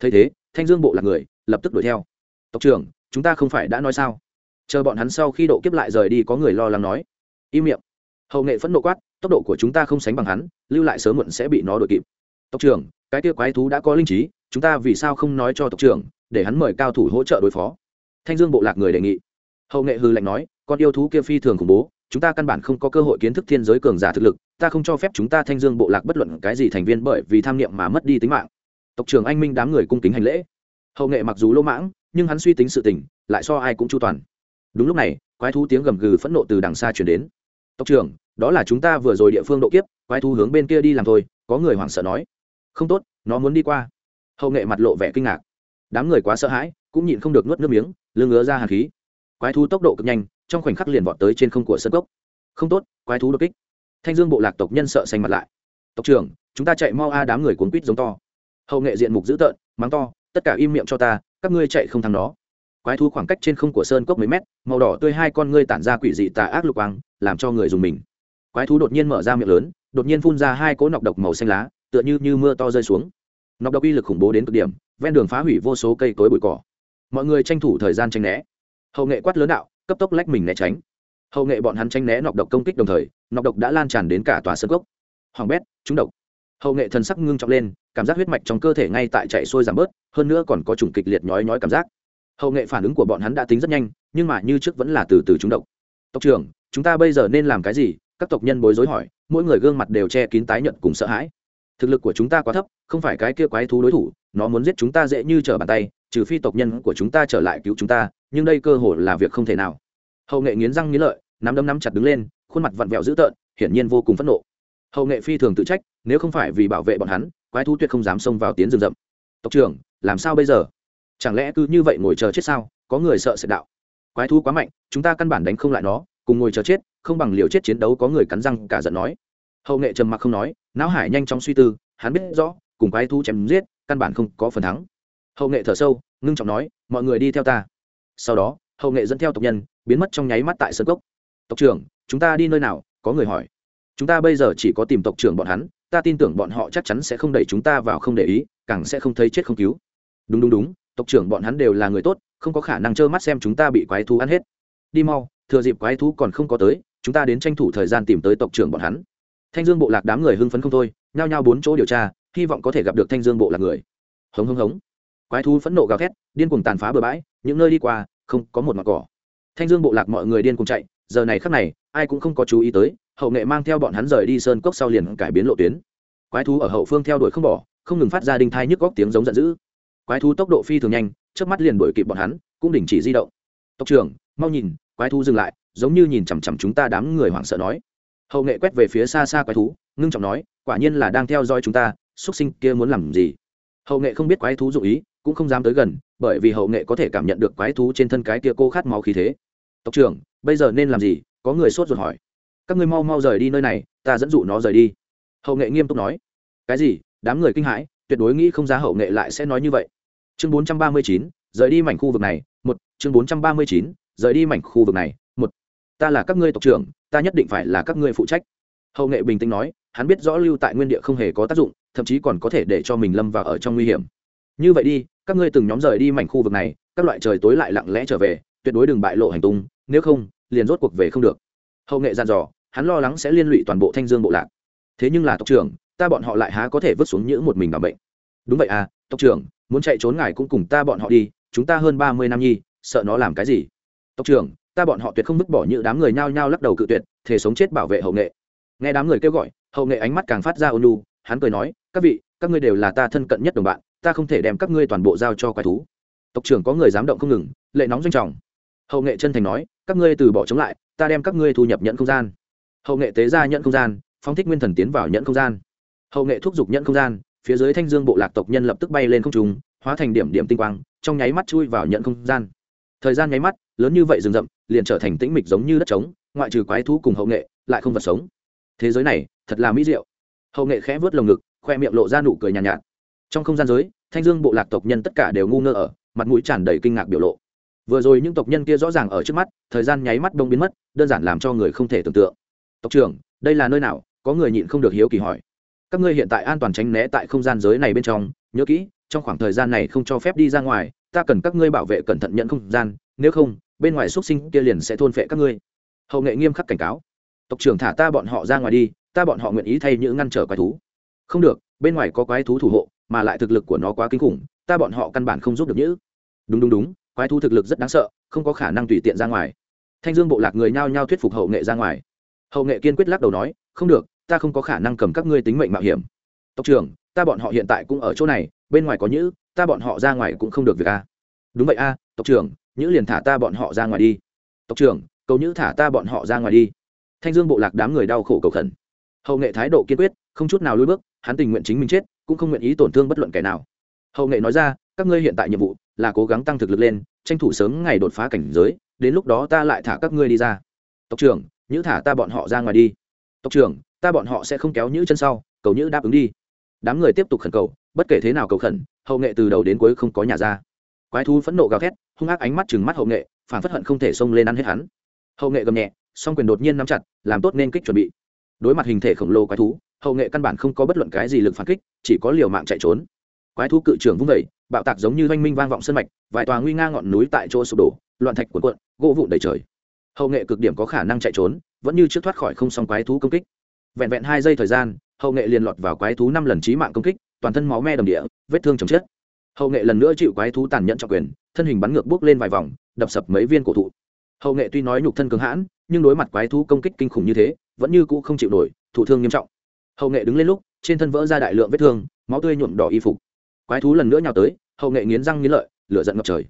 Thấy thế, thanh dương bộ là người, lập tức đuổi theo. Tộc trưởng, chúng ta không phải đã nói sao? Chờ bọn hắn sau khi độ kiếp lại rời đi, có người lo lắng nói. Im miệng. Hậu nghệ phẫn nộ quát, tốc độ của chúng ta không sánh bằng hắn, lưu lại sớm muộn sẽ bị nó đuổi kịp. Tộc trưởng, cái kia quái thú đã có linh trí, chúng ta vì sao không nói cho tộc trưởng, để hắn mời cao thủ hỗ trợ đối phó? Thanh dương bộ lạc người đề nghị. Hậu nghệ hư lạnh nói, con yêu thú kia phi thường khủng bố chúng ta căn bản không có cơ hội kiến thức thiên giới cường giả thực lực, ta không cho phép chúng ta thanh dương bộ lạc bất luận cái gì thành viên bởi vì tham niệm mà mất đi tính mạng. Tộc trưởng anh minh đám người cung kính hành lễ. Hậu nghệ mặc dù lỗ mãng, nhưng hắn suy tính sự tình, lại so ai cũng chu toàn. Đúng lúc này, quái thú tiếng gầm gừ phẫn nộ từ đằng xa chuyển đến. Tộc trưởng, đó là chúng ta vừa rồi địa phương độ kiếp, quái thú hướng bên kia đi làm thôi, có người hoảng sợ nói. Không tốt, nó muốn đi qua. Hậu nghệ mặt lộ vẻ kinh ngạc. Đám người quá sợ hãi, cũng nhịn không được nuốt nước miếng, lưng ngứa ra hàn khí quái thú tốc độ cực nhanh, trong khoảnh khắc liền vọt tới trên không của sân cốc. Không tốt, quái thú đột kích. Thanh dương bộ lạc tộc nhân sợ xanh mặt lại. Tộc trưởng, chúng ta chạy mau a, đám người cuốn quýt giống to. Hậu nghệ diện mục dữ tợn, mắng to, tất cả im miệng cho ta, các ngươi chạy không thắng nó. Quái thú khoảng cách trên không của sơn cốc mấy mét, màu đỏ tươi hai con ngươi tản ra quỷ dị tà ác lục quang, làm cho người dùng mình. Quái thú đột nhiên mở ra miệng lớn, đột nhiên phun ra hai cỗ nọc độc màu xanh lá, tựa như như mưa to rơi xuống. Nọc độc uy lực khủng bố đến cực điểm, ven đường phá hủy vô số cây cối bụi cỏ. Mọi người tranh thủ thời gian tranh né hậu nghệ quát lớn đạo, cấp tốc lách mình né tránh. Hậu nghệ bọn hắn tranh né nọc độc công kích đồng thời, nọc độc đã lan tràn đến cả tòa sân cốc. Hoàng bét trúng độc. Hậu nghệ thần sắc ngưng trọng lên, cảm giác huyết mạch trong cơ thể ngay tại chạy sôi giảm bớt, hơn nữa còn có chủng kịch liệt nhói nhói cảm giác. Hậu nghệ phản ứng của bọn hắn đã tính rất nhanh, nhưng mà như trước vẫn là từ từ trúng độc. Tộc trưởng, chúng ta bây giờ nên làm cái gì? Các tộc nhân bối rối hỏi, mỗi người gương mặt đều che kín tái nhợt cùng sợ hãi. Thực lực của chúng ta quá thấp, không phải cái kia quái thú đối thủ, nó muốn giết chúng ta dễ như trở bàn tay trừ phi tộc nhân của chúng ta trở lại cứu chúng ta, nhưng đây cơ hội là việc không thể nào. Hậu nghệ nghiến răng nghiến lợi, nắm đấm nắm chặt đứng lên, khuôn mặt vặn vẹo dữ tợn, hiển nhiên vô cùng phẫn nộ. Hậu nghệ phi thường tự trách, nếu không phải vì bảo vệ bọn hắn, quái thú tuyệt không dám xông vào tiến rừng rậm. Tộc trưởng, làm sao bây giờ? Chẳng lẽ cứ như vậy ngồi chờ chết sao? Có người sợ sẽ đạo. Quái thú quá mạnh, chúng ta căn bản đánh không lại nó, cùng ngồi chờ chết, không bằng liều chết chiến đấu có người cắn răng cả giận nói. Hậu nghệ trầm mặc không nói, não hải nhanh chóng suy tư, hắn biết rõ, cùng quái thú chém giết, căn bản không có phần thắng hậu nghệ thở sâu, ngưng trọng nói, mọi người đi theo ta. Sau đó, hậu nghệ dẫn theo tộc nhân, biến mất trong nháy mắt tại sân cốc. Tộc trưởng, chúng ta đi nơi nào? Có người hỏi. Chúng ta bây giờ chỉ có tìm tộc trưởng bọn hắn, ta tin tưởng bọn họ chắc chắn sẽ không đẩy chúng ta vào không để ý, càng sẽ không thấy chết không cứu. Đúng đúng đúng, tộc trưởng bọn hắn đều là người tốt, không có khả năng trơ mắt xem chúng ta bị quái thú ăn hết. Đi mau, thừa dịp quái thú còn không có tới, chúng ta đến tranh thủ thời gian tìm tới tộc trưởng bọn hắn. Thanh dương bộ lạc đám người hưng phấn không thôi, nhao nhao bốn chỗ điều tra, hy vọng có thể gặp được thanh dương bộ lạc người. Hống hống hống quái thú phẫn nộ gào thét, điên cuồng tàn phá bừa bãi, những nơi đi qua, không có một mặt cỏ. Thanh dương bộ lạc mọi người điên cuồng chạy, giờ này khắc này, ai cũng không có chú ý tới, hậu nghệ mang theo bọn hắn rời đi sơn cốc sau liền cải biến lộ tuyến. Quái thú ở hậu phương theo đuổi không bỏ, không ngừng phát ra đinh thai nhức góc tiếng giống giận dữ. Quái thú tốc độ phi thường nhanh trước mắt liền đuổi kịp bọn hắn, cũng đình chỉ di động. Tộc trưởng, mau nhìn, quái thú dừng lại, giống như nhìn chằm chằm chúng ta đám người hoảng sợ nói. Hậu nghệ quét về phía xa xa quái thú, ngưng trọng nói, quả nhiên là đang theo dõi chúng ta xuất sinh kia muốn làm gì? Hậu nghệ không biết quái thú dụ ý cũng không dám tới gần, bởi vì hậu nghệ có thể cảm nhận được quái thú trên thân cái kia cô khát máu khí thế. Tộc trưởng, bây giờ nên làm gì? có người sốt ruột hỏi. Các ngươi mau mau rời đi nơi này, ta dẫn dụ nó rời đi. Hậu nghệ nghiêm túc nói. Cái gì? Đám người kinh hãi, tuyệt đối nghĩ không ra hậu nghệ lại sẽ nói như vậy. Chương bốn trăm ba mươi chín, rời đi mảnh khu vực này, một. Chương bốn trăm ba mươi chín, rời đi mảnh khu vực này, một. Ta là các ngươi tộc trưởng, ta nhất định phải là các ngươi phụ trách. Hậu nghệ bình tĩnh nói, hắn biết rõ lưu tại nguyên địa không hề có tác dụng, thậm chí còn có thể để cho mình lâm vào ở trong nguy hiểm như vậy đi, các ngươi từng nhóm rời đi mảnh khu vực này, các loại trời tối lại lặng lẽ trở về, tuyệt đối đừng bại lộ hành tung, nếu không, liền rốt cuộc về không được. Hậu nghệ dặn dò, hắn lo lắng sẽ liên lụy toàn bộ thanh dương bộ lạc. Thế nhưng là tộc trưởng, ta bọn họ lại há có thể vứt xuống những một mình bằng bệnh. Đúng vậy à tộc trưởng, muốn chạy trốn ngài cũng cùng ta bọn họ đi, chúng ta hơn ba mươi năm nhi, sợ nó làm cái gì? Tộc trưởng, ta bọn họ tuyệt không vứt bỏ những đám người nhao nhao lắc đầu cự tuyệt thể sống chết bảo vệ hậu nghệ. Nghe đám người kêu gọi, hậu nghệ ánh mắt càng phát ra ônu hắn cười nói, các vị, các ngươi đều là ta thân cận nhất đồng bạn ta không thể đem các ngươi toàn bộ giao cho quái thú. Tộc trưởng có người dám động không ngừng lệ nóng doanh trọng. Hậu nghệ chân thành nói các ngươi từ bỏ chống lại ta đem các ngươi thu nhập nhận không gian. Hậu nghệ tế ra nhận không gian phóng thích nguyên thần tiến vào nhận không gian. Hậu nghệ thúc giục nhận không gian phía dưới thanh dương bộ lạc tộc nhân lập tức bay lên không trùng hóa thành điểm điểm tinh quang trong nháy mắt chui vào nhận không gian. Thời gian nháy mắt lớn như vậy rừng rậm liền trở thành tĩnh mịch giống như đất trống ngoại trừ quái thú cùng hậu nghệ lại không vật sống. Thế giới này thật là mỹ diệu. Hậu nghệ khẽ vớt lồng ngực khoe miệng lộ ra nụ cười nhàn nhạt, nhạt trong không gian giới, thanh dương bộ lạc tộc nhân tất cả đều ngu ngơ ở, mặt mũi tràn đầy kinh ngạc biểu lộ. Vừa rồi những tộc nhân kia rõ ràng ở trước mắt, thời gian nháy mắt đông biến mất, đơn giản làm cho người không thể tưởng tượng. Tộc trưởng, đây là nơi nào? Có người nhịn không được hiếu kỳ hỏi. Các ngươi hiện tại an toàn tránh né tại không gian giới này bên trong, nhớ kỹ, trong khoảng thời gian này không cho phép đi ra ngoài, ta cần các ngươi bảo vệ cẩn thận nhận không gian, nếu không, bên ngoài xuất sinh kia liền sẽ thôn phệ các ngươi. Hậu nghệ nghiêm khắc cảnh cáo. Tộc trưởng thả ta bọn họ ra ngoài đi, ta bọn họ nguyện ý thay những ngăn trở quái thú. Không được, bên ngoài có quái thú thủ hộ mà lại thực lực của nó quá kinh khủng, ta bọn họ căn bản không giúp được nhữ. Đúng đúng đúng, quái thú thực lực rất đáng sợ, không có khả năng tùy tiện ra ngoài. Thanh dương bộ lạc người nhao nhao thuyết phục hậu nghệ ra ngoài. Hậu nghệ kiên quyết lắc đầu nói, không được, ta không có khả năng cầm các ngươi tính mệnh mạo hiểm. Tộc trưởng, ta bọn họ hiện tại cũng ở chỗ này, bên ngoài có nhữ, ta bọn họ ra ngoài cũng không được việc a đúng vậy a, tộc trưởng, nhữ liền thả ta bọn họ ra ngoài đi. Tộc trưởng, cầu nhữ thả ta bọn họ ra ngoài đi. Thanh dương bộ lạc đám người đau khổ cầu khẩn. Hậu nghệ thái độ kiên quyết, không chút nào lùi bước, hắn tình nguyện chính mình chết cũng không nguyện ý tổn thương bất luận kẻ nào. Hậu nghệ nói ra, các ngươi hiện tại nhiệm vụ là cố gắng tăng thực lực lên, tranh thủ sớm ngày đột phá cảnh giới, đến lúc đó ta lại thả các ngươi đi ra. Tộc trưởng, nhữ thả ta bọn họ ra ngoài đi. Tộc trưởng, ta bọn họ sẽ không kéo nhữ chân sau, cầu nhữ đáp ứng đi. Đám người tiếp tục khẩn cầu, bất kể thế nào cầu khẩn, hậu nghệ từ đầu đến cuối không có nhà ra. Quái thú phẫn nộ gào thét, hung ác ánh mắt chừng mắt hậu nghệ, phản phất hận không thể xông lên ăn hết hắn. Hậu nghệ gầm nhẹ, song quyền đột nhiên nắm chặt, làm tốt nên kích chuẩn bị. Đối mặt hình thể khổng lồ quái thú hậu nghệ căn bản không có bất luận cái gì lực phản kích, chỉ có liều mạng chạy trốn. Quái thú cự trưởng vung vẩy bạo tạc giống như oanh minh vang vọng sân mạch, vài tòa nguy nga ngọn núi tại chỗ sụp đổ, loạn thạch cuộn cuộn, gỗ vụn đầy trời. Hậu nghệ cực điểm có khả năng chạy trốn, vẫn như trước thoát khỏi không xong quái thú công kích. Vẹn vẹn hai giây thời gian, hậu nghệ liền lọt vào quái thú năm lần trí mạng công kích, toàn thân máu me đầm địa, vết thương chồng chết. Hậu nghệ lần nữa chịu quái thú tàn nhẫn trọng quyền, thân hình bắn ngược bước lên vài vòng, đập sập mấy viên cổ thụ. Hậu nghệ tuy nói nhục thân cường hãn, nhưng đối mặt quái thú công kích kinh khủng như thế, vẫn như cũ không chịu nổi, thụ thương nghiêm trọng hậu nghệ đứng lên lúc, trên thân vỡ ra đại lượng vết thương, máu tươi nhuộm đỏ y phục. Quái thú lần nữa nhào tới, hậu nghệ nghiến răng nghiến lợi, lửa giận ngập trời.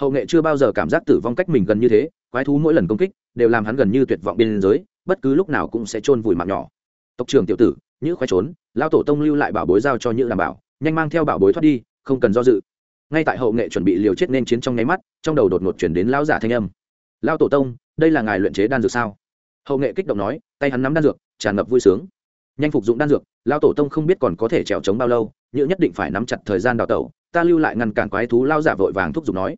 Hậu nghệ chưa bao giờ cảm giác tử vong cách mình gần như thế, quái thú mỗi lần công kích đều làm hắn gần như tuyệt vọng bên giới bất cứ lúc nào cũng sẽ chôn vùi mạng nhỏ. Tộc trưởng tiểu tử, nhữ khoái trốn lao tổ tông lưu lại bảo bối giao cho nhữ đảm bảo, nhanh mang theo bảo bối thoát đi, không cần do dự. Ngay tại hậu nghệ chuẩn bị liều chết nên chiến trong nháy mắt, trong đầu đột ngột chuyển đến lao giả thanh âm. Lao tổ tông, đây là ngài luyện chế đan dược sao? Hậu nghệ kích động nói, tay hắn nắm đan dược, tràn ngập vui sướng nhanh phục dụng đan dược lao tổ tông không biết còn có thể trèo trống bao lâu nhữ nhất định phải nắm chặt thời gian đào tẩu, ta lưu lại ngăn cản quái thú lao giả vội vàng thúc giục nói.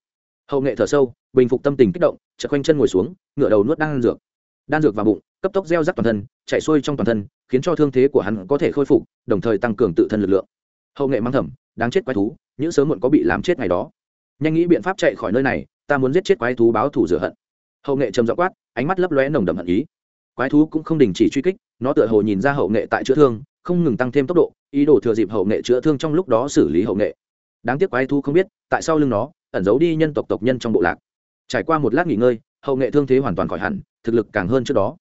Hậu nghệ thở sâu, bình phục tâm tình kích động, chợt quanh chân ngồi xuống ngựa đầu nuốt đan dược. Đan dược vào bụng, cấp tốc gieo rắc toàn thân, chạy xuôi trong toàn thân, khiến cho thương thế của hắn có thể khôi phục, đồng thời tăng cường tự thân lực lượng. Hậu nghệ mang thầm, đáng chết quái thú những sớm muộn có bị làm chết ngày đó. Nhanh nghĩ biện pháp chạy khỏi nơi này, ta muốn giết chết quái thú báo thù rửa hận. Hậu nghệ trầm dọ quát, ánh mắt lấp lóe nồng đậm hận ý quái thú cũng không đình chỉ truy kích, nó tựa hồ nhìn ra hậu nghệ tại chữa thương, không ngừng tăng thêm tốc độ, ý đồ thừa dịp hậu nghệ chữa thương trong lúc đó xử lý hậu nghệ. Đáng tiếc quái thú không biết, tại sao lưng nó, ẩn giấu đi nhân tộc tộc nhân trong bộ lạc. Trải qua một lát nghỉ ngơi, hậu nghệ thương thế hoàn toàn khỏi hẳn, thực lực càng hơn trước đó.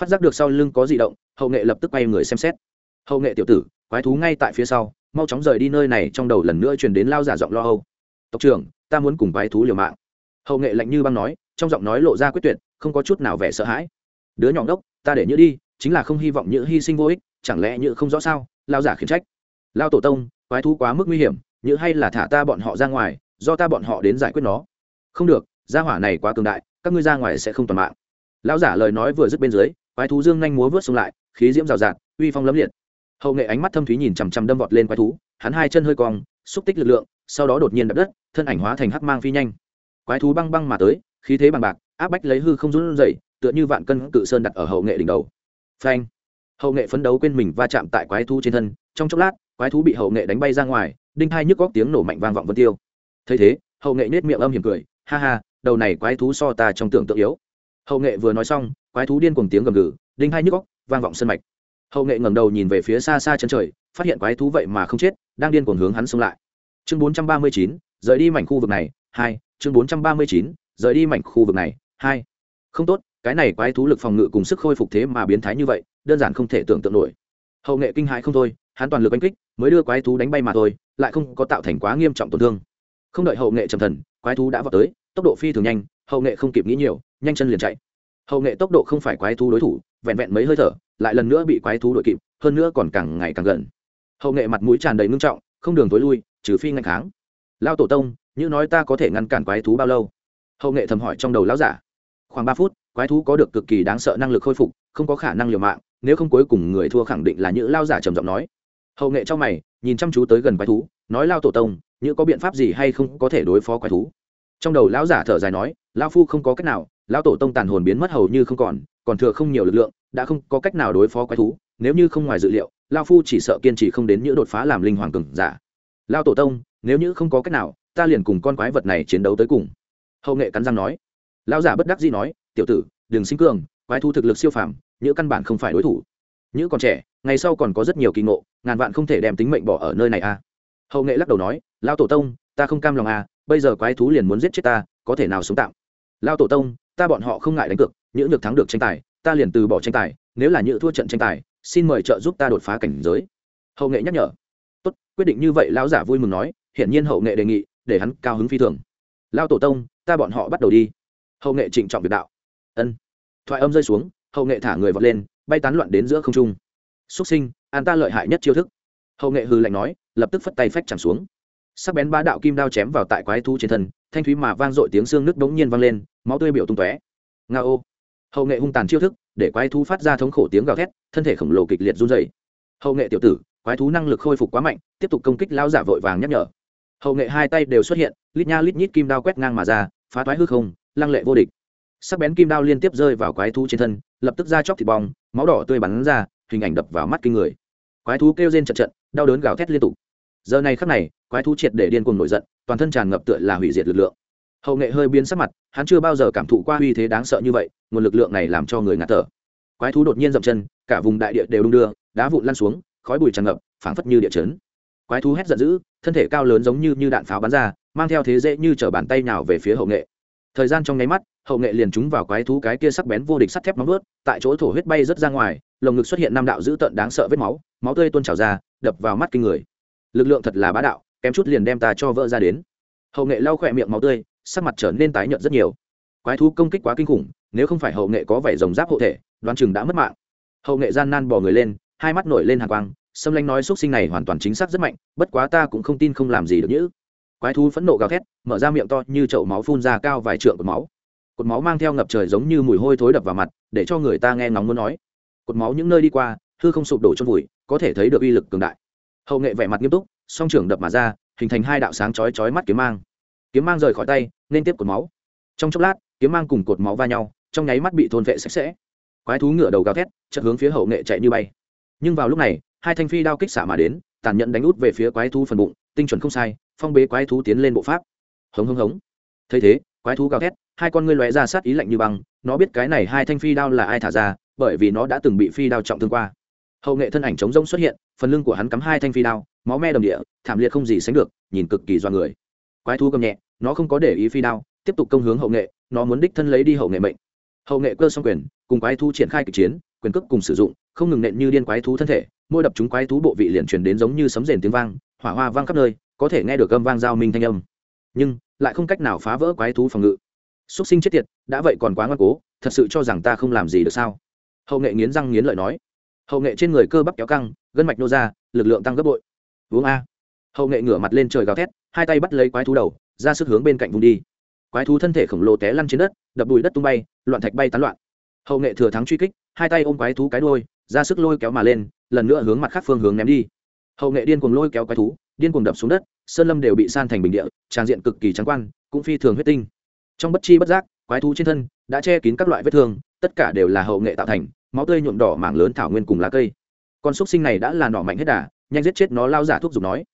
Phát giác được sau lưng có di động, hậu nghệ lập tức quay người xem xét. Hậu nghệ tiểu tử, quái thú ngay tại phía sau, mau chóng rời đi nơi này, trong đầu lần nữa truyền đến lao giả giọng lo âu. Tộc trưởng, ta muốn cùng quái thú liều mạng. Hậu nghệ lạnh như băng nói, trong giọng nói lộ ra quyết tuyệt, không có chút nào vẻ sợ hãi đứa nhỏ đốc ta để nhữ đi, chính là không hy vọng nhữ hy sinh vô ích, chẳng lẽ nhữ không rõ sao? Lao giả khiển trách. Lao tổ tông, quái thú quá mức nguy hiểm, nhữ hay là thả ta bọn họ ra ngoài, do ta bọn họ đến giải quyết nó? Không được, gia hỏa này quá cường đại, các ngươi ra ngoài sẽ không toàn mạng. Lão giả lời nói vừa dứt bên dưới, quái thú dương nhanh múa vớt xông lại, khí diễm rào rạt, uy phong lấm liệt. Hậu nghệ ánh mắt thâm thúy nhìn chằm chằm đâm vọt lên quái thú, hắn hai chân hơi cong, xúc tích lực lượng, sau đó đột nhiên đập đất, thân ảnh hóa thành hắc mang phi nhanh. Quái thú băng băng mà tới, khí thế bằng bạc, áp bách lấy hư không run dậy tựa như vạn cân cự sơn đặt ở hậu nghệ đỉnh đầu. Phanh. Hậu nghệ phấn đấu quên mình va chạm tại quái thú trên thân, trong chốc lát, quái thú bị hậu nghệ đánh bay ra ngoài, đinh hai nhức góc tiếng nổ mạnh vang vọng vân tiêu. Thấy thế, hậu nghệ nết miệng âm hiểm cười, ha ha, đầu này quái thú so ta trong tưởng tượng yếu. Hậu nghệ vừa nói xong, quái thú điên cùng tiếng gầm gừ, đinh hai nhức góc, vang vọng sân mạch. Hậu nghệ ngẩng đầu nhìn về phía xa xa chân trời, phát hiện quái thú vậy mà không chết, đang điên cuồng hướng hắn xông lại. Chương bốn trăm ba mươi chín, rời đi mảnh khu vực này, hai, chương bốn trăm ba mươi chín, rời đi mảnh khu vực này, hai. Không tốt cái này quái thú lực phòng ngự cùng sức khôi phục thế mà biến thái như vậy, đơn giản không thể tưởng tượng nổi. Hậu nghệ kinh hãi không thôi, hắn toàn lực đánh kích, mới đưa quái thú đánh bay mà thôi, lại không có tạo thành quá nghiêm trọng tổn thương. Không đợi hậu nghệ trầm thần, quái thú đã vào tới, tốc độ phi thường nhanh, hậu nghệ không kịp nghĩ nhiều, nhanh chân liền chạy. Hậu nghệ tốc độ không phải quái thú đối thủ, vẹn vẹn mấy hơi thở, lại lần nữa bị quái thú đội kịp, hơn nữa còn càng ngày càng gần. Hậu nghệ mặt mũi tràn đầy ngưng trọng, không đường tối lui, trừ phi ngạch kháng. Lao tổ tông, như nói ta có thể ngăn cản quái thú bao lâu? Hậu nghệ thầm hỏi trong đầu lão giả. Khoảng ba phút quái thú có được cực kỳ đáng sợ năng lực khôi phục, không có khả năng liều mạng, nếu không cuối cùng người thua khẳng định là những lao giả trầm giọng nói. Hậu nghệ trong mày, nhìn chăm chú tới gần quái thú, nói lao tổ tông, như có biện pháp gì hay không có thể đối phó quái thú? Trong đầu lão giả thở dài nói, lao phu không có cách nào, lao tổ tông tàn hồn biến mất hầu như không còn còn thừa không nhiều lực lượng, đã không có cách nào đối phó quái thú, nếu như không ngoài dự liệu, lao phu chỉ sợ kiên trì không đến những đột phá làm linh hoàng cường giả. Lao tổ tông, nếu như không có cách nào, ta liền cùng con quái vật này chiến đấu tới cùng. Hậu nghệ cắn răng nói. Lão giả bất đắc dĩ nói tiểu tử, đừng sinh cường, quái thu thực lực siêu phàm nhữ căn bản không phải đối thủ. Nhữ còn trẻ, ngày sau còn có rất nhiều kỳ ngộ, ngàn vạn không thể đem tính mệnh bỏ ở nơi này a hậu nghệ lắc đầu nói, lão tổ tông, ta không cam lòng a bây giờ quái thú liền muốn giết chết ta, có thể nào sống tạm? Lão tổ tông, ta bọn họ không ngại đánh cược những được thắng được tranh tài, ta liền từ bỏ tranh tài, nếu là những thua trận tranh tài, xin mời trợ giúp ta đột phá cảnh giới. Hậu nghệ nhắc nhở. Tốt, quyết định như vậy lão giả vui mừng nói, hiển nhiên hậu nghệ đề nghị, để hắn cao hứng phi thường. Lao tổ tông, ta bọn họ bắt đầu đi. Hậu nghệ trịnh trọng việc đạo ân. Thoại âm rơi xuống, hậu nghệ thả người vọt lên, bay tán loạn đến giữa không trung. Xúc sinh, an ta lợi hại nhất chiêu thức. Hậu nghệ hư lạnh nói, lập tức phất tay phách chạm xuống. Sắc bén ba đạo kim đao chém vào tại quái thú trên thân, thanh thúy mà vang dội tiếng xương nước bỗng nhiên vang lên, máu tươi biểu tung tóe. Nga ô. Hậu nghệ hung tàn chiêu thức, để quái thú phát ra thống khổ tiếng gào thét, thân thể khổng lồ kịch liệt run dày hậu nghệ tiểu tử, quái thú năng lực khôi phục quá mạnh, tiếp tục công kích lao giả vội vàng nhắc nhở. Hậu nghệ hai tay đều xuất hiện, lít nha lít nhít kim đao quét ngang mà ra, phá toái hư không, lăng lệ vô địch sắc bén kim đao liên tiếp rơi vào quái thú trên thân, lập tức ra chóc thịt bong, máu đỏ tươi bắn ra, hình ảnh đập vào mắt kinh người. Quái thú kêu rên trận trận đau đớn gào thét liên tục. Giờ này khắc này, quái thú triệt để điên cuồng nổi giận, toàn thân tràn ngập tựa là hủy diệt lực lượng. Hậu nghệ hơi biến sắc mặt, hắn chưa bao giờ cảm thụ qua uy thế đáng sợ như vậy, nguồn lực lượng này làm cho người ngạt thở. Quái thú đột nhiên dậm chân, cả vùng đại địa đều đung đưa, đá vụn lăn xuống, khói bụi tràn ngập, phảng phất như địa chấn. Quái thú hét giận dữ, thân thể cao lớn giống như như đạn pháo bắn ra, mang theo thế dễ như chở bàn tay nào về phía hậu nghệ thời gian trong nháy mắt, hậu nghệ liền trúng vào quái thú cái kia sắc bén vô địch sắt thép móng vớt tại chỗ thổ huyết bay rớt ra ngoài, lồng ngực xuất hiện năm đạo dữ tợn đáng sợ vết máu máu tươi tuôn trào ra, đập vào mắt kinh người. Lực lượng thật là bá đạo, kém chút liền đem ta cho vỡ ra đến. Hậu nghệ lau khỏe miệng máu tươi, sắc mặt trở nên tái nhợt rất nhiều. Quái thú công kích quá kinh khủng, nếu không phải hậu nghệ có vẻ rồng giáp hộ thể, đoán chừng đã mất mạng. Hậu nghệ gian nan bỏ người lên, hai mắt nổi lên hàng quang xâm lanh nói x sinh này hoàn toàn chính xác rất mạnh, bất quá ta cũng không tin không làm gì được nhữ quái thú phẫn nộ gào thét, mở ra miệng to như chậu máu phun ra cao vài trượng cột máu. Cột máu mang theo ngập trời giống như mùi hôi thối đập vào mặt, để cho người ta nghe ngóng muốn nói. Cột máu những nơi đi qua, hư không sụp đổ trong vùi, có thể thấy được uy lực cường đại. Hậu nghệ vẻ mặt nghiêm túc, song trưởng đập mà ra, hình thành hai đạo sáng chói chói mắt kiếm mang. Kiếm mang rời khỏi tay, nên tiếp cột máu. Trong chốc lát, kiếm mang cùng cột máu va nhau, trong nháy mắt bị thôn vệ sạch sẽ. Quái thú ngựa đầu gào thét, chợt hướng phía hậu nghệ chạy như bay. Nhưng vào lúc này, hai thanh phi đao kích xả mà đến, tàn nhẫn đánh út về phía quái thú phần bụng, tinh chuẩn không sai phong bế quái thú tiến lên bộ pháp. Hống hống hống. Thấy thế, quái thú gào thét, hai con ngươi lóe ra sát ý lạnh như băng, nó biết cái này hai thanh phi đao là ai thả ra, bởi vì nó đã từng bị phi đao trọng thương qua. Hậu nghệ thân ảnh chống rông xuất hiện, phần lưng của hắn cắm hai thanh phi đao, máu me đồng địa, thảm liệt không gì sánh được, nhìn cực kỳ do người. Quái thú cầm nhẹ, nó không có để ý phi đao, tiếp tục công hướng hậu nghệ, nó muốn đích thân lấy đi hậu nghệ mệnh. Hậu nghệ cơ xong quyền, cùng quái thú triển khai kịch chiến, quyền cước cùng sử dụng, không ngừng nện như điên quái thú thân thể môi đập chúng quái thú bộ vị liền truyền đến giống như sấm rền tiếng vang, hỏa hoa vang khắp nơi có thể nghe được âm vang giao minh thanh âm. Nhưng, lại không cách nào phá vỡ quái thú phòng ngự. Xúc sinh chết tiệt, đã vậy còn quá ngoan cố, thật sự cho rằng ta không làm gì được sao? Hậu nghệ nghiến răng nghiến lợi nói. Hậu nghệ trên người cơ bắp kéo căng, gân mạch nô ra, lực lượng tăng gấp bội. Uống a. Hậu nghệ ngửa mặt lên trời gào thét, hai tay bắt lấy quái thú đầu, ra sức hướng bên cạnh vùng đi. Quái thú thân thể khổng lồ té lăn trên đất, đập bùi đất tung bay, loạn thạch bay tán loạn. Hậu nghệ thừa thắng truy kích, hai tay ôm quái thú cái đôi ra sức lôi kéo mà lên, lần nữa hướng mặt khác phương hướng ném đi. Hậu nghệ điên cuồng lôi kéo quái thú điên cuồng đập xuống đất, sơn lâm đều bị san thành bình địa trang diện cực kỳ trắng quan, cũng phi thường huyết tinh. Trong bất chi bất giác, quái thú trên thân đã che kín các loại vết thương, tất cả đều là hậu nghệ tạo thành, máu tươi nhuộm đỏ mảng lớn thảo nguyên cùng lá cây. Con xúc sinh này đã là nỏ mạnh hết đà, nhanh giết chết nó lao giả thuốc dùng nói.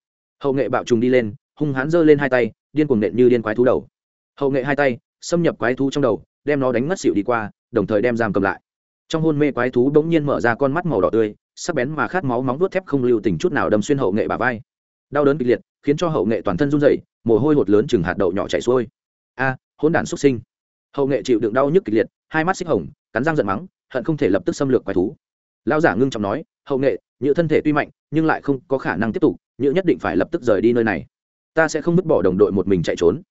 Hậu nghệ bạo trùng đi lên, hung hãn giơ lên hai tay, điên cuồng nện như điên quái thú đầu. Hậu nghệ hai tay, xâm nhập quái thú trong đầu, đem nó đánh ngất xỉu đi qua, đồng thời đem giam cầm lại. Trong hôn mê quái thú bỗng nhiên mở ra con mắt màu đỏ tươi, sắc bén mà khát máu móng vuốt thép không lưu tình chút nào đâm xuyên hậu nghệ bà vai đau đớn kịch liệt, khiến cho hậu nghệ toàn thân run rẩy, mồ hôi hột lớn chừng hạt đậu nhỏ chảy xuôi. A, hỗn đản xuất sinh. Hậu nghệ chịu đựng đau nhức kịch liệt, hai mắt xích hồng, cắn răng giận mắng, hận không thể lập tức xâm lược quái thú. Lao giả ngưng trọng nói, hậu nghệ, nhựa thân thể tuy mạnh, nhưng lại không có khả năng tiếp tục, nhựa nhất định phải lập tức rời đi nơi này. Ta sẽ không vứt bỏ đồng đội một mình chạy trốn.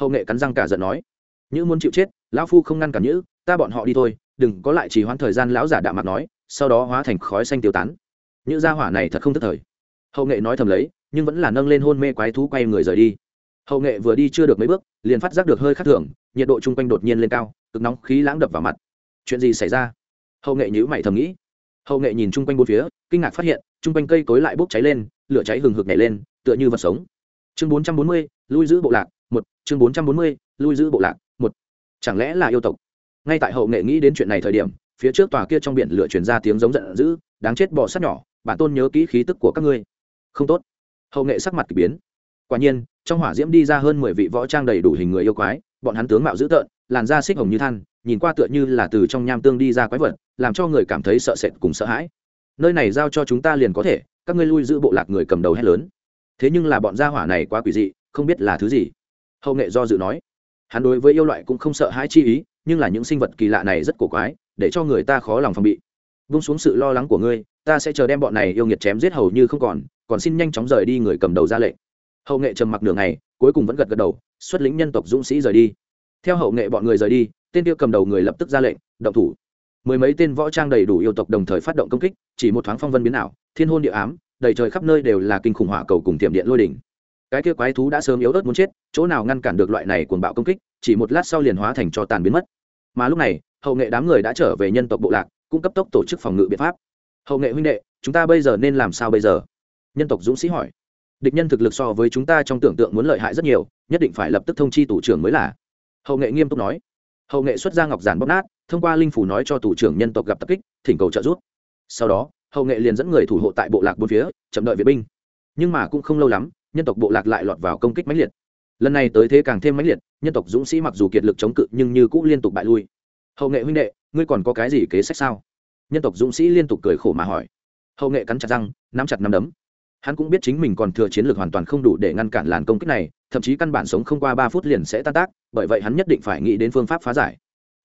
Hậu nghệ cắn răng cả giận nói, nhữ muốn chịu chết, lão phu không ngăn cản nhữ, ta bọn họ đi thôi, đừng có lại chỉ hoãn thời gian, lão giả đạm mặt nói, sau đó hóa thành khói xanh tiêu tán. Nhữ gia hỏa này thật không tức thời. Hậu nghệ nói thầm lấy nhưng vẫn là nâng lên hôn mê quái thú quay người rời đi. Hậu nghệ vừa đi chưa được mấy bước, liền phát giác được hơi khắc thường, nhiệt độ chung quanh đột nhiên lên cao, cực nóng khí lãng đập vào mặt. Chuyện gì xảy ra? Hậu nghệ nhữ mày thầm nghĩ. Hậu nghệ nhìn chung quanh bốn phía, kinh ngạc phát hiện, chung quanh cây cối lại bốc cháy lên, lửa cháy hừng hực nhảy lên, tựa như vật sống. Chương bốn trăm bốn mươi, lui giữ bộ lạc, một. Chương bốn trăm bốn mươi, lui giữ bộ lạc, một. Chẳng lẽ là yêu tộc? Ngay tại hậu nghệ nghĩ đến chuyện này thời điểm, phía trước tòa kia trong biển lửa truyền ra tiếng giống giận dữ, đáng chết bỏ sát nhỏ, bản tôn nhớ kỹ khí tức của các ngươi. Không tốt hậu nghệ sắc mặt k ỳ biến. Quả nhiên, trong hỏa diễm đi ra hơn mười vị võ trang đầy đủ hình người yêu quái, bọn hắn tướng mạo dữ tợn, làn da xích hồng như than, nhìn qua tựa như là từ trong nham tương đi ra quái vật, làm cho người cảm thấy sợ sệt cùng sợ hãi. Nơi này giao cho chúng ta liền có thể, các ngươi lui giữ bộ lạc người cầm đầu hét lớn. Thế nhưng là bọn gia hỏa này quá quỷ dị, không biết là thứ gì. Hậu nghệ do dự nói, hắn đối với yêu loại cũng không sợ hãi chi ý, nhưng là những sinh vật kỳ lạ này rất cổ quái, để cho người ta khó lòng phòng bị. Vung xuống sự lo lắng của ngươi, ta sẽ chờ đem bọn này yêu nghiệt chém giết hầu như không còn còn xin nhanh chóng rời đi người cầm đầu ra lệnh. Hậu nghệ trầm mặc nửa ngày, cuối cùng vẫn gật gật đầu, xuất lĩnh nhân tộc dũng sĩ rời đi. Theo hậu nghệ bọn người rời đi, tên kia cầm đầu người lập tức ra lệnh, động thủ. Mười mấy tên võ trang đầy đủ yêu tộc đồng thời phát động công kích, chỉ một thoáng phong vân biến ảo, thiên hôn địa ám, đầy trời khắp nơi đều là kinh khủng hỏa cầu cùng tiềm điện lôi đỉnh. Cái kia quái thú đã sớm yếu ớt muốn chết, chỗ nào ngăn cản được loại này cuồng bạo công kích, chỉ một lát sau liền hóa thành cho tàn biến mất. Mà lúc này, hậu nghệ đám người đã trở về nhân tộc bộ lạc cũng cấp tốc tổ chức phòng ngự biện pháp. Hậu nghệ huynh đệ, chúng ta bây giờ nên làm sao bây giờ? Nhân tộc dũng sĩ hỏi. Địch nhân thực lực so với chúng ta trong tưởng tượng muốn lợi hại rất nhiều, nhất định phải lập tức thông chi tủ trưởng mới là. Hậu nghệ nghiêm túc nói. Hậu nghệ xuất ra ngọc giản bóc nát, thông qua linh phủ nói cho tủ trưởng nhân tộc gặp tập kích, thỉnh cầu trợ giúp. Sau đó, hậu nghệ liền dẫn người thủ hộ tại bộ lạc bốn phía, chậm đợi viện binh. Nhưng mà cũng không lâu lắm, nhân tộc bộ lạc lại lọt vào công kích mãnh liệt. Lần này tới thế càng thêm mãnh liệt, nhân tộc dũng sĩ mặc dù kiệt lực chống cự nhưng như cũng liên tục bại lui. Hậu nghệ huynh đệ, ngươi còn có cái gì kế sách sao? Nhân tộc dũng sĩ liên tục cười khổ mà hỏi. Hậu nghệ cắn chặt răng, nắm chặt nắm đấm hắn cũng biết chính mình còn thừa chiến lược hoàn toàn không đủ để ngăn cản làn công kích này, thậm chí căn bản sống không qua ba phút liền sẽ tan tác, bởi vậy hắn nhất định phải nghĩ đến phương pháp phá giải.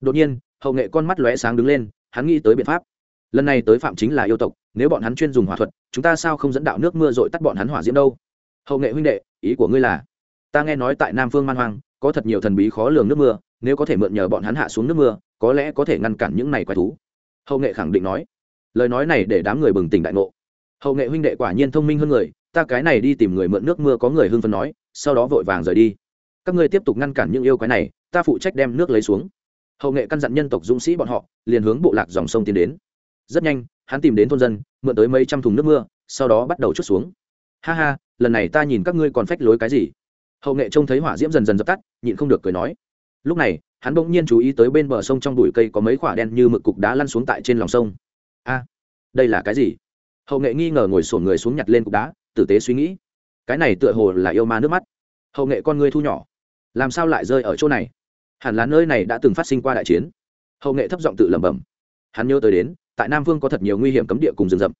Đột nhiên, hậu nghệ con mắt lóe sáng đứng lên, hắn nghĩ tới biện pháp. Lần này tới phạm chính là yêu tộc, nếu bọn hắn chuyên dùng hỏa thuật, chúng ta sao không dẫn đạo nước mưa dội tắt bọn hắn hỏa diễm đâu? Hậu nghệ huynh đệ, ý của ngươi là? Ta nghe nói tại nam phương man hoang, có thật nhiều thần bí khó lường nước mưa, nếu có thể mượn nhờ bọn hắn hạ xuống nước mưa, có lẽ có thể ngăn cản những này quái thú. Hậu nghệ khẳng định nói. Lời nói này để đám người bừng tỉnh đại ngộ hậu nghệ huynh đệ quả nhiên thông minh hơn người, ta cái này đi tìm người mượn nước mưa có người hưng phấn nói, sau đó vội vàng rời đi. Các ngươi tiếp tục ngăn cản những yêu quái này, ta phụ trách đem nước lấy xuống. Hậu nghệ căn dặn nhân tộc dũng sĩ bọn họ, liền hướng bộ lạc dòng sông tiến đến. Rất nhanh, hắn tìm đến thôn dân, mượn tới mấy trăm thùng nước mưa, sau đó bắt đầu chút xuống. Ha ha, lần này ta nhìn các ngươi còn phách lối cái gì? Hậu nghệ trông thấy hỏa diễm dần dần dập tắt, nhịn không được cười nói. Lúc này, hắn bỗng nhiên chú ý tới bên bờ sông trong bụi cây có mấy quả đen như mực cục đá lăn xuống tại trên lòng sông. A, đây là cái gì? Hậu nghệ nghi ngờ ngồi sổn người xuống nhặt lên cục đá, tử tế suy nghĩ. Cái này tựa hồ là yêu ma nước mắt. Hậu nghệ con ngươi thu nhỏ. Làm sao lại rơi ở chỗ này? Hẳn là nơi này đã từng phát sinh qua đại chiến. Hậu nghệ thấp giọng tự lẩm bẩm. Hắn nhớ tới đến, tại nam vương có thật nhiều nguy hiểm cấm địa cùng rừng rậm.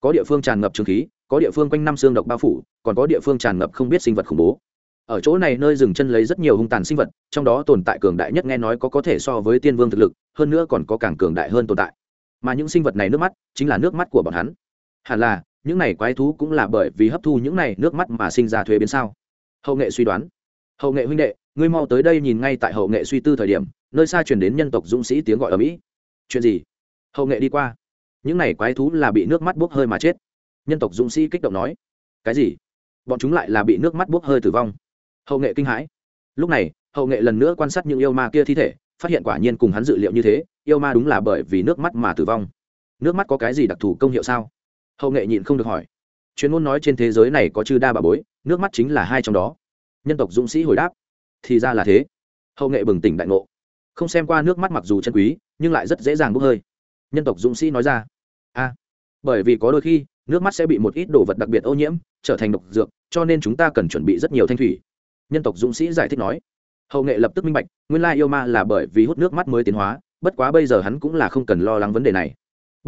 Có địa phương tràn ngập trường khí, có địa phương quanh năm xương độc bao phủ, còn có địa phương tràn ngập không biết sinh vật khủng bố. Ở chỗ này nơi dừng chân lấy rất nhiều hung tàn sinh vật, trong đó tồn tại cường đại nhất nghe nói có có thể so với tiên vương thực lực, hơn nữa còn có càng cường đại hơn tồn tại. Mà những sinh vật này nước mắt, chính là nước mắt của bọn hắn hẳn là, những này quái thú cũng là bởi vì hấp thu những này nước mắt mà sinh ra thuế biến sao? Hậu nghệ suy đoán. Hậu nghệ huynh đệ, ngươi mau tới đây nhìn ngay tại hậu nghệ suy tư thời điểm, nơi xa truyền đến nhân tộc dũng sĩ tiếng gọi ở mỹ. Chuyện gì? Hậu nghệ đi qua. Những này quái thú là bị nước mắt bốc hơi mà chết. Nhân tộc dũng sĩ kích động nói. Cái gì? Bọn chúng lại là bị nước mắt bốc hơi tử vong. Hậu nghệ kinh hãi. Lúc này, hậu nghệ lần nữa quan sát những yêu ma kia thi thể, phát hiện quả nhiên cùng hắn dự liệu như thế, yêu ma đúng là bởi vì nước mắt mà tử vong. Nước mắt có cái gì đặc thù công hiệu sao? Hậu nghệ nhịn không được hỏi. Chuyên môn nói trên thế giới này có chư đa bà bối, nước mắt chính là hai trong đó. Nhân tộc dũng sĩ hồi đáp, thì ra là thế. Hậu nghệ bừng tỉnh đại ngộ. Không xem qua nước mắt mặc dù chân quý, nhưng lại rất dễ dàng bốc hơi. Nhân tộc dũng sĩ nói ra, a, bởi vì có đôi khi, nước mắt sẽ bị một ít đồ vật đặc biệt ô nhiễm, trở thành độc dược, cho nên chúng ta cần chuẩn bị rất nhiều thanh thủy. Nhân tộc dũng sĩ giải thích nói. Hậu nghệ lập tức minh bạch, nguyên lai yêu ma là bởi vì hút nước mắt mới tiến hóa, bất quá bây giờ hắn cũng là không cần lo lắng vấn đề này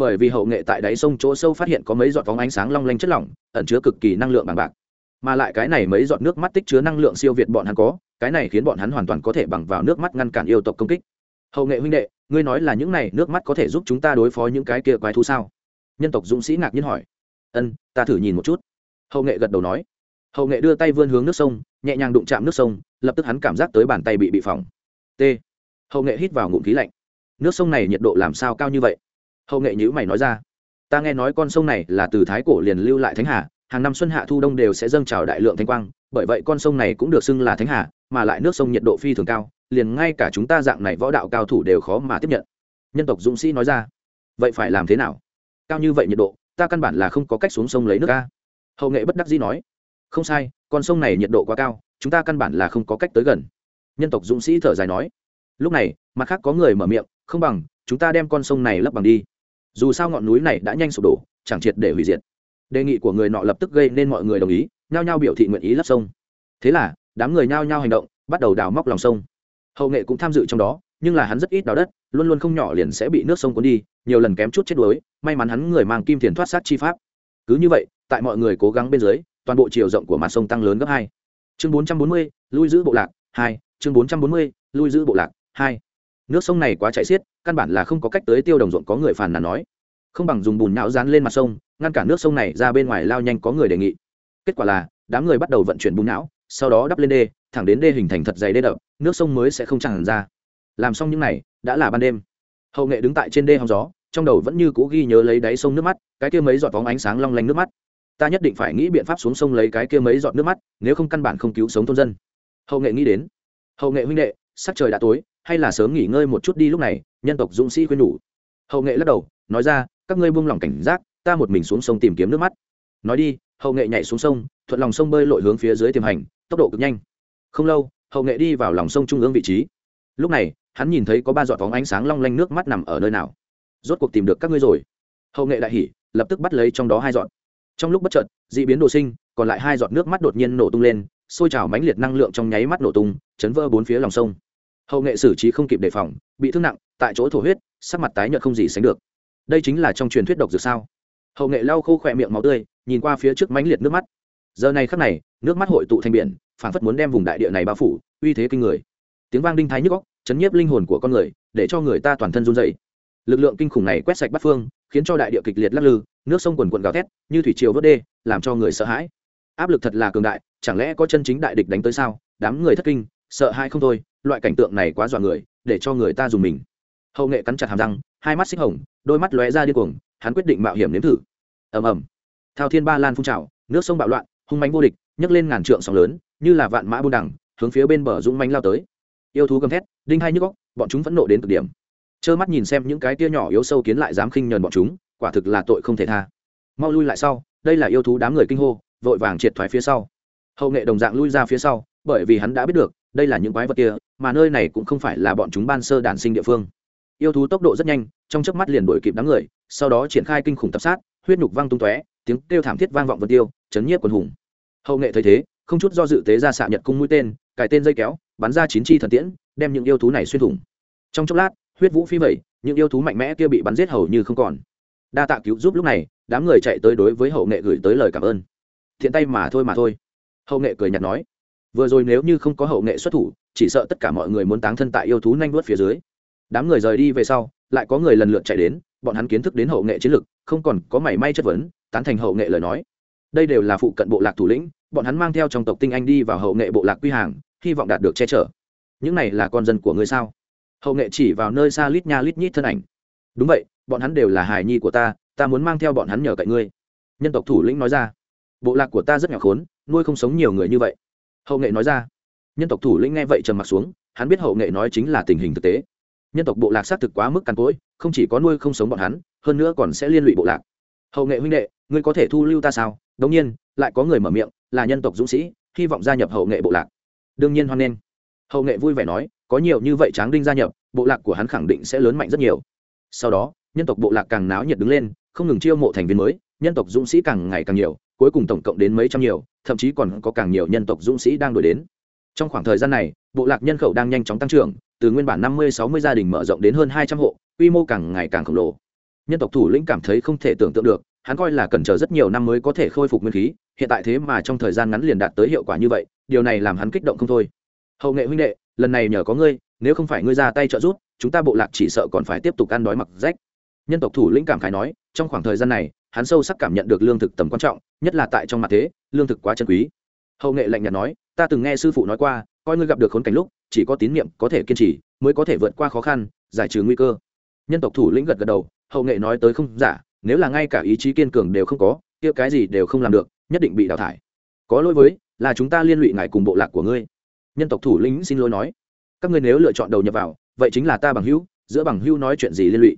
bởi vì hậu nghệ tại đáy sông chỗ sâu phát hiện có mấy giọt vóng ánh sáng long lanh chất lỏng, ẩn chứa cực kỳ năng lượng bằng bạc. Mà lại cái này mấy giọt nước mắt tích chứa năng lượng siêu việt bọn hắn có, cái này khiến bọn hắn hoàn toàn có thể bằng vào nước mắt ngăn cản yêu tộc công kích. Hậu nghệ huynh đệ, ngươi nói là những này nước mắt có thể giúp chúng ta đối phó những cái kia quái thú sao? Nhân tộc dũng sĩ ngạc nhiên hỏi. Ân, ta thử nhìn một chút. Hậu nghệ gật đầu nói. Hậu nghệ đưa tay vươn hướng nước sông, nhẹ nhàng đụng chạm nước sông, lập tức hắn cảm giác tới bàn tay bị bị phỏng. T. Hậu nghệ hít vào ngụm khí lạnh. Nước sông này nhiệt độ làm sao cao như vậy? Hậu nghệ nhữ mày nói ra. Ta nghe nói con sông này là từ thái cổ liền lưu lại thánh hà, hàng năm xuân hạ thu đông đều sẽ dâng trào đại lượng thanh quang, bởi vậy con sông này cũng được xưng là thánh hà, mà lại nước sông nhiệt độ phi thường cao, liền ngay cả chúng ta dạng này võ đạo cao thủ đều khó mà tiếp nhận. Nhân tộc dũng sĩ nói ra. Vậy phải làm thế nào? Cao như vậy nhiệt độ, ta căn bản là không có cách xuống sông lấy nước ca hậu nghệ bất đắc dĩ nói. Không sai, con sông này nhiệt độ quá cao, chúng ta căn bản là không có cách tới gần. Nhân tộc dũng sĩ thở dài nói. Lúc này, mặt khác có người mở miệng, không bằng, chúng ta đem con sông này lấp bằng đi dù sao ngọn núi này đã nhanh sụp đổ, chẳng triệt để hủy diệt. Đề nghị của người nọ lập tức gây nên mọi người đồng ý, nhao nhao biểu thị nguyện ý lấp sông. Thế là, đám người nhao nhao hành động, bắt đầu đào móc lòng sông. Hậu nghệ cũng tham dự trong đó, nhưng là hắn rất ít đào đất, luôn luôn không nhỏ liền sẽ bị nước sông cuốn đi, nhiều lần kém chút chết đuối, may mắn hắn người mang kim tiền thoát sát chi pháp. Cứ như vậy, tại mọi người cố gắng bên dưới, toàn bộ chiều rộng của mặt sông tăng lớn gấp hai. Chương bốn trăm bốn mươi, lui giữ bộ lạc hai, chương bốn trăm bốn mươi, lui giữ bộ lạc hai nước sông này quá chạy xiết, căn bản là không có cách tới tiêu đồng ruộng có người phàn nàn nói. Không bằng dùng bùn não dán lên mặt sông, ngăn cản nước sông này ra bên ngoài lao nhanh có người đề nghị. Kết quả là, đám người bắt đầu vận chuyển bùn não, sau đó đắp lên đê, thẳng đến đê hình thành thật dày đê đập, nước sông mới sẽ không tràn ra. Làm xong những n à y đã là ban đêm. Hậu nghệ đứng tại trên đê hòng gió, trong đầu vẫn như cũ ghi nhớ lấy đáy sông nước mắt, cái kia mấy giọt bóng ánh sáng long lanh nước mắt. Ta nhất định phải nghĩ biện pháp xuống sông lấy cái kia mấy giọt nước mắt, nếu không căn bản không cứu sống thôn dân. Hậu nghệ nghĩ đến. Hậu nghệ huynh đệ, sắc trời đã tối hay là sớm nghỉ ngơi một chút đi lúc này, nhân tộc dũng sĩ khuyên nhủ. Hậu nghệ lắc đầu, nói ra, các ngươi buông lỏng cảnh giác, ta một mình xuống sông tìm kiếm nước mắt. Nói đi, hậu nghệ nhảy xuống sông, thuận lòng sông bơi lội hướng phía dưới tiềm hành, tốc độ cực nhanh. Không lâu, hậu nghệ đi vào lòng sông trung ương vị trí. Lúc này, hắn nhìn thấy có ba giọt phóng ánh sáng long lanh nước mắt nằm ở nơi nào. Rốt cuộc tìm được các ngươi rồi. Hậu nghệ đại hỉ, lập tức bắt lấy trong đó hai giọt. Trong lúc bất chợt d ị biến đồ sinh, còn lại hai giọt nước mắt đột nhiên nổ tung lên, xôi trào mãnh liệt năng lượng trong nháy mắt nổ tung, chấn vỡ bốn phía lòng sông hậu nghệ xử trí không kịp đề phòng, bị thương nặng, tại chỗ thổ huyết, sắc mặt tái nhợt không gì sánh được. Đây chính là trong truyền thuyết độc dược sao? Hậu nghệ lau khô khỏe miệng máu tươi, nhìn qua phía trước mãnh liệt nước mắt. Giờ này khắc này, nước mắt hội tụ thành biển phản phất muốn đem vùng đại địa này bao phủ, uy thế kinh người. Tiếng vang đinh thái nhức góc chấn nhiếp linh hồn của con người, để cho người ta toàn thân run dậy lực lượng kinh khủng này quét sạch bắt phương, khiến cho đại địa kịch liệt lắc lư, nước sông quần quần gào thét, như thủy triều vớt đê, làm cho người sợ hãi. Áp lực thật là cường đại, chẳng lẽ có chân chính đại địch đánh tới sao? Đám người thất kinh sợ hãi không thôi, loại cảnh tượng này quá dọa người, để cho người ta dùng mình. Hậu nghệ cắn chặt hàm răng, hai mắt xích hồng, đôi mắt lóe ra điên cuồng, hắn quyết định mạo hiểm nếm thử. Ầm ầm. Thao thiên ba lan phun trào, nước sông bạo loạn, hung mánh vô địch, nhấc lên ngàn trượng sóng lớn, như là vạn mã buôn đẳng hướng phía bên bờ dũng mánh lao tới. Yêu thú gầm thét, đinh hai nhức góc bọn chúng phẫn nộ đến cực điểm. Trơ mắt nhìn xem những cái tia nhỏ yếu sâu kiến lại dám khinh nhờn bọn chúng, quả thực là tội không thể tha. Mau lui lại sau, đây là yêu thú đám người kinh hô, vội vàng triệt thoái phía sau. Hậu nghệ đồng dạng lui ra phía sau bởi vì hắn đã biết được, đây là những quái vật kia, mà nơi này cũng không phải là bọn chúng ban sơ đản sinh địa phương. Yêu thú tốc độ rất nhanh, trong chớp mắt liền đuổi kịp đám người, sau đó triển khai kinh khủng tập sát, huyết nhục văng tung tóe, tiếng kêu thảm thiết vang vọng vân tiêu, chấn nhiếp quần hùng. Hậu nghệ thấy thế, không chút do dự tế ra xạ nhật cung mũi tên, cài tên dây kéo, bắn ra chín chi thần tiễn, đem những yêu thú này xuyên thủng. Trong chốc lát, huyết vũ phi vẩy, những yêu thú mạnh mẽ kia bị bắn giết hầu như không còn. Đa tạ cứu giúp lúc này, đám người chạy tới đối với hậu nghệ gửi tới lời cảm ơn. Thiện tay mà thôi mà thôi. Hậu nghệ cười nhạt nói vừa rồi nếu như không có hậu nghệ xuất thủ, chỉ sợ tất cả mọi người muốn táng thân tại yêu thú nhanh vớt phía dưới. Đám người rời đi về sau, lại có người lần lượt chạy đến, bọn hắn kiến thức đến hậu nghệ chiến lực, không còn có mảy may chất vấn, tán thành hậu nghệ lời nói. Đây đều là phụ cận bộ lạc thủ lĩnh, bọn hắn mang theo trong tộc tinh anh đi vào hậu nghệ bộ lạc quy hàng, hy vọng đạt được che chở. Những này là con dân của ngươi sao? Hậu nghệ chỉ vào nơi xa lít nha lít nhít thân ảnh. Đúng vậy, bọn hắn đều là hài nhi của ta ta muốn mang theo bọn hắn nhờ cậy ngươi. Nhân tộc thủ lĩnh nói ra. Bộ lạc của ta rất nhỏ khốn, nuôi không sống nhiều người như vậy hậu nghệ nói ra. Nhân tộc thủ lĩnh nghe vậy trầm m ặ t xuống, hắn biết hậu nghệ nói chính là tình hình thực tế. Nhân tộc bộ lạc xác thực quá mức càn cỗi, không chỉ có nuôi không sống bọn hắn, hơn nữa còn sẽ liên lụy bộ lạc. Hậu nghệ huynh đệ, ngươi có thể thu lưu ta sao? Đống nhiên, lại có người mở miệng, là nhân tộc dũng sĩ, hy vọng gia nhập hậu nghệ bộ lạc. Đương nhiên hoan nghênh. Hậu nghệ vui vẻ nói, có nhiều như vậy tráng đinh gia nhập, bộ lạc của hắn khẳng định sẽ lớn mạnh rất nhiều. Sau đó, nhân tộc bộ lạc càng náo nhiệt đứng lên, không ngừng chiêu mộ thành viên mới, nhân tộc dũng sĩ càng ngày càng nhiều cuối cùng tổng cộng đến mấy trăm nhiều, thậm chí còn có càng nhiều nhân tộc dũng sĩ đang đổi đến. Trong khoảng thời gian này, bộ lạc nhân khẩu đang nhanh chóng tăng trưởng, từ nguyên bản năm mươi, sáu mươi gia đình mở rộng đến hơn hai trăm hộ, quy mô càng ngày càng khổng lồ. Nhân tộc thủ lĩnh cảm thấy không thể tưởng tượng được, hắn coi là cần chờ rất nhiều năm mới có thể khôi phục nguyên khí, hiện tại thế mà trong thời gian ngắn liền đạt tới hiệu quả như vậy, điều này làm hắn kích động không thôi. Hậu nghệ huynh đệ, lần này nhờ có ngươi, nếu không phải ngươi ra tay trợ giúp, chúng ta bộ lạc chỉ sợ còn phải tiếp tục ăn đói mặc rách. Nhân tộc thủ lĩnh cảm khái nói, trong khoảng thời gian này hắn sâu sắc cảm nhận được lương thực tầm quan trọng, nhất là tại trong mặt thế, lương thực quá chân quý. Hậu nghệ lạnh nhạt nói, ta từng nghe sư phụ nói qua, coi ngươi gặp được khốn cảnh lúc, chỉ có tín niệm có thể kiên trì, mới có thể vượt qua khó khăn, giải trừ nguy cơ. Nhân tộc thủ lĩnh gật gật đầu, hậu nghệ nói tới không giả, nếu là ngay cả ý chí kiên cường đều không có, kia cái gì đều không làm được, nhất định bị đào thải. Có lỗi với, là chúng ta liên lụy ngài cùng bộ lạc của ngươi. Nhân tộc thủ lĩnh xin lỗi nói, các ngươi nếu lựa chọn đầu nhập vào, vậy chính là ta bằng hữu, giữa bằng hữu nói chuyện gì liên lụy.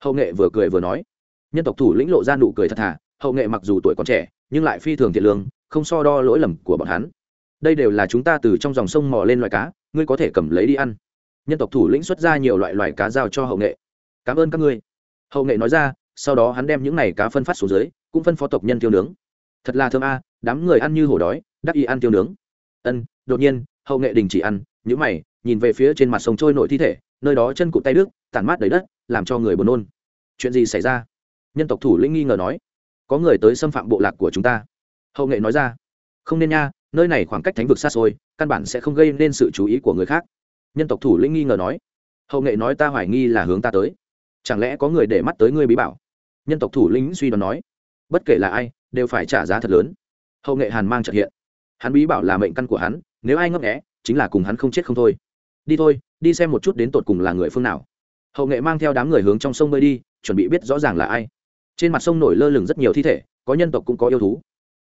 Hậu nghệ vừa cười vừa nói nhân tộc thủ lĩnh lộ ra nụ cười thật thà, hậu nghệ mặc dù tuổi còn trẻ, nhưng lại phi thường thiện lương, không so đo lỗi lầm của bọn hắn. Đây đều là chúng ta từ trong dòng sông mò lên loại cá, ngươi có thể cầm lấy đi ăn. Nhân tộc thủ lĩnh xuất ra nhiều loại loài cá giao cho hậu nghệ. Cảm ơn các ngươi. Hậu nghệ nói ra, sau đó hắn đem những này cá phân phát xuống dưới, cũng phân phó tộc nhân tiêu nướng. Thật là thơm a, đám người ăn như hổ đói, đắc ý ăn tiêu nướng. Ân, đột nhiên, hậu nghệ đình chỉ ăn những mày, nhìn về phía trên mặt sông trôi nổi thi thể, nơi đó chân cụt tay đức tàn mát đầy đất, làm cho người buồn nôn. Chuyện gì xảy ra? Nhân tộc thủ lĩnh nghi ngờ nói, có người tới xâm phạm bộ lạc của chúng ta. Hậu nghệ nói ra, không nên nha, nơi này khoảng cách thánh vực xa xôi, căn bản sẽ không gây nên sự chú ý của người khác. Nhân tộc thủ lĩnh nghi ngờ nói, hậu nghệ nói ta hoài nghi là hướng ta tới. Chẳng lẽ có người để mắt tới ngươi bí bảo? Nhân tộc thủ lĩnh suy đoán nói, bất kể là ai, đều phải trả giá thật lớn. Hậu nghệ hàn mang trật hiện, hắn bí bảo là mệnh căn của hắn, nếu ai ngấp nghẽ chính là cùng hắn không chết không thôi. Đi thôi, đi xem một chút đến tột cùng là người phương nào. Hậu nghệ mang theo đám người hướng trong sông bơi đi, chuẩn bị biết rõ ràng là ai trên mặt sông nổi lơ lửng rất nhiều thi thể, có nhân tộc cũng có yêu thú.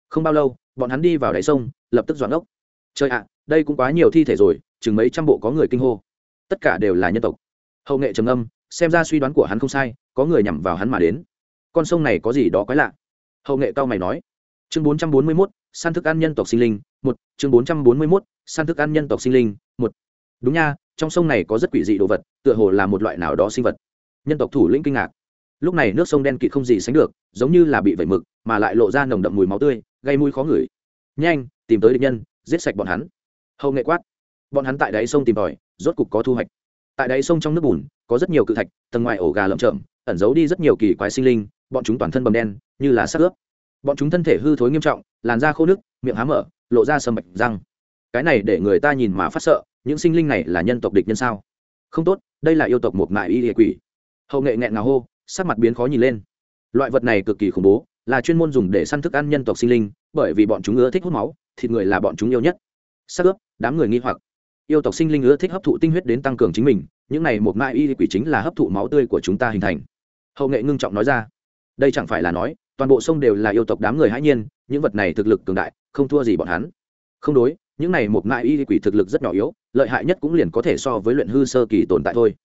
Không bao lâu, bọn hắn đi vào đáy sông, lập tức dọn ốc. Trời ạ, đây cũng quá nhiều thi thể rồi, chừng mấy trăm bộ có người kinh hô. Tất cả đều là nhân tộc. Hậu nghệ trầm âm, xem ra suy đoán của hắn không sai, có người nhằm vào hắn mà đến. Con sông này có gì đó quái lạ. Hậu nghệ cao mày nói. Chương bốn trăm bốn mươi mốt, săn thức ăn nhân tộc sinh linh, một. Chương bốn trăm bốn mươi mốt, săn thức ăn nhân tộc sinh linh, một. Đúng nha, trong sông này có rất quỷ dị đồ vật, tựa hồ là một loại nào đó sinh vật. Nhân tộc thủ lĩnh kinh ngạc lúc này nước sông đen kịt không gì sánh được, giống như là bị vẩy mực, mà lại lộ ra nồng đậm mùi máu tươi, gây mùi khó ngửi. Nhanh, tìm tới địch nhân, giết sạch bọn hắn. Hậu nghệ quát. Bọn hắn tại đáy sông tìm tòi, rốt cục có thu hoạch. Tại đáy sông trong nước bùn, có rất nhiều cự thạch, tầng ngoài ổ gà lợm chợm ẩn giấu đi rất nhiều kỳ quái sinh linh, bọn chúng toàn thân bầm đen, như là sắc ướp. Bọn chúng thân thể hư thối nghiêm trọng, làn da khô nước miệng há mở, lộ ra sâm bạch răng. Cái này để người ta nhìn mà phát sợ, những sinh linh này là nhân tộc địch nhân sao? Không tốt, đây là yêu tộc một mại y địa quỷ. Hậu nghệ nghẹn ngào hô sắc mặt biến khó nhìn lên. Loại vật này cực kỳ khủng bố, là chuyên môn dùng để săn thức ăn nhân tộc sinh linh, bởi vì bọn chúng ưa thích hút máu, thịt người là bọn chúng yêu nhất. Sắc ướp, đám người nghi hoặc. Yêu tộc sinh linh ưa thích hấp thụ tinh huyết đến tăng cường chính mình, những này một mai y quỷ chính là hấp thụ máu tươi của chúng ta hình thành. Hậu nghệ ngưng trọng nói ra. Đây chẳng phải là nói, toàn bộ sông đều là yêu tộc đám người hãi nhiên, những vật này thực lực cường đại, không thua gì bọn hắn. Không đối, những này một mai y quỷ thực lực rất nhỏ yếu, lợi hại nhất cũng liền có thể so với luyện hư sơ kỳ tồn tại thôi.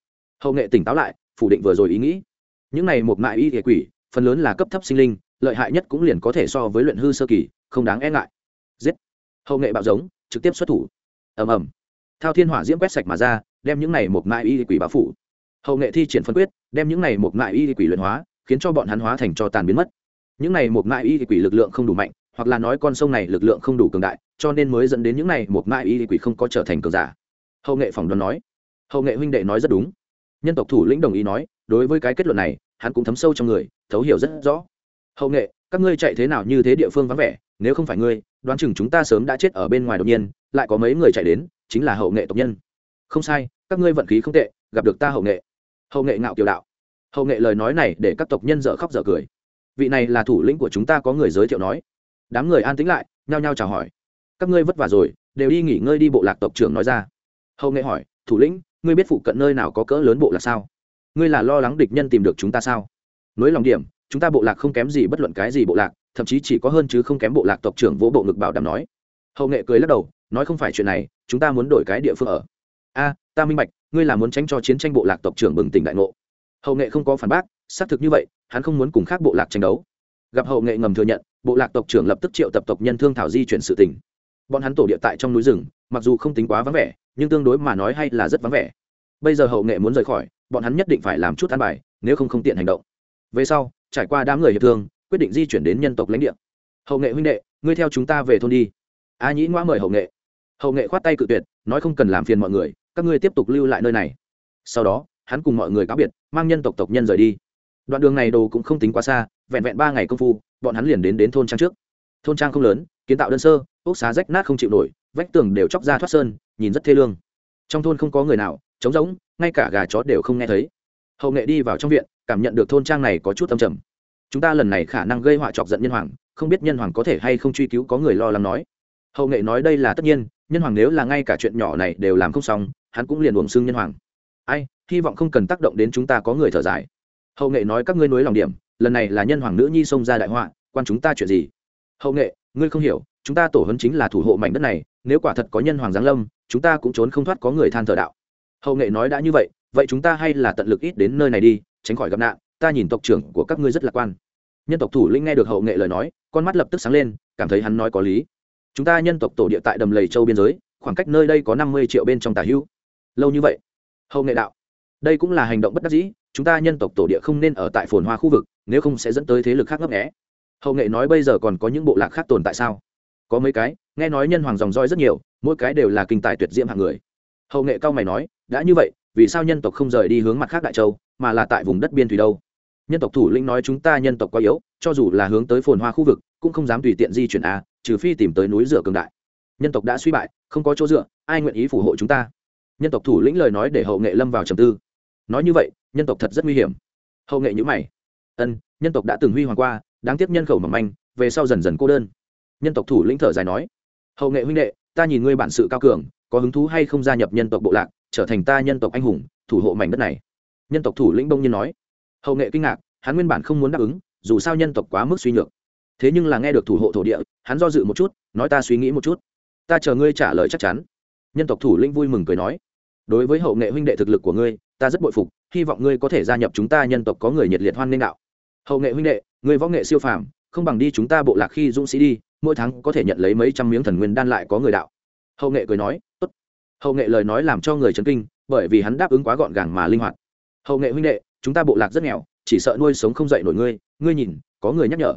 Hậu nghệ tỉnh táo lại, phủ định vừa rồi ý nghĩ những này một mại y quỷ, phần lớn là cấp thấp sinh linh, lợi hại nhất cũng liền có thể so với luyện hư sơ kỳ, không đáng e ngại. Giết. Hậu nghệ bạo giống, trực tiếp xuất thủ. Ầm ầm. Thao thiên hỏa diễm quét sạch mà ra, đem những này một mại y quỷ báo phủ. Hậu nghệ thi triển phân quyết, đem những này một mại y quỷ luyện hóa, khiến cho bọn hắn hóa thành cho tàn biến mất. Những này một mại y quỷ lực lượng không đủ mạnh, hoặc là nói con sông này lực lượng không đủ cường đại, cho nên mới dẫn đến những này một mại y quỷ không có trở thành cường giả. Hậu nghệ phỏng đoán nói. Hậu nghệ huynh đệ nói rất đúng. Nhân tộc thủ lĩnh đồng ý nói đối với cái kết luận này, hắn cũng thấm sâu trong người, thấu hiểu rất rõ. Hậu nghệ, các ngươi chạy thế nào như thế địa phương vắng vẻ, nếu không phải ngươi, đoán chừng chúng ta sớm đã chết ở bên ngoài đột nhiên, lại có mấy người chạy đến, chính là hậu nghệ tộc nhân. Không sai, các ngươi vận khí không tệ, gặp được ta hậu nghệ. Hậu nghệ ngạo kiều đạo. Hậu nghệ lời nói này để các tộc nhân dở khóc dở cười. Vị này là thủ lĩnh của chúng ta có người giới thiệu nói. Đám người an tĩnh lại, nhao nhao chào hỏi. Các ngươi vất vả rồi, đều đi nghỉ ngơi đi bộ lạc tộc trưởng nói ra. Hậu nghệ hỏi, thủ lĩnh, ngươi biết phụ cận nơi nào có cỡ lớn bộ lạc sao? Ngươi là lo lắng địch nhân tìm được chúng ta sao? Nối lòng điểm, chúng ta bộ lạc không kém gì bất luận cái gì bộ lạc, thậm chí chỉ có hơn chứ không kém bộ lạc tộc trưởng vỗ bộ ngực bảo đảm nói. Hậu nghệ cười lắc đầu, nói không phải chuyện này, chúng ta muốn đổi cái địa phương ở. A, ta minh bạch, ngươi là muốn tránh cho chiến tranh bộ lạc tộc trưởng bừng tỉnh đại ngộ. Hậu nghệ không có phản bác, xác thực như vậy, hắn không muốn cùng khác bộ lạc tranh đấu. Gặp hậu nghệ ngầm thừa nhận, bộ lạc tộc trưởng lập tức triệu tập tộc nhân thương thảo di chuyển sự tình. Bọn hắn tổ địa tại trong núi rừng, mặc dù không tính quá vắng vẻ, nhưng tương đối mà nói hay là rất vắng vẻ. Bây giờ hậu nghệ muốn rời khỏi bọn hắn nhất định phải làm chút ăn bài, nếu không không tiện hành động. Về sau, trải qua đám người hiệp thương, quyết định di chuyển đến nhân tộc lãnh địa. Hậu nghệ huynh đệ, ngươi theo chúng ta về thôn đi. A nhĩ ngoa mời hậu nghệ. Hậu nghệ khoát tay cự tuyệt, nói không cần làm phiền mọi người, các ngươi tiếp tục lưu lại nơi này. Sau đó, hắn cùng mọi người cáo biệt, mang nhân tộc tộc nhân rời đi. Đoạn đường này đồ cũng không tính quá xa, vẹn vẹn ba ngày công phu, bọn hắn liền đến đến thôn trang trước. Thôn trang không lớn, kiến tạo đơn sơ, ốc xá rách nát không chịu nổi, vách tường đều chóc ra thoát sơn, nhìn rất thê lương. Trong thôn không có người nào, trống rỗng ngay cả gà chó đều không nghe thấy. Hậu nghệ đi vào trong viện, cảm nhận được thôn trang này có chút âm trầm. Chúng ta lần này khả năng gây họa chọc giận nhân hoàng, không biết nhân hoàng có thể hay không truy cứu có người lo lắng nói. Hậu nghệ nói đây là tất nhiên, nhân hoàng nếu là ngay cả chuyện nhỏ này đều làm không xong, hắn cũng liền uổng xưng nhân hoàng. Ai, hy vọng không cần tác động đến chúng ta có người thở dài. Hậu nghệ nói các ngươi nối lòng điểm, lần này là nhân hoàng nữ nhi xông ra đại họa, quan chúng ta chuyện gì? Hậu nghệ, ngươi không hiểu, chúng ta tổ hấn chính là thủ hộ mảnh đất này, nếu quả thật có nhân hoàng giáng lâm, chúng ta cũng trốn không thoát có người than thờ đạo hậu nghệ nói đã như vậy vậy chúng ta hay là tận lực ít đến nơi này đi, tránh khỏi gặp nạn, ta nhìn tộc trưởng của các ngươi rất lạc quan. Nhân tộc thủ lĩnh nghe được hậu nghệ lời nói, con mắt lập tức sáng lên, cảm thấy hắn nói có lý. Chúng ta nhân tộc tổ địa tại đầm lầy châu biên giới, khoảng cách nơi đây có năm mươi triệu bên trong tà hữu lâu như vậy, hậu nghệ đạo, đây cũng là hành động bất đắc dĩ, chúng ta nhân tộc tổ địa không nên ở tại phồn hoa khu vực, nếu không sẽ dẫn tới thế lực khác ngấp nghẽ hậu nghệ nói bây giờ còn có những bộ lạc khác tồn tại sao? Có mấy cái, nghe nói nhân hoàng dòng roi rất nhiều, mỗi cái đều là kinh tài tuyệt diễm hạng người hậu nghệ cao mày nói, đã như vậy, vì sao nhân tộc không rời đi hướng mặt khác đại châu, mà là tại vùng đất biên thủy đâu? Nhân tộc thủ lĩnh nói chúng ta nhân tộc quá yếu, cho dù là hướng tới phồn hoa khu vực, cũng không dám tùy tiện di chuyển a trừ phi tìm tới núi rửa cường đại. Nhân tộc đã suy bại, không có chỗ dựa, ai nguyện ý phù hộ chúng ta? Nhân tộc thủ lĩnh lời nói để hậu nghệ lâm vào trầm tư. Nói như vậy, nhân tộc thật rất nguy hiểm. Hậu nghệ nhữ mày. Ân, nhân tộc đã từng huy hoàng qua, đáng tiếc nhân khẩu mỏng manh, về sau dần dần cô đơn. Nhân tộc thủ lĩnh thở dài nói, hậu nghệ huynh đệ, ta nhìn ngươi bản sự cao cường có hứng thú hay không gia nhập nhân tộc bộ lạc, trở thành ta nhân tộc anh hùng, thủ hộ mảnh đất này. Nhân tộc thủ lĩnh bông nhiên nói. Hậu nghệ kinh ngạc, hắn nguyên bản không muốn đáp ứng, dù sao nhân tộc quá mức suy nhược. Thế nhưng là nghe được thủ hộ thổ địa, hắn do dự một chút, nói ta suy nghĩ một chút. Ta chờ ngươi trả lời chắc chắn. Nhân tộc thủ lĩnh vui mừng cười nói. Đối với hậu nghệ huynh đệ thực lực của ngươi, ta rất bội phục, hy vọng ngươi có thể gia nhập chúng ta nhân tộc có người nhiệt liệt hoan nghênh đạo. Hậu nghệ huynh đệ, ngươi võ nghệ siêu phàm, không bằng đi chúng ta bộ lạc khi dũng sĩ đi, mỗi tháng có thể nhận lấy mấy trăm miếng thần nguyên đan lại có người đạo hậu nghệ cười nói, tốt. Hậu nghệ lời nói làm cho người chấn kinh, bởi vì hắn đáp ứng quá gọn gàng mà linh hoạt. Hậu nghệ huynh đệ, chúng ta bộ lạc rất nghèo, chỉ sợ nuôi sống không dậy nổi ngươi ngươi nhìn, có người nhắc nhở.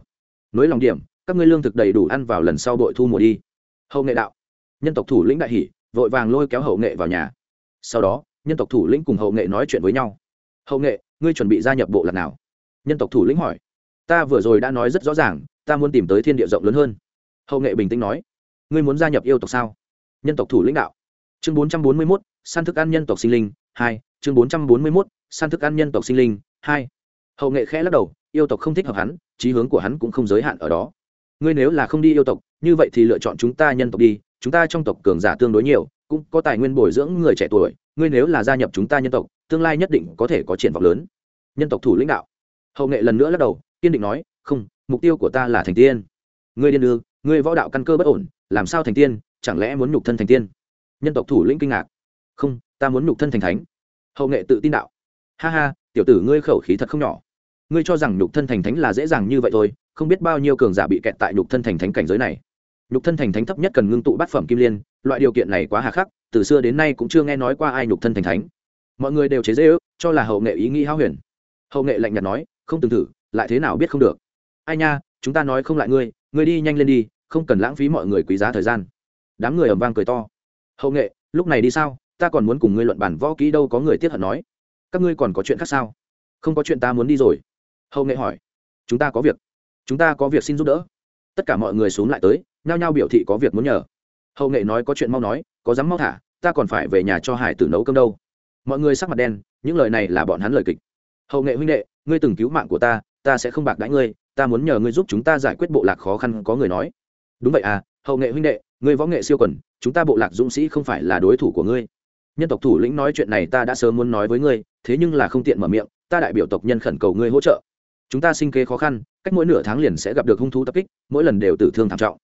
Nối lòng điểm, các ngươi lương thực đầy đủ ăn vào lần sau đội thu mùa đi. Hậu nghệ đạo. Nhân tộc thủ lĩnh đại hỷ vội vàng lôi kéo hậu nghệ vào nhà. Sau đó, nhân tộc thủ lĩnh cùng hậu nghệ nói chuyện với nhau. Hậu nghệ, ngươi chuẩn bị gia nhập bộ lạc nào? Nhân tộc thủ lĩnh hỏi. Ta vừa rồi đã nói rất rõ ràng, ta muốn tìm tới thiên địa rộng lớn hơn. Hậu nghệ bình tĩnh nói. Ngươi muốn gia nhập yêu tộc sao? Nhân tộc thủ lĩnh đạo. Chương bốn trăm bốn mươi mốt, săn thức ăn nhân tộc sinh linh, hai, chương bốn trăm bốn mươi mốt, săn thức ăn nhân tộc sinh linh, hai. Hậu nghệ khẽ lắc đầu, yêu tộc không thích hợp hắn trí hướng của hắn cũng không giới hạn ở đó. Ngươi nếu là không đi yêu tộc, như vậy thì lựa chọn chúng ta nhân tộc đi, chúng ta trong tộc cường giả tương đối nhiều, cũng có tài nguyên bồi dưỡng người trẻ tuổi, ngươi nếu là gia nhập chúng ta nhân tộc, tương lai nhất định có thể có triển vọng lớn. Nhân tộc thủ lĩnh đạo. Hậu nghệ lần nữa lắc đầu, kiên định nói, không, mục tiêu của ta là thành tiên. Ngươi điên đường ngươi võ đạo căn cơ bất ổn, làm sao thành tiên? Chẳng lẽ muốn nhục thân thành tiên? Nhân tộc thủ lĩnh kinh ngạc. Không, ta muốn nhục thân thành thánh. Hậu nghệ tự tin đạo. Ha ha, tiểu tử ngươi khẩu khí thật không nhỏ. Ngươi cho rằng nhục thân thành thánh là dễ dàng như vậy thôi, không biết bao nhiêu cường giả bị kẹt tại nhục thân thành thánh cảnh giới này. Nhục thân thành thánh thấp nhất cần ngưng tụ bát phẩm kim liên, loại điều kiện này quá hà khắc, từ xưa đến nay cũng chưa nghe nói qua ai nhục thân thành thánh. Mọi người đều chế dễ ước cho là hậu nghệ ý nghĩ hao huyền. Hậu nghệ lạnh nhạt nói, không từng thử lại thế nào biết không được. Ai nha, chúng ta nói không lại ngươi ngươi đi nhanh lên đi, không cần lãng phí mọi người quý giá thời gian đám người ầm vang cười to. Hậu nghệ, lúc này đi sao? Ta còn muốn cùng ngươi luận bản võ kỹ đâu, có người tiết hận nói. Các ngươi còn có chuyện khác sao? Không có chuyện ta muốn đi rồi. Hậu nghệ hỏi. Chúng ta có việc. Chúng ta có việc xin giúp đỡ. Tất cả mọi người xuống lại tới, nhao nhao biểu thị có việc muốn nhờ. Hậu nghệ nói có chuyện mau nói, có dám mau thả, ta còn phải về nhà cho hải tử nấu cơm đâu. Mọi người sắc mặt đen, những lời này là bọn hắn lời kịch. Hậu nghệ huynh đệ, ngươi từng cứu mạng của ta ta sẽ không bạc đãi ngươi, ta muốn nhờ ngươi giúp chúng ta giải quyết bộ lạc khó khăn, có người nói. Đúng vậy à hậu nghệ huynh đệ ngươi võ nghệ siêu quần, chúng ta bộ lạc dũng sĩ không phải là đối thủ của ngươi. Nhân tộc thủ lĩnh nói chuyện này ta đã sớm muốn nói với ngươi, thế nhưng là không tiện mở miệng, ta đại biểu tộc nhân khẩn cầu ngươi hỗ trợ. Chúng ta sinh kế khó khăn, cách mỗi nửa tháng liền sẽ gặp được hung thú tập kích, mỗi lần đều tử thương thảm trọng.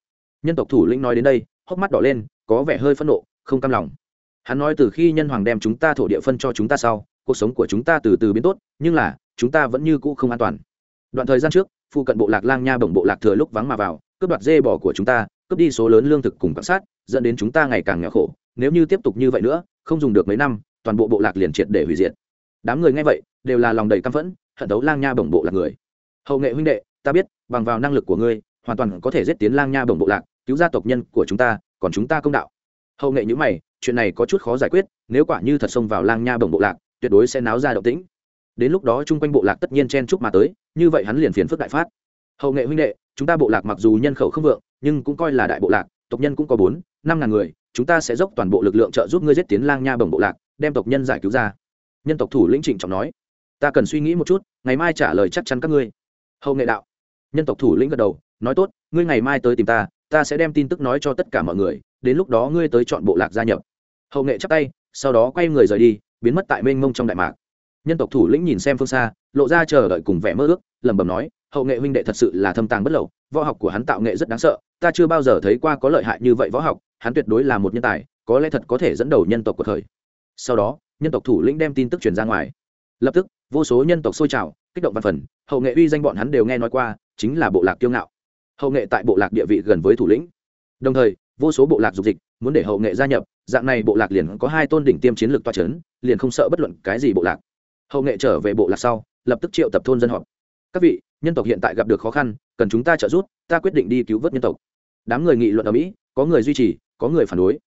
Nhân tộc thủ lĩnh nói đến đây, hốc mắt đỏ lên, có vẻ hơi phẫn nộ, không cam lòng. Hắn nói từ khi nhân hoàng đem chúng ta thổ địa phân cho chúng ta sau, cuộc sống của chúng ta từ từ biến tốt, nhưng là, chúng ta vẫn như cũ không an toàn. Đoạn thời gian trước, phụ cận bộ lạc lang nha bổng bộ lạc thừa lúc vắng mà vào, cướp đoạt dê bò của chúng ta cướp đi số lớn lương thực cùng quan sát, dẫn đến chúng ta ngày càng nghèo khổ. Nếu như tiếp tục như vậy nữa, không dùng được mấy năm, toàn bộ bộ lạc liền triệt để hủy diệt. Đám người nghe vậy, đều là lòng đầy căm phẫn, hận đấu lang nha bổng bộ lạc người. Hậu nghệ huynh đệ, ta biết, bằng vào năng lực của ngươi, hoàn toàn có thể giết tiến lang nha bổng bộ lạc, cứu gia tộc nhân của chúng ta, còn chúng ta công đạo. Hậu nghệ nhữ mày, chuyện này có chút khó giải quyết, nếu quả như thật xông vào lang nha bổng bộ lạc, tuyệt đối sẽ náo ra động tĩnh. Đến lúc đó chung quanh bộ lạc tất nhiên chen chúc mà tới, như vậy hắn liền phiền phức đại phát. Hậu nghệ huynh đệ, chúng ta bộ lạc mặc dù nhân khẩu không vượng nhưng cũng coi là đại bộ lạc, tộc nhân cũng có bốn, năm ngàn người, chúng ta sẽ dốc toàn bộ lực lượng trợ giúp ngươi giết tiến lang nha bồng bộ lạc, đem tộc nhân giải cứu ra. Nhân tộc thủ lĩnh trịnh trọng nói. Ta cần suy nghĩ một chút, ngày mai trả lời chắc chắn các ngươi. Hậu nghệ đạo. Nhân tộc thủ lĩnh gật đầu, nói, tốt, ngươi ngày mai tới tìm ta ta sẽ đem tin tức nói cho tất cả mọi người, đến lúc đó ngươi tới chọn bộ lạc gia nhập. Hậu nghệ chắp tay, sau đó quay người rời đi, biến mất tại mênh mông trong đại mạc nhân tộc thủ lĩnh nhìn xem phương xa, lộ ra chờ đợi cùng vẻ mơ ước, lẩm bẩm nói, hậu nghệ huynh đệ thật sự là thâm tàng bất lậu, võ học của hắn tạo nghệ rất đáng sợ, ta chưa bao giờ thấy qua có lợi hại như vậy võ học, hắn tuyệt đối là một nhân tài, có lẽ thật có thể dẫn đầu nhân tộc của thời. Sau đó, nhân tộc thủ lĩnh đem tin tức truyền ra ngoài. Lập tức, vô số nhân tộc sôi trào, kích động văn phần, hậu nghệ uy danh bọn hắn đều nghe nói qua, chính là bộ lạc kiêu ngạo. Hậu nghệ tại bộ lạc địa vị gần với thủ lĩnh. Đồng thời, vô số bộ lạc dục dịch, muốn để hậu nghệ gia nhập, dạng này bộ lạc liền có hai tôn đỉnh tiêm chiến lược toa c h ấ n liền không sợ bất luận cái gì bộ lạc hậu nghệ trở về bộ lạc sau, lập tức triệu tập thôn dân họp. Các vị, nhân tộc hiện tại gặp được khó khăn, cần chúng ta trợ giúp, ta quyết định đi cứu vớt nhân tộc. Đám người nghị luận ở mỹ, có người duy trì, có người phản đối.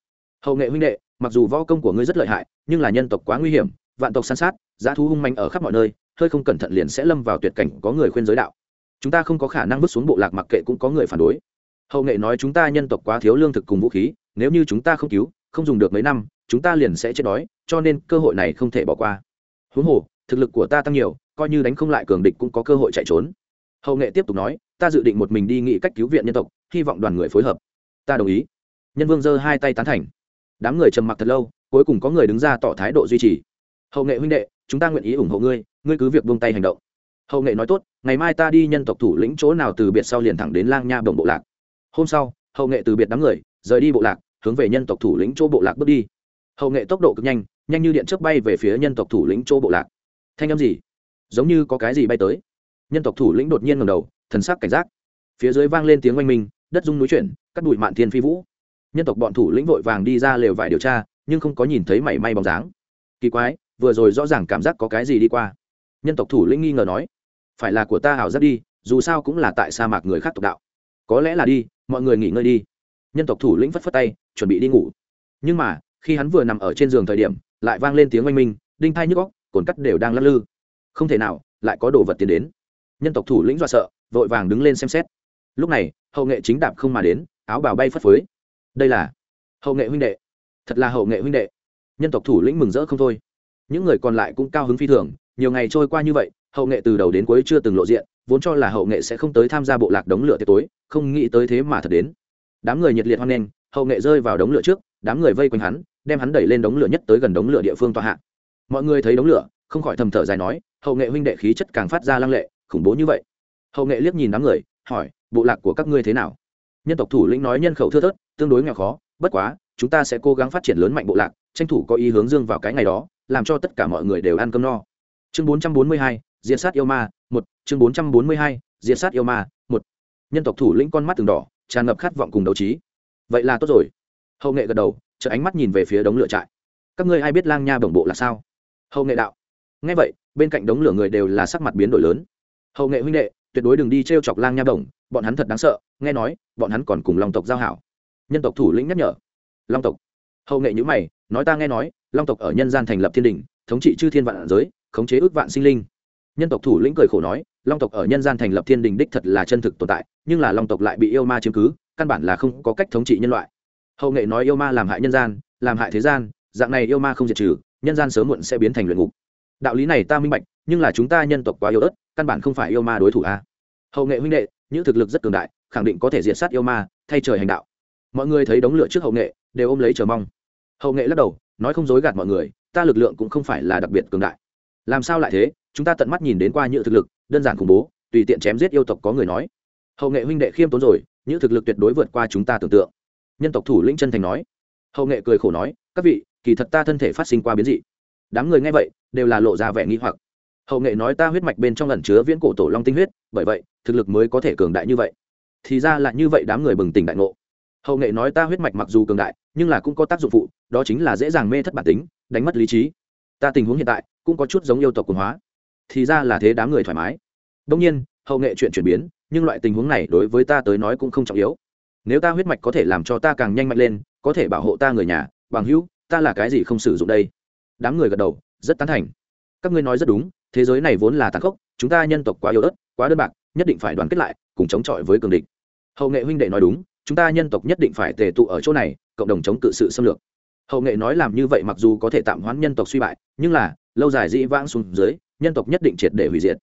Hậu nghệ huynh đệ, mặc dù võ công của ngươi rất lợi hại, nhưng là nhân tộc quá nguy hiểm, vạn tộc san sát, giá thú hung manh ở khắp mọi nơi, hơi không cẩn thận liền sẽ lâm vào tuyệt cảnh, có người khuyên giới đạo. Chúng ta không có khả năng vứt xuống bộ lạc mặc kệ cũng có người phản đối. Hậu nghệ nói chúng ta nhân tộc quá thiếu lương thực cùng vũ khí, nếu như chúng ta không cứu, không dùng được mấy năm, chúng ta liền sẽ chết đói, cho nên cơ hội này không thể bỏ qua huống hồ, thực lực của ta tăng nhiều, coi như đánh không lại cường địch cũng có cơ hội chạy trốn. Hậu nghệ tiếp tục nói, ta dự định một mình đi nghĩ cách cứu viện nhân tộc, hy vọng đoàn người phối hợp. Ta đồng ý. Nhân vương giơ hai tay tán thành. Đám người trầm mặc thật lâu, cuối cùng có người đứng ra tỏ thái độ duy trì. Hậu nghệ huynh đệ, chúng ta nguyện ý ủng hộ ngươi ngươi cứ việc buông tay hành động. Hậu nghệ nói tốt, ngày mai ta đi nhân tộc thủ lĩnh chỗ nào từ biệt sau liền thẳng đến lang nha đồng bộ lạc. Hôm sau, hậu nghệ từ biệt đám người, rời đi bộ lạc, hướng về nhân tộc thủ lĩnh chỗ bộ lạc bước đi. Hậu nghệ tốc độ cực nhanh nhanh như điện chớp bay về phía nhân tộc thủ lĩnh chỗ bộ lạc. Thanh âm gì? Giống như có cái gì bay tới. Nhân tộc thủ lĩnh đột nhiên ngầm đầu, thần sắc cảnh giác. Phía dưới vang lên tiếng oanh minh, đất rung núi chuyển, cắt bụi mạn thiên phi vũ. Nhân tộc bọn thủ lĩnh vội vàng đi ra lều vải điều tra, nhưng không có nhìn thấy mảy may bóng dáng. Kỳ quái, vừa rồi rõ ràng cảm giác có cái gì đi qua. Nhân tộc thủ lĩnh nghi ngờ nói, phải là của ta hảo giác đi, dù sao cũng là tại sa mạc người khác tộc đạo. Có lẽ là đi, mọi người nghỉ ngơi đi. Nhân tộc thủ lĩnh phất phất tay, chuẩn bị đi ngủ. Nhưng mà, khi hắn vừa nằm ở trên giường thời điểm lại vang lên tiếng oanh minh, đinh thai nhức góc cồn cắt đều đang lắc lư. Không thể nào, lại có đồ vật tiến đến. Nhân tộc thủ lĩnh do sợ, vội vàng đứng lên xem xét. Lúc này, hậu nghệ chính đạp không mà đến, áo bào bay phất phới. Đây là hậu nghệ huynh đệ. Thật là hậu nghệ huynh đệ. Nhân tộc thủ lĩnh mừng rỡ không thôi. Những người còn lại cũng cao hứng phi thường, nhiều ngày trôi qua như vậy, hậu nghệ từ đầu đến cuối chưa từng lộ diện, vốn cho là hậu nghệ sẽ không tới tham gia bộ lạc đống lửa tiệc tối, không nghĩ tới thế mà thật đến. Đám người nhiệt liệt hoan nghênh, hậu nghệ rơi vào đống lửa trước, đám người vây quanh hắn đem hắn đẩy lên đống lửa nhất tới gần đống lửa địa phương tòa hạ. Mọi người thấy đống lửa không khỏi thầm thở dài nói hậu nghệ huynh đệ khí chất càng phát ra lăng lệ khủng bố như vậy. Hậu nghệ liếc nhìn đám người hỏi bộ lạc của các ngươi thế nào? Nhân tộc thủ lĩnh nói nhân khẩu thưa thớt tương đối nghèo khó bất quá chúng ta sẽ cố gắng phát triển lớn mạnh bộ lạc tranh thủ có ý hướng dương vào cái ngày đó làm cho tất cả mọi người đều ăn cơm no. Chương 442, diện sát yêu ma một. Chương 442, diện sát yêu ma một. Nhân tộc thủ lĩnh con mắt từng đỏ tràn ngập khát vọng cùng đấu trí. Vậy là tốt rồi. Hậu nghệ gật đầu chợt ánh mắt nhìn về phía đống lửa trại. Các ngươi ai biết lang nha bổng bộ là sao? Hậu nghệ đạo. Ngay vậy, bên cạnh đống lửa người đều là sắc mặt biến đổi lớn. Hậu nghệ huynh đệ, tuyệt đối đừng đi t r e o chọc lang nha bổng, bọn hắn thật đáng sợ, nghe nói, bọn hắn còn cùng long tộc giao hảo. Nhân tộc thủ lĩnh nhắc nhở. Long tộc. Hậu nghệ nhữ mày, nói ta nghe nói, long tộc ở nhân gian thành lập thiên đình, thống trị chư thiên vạn giới, khống chế ước vạn sinh linh. Nhân tộc thủ lĩnh cười khổ nói, long tộc ở nhân gian thành lập thiên đình đích thật là chân thực tồn tại, nhưng là long tộc lại bị yêu ma chiếm cứ, căn bản là không có cách thống trị nhân loại hậu nghệ nói yêu ma làm hại nhân gian, làm hại thế gian, dạng này yêu ma không diệt trừ, nhân gian sớm muộn sẽ biến thành luyện ngục. Đạo lý này ta minh bạch, nhưng là chúng ta nhân tộc quá yếu ớt, căn bản không phải yêu ma đối thủ a. Hậu nghệ huynh đệ, những thực lực rất cường đại, khẳng định có thể diệt sát yêu ma, thay trời hành đạo. Mọi người thấy đống lửa trước hậu nghệ, đều ôm lấy chờ mong. Hậu nghệ lắc đầu, nói không dối gạt mọi người, ta lực lượng cũng không phải là đặc biệt cường đại. Làm sao lại thế? Chúng ta tận mắt nhìn đến qua những thực lực, đơn giản khủng bố, tùy tiện chém giết yêu tộc có người nói. Hậu nghệ huynh đệ khiêm tốn rồi, những thực lực tuyệt đối vượt qua chúng ta tưởng tượng nhân tộc thủ lĩnh chân thành nói. Hậu nghệ cười khổ nói, các vị, kỳ thật ta thân thể phát sinh qua biến dị. Đám người nghe vậy, đều là lộ ra vẻ nghi hoặc. Hậu nghệ nói ta huyết mạch bên trong lần chứa viễn cổ tổ long tinh huyết, bởi vậy, thực lực mới có thể cường đại như vậy. Thì ra là như vậy, đám người bừng tỉnh đại ngộ. Hậu nghệ nói ta huyết mạch mặc dù cường đại, nhưng là cũng có tác dụng phụ, đó chính là dễ dàng mê thất bản tính, đánh mất lý trí. Ta tình huống hiện tại, cũng có chút giống yêu tộc quần hóa. Thì ra là thế, đám người thoải mái. Đông nhiên, hậu nghệ chuyện chuyển biến, nhưng loại tình huống này đối với ta tới nói cũng không trọng yếu nếu ta huyết mạch có thể làm cho ta càng nhanh mạnh lên, có thể bảo hộ ta người nhà, bằng hữu, ta là cái gì không sử dụng đây? Đám người gật đầu, rất tán thành. Các ngươi nói rất đúng, thế giới này vốn là tàn khốc, chúng ta nhân tộc quá yếu ớt, quá đơn bạc, nhất định phải đoàn kết lại, cùng chống chọi với cường địch. Hậu nghệ huynh đệ nói đúng, chúng ta nhân tộc nhất định phải tề tụ ở chỗ này, cộng đồng chống cự sự xâm lược. Hậu nghệ nói làm như vậy mặc dù có thể tạm hoãn nhân tộc suy bại, nhưng là, lâu dài dĩ vãng xuống dưới, nhân tộc nhất định triệt để hủy diệt.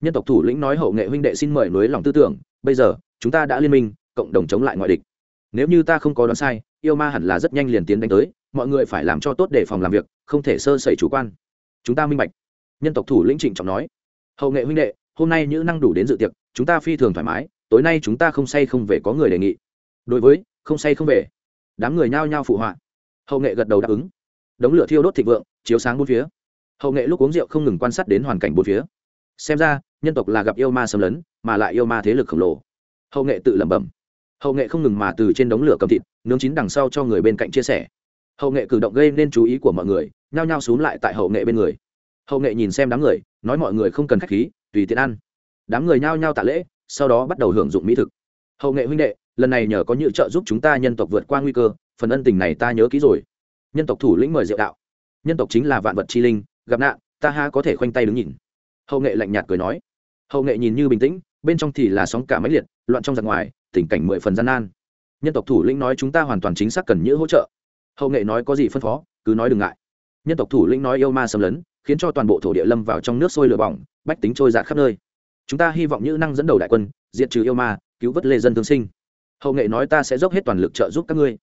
Nhân tộc thủ lĩnh nói hậu nghệ huynh đệ xin mời nối lòng tư tưởng, bây giờ, chúng ta đã liên minh cộng đồng chống lại ngoại địch. Nếu như ta không có đoán sai, yêu ma hẳn là rất nhanh liền tiến đánh tới, mọi người phải làm cho tốt để phòng làm việc, không thể sơ sẩy chủ quan. Chúng ta minh bạch. Nhân tộc thủ lĩnh trịnh trọng nói. Hậu nghệ huynh đệ, hôm nay những năng đủ đến dự tiệc, chúng ta phi thường thoải mái, tối nay chúng ta không say không về có người đề nghị. Đối với, không say không về. Đám người nhao nhao phụ họa. Hậu nghệ gật đầu đáp ứng. Đống lửa thiêu đốt thịnh vượng, chiếu sáng bốn phía. Hậu nghệ lúc uống rượu không ngừng quan sát đến hoàn cảnh bốn phía. Xem ra, nhân tộc là gặp yêu ma xâm lấn, mà lại yêu ma thế lực khổng lồ. Hậu nghệ tự lẩm bẩm hậu nghệ không ngừng mà từ trên đống lửa cầm thịt, nướng chín đằng sau cho người bên cạnh chia sẻ. Hậu nghệ cử động gây nên chú ý của mọi người, nhao nhao xúm lại tại hậu nghệ bên người. Hậu nghệ nhìn xem đám người, nói mọi người không cần k h á c h khí, tùy tiện ăn. Đám người nhao nhao tạ lễ, sau đó bắt đầu hưởng dụng mỹ thực. Hậu nghệ huynh đệ, lần này nhờ có những trợ giúp chúng ta nhân tộc vượt qua nguy cơ, phần ân tình này ta nhớ kỹ rồi. Nhân tộc thủ lĩnh mời diệu đạo. Nhân tộc chính là vạn vật chi linh, gặp nạn, ta ha có thể khoanh tay đứng nhìn. Hậu nghệ lạnh nhạt cười nói. Hậu nghệ nhìn như bình tĩnh, bên trong thì là sóng cả máy liệt, loạn trong giặc ngoài tình cảnh mười phần gian nan. Nhân tộc thủ lĩnh nói chúng ta hoàn toàn chính xác cần nhữ hỗ trợ. Hậu nghệ nói có gì phân phó, cứ nói đừng ngại. Nhân tộc thủ lĩnh nói yêu ma xâm lấn, khiến cho toàn bộ thổ địa lâm vào trong nước sôi lửa bỏng, bách tính trôi giạt khắp nơi. Chúng ta hy vọng như năng dẫn đầu đại quân, diệt trừ yêu ma, cứu vớt lê dân thương sinh. Hậu nghệ nói ta sẽ dốc hết toàn lực trợ giúp các ngươi.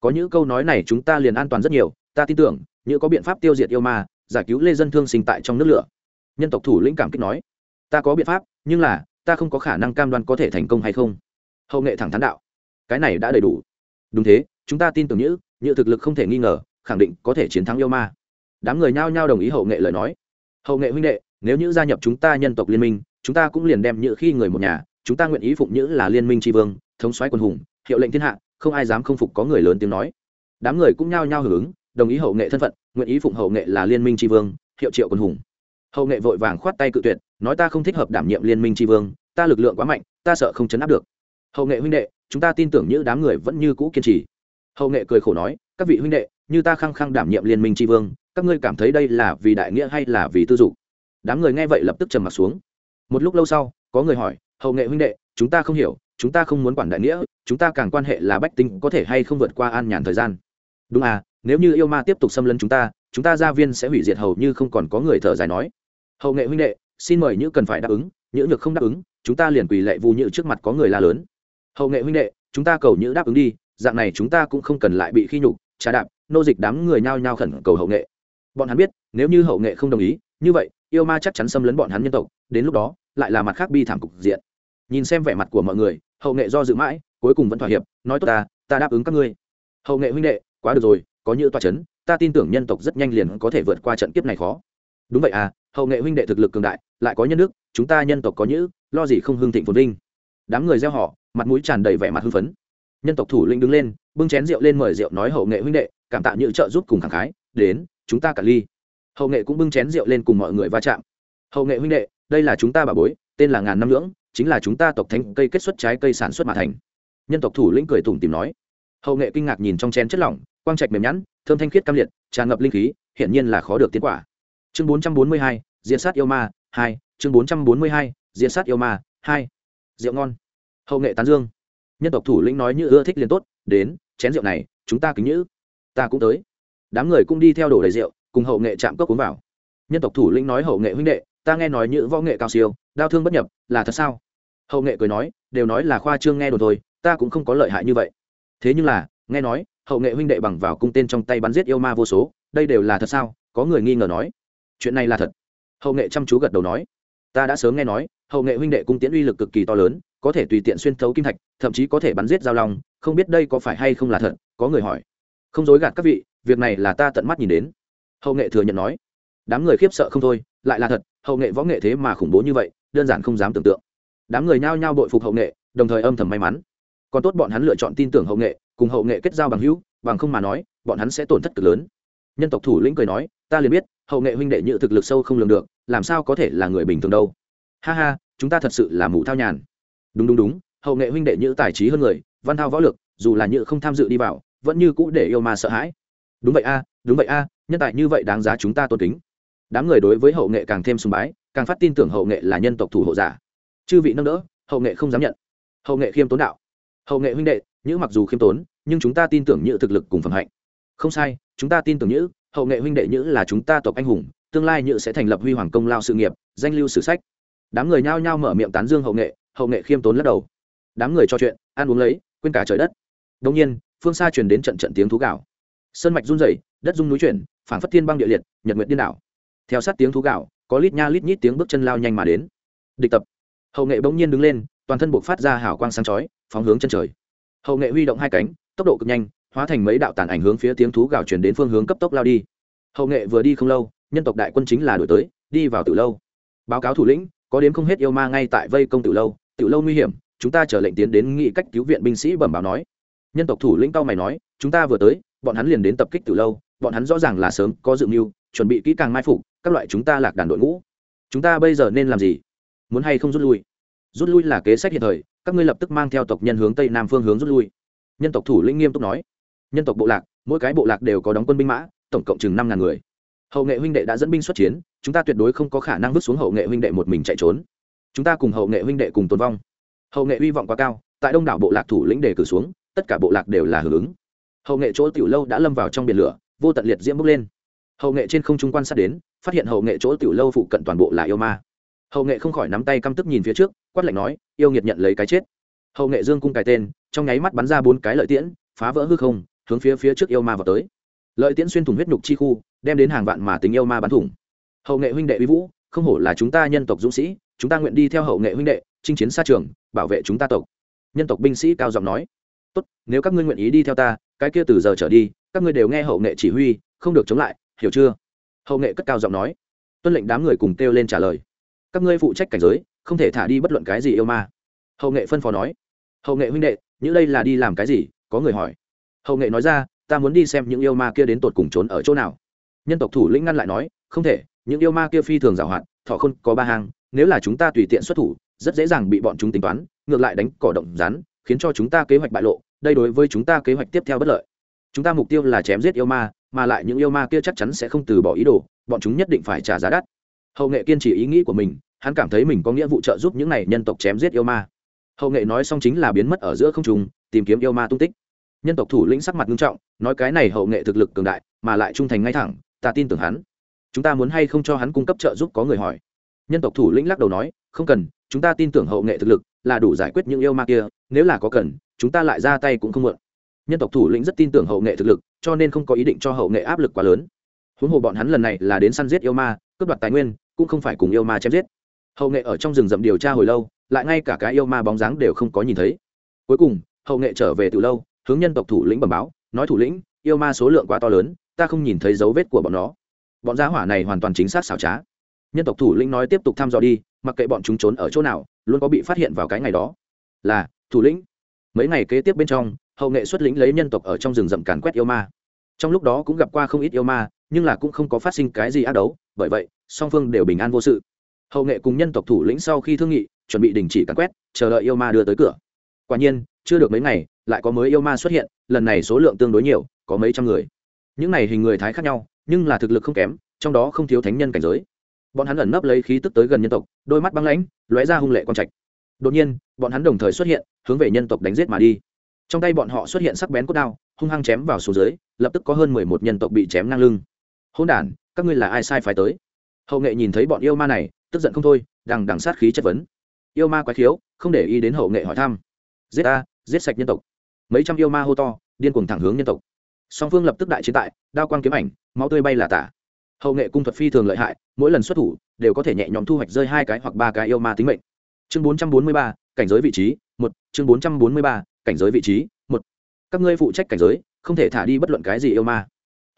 Có những câu nói này chúng ta liền an toàn rất nhiều, ta tin tưởng, như có biện pháp tiêu diệt yêu ma, giải cứu lê dân thương sinh tại trong nước lửa. Nhân tộc thủ lĩnh cảm kích nói, ta có biện pháp, nhưng là, ta không có khả năng cam đoan có thể thành công hay không hậu nghệ thẳng thắn đạo. Cái này đã đầy đủ. Đúng thế, chúng ta tin tưởng nhữ nhữ thực lực không thể nghi ngờ, khẳng định có thể chiến thắng yêu ma. Đám người nhao nhao đồng ý hậu nghệ lời nói. Hậu nghệ huynh đệ, nếu như gia nhập chúng ta nhân tộc liên minh, chúng ta cũng liền đem nhữ khi người một nhà, chúng ta nguyện ý phụng nhữ là liên minh tri vương, thống soái quân hùng, hiệu lệnh thiên hạ, không ai dám không phục có người lớn tiếng nói. Đám người cũng nhao nhao hưởng ứng, đồng ý hậu nghệ thân phận, nguyện ý phụng hậu nghệ là liên minh tri vương, hiệu triệu quân hùng. Hậu nghệ vội vàng khoát tay cự tuyệt, nói ta không thích hợp đảm nhiệm liên minh tri vương, ta lực lượng quá mạnh, ta sợ không chấn áp được hậu nghệ huynh đệ, chúng ta tin tưởng như đám người vẫn như cũ kiên trì. Hậu nghệ cười khổ nói, các vị huynh đệ, như ta khăng khăng đảm nhiệm liên minh tri vương, các ngươi cảm thấy đây là vì đại nghĩa hay là vì tư dục? Đám người nghe vậy lập tức trầm m ặ t xuống. Một lúc lâu sau, có người hỏi, hậu nghệ huynh đệ, chúng ta không hiểu, chúng ta không muốn quản đại nghĩa, chúng ta càng quan hệ là bách tính, có thể hay không vượt qua an nhàn thời gian? Đúng à nếu như yêu ma tiếp tục xâm lấn chúng ta chúng ta gia viên sẽ hủy diệt hầu như không còn có người thở dài nói. Hậu nghệ huynh đệ, xin mời những cần phải đáp ứng, những nhược không đáp ứng, chúng ta liền quỳ lệ vu nhự trước mặt có người la lớn hậu nghệ huynh đệ, chúng ta cầu nhữ đáp ứng đi, dạng này chúng ta cũng không cần lại bị khi nhục, trà đạp, nô dịch đám người nhao nhao khẩn cầu hậu nghệ. Bọn hắn biết, nếu như hậu nghệ không đồng ý, như vậy, yêu ma chắc chắn xâm lấn bọn hắn nhân tộc, đến lúc đó, lại là mặt khác bi thảm cục diện. Nhìn xem vẻ mặt của mọi người, hậu nghệ do dự mãi, cuối cùng vẫn thỏa hiệp, nói tốt ta ta đáp ứng các ngươi. Hậu nghệ huynh đệ, quá được rồi, có như toa c h ấ n ta tin tưởng nhân tộc rất nhanh liền có thể vượt qua trận kiếp này khó. Đúng vậy à hậu nghệ huynh đệ thực lực cường đại, lại có nhân đức, chúng ta nhân tộc có nhữ, lo gì không hưng thịnh phồn vinh. Đám người gieo họ mặt mũi tràn đầy vẻ mặt hưng phấn. Nhân tộc thủ lĩnh đứng lên, bưng chén rượu lên mời rượu nói hậu nghệ huynh đệ, cảm tạ những trợ giúp cùng thẳng khái, đến, chúng ta cả ly. Hậu nghệ cũng bưng chén rượu lên cùng mọi người va chạm. Hậu nghệ huynh đệ, đây là chúng ta bà bối, tên là ngàn năm lưỡng, chính là chúng ta tộc thánh cây kết xuất trái cây sản xuất mà thành. Nhân tộc thủ lĩnh cười tủm tìm nói. Hậu nghệ kinh ngạc nhìn trong chén chất lỏng, quang trạch mềm nhẵn, thơm thanh khiết cam liệt, tràn ngập linh khí, hiển nhiên là khó được tiến quả. Chương bốn trăm bốn mươi hai diễn sát yêu ma hai, chương bốn trăm bốn mươi hai diễn sát yêu ma hai. Rượu ngon hậu nghệ tán dương. Nhân tộc thủ lĩnh nói như ưa thích liền tốt, đến, chén rượu này, chúng ta kính nhữ. Ta cũng tới. Đám người cũng đi theo đổ đầy rượu, cùng hậu nghệ chạm cốc uống vào. Nhân tộc thủ lĩnh nói hậu nghệ huynh đệ, ta nghe nói như võ nghệ cao siêu, đau thương bất nhập, là thật sao? Hậu nghệ cười nói, đều nói là khoa trương nghe đồn thôi, ta cũng không có lợi hại như vậy. Thế nhưng là, nghe nói, hậu nghệ huynh đệ bằng vào cung tên trong tay bắn giết yêu ma vô số, đây đều là thật sao? Có người nghi ngờ nói. Chuyện này là thật. Hậu nghệ chăm chú gật đầu nói. Ta đã sớm nghe nói, hậu nghệ huynh đệ cung tiễn uy lực cực kỳ to lớn có thể tùy tiện xuyên thấu kim thạch, thậm chí có thể bắn giết giao long, không biết đây có phải hay không là thật, có người hỏi. Không dối gạt các vị, việc này là ta tận mắt nhìn đến. Hậu nghệ thừa nhận nói. Đám người khiếp sợ không thôi, lại là thật, hậu nghệ võ nghệ thế mà khủng bố như vậy, đơn giản không dám tưởng tượng. Đám người nhao nhao bội phục hậu nghệ, đồng thời âm thầm may mắn. Còn tốt bọn hắn lựa chọn tin tưởng hậu nghệ, cùng hậu nghệ kết giao bằng hữu, bằng không mà nói, bọn hắn sẽ tổn thất cực lớn. Nhân tộc thủ lĩnh cười nói, ta liền biết, hậu nghệ huynh đệ nhự thực lực sâu không lường được, làm sao có thể là người bình thường đâu. Ha ha, chúng ta thật sự là mù thao nhàn đúng đúng đúng, hậu nghệ huynh đệ như tài trí hơn người, văn thao võ lực, dù là như không tham dự đi vào, vẫn như cũ để yêu ma sợ hãi. Đúng vậy a, đúng vậy a, nhân tài như vậy đáng giá chúng ta tôn kính. Đám người đối với hậu nghệ càng thêm sùng bái, càng phát tin tưởng hậu nghệ là nhân tộc thủ hộ giả. Chư vị nâng đỡ, hậu nghệ không dám nhận. Hậu nghệ khiêm tốn đạo. Hậu nghệ huynh đệ, nhữ mặc dù khiêm tốn, nhưng chúng ta tin tưởng nhữ thực lực cùng phẩm hạnh. Không sai, chúng ta tin tưởng nhữ, hậu nghệ huynh đệ nhữ là chúng ta tộc anh hùng, tương lai nhữ sẽ thành lập huy hoàng công lao sự nghiệp, danh lưu sử sách. Đám người nhao nhao mở miệng tán dương hậu nghệ hậu nghệ khiêm tốn lắc đầu. Đám người trò chuyện, ăn uống lấy, quên cả trời đất. Đông nhiên, phương xa truyền đến trận trận tiếng thú gạo sơn mạch run rẩy, đất rung núi chuyển, phảng phất thiên băng địa liệt, nhật nguyệt điên đảo. Theo sát tiếng thú gạo có lít nha lít nhít tiếng bước chân lao nhanh mà đến. Địch tập. Hậu nghệ bỗng nhiên đứng lên, toàn thân buộc phát ra hào quang sáng chói, phóng hướng chân trời. Hậu nghệ huy động hai cánh, tốc độ cực nhanh, hóa thành mấy đạo tàn ảnh hướng phía tiếng thú gạo chuyển đến phương hướng cấp tốc lao đi. Hậu nghệ vừa đi không lâu, nhân tộc đại quân chính là đổi tới, đi vào từ lâu. Báo cáo thủ lĩnh, có đến không hết yêu ma ngay tại vây công từ lâu tiểu lâu nguy hiểm, chúng ta chờ lệnh tiến đến nghị cách cứu viện binh sĩ bẩm báo nói. Nhân tộc thủ lĩnh cao mày nói, chúng ta vừa tới, bọn hắn liền đến tập kích tiểu lâu, bọn hắn rõ ràng là sớm có dự mưu, chuẩn bị kỹ càng mai phục, các loại chúng ta lạc đàn đội ngũ. Chúng ta bây giờ nên làm gì? Muốn hay không rút lui? Rút lui là kế sách hiện thời, các ngươi lập tức mang theo tộc nhân hướng tây nam phương hướng rút lui. Nhân tộc thủ lĩnh nghiêm túc nói. Nhân tộc bộ lạc, mỗi cái bộ lạc đều có đóng quân binh mã, tổng cộng chừng năm ngàn người. Hậu nghệ huynh đệ đã dẫn binh xuất chiến, chúng ta tuyệt đối không có khả năng vứt xuống hậu nghệ huynh đệ một mình chạy trốn chúng ta cùng hậu nghệ huynh đệ cùng tồn vong. Hậu nghệ hy vọng quá cao, tại đông đảo bộ lạc thủ lĩnh đề cử xuống, tất cả bộ lạc đều là hưởng ứng. Hậu nghệ chỗ tiểu lâu đã lâm vào trong biển lửa, vô tận liệt diễm bốc lên. Hậu nghệ trên không trung quan sát đến, phát hiện hậu nghệ chỗ tiểu lâu phụ cận toàn bộ là yêu ma. Hậu nghệ không khỏi nắm tay căm tức nhìn phía trước, quát lạnh nói, yêu nghiệt nhận lấy cái chết. Hậu nghệ dương cung cài tên, trong nháy mắt bắn ra bốn cái lợi tiễn, phá vỡ hư không, hướng phía phía trước yêu ma vào tới. Lợi tiễn xuyên thủng huyết nhục chi khu, đem đến hàng vạn mà tính yêu ma bắn thủng. Hậu nghệ huynh đệ uy vũ, không hổ là chúng ta nhân tộc dũng sĩ chúng ta nguyện đi theo hậu nghệ huynh đệ, chinh chiến xa trường, bảo vệ chúng ta tộc. Nhân tộc binh sĩ cao giọng nói. Tốt, nếu các ngươi nguyện ý đi theo ta, cái kia từ giờ trở đi, các ngươi đều nghe hậu nghệ chỉ huy, không được chống lại, hiểu chưa? Hậu nghệ cất cao giọng nói. Tuân lệnh đám người cùng kêu lên trả lời. Các ngươi phụ trách cảnh giới, không thể thả đi bất luận cái gì yêu ma. Hậu nghệ phân phó nói. Hậu nghệ huynh đệ những đây là đi làm cái gì? Có người hỏi. Hậu nghệ nói ra, ta muốn đi xem những yêu ma kia đến tột cùng trốn ở chỗ nào. Nhân tộc thủ lĩnh ngăn lại nói, không thể, những yêu ma kia phi thường giảo hoạt thọ không có ba hàng nếu là chúng ta tùy tiện xuất thủ, rất dễ dàng bị bọn chúng tính toán, ngược lại đánh cỏ động rắn, khiến cho chúng ta kế hoạch bại lộ, đây đối với chúng ta kế hoạch tiếp theo bất lợi. Chúng ta mục tiêu là chém giết yêu ma, mà lại những yêu ma kia chắc chắn sẽ không từ bỏ ý đồ, bọn chúng nhất định phải trả giá đắt. Hậu nghệ kiên trì ý nghĩ của mình, hắn cảm thấy mình có nghĩa vụ trợ giúp những này nhân tộc chém giết yêu ma. Hậu nghệ nói xong chính là biến mất ở giữa không trùng tìm kiếm yêu ma tung tích. Nhân tộc thủ lĩnh sắc mặt nghiêm trọng, nói cái này hậu nghệ thực lực cường đại, mà lại trung thành ngay thẳng, ta tin tưởng hắn. Chúng ta muốn hay không cho hắn cung cấp trợ giúp có người hỏi nhân tộc thủ lĩnh lắc đầu nói, không cần, chúng ta tin tưởng hậu nghệ thực lực là đủ giải quyết những yêu ma kia, nếu là có cần, chúng ta lại ra tay cũng không mượn. Nhân tộc thủ lĩnh rất tin tưởng hậu nghệ thực lực, cho nên không có ý định cho hậu nghệ áp lực quá lớn. Huống hồ bọn hắn lần này là đến săn giết yêu ma, cướp đoạt tài nguyên, cũng không phải cùng yêu ma chém giết. Hậu nghệ ở trong rừng rậm điều tra hồi lâu, lại ngay cả cái yêu ma bóng dáng đều không có nhìn thấy. Cuối cùng, hậu nghệ trở về từ lâu, hướng nhân tộc thủ lĩnh bẩm báo, nói thủ lĩnh, yêu ma số lượng quá to lớn, ta không nhìn thấy dấu vết của bọn nó. Bọn gia hỏa này hoàn toàn chính xác xảo trá nhân tộc thủ lĩnh nói tiếp tục thăm dò đi, mặc kệ bọn chúng trốn ở chỗ nào, luôn có bị phát hiện vào cái ngày đó. Là, thủ lĩnh. Mấy ngày kế tiếp bên trong, hậu nghệ xuất lĩnh lấy nhân tộc ở trong rừng rậm càn quét yêu ma. Trong lúc đó cũng gặp qua không ít yêu ma, nhưng là cũng không có phát sinh cái gì ác đấu, bởi vậy, song phương đều bình an vô sự. Hậu nghệ cùng nhân tộc thủ lĩnh sau khi thương nghị, chuẩn bị đình chỉ càn quét, chờ đợi yêu ma đưa tới cửa. Quả nhiên, chưa được mấy ngày, lại có mới yêu ma xuất hiện, lần này số lượng tương đối nhiều, có mấy trăm người. Những này hình người thái khác nhau, nhưng là thực lực không kém, trong đó không thiếu thánh nhân cảnh giới bọn hắn ẩn nấp lấy khí tức tới gần nhân tộc, đôi mắt băng lãnh, lóe ra hung lệ quang trạch. Đột nhiên, bọn hắn đồng thời xuất hiện, hướng về nhân tộc đánh giết mà đi. Trong tay bọn họ xuất hiện sắc bén cốt đao, hung hăng chém vào số dưới, lập tức có hơn mười một nhân tộc bị chém ngang lưng. Hôn đản, các ngươi là ai sai phải tới? Hậu nghệ nhìn thấy bọn yêu ma này, tức giận không thôi, đằng đằng sát khí chất vấn. Yêu ma quái khiếu, không để ý đến hậu nghệ hỏi thăm. Giết ta, giết sạch nhân tộc. Mấy trăm yêu ma hô to, điên cuồng thẳng hướng nhân tộc. Song phương lập tức đại chiến tại, đao quang kiếm ảnh, máu tươi bay là tả hậu nghệ cung thuật phi thường lợi hại, mỗi lần xuất thủ đều có thể nhẹ nhõm thu hoạch rơi hai cái hoặc ba cái yêu ma tính mệnh. Chương bốn trăm bốn mươi ba, cảnh giới vị trí, một. Chương bốn trăm bốn mươi ba, cảnh giới vị trí, một. Các ngươi phụ trách cảnh giới, không thể thả đi bất luận cái gì yêu ma.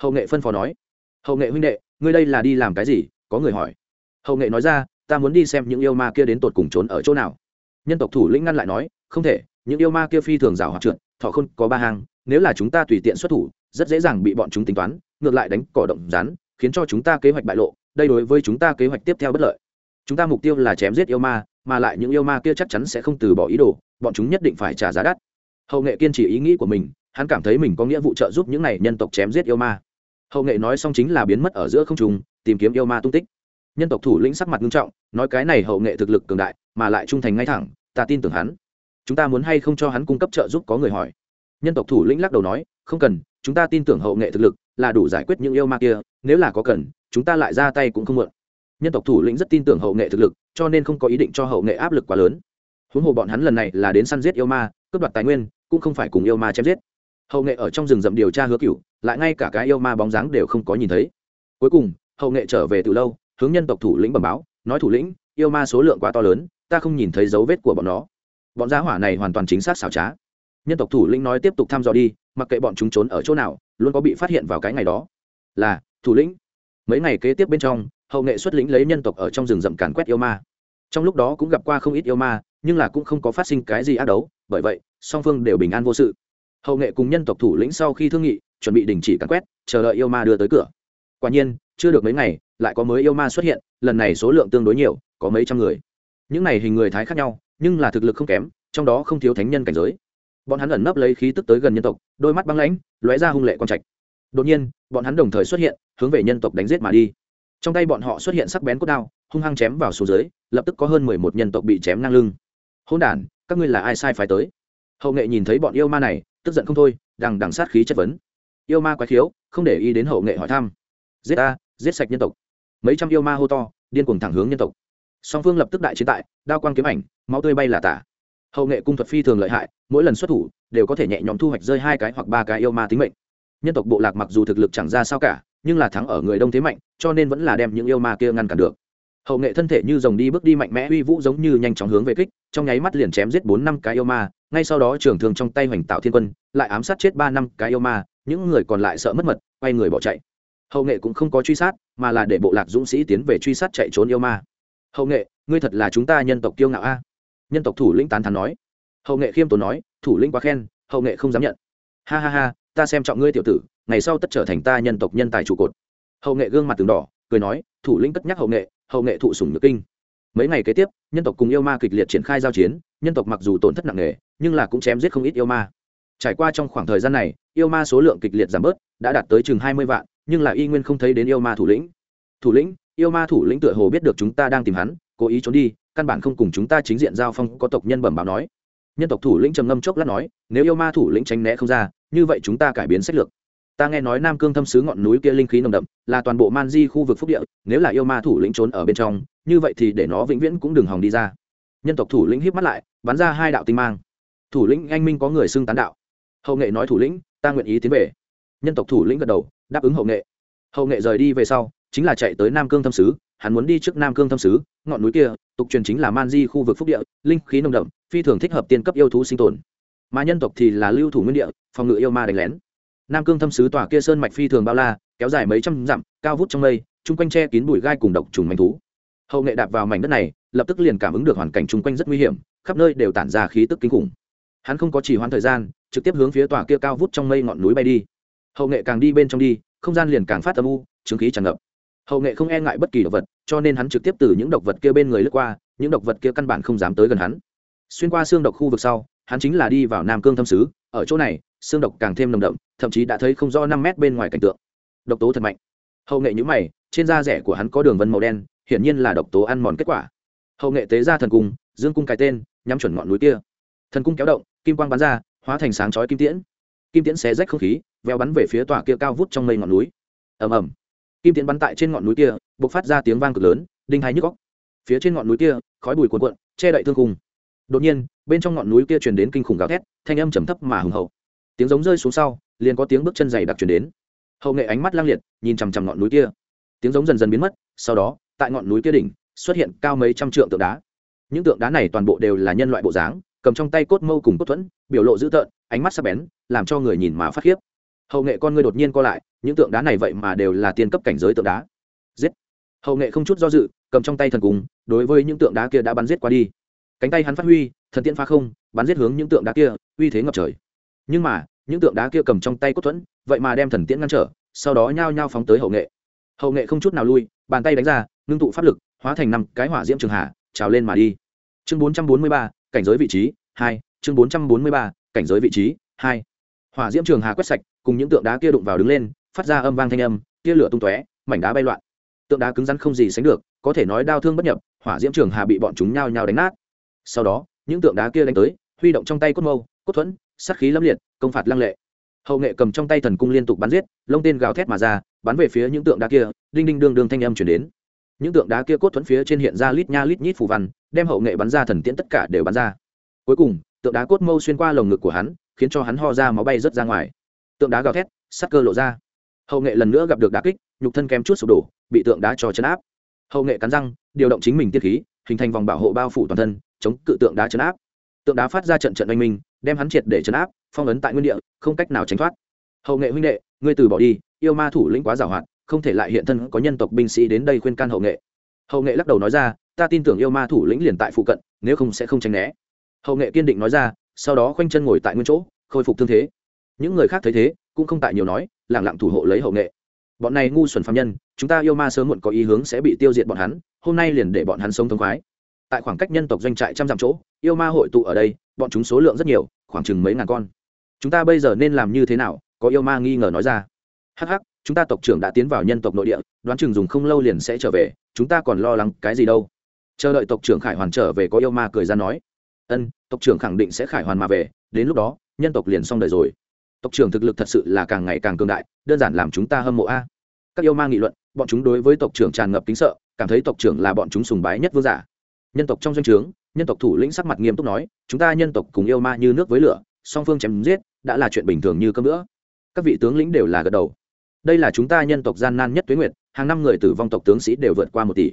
Hậu nghệ phân phó nói. Hậu nghệ huynh đệ, ngươi đây là đi làm cái gì? Có người hỏi. Hậu nghệ nói ra, ta muốn đi xem những yêu ma kia đến tột cùng trốn ở chỗ nào. Nhân tộc thủ lĩnh ngăn lại nói, không thể, những yêu ma kia phi thường rào hoạt trượt thọ không có ba hàng nếu là chúng ta tùy tiện xuất thủ, rất dễ dàng bị bọn chúng tính toán, ngược lại đánh cỏ động rắn khiến cho chúng ta kế hoạch bại lộ, đây đối với chúng ta kế hoạch tiếp theo bất lợi. Chúng ta mục tiêu là chém giết yêu ma, mà lại những yêu ma kia chắc chắn sẽ không từ bỏ ý đồ, bọn chúng nhất định phải trả giá đắt. Hậu nghệ kiên trì ý nghĩ của mình, hắn cảm thấy mình có nghĩa vụ trợ giúp những này nhân tộc chém giết yêu ma. Hậu nghệ nói xong chính là biến mất ở giữa không trùng tìm kiếm yêu ma tung tích. Nhân tộc thủ lĩnh sắc mặt nghiêm trọng, nói cái này hậu nghệ thực lực cường đại, mà lại trung thành ngay thẳng, ta tin tưởng hắn. Chúng ta muốn hay không cho hắn cung cấp trợ giúp có người hỏi. Nhân tộc thủ lĩnh lắc đầu nói không cần, chúng ta tin tưởng hậu nghệ thực lực là đủ giải quyết những yêu ma kia, nếu là có cần, chúng ta lại ra tay cũng không mượn nhân tộc thủ lĩnh rất tin tưởng hậu nghệ thực lực, cho nên không có ý định cho hậu nghệ áp lực quá lớn. Huống hồ bọn hắn lần này là đến săn giết yêu ma, cướp đoạt tài nguyên, cũng không phải cùng yêu ma chém giết. Hậu nghệ ở trong rừng rậm điều tra hứa cựu lại ngay cả cái yêu ma bóng dáng đều không có nhìn thấy. Cuối cùng, hậu nghệ trở về từ lâu, hướng nhân tộc thủ lĩnh bẩm báo, nói thủ lĩnh, yêu ma số lượng quá to lớn, ta không nhìn thấy dấu vết của bọn nó. Bọn gia hỏa này hoàn toàn chính xác xảo trá nhân tộc thủ lĩnh nói tiếp tục thăm dò đi, mặc kệ bọn chúng trốn ở chỗ nào, luôn có bị phát hiện vào cái ngày đó. Là, thủ lĩnh. Mấy ngày kế tiếp bên trong, hậu nghệ xuất lĩnh lấy nhân tộc ở trong rừng rậm càn quét yêu ma. Trong lúc đó cũng gặp qua không ít yêu ma, nhưng là cũng không có phát sinh cái gì ác đấu, bởi vậy, song phương đều bình an vô sự. Hậu nghệ cùng nhân tộc thủ lĩnh sau khi thương nghị, chuẩn bị đình chỉ càn quét, chờ đợi yêu ma đưa tới cửa. Quả nhiên, chưa được mấy ngày, lại có mới yêu ma xuất hiện, lần này số lượng tương đối nhiều, có mấy trăm người. Những này hình người thái khác nhau, nhưng là thực lực không kém, trong đó không thiếu thánh nhân cảnh giới bọn hắn ẩn nấp lấy khí tức tới gần nhân tộc, đôi mắt băng lãnh, lóe ra hung lệ quang trạch. Đột nhiên, bọn hắn đồng thời xuất hiện, hướng về nhân tộc đánh giết mà đi. Trong tay bọn họ xuất hiện sắc bén cốt đao, hung hăng chém vào số dưới, lập tức có hơn mười một nhân tộc bị chém ngang lưng. Hôn đản, các ngươi là ai sai phải tới? Hậu nghệ nhìn thấy bọn yêu ma này, tức giận không thôi, đằng đằng sát khí chất vấn. Yêu ma quái khiếu, không để ý đến hậu nghệ hỏi thăm. Giết ta, giết sạch nhân tộc. Mấy trăm yêu ma hô to, điên cuồng thẳng hướng nhân tộc. Song phương lập tức đại chiến tại, đao quang kiếm ảnh, máu tươi bay là tả hậu nghệ cung thuật phi thường lợi hại, mỗi lần xuất thủ đều có thể nhẹ nhõm thu hoạch rơi hai cái hoặc ba cái yêu ma tính mệnh. Nhân tộc bộ lạc mặc dù thực lực chẳng ra sao cả, nhưng là thắng ở người đông thế mạnh, cho nên vẫn là đem những yêu ma kia ngăn cản được. Hậu nghệ thân thể như dòng đi bước đi mạnh mẽ, uy vũ giống như nhanh chóng hướng về kích, trong nháy mắt liền chém giết bốn năm cái yêu ma, ngay sau đó trưởng thường trong tay hoành tạo thiên quân, lại ám sát chết ba năm cái yêu ma, những người còn lại sợ mất mật, quay người bỏ chạy. Hậu nghệ cũng không có truy sát, mà là để bộ lạc dũng sĩ tiến về truy sát chạy trốn yêu ma. Hậu nghệ, ngươi thật là chúng ta nhân tộc kiêu ngạo a nhân tộc thủ lĩnh tán thắn nói. Hậu nghệ khiêm tốn nói, thủ lĩnh quá khen, hậu nghệ không dám nhận. Ha ha ha, ta xem trọng ngươi tiểu tử, ngày sau tất trở thành ta nhân tộc nhân tài trụ cột. Hậu nghệ gương mặt từng đỏ, cười nói, thủ lĩnh cất nhắc hậu nghệ hậu nghệ thụ sủng nhược kinh. Mấy ngày kế tiếp, nhân tộc cùng yêu ma kịch liệt triển khai giao chiến, nhân tộc mặc dù tổn thất nặng nề, nhưng là cũng chém giết không ít yêu ma. Trải qua trong khoảng thời gian này, yêu ma số lượng kịch liệt giảm bớt, đã đạt tới chừng hai mươi vạn, nhưng là y nguyên không thấy đến yêu ma thủ lĩnh. Thủ lĩnh, yêu ma thủ lĩnh tựa hồ biết được chúng ta đang tìm hắn cố ý trốn đi, căn bản không cùng chúng ta chính diện giao phong có tộc nhân bẩm báo nói. Nhân tộc thủ lĩnh trầm ngâm chốc lát nói, nếu yêu ma thủ lĩnh tránh né không ra, như vậy chúng ta cải biến sách lược. Ta nghe nói nam cương thâm sứ ngọn núi kia linh khí nồng đậm, là toàn bộ man di khu vực phúc địa, nếu là yêu ma thủ lĩnh trốn ở bên trong, như vậy thì để nó vĩnh viễn cũng đừng hòng đi ra. Nhân tộc thủ lĩnh híp mắt lại, bắn ra hai đạo tinh mang. Thủ lĩnh anh minh có người xưng tán đạo. Hậu nghệ nói thủ lĩnh, ta nguyện ý tiến về. Nhân tộc thủ lĩnh gật đầu, đáp ứng hậu nghệ. Hậu nghệ rời đi về sau chính là chạy tới nam cương thâm sứ, hắn muốn đi trước nam cương thâm sứ, ngọn núi kia, tục truyền chính là man di khu vực phúc địa, linh khí nồng đậm, phi thường thích hợp tiên cấp yêu thú sinh tồn. Mà nhân tộc thì là lưu thủ nguyên địa, phòng ngự yêu ma đánh lén. Nam cương thâm sứ tòa kia sơn mạch phi thường bao la, kéo dài mấy trăm dặm, cao vút trong mây, chung quanh tre kín bụi gai cùng độc trùng manh thú. Hậu nghệ đạp vào mảnh đất này, lập tức liền cảm ứng được hoàn cảnh chung quanh rất nguy hiểm, khắp nơi đều tản ra khí tức kinh khủng. Hắn không có chỉ hoãn thời gian, trực tiếp hướng phía tòa kia cao vút trong mây ngọn núi bay đi. Hậu nghệ càng đi bên trong đi, không gian liền càng phát âm u, chứng khí tràn ngập hậu nghệ không e ngại bất kỳ độc vật, cho nên hắn trực tiếp từ những độc vật kia bên người lướt qua, những độc vật kia căn bản không dám tới gần hắn. Xuyên qua xương độc khu vực sau, hắn chính là đi vào nam cương thâm sứ, ở chỗ này, xương độc càng thêm nồng đậm, thậm chí đã thấy không rõ năm mét bên ngoài cảnh tượng. Độc tố thật mạnh. Hậu nghệ nhữ mày, trên da rẻ của hắn có đường vân màu đen, hiển nhiên là độc tố ăn mòn kết quả. Hậu nghệ tế ra thần cung, dương cung cái tên, nhắm chuẩn ngọn núi kia. Thần cung kéo động, kim quang bắn ra, hóa thành sáng chói kim tiễn. Kim tiễn xé rách không khí veo bắn về phía tòa kia cao vút trong mây ngọn núi. Ầm ầm kim tiễn bắn tại trên ngọn núi kia b ộ c phát ra tiếng vang cực lớn, đinh hai nhức góc phía trên ngọn núi kia, khói bùi cuồn cuộn, che đậy thương cung đột nhiên, bên trong ngọn núi kia truyền đến kinh khủng gào thét, thanh âm trầm thấp mà hùng hậu. Tiếng giống rơi xuống sau, liền có tiếng bước chân dày đặc truyền đến. Hậu nghệ ánh mắt lang liệt, nhìn chằm chằm ngọn núi kia. Tiếng giống dần dần biến mất, sau đó, tại ngọn núi kia đỉnh, xuất hiện cao mấy trăm trượng tượng đá. Những tượng đá này toàn bộ đều là nhân loại bộ dáng, cầm trong tay cốt mâu cùng cốt thuẫn, biểu lộ dữ tợn, ánh mắt sắc bén, làm cho người nhìn mà phát khiếp hậu nghệ con ngươi đột nhiên co lại, những tượng đá này vậy mà đều là tiên cấp cảnh giới tượng đá. Giết! Hậu nghệ không chút do dự, cầm trong tay thần cung, đối với những tượng đá kia đã bắn giết qua đi. Cánh tay hắn phát huy, thần tiên phá không, bắn giết hướng những tượng đá kia, uy thế ngập trời. Nhưng mà, những tượng đá kia cầm trong tay cốt thuẫn, vậy mà đem thần tiễn ngăn trở, sau đó nhao nhao phóng tới hậu nghệ. Hậu nghệ không chút nào lui, bàn tay đánh ra, ngưng tụ pháp lực, hóa thành năm cái hỏa diễm trường hạ, trào lên mà đi. Chương bốn trăm bốn mươi ba, cảnh giới vị trí hai, chương bốn trăm bốn mươi ba, cảnh giới vị trí hai. Hỏa diễm trường hà quét sạch cùng những tượng đá kia đụng vào đứng lên, phát ra âm vang thanh âm, tia lửa tung tóe, mảnh đá bay loạn. Tượng đá cứng rắn không gì sánh được, có thể nói đau thương bất nhập, hỏa diễm trường hà bị bọn chúng nhao nhao đánh nát. Sau đó, những tượng đá kia đánh tới, huy động trong tay cốt mâu, cốt thuẫn, sát khí lâm liệt, công phạt lăng lệ. Hậu nghệ cầm trong tay thần cung liên tục bắn giết, lông tên gào thét mà ra, bắn về phía những tượng đá kia, đinh đinh đương đương thanh âm chuyển đến. Những tượng đá kia cốt thuẫn phía trên hiện ra lít nha lít nhít phù văn, đem hậu nghệ bắn ra thần tiễn tất cả đều bắn ra. Cuối cùng, tượng đá cốt mâu xuyên qua lồng ngực của hắn, khiến cho hắn ho ra máu bay rớt ra ngoài tượng đá gào thét sắc cơ lộ ra. Hậu nghệ lần nữa gặp được đá kích, nhục thân kém chút sụp đổ, bị tượng đá cho chấn áp. Hậu nghệ cắn răng, điều động chính mình tiết khí, hình thành vòng bảo hộ bao phủ toàn thân, chống cự tượng đá chấn áp. Tượng đá phát ra trận trận oanh minh, đem hắn triệt để chấn áp, phong ấn tại nguyên địa, không cách nào tránh thoát. Hậu nghệ huynh đệ, ngươi từ bỏ đi, yêu ma thủ lĩnh quá giàu hoạt không thể lại hiện thân có nhân tộc binh sĩ đến đây khuyên can hậu nghệ. Hậu nghệ lắc đầu nói ra, ta tin tưởng yêu ma thủ lĩnh liền tại phụ cận, nếu không sẽ không tránh né. Hậu nghệ kiên định nói ra, sau đó khoanh chân ngồi tại nguyên chỗ, khôi phục thương thế những người khác thấy thế, cũng không tại nhiều nói, lẳng lặng thủ hộ lấy hậu nghệ. Bọn này ngu xuẩn phạm nhân, chúng ta yêu ma sớm muộn có ý hướng sẽ bị tiêu diệt bọn hắn, hôm nay liền để bọn hắn sống thông khoái. Tại khoảng cách nhân tộc doanh trại trăm dặm chỗ, yêu ma hội tụ ở đây, bọn chúng số lượng rất nhiều, khoảng chừng mấy ngàn con. Chúng ta bây giờ nên làm như thế nào? Có yêu ma nghi ngờ nói ra. Hắc hắc, chúng ta tộc trưởng đã tiến vào nhân tộc nội địa, đoán chừng dùng không lâu liền sẽ trở về, chúng ta còn lo lắng cái gì đâu? Chờ đợi tộc trưởng khải hoàn trở về có yêu ma cười ra nói. Ân, tộc trưởng khẳng định sẽ khải hoàn mà về, đến lúc đó, nhân tộc liền xong đời rồi tộc trưởng thực lực thật sự là càng ngày càng cường đại, đơn giản làm chúng ta hâm mộ a. Các yêu ma nghị luận, bọn chúng đối với tộc trưởng tràn ngập kính sợ, cảm thấy tộc trưởng là bọn chúng sùng bái nhất vương giả. Nhân tộc trong doanh trướng, nhân tộc thủ lĩnh sắc mặt nghiêm túc nói, chúng ta nhân tộc cùng yêu ma như nước với lửa, song phương chém giết, đã là chuyện bình thường như cơm nữa các vị tướng lĩnh đều là gật đầu. Đây là chúng ta nhân tộc gian nan nhất tuế nguyệt, hàng năm người tử vong tộc tướng sĩ đều vượt qua một tỷ.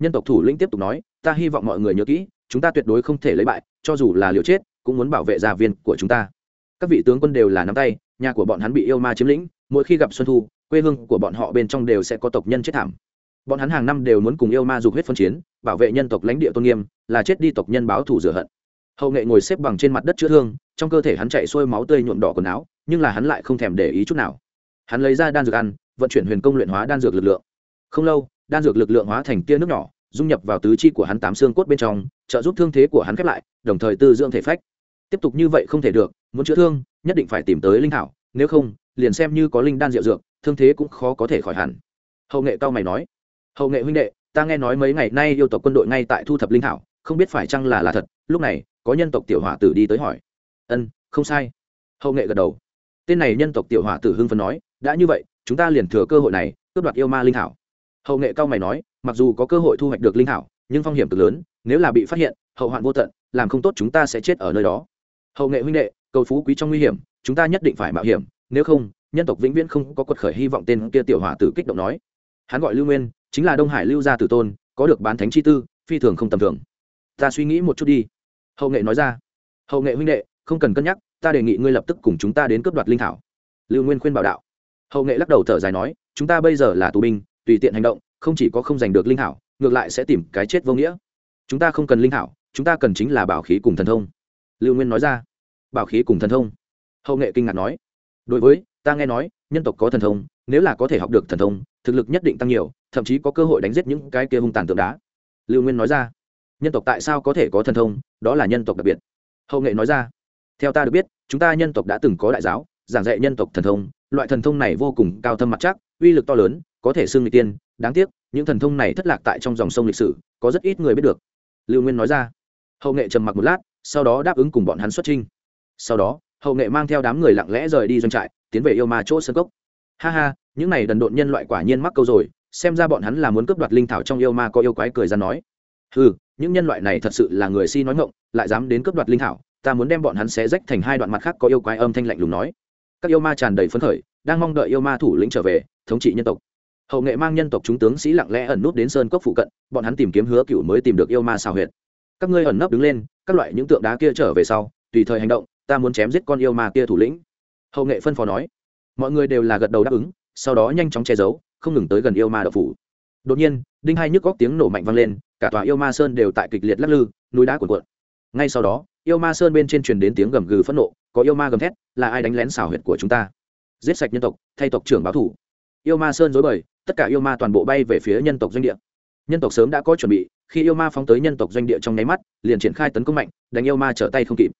Nhân tộc thủ lĩnh tiếp tục nói, ta hy vọng mọi người nhớ kỹ, chúng ta tuyệt đối không thể lấy bại, cho dù là liều chết, cũng muốn bảo vệ gia viên của chúng ta các vị tướng quân đều là nắm tay, nhà của bọn hắn bị yêu ma chiếm lĩnh, mỗi khi gặp xuân thu, quê hương của bọn họ bên trong đều sẽ có tộc nhân chết thảm. Bọn hắn hàng năm đều muốn cùng yêu ma dục huyết phân chiến, bảo vệ nhân tộc lãnh địa tôn nghiêm, là chết đi tộc nhân báo thù rửa hận. Hậu nghệ ngồi xếp bằng trên mặt đất chữa thương, trong cơ thể hắn chạy xuôi máu tươi nhuộm đỏ quần áo, nhưng là hắn lại không thèm để ý chút nào. Hắn lấy ra đan dược ăn, vận chuyển huyền công luyện hóa đan dược lực lượng. Không lâu, đan dược lực lượng hóa thành tia nước nhỏ, dung nhập vào tứ chi của hắn tám xương cốt bên trong, trợ giúp thương thế của hắn khép lại, đồng thời tư dưỡng thể phách. Tiếp tục như vậy không thể được muốn chữa thương, nhất định phải tìm tới linh thảo, nếu không, liền xem như có linh đan rượu dược, thương thế cũng khó có thể khỏi hẳn. Hậu nghệ cao mày nói. Hậu nghệ huynh đệ, ta nghe nói mấy ngày nay yêu tộc quân đội ngay tại thu thập linh thảo, không biết phải chăng là là thật, lúc này, có nhân tộc tiểu hỏa tử đi tới hỏi. Ân, không sai. Hậu nghệ gật đầu. Tên này nhân tộc tiểu hỏa tử hưng phấn nói, đã như vậy, chúng ta liền thừa cơ hội này, cướp đoạt yêu ma linh thảo. Hậu nghệ cao mày nói, mặc dù có cơ hội thu hoạch được linh thảo, nhưng phong hiểm cực lớn, nếu là bị phát hiện, hậu hoạn vô tận, làm không tốt chúng ta sẽ chết ở nơi đó. Hậu nghệ huynh đệ cầu phú quý trong nguy hiểm, chúng ta nhất định phải mạo hiểm, nếu không, nhân tộc vĩnh viễn không có quật khởi hy vọng tên kia tiểu hỏa tử kích động nói. Hắn gọi lưu nguyên, chính là đông hải lưu gia tử tôn, có được bán thánh chi tư, phi thường không tầm thường. Ta suy nghĩ một chút đi. Hậu nghệ nói ra. Hậu nghệ huynh đệ, không cần cân nhắc, ta đề nghị ngươi lập tức cùng chúng ta đến cướp đoạt linh thảo. Lưu nguyên khuyên bảo đạo. Hậu nghệ lắc đầu thở dài nói, chúng ta bây giờ là tù binh, tùy tiện hành động, không chỉ có không giành được linh thảo, ngược lại sẽ tìm cái chết vô nghĩa. Chúng ta không cần linh thảo, chúng ta cần chính là bảo khí cùng thần thông. Lưu nguyên nói ra bảo khí cùng thần thông. Hậu nghệ kinh ngạc nói, đối với, ta nghe nói, nhân tộc có thần thông, nếu là có thể học được thần thông, thực lực nhất định tăng nhiều, thậm chí có cơ hội đánh giết những cái kia hung tàn tượng đá. Lưu nguyên nói ra, nhân tộc tại sao có thể có thần thông? Đó là nhân tộc đặc biệt. Hậu nghệ nói ra, theo ta được biết, chúng ta nhân tộc đã từng có đại giáo, giảng dạy nhân tộc thần thông, loại thần thông này vô cùng cao thâm mặt chắc, uy lực to lớn, có thể xưng người tiên. Đáng tiếc, những thần thông này thất lạc tại trong dòng sông lịch sử, có rất ít người biết được. Lưu nguyên nói ra. Hậu nghệ trầm mặc một lát, sau đó đáp ứng cùng bọn hắn xuất trinh sau đó, hậu nghệ mang theo đám người lặng lẽ rời đi doanh trại, tiến về yêu ma chỗ sân cốc. Ha ha, những này đần độn nhân loại quả nhiên mắc câu rồi, xem ra bọn hắn là muốn cướp đoạt linh thảo trong yêu ma có yêu quái cười ra nói. Ừ những nhân loại này thật sự là người si nói ngộng lại dám đến cướp đoạt linh thảo, ta muốn đem bọn hắn xé rách thành hai đoạn mặt khác có yêu quái âm thanh lạnh lùng nói. Các yêu ma tràn đầy phấn khởi, đang mong đợi yêu ma thủ lĩnh trở về, thống trị nhân tộc. Hậu nghệ mang nhân tộc chúng tướng sĩ lặng lẽ ẩn nút đến sơn cốc phụ cận, bọn hắn tìm kiếm hứa cựu mới tìm được yêu ma xào huyệt. Các ngươi ẩn nấp đứng lên, các loại những tượng đá kia trở về sau, tùy thời hành động ta muốn chém giết con yêu ma kia thủ lĩnh. Hậu nghệ phân phó nói. Mọi người đều là gật đầu đáp ứng, sau đó nhanh chóng che giấu, không ngừng tới gần yêu ma đậu phủ. Đột nhiên, đinh hai nhức góc tiếng nổ mạnh vang lên, cả tòa yêu ma sơn đều tại kịch liệt lắc lư, núi đá cuộn cuộn. Ngay sau đó, yêu ma sơn bên trên truyền đến tiếng gầm gừ phẫn nộ, có yêu ma gầm thét, là ai đánh lén xảo huyệt của chúng ta? Giết sạch nhân tộc, thay tộc trưởng báo thủ. Yêu ma sơn dối bời, tất cả yêu ma toàn bộ bay về phía nhân tộc doanh địa. Nhân tộc sớm đã có chuẩn bị, khi yêu ma phóng tới nhân tộc doanh địa trong nháy mắt, liền triển khai tấn công mạnh, đánh yêu ma trở tay không kịp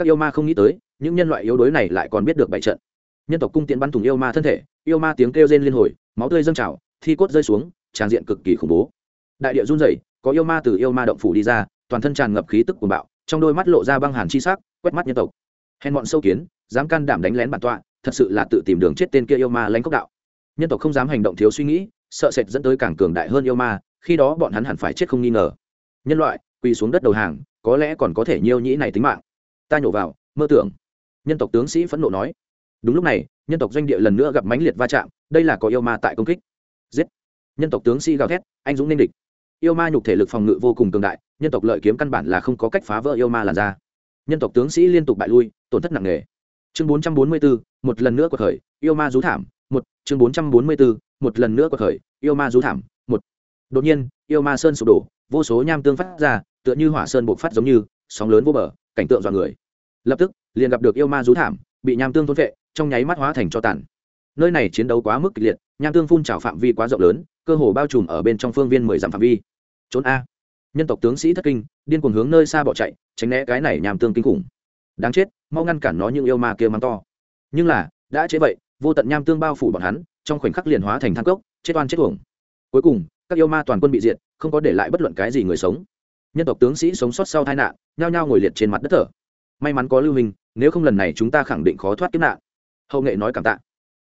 các yêu ma không nghĩ tới, những nhân loại yếu đuối này lại còn biết được bại trận. Nhân tộc cung tiễn bắn thủng yêu ma thân thể, yêu ma tiếng kêu rên liên hồi, máu tươi dâng trào, thi cốt rơi xuống, tràn diện cực kỳ khủng bố. Đại địa run rẩy, có yêu ma từ yêu ma động phủ đi ra, toàn thân tràn ngập khí tức cuồng bạo, trong đôi mắt lộ ra băng hàn chi sắc, quét mắt nhân tộc. Hèn bọn sâu kiến, dám can đảm đánh lén bản tọa, thật sự là tự tìm đường chết tên kia yêu ma lãnh cốc đạo. Nhân tộc không dám hành động thiếu suy nghĩ, sợ sệt dẫn tới càng cường đại hơn yêu ma, khi đó bọn hắn hẳn phải chết không nghi ngờ. Nhân loại, quỳ xuống đất đầu hàng, có lẽ còn có thể nhiêu nhĩ này tính mạng ta nhổ vào, mơ tưởng. Nhân tộc tướng sĩ phẫn nộ nói. Đúng lúc này, nhân tộc doanh địa lần nữa gặp mãnh liệt va chạm, đây là có yêu ma tại công kích. Giết. Nhân tộc tướng sĩ gào thét, anh dũng nên địch. Yêu ma nhục thể lực phòng ngự vô cùng cường đại, nhân tộc lợi kiếm căn bản là không có cách phá vỡ yêu ma làn ra nhân tộc tướng sĩ liên tục bại lui, tổn thất nặng nề. Chương bốn trăm bốn mươi bốn một lần nữa cuộc khởi, yêu ma rú thảm, một. Chương bốn trăm bốn mươi bốn một lần nữa cuộc khởi, yêu ma rú thảm, một. Đột nhiên, yêu ma sơn sụp đổ, vô số nham tương phát ra, tựa như hỏa sơn bộc phát giống như, sóng lớn vô bờ cảnh tượng dọa người. Lập tức, liền gặp được yêu ma rú thảm, bị nham tương thôn vệ trong nháy mắt hóa thành cho tàn. Nơi này chiến đấu quá mức kịch liệt, nham tương phun trào phạm vi quá rộng lớn, cơ hồ bao trùm ở bên trong phương viên mười dặm phạm vi. Trốn a. Nhân tộc tướng sĩ thất kinh, điên cuồng hướng nơi xa bỏ chạy, tránh né cái này nhàm tương kinh khủng. Đáng chết, mau ngăn cản nó những yêu ma kia mắng to. Nhưng là, đã chế vậy, vô tận nham tương bao phủ bọn hắn, trong khoảnh khắc liền hóa thành thang cốc, chết oan chết uổng. Cuối cùng, các yêu ma toàn quân bị diệt, không có để lại bất luận cái gì người sống. Nhân tộc tướng sĩ sống sót sau tai nạn nhao nhao ngồi liệt trên mặt đất thở. May mắn có lưu hình nếu không lần này chúng ta khẳng định khó thoát kiếp nạn. Hậu nghệ nói cảm tạ.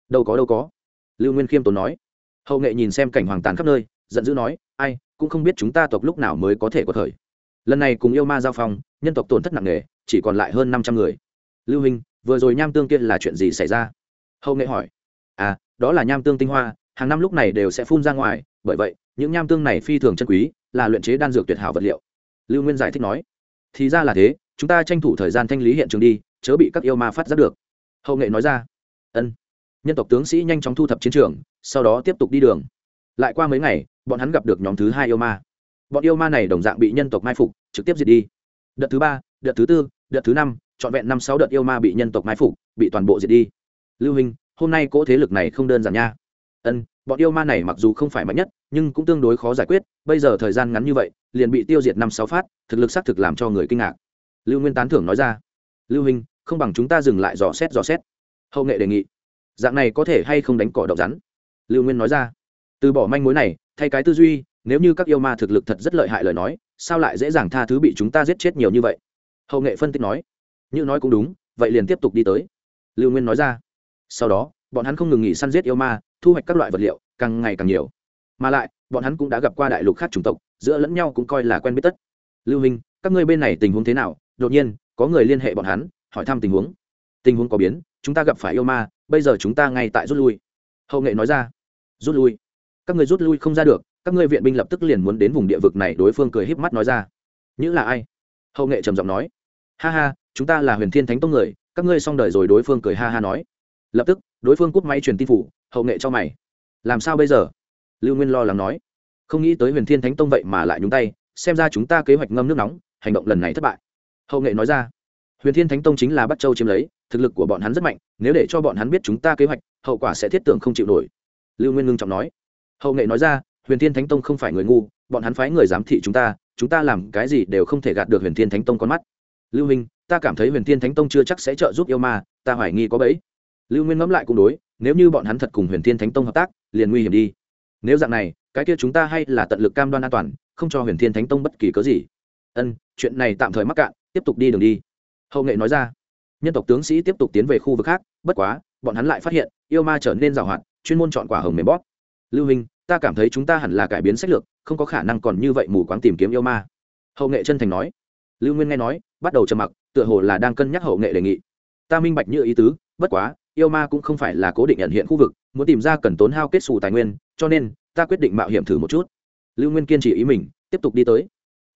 Đâu có đâu có. Lưu nguyên khiêm tốn nói. Hậu nghệ nhìn xem cảnh hoàng tàn khắp nơi, giận dữ nói, ai, cũng không biết chúng ta tộc lúc nào mới có thể có thời. Lần này cùng yêu ma giao phong, nhân tộc tổn thất nặng nề, chỉ còn lại hơn năm trăm người. Lưu hình vừa rồi nham tương kia là chuyện gì xảy ra? Hậu nghệ hỏi. À đó là nham tương tinh hoa, hàng năm lúc này đều sẽ phun ra ngoài, bởi vậy, những nham tương này phi thường chân quý, là luyện chế đan dược tuyệt hảo vật liệu. Lưu nguyên giải thích nói thì ra là thế, chúng ta tranh thủ thời gian thanh lý hiện trường đi, chớ bị các yêu ma phát giác được. Hậu nghệ nói ra. Ân. Nhân tộc tướng sĩ nhanh chóng thu thập chiến trường, sau đó tiếp tục đi đường. Lại qua mấy ngày, bọn hắn gặp được nhóm thứ hai yêu ma. Bọn yêu ma này đồng dạng bị nhân tộc mai phục, trực tiếp diệt đi. Đợt thứ ba, đợt thứ tư, đợt thứ năm, trọn vẹn năm sáu đợt yêu ma bị nhân tộc mai phục, bị toàn bộ diệt đi. Lưu hình hôm nay cỗ thế lực này không đơn giản nha. Ân, bọn yêu ma này mặc dù không phải mạnh nhất, nhưng cũng tương đối khó giải quyết, bây giờ thời gian ngắn như vậy liền bị tiêu diệt năm sáu phát, thực lực xác thực làm cho người kinh ngạc. Lưu nguyên tán thưởng nói ra, lưu hình không bằng chúng ta dừng lại dò xét dò xét. Hậu nghệ đề nghị, dạng này có thể hay không đánh cỏ độc rắn? Lưu nguyên nói ra, từ bỏ manh mối này, thay cái tư duy, nếu như các yêu ma thực lực thật rất lợi hại lời nói, sao lại dễ dàng tha thứ bị chúng ta giết chết nhiều như vậy? Hậu nghệ phân tích nói, như nói cũng đúng, vậy liền tiếp tục đi tới. Lưu nguyên nói ra, sau đó, bọn hắn không ngừng nghỉ săn giết yêu ma, thu hoạch các loại vật liệu, càng ngày càng nhiều. Mà lại, bọn hắn cũng đã gặp qua đại lục khác chủng tộc giữa lẫn nhau cũng coi là quen biết tất. Lưu minh các ngươi bên này tình huống thế nào? Đột nhiên, có người liên hệ bọn hắn, hỏi thăm tình huống. Tình huống có biến, chúng ta gặp phải yêu ma, bây giờ chúng ta ngay tại rút lui. Hậu nghệ nói ra. Rút lui. Các người rút lui không ra được, các ngươi viện binh lập tức liền muốn đến vùng địa vực này, đối phương cười híp mắt nói ra. Những là ai? Hậu nghệ trầm giọng nói. Ha ha, chúng ta là huyền thiên thánh tông người, các ngươi xong đời rồi đối phương cười ha ha nói. Lập tức, đối phương cúp máy truyền tin phủ, hậu nghệ cho mày. Làm sao bây giờ? Lưu nguyên lo lắng nói không nghĩ tới huyền thiên thánh tông vậy mà lại nhúng tay, xem ra chúng ta kế hoạch ngâm nước nóng, hành động lần này thất bại. Hậu nghệ nói ra, huyền thiên thánh tông chính là bắt châu chiếm lấy, thực lực của bọn hắn rất mạnh, nếu để cho bọn hắn biết chúng ta kế hoạch, hậu quả sẽ thiết tưởng không chịu nổi. Lưu nguyên ngưng trọng nói, hậu nghệ nói ra, huyền thiên thánh tông không phải người ngu, bọn hắn phái người giám thị chúng ta chúng ta làm cái gì đều không thể gạt được huyền thiên thánh tông con mắt. Lưu minh, ta cảm thấy huyền thiên thánh tông chưa chắc sẽ trợ giúp yêu ma, ta hoài nghi có bẫy. Lưu nguyên ngẫm lại cũng đối, nếu như bọn hắn thật cùng huyền thiên thánh tông hợp tác, liền nguy hiểm đi nếu dạng này, cái kia chúng ta hay là tận lực cam đoan an toàn, không cho huyền thiên thánh tông bất kỳ cớ gì. Ân, chuyện này tạm thời mắc cạn, tiếp tục đi đường đi. Hậu nghệ nói ra. Nhân tộc tướng sĩ tiếp tục tiến về khu vực khác, bất quá, bọn hắn lại phát hiện, yêu ma trở nên giàu hoạt chuyên môn chọn quả hồng mềm bóp. Lưu hình ta cảm thấy chúng ta hẳn là cải biến sách lược, không có khả năng còn như vậy mù quáng tìm kiếm yêu ma. Hậu nghệ chân thành nói. Lưu nguyên nghe nói, bắt đầu trầm mặc, tựa hồ là đang cân nhắc hậu nghệ đề nghị. Ta minh bạch như ý tứ, bất quá yêu ma cũng không phải là cố định nhận hiện khu vực, muốn tìm ra cần tốn hao kết xù tài nguyên, cho nên, ta quyết định mạo hiểm thử một chút. Lưu nguyên kiên trì ý mình, tiếp tục đi tới.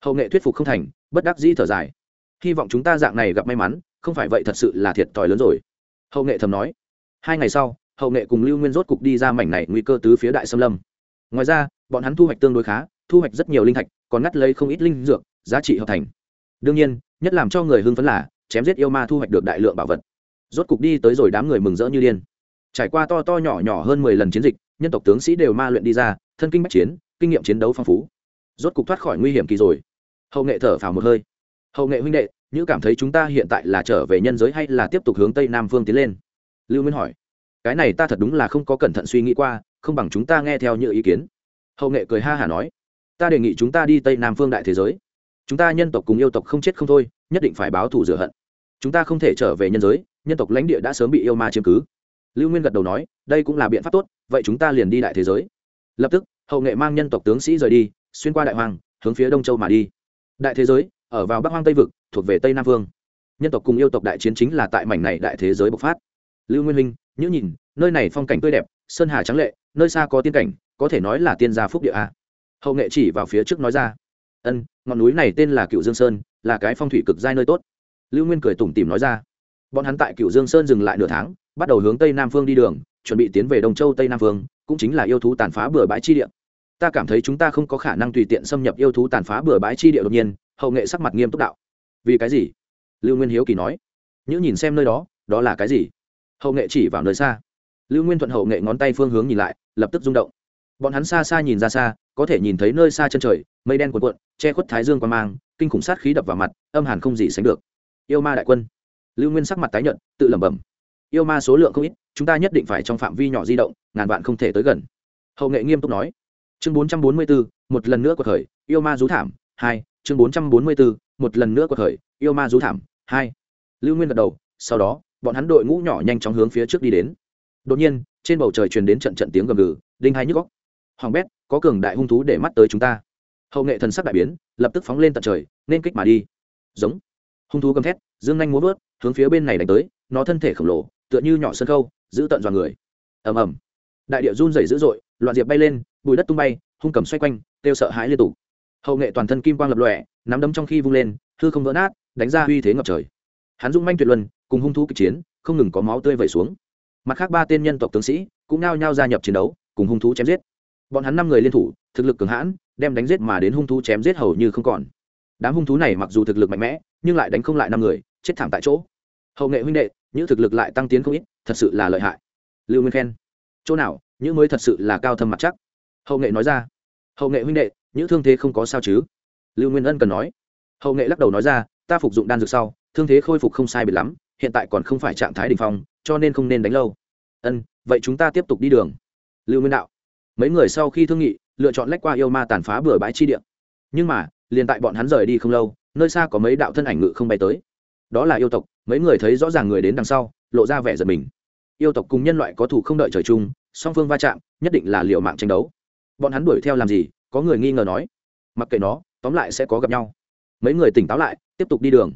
Hậu nghệ thuyết phục không thành, bất đắc dĩ thở dài. Hy vọng chúng ta dạng này gặp may mắn, không phải vậy thật sự là thiệt thòi lớn rồi. Hậu nghệ thầm nói. Hai ngày sau, hậu nghệ cùng lưu nguyên rốt cục đi ra mảnh này nguy cơ tứ phía đại xâm lâm. Ngoài ra, bọn hắn thu hoạch tương đối khá, thu hoạch rất nhiều linh thạch, còn ngắt lấy không ít linh dược, giá trị hợp thành. Đương nhiên, nhất làm cho người hưng phấn là, chém giết yêu ma thu hoạch được đại lượng bảo vật rốt cục đi tới rồi đám người mừng rỡ như điên. Trải qua to to nhỏ nhỏ hơn mười lần chiến dịch, nhân tộc tướng sĩ đều ma luyện đi ra, thân kinh bách chiến, kinh nghiệm chiến đấu phong phú. Rốt cục thoát khỏi nguy hiểm kỳ rồi. Hậu nghệ thở phào một hơi. Hậu nghệ huynh đệ như cảm thấy chúng ta hiện tại là trở về nhân giới hay là tiếp tục hướng tây nam phương tiến lên? Lưu nguyên hỏi. Cái này ta thật đúng là không có cẩn thận suy nghĩ qua, không bằng chúng ta nghe theo như ý kiến. Hậu nghệ cười ha hả nói. Ta đề nghị chúng ta đi tây nam phương đại thế giới. Chúng ta nhân tộc cùng yêu tộc không chết không thôi, nhất định phải báo thù rửa hận. Chúng ta không thể trở về nhân giới nhân tộc lãnh địa đã sớm bị yêu ma chiếm cứ. Lưu nguyên gật đầu nói, đây cũng là biện pháp tốt, vậy chúng ta liền đi đại thế giới. Lập tức, hậu nghệ mang nhân tộc tướng sĩ rời đi, xuyên qua đại hoàng, hướng phía đông châu mà đi. Đại thế giới, ở vào bắc hoang tây vực, thuộc về tây nam vương. Nhân tộc cùng yêu tộc đại chiến chính là tại mảnh này đại thế giới bộc phát. Lưu nguyên minh nhữ nhìn, nơi này phong cảnh tươi đẹp, sơn hà trắng lệ, nơi xa có tiên cảnh, có thể nói là tiên gia phúc địa a. Hậu nghệ chỉ vào phía trước nói ra, ân, ngọn núi này tên là cựu dương sơn, là cái phong thủy cực giai nơi tốt. Lưu nguyên cười tủm tỉm nói ra bọn hắn tại cựu dương sơn dừng lại nửa tháng, bắt đầu hướng tây nam phương đi đường, chuẩn bị tiến về đông châu tây nam phương, cũng chính là yêu thú tàn phá bừa bãi chi địa. Ta cảm thấy chúng ta không có khả năng tùy tiện xâm nhập yêu thú tàn phá bừa bãi chi địa đột nhiên, hậu nghệ sắc mặt nghiêm túc đạo. Vì cái gì? Lưu nguyên hiếu kỳ nói. Những nhìn xem nơi đó đó là cái gì? Hậu nghệ chỉ vào nơi xa. Lưu nguyên thuận hậu nghệ ngón tay phương hướng nhìn lại, lập tức rung động. Bọn hắn xa xa nhìn ra xa, có thể nhìn thấy nơi xa chân trời, mây đen cuộn cuộn, che khuất thái dương qua mang, kinh khủng sát khí đập vào mặt, âm hàn không gì sánh được. Yêu ma đại quân lưu nguyên sắc mặt tái nhận tự lẩm bẩm. Yêu ma số lượng không ít, chúng ta nhất định phải trong phạm vi nhỏ di động, ngàn vạn không thể tới gần. Hậu nghệ nghiêm túc nói. Chương bốn trăm bốn mươi bốn một lần nữa của khởi, yêu ma rú thảm, hai, chương bốn trăm bốn mươi bốn một lần nữa của khởi, yêu ma rú thảm, hai. Lưu nguyên gật đầu, sau đó, bọn hắn đội ngũ nhỏ nhanh chóng hướng phía trước đi đến. Đột nhiên, trên bầu trời truyền đến trận trận tiếng gầm gừ, đinh hai nhức góc hoàng bét, có cường đại hung thú để mắt tới chúng ta. Hậu nghệ thần sắc đại biến, lập tức phóng lên tận trời, nên kích mà đi. Giống hung thú gầm thét, dương nhanh muốn vớt hướng phía bên này đánh tới, nó thân thể khổng lồ, tựa như nhỏ sân khâu, giữ tận dọa người. Ầm ầm. Đại địa run rẩy dữ dội, loạn diệp bay lên, bụi đất tung bay, hung cầm xoay quanh, kêu sợ hãi liên tục. Hậu nghệ toàn thân kim quang lập lòe, nắm đấm trong khi vung lên, hư không vỡ nát, đánh ra uy thế ngập trời. Hắn dung manh tuyệt luân, cùng hung thú kịch chiến, không ngừng có máu tươi vẩy xuống. Mặt khác ba tên nhân tộc tướng sĩ cũng nao nhao gia nhập chiến đấu, cùng hung thú chém giết. Bọn hắn năm người liên thủ, thực lực cường hãn, đem đánh giết mà đến hung thú chém giết hầu như không còn. Đám hung thú này mặc dù thực lực mạnh mẽ nhưng lại đánh không lại năm người, chết thảm tại chỗ. Hậu nghệ huynh đệ, những thực lực lại tăng tiến không ít, thật sự là lợi hại. Lưu nguyên khen. Chỗ nào những mới thật sự là cao thâm mặt chắc. Hậu nghệ nói ra. Hậu nghệ huynh đệ, những thương thế không có sao chứ? Lưu nguyên ân cần nói. Hậu nghệ lắc đầu nói ra, ta phục dụng đan dược sau, thương thế khôi phục không sai biệt lắm, hiện tại còn không phải trạng thái đ ỉ n h phong, cho nên không nên đánh lâu. Ân, vậy chúng ta tiếp tục đi đường. Lưu nguyên đạo. Mấy người sau khi thương nghị, lựa chọn lách qua yêu ma tàn phá bừa bãi chi điện nhưng mà, liền tại bọn hắn rời đi không lâu nơi xa có mấy đạo thân ảnh ngự không bay tới. Đó là yêu tộc, mấy người thấy rõ ràng người đến đằng sau, lộ ra vẻ giật mình. Yêu tộc cùng nhân loại có thủ không đợi trời chung, song phương va chạm, nhất định là liệu mạng tranh đấu. Bọn hắn đuổi theo làm gì, có người nghi ngờ nói. Mặc kệ nó, tóm lại sẽ có gặp nhau. Mấy người tỉnh táo lại, tiếp tục đi đường.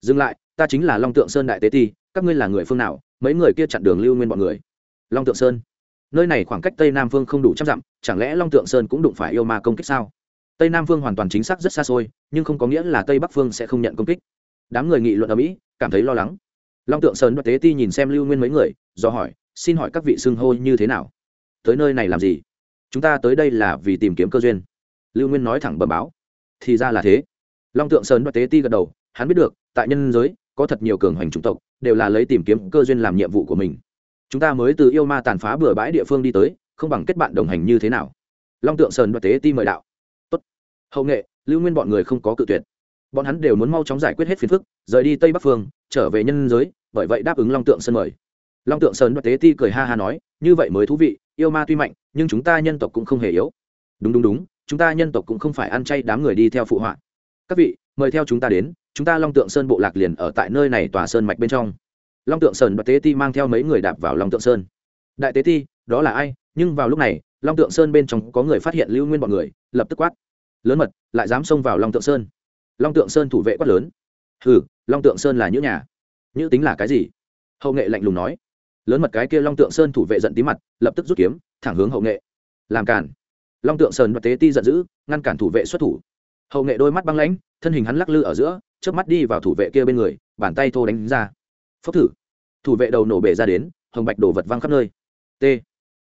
Dừng lại, ta chính là long tượng sơn đại tế ti, các ngươi là người phương nào, mấy người kia chặn đường lưu nguyên bọn người. Long tượng sơn. Nơi này khoảng cách tây nam phương không đủ trăm dặm, chẳng lẽ long tượng sơn cũng đụng phải yêu ma công kích sao? Tây nam phương hoàn toàn chính xác rất xa xôi, nhưng không có nghĩa là tây bắc phương sẽ không nhận công kích. Đám người nghị luận ở mỹ, cảm thấy lo lắng. Long tượng sơn và tế ti nhìn xem lưu nguyên mấy người, do hỏi, xin hỏi các vị xưng hô như thế nào? Tới nơi này làm gì? Chúng ta tới đây là vì tìm kiếm cơ duyên. Lưu nguyên nói thẳng bẩm báo, thì ra là thế. Long tượng sơn và tế ti gật đầu, hắn biết được, tại nhân giới, có thật nhiều cường hoành chủng tộc, đều là lấy tìm kiếm cơ duyên làm nhiệm vụ của mình. Chúng ta mới từ yêu ma tàn phá bừa bãi địa phương đi tới, không bằng kết bạn đồng hành như thế nào? Long tượng sơn và tế ti mời đạo hậu nghệ lưu nguyên bọn người không có cự tuyệt bọn hắn đều muốn mau chóng giải quyết hết phiền phức rời đi tây bắc phương trở về nhân giới bởi vậy đáp ứng long tượng sơn mời long tượng sơn và tế ti cười ha ha nói như vậy mới thú vị yêu ma tuy mạnh nhưng chúng ta nhân tộc cũng không hề yếu đúng đúng đúng chúng ta nhân tộc cũng không phải ăn chay đám người đi theo phụ họa các vị mời theo chúng ta đến chúng ta long tượng sơn bộ lạc liền ở tại nơi này tòa sơn mạch bên trong long tượng sơn và tế ti mang theo mấy người đạp vào long tượng sơn đại tế ti đó là ai nhưng vào lúc này long tượng sơn bên trong có người phát hiện lưu nguyên bọn người lập tức quát lớn mật, lại dám xông vào long tượng sơn. Long tượng sơn thủ vệ quát lớn. Ừ long tượng sơn là nhữ nhà. Nhữ tính là cái gì? Hậu nghệ lạnh lùng nói. Lớn mật cái kia long tượng sơn thủ vệ giận tí mặt, lập tức rút kiếm, thẳng hướng hậu nghệ. Làm cản long tượng sơn và tế ti giận dữ, ngăn cản thủ vệ xuất thủ. Hậu nghệ đôi mắt băng lãnh, thân hình hắn lắc lư ở giữa trước mắt đi vào thủ vệ kia bên người, bàn tay thô đánh ra. Phốc thử. Thủ vệ đầu nổ bể ra đến, hồng bạch đổ vật văng khắp nơi. T.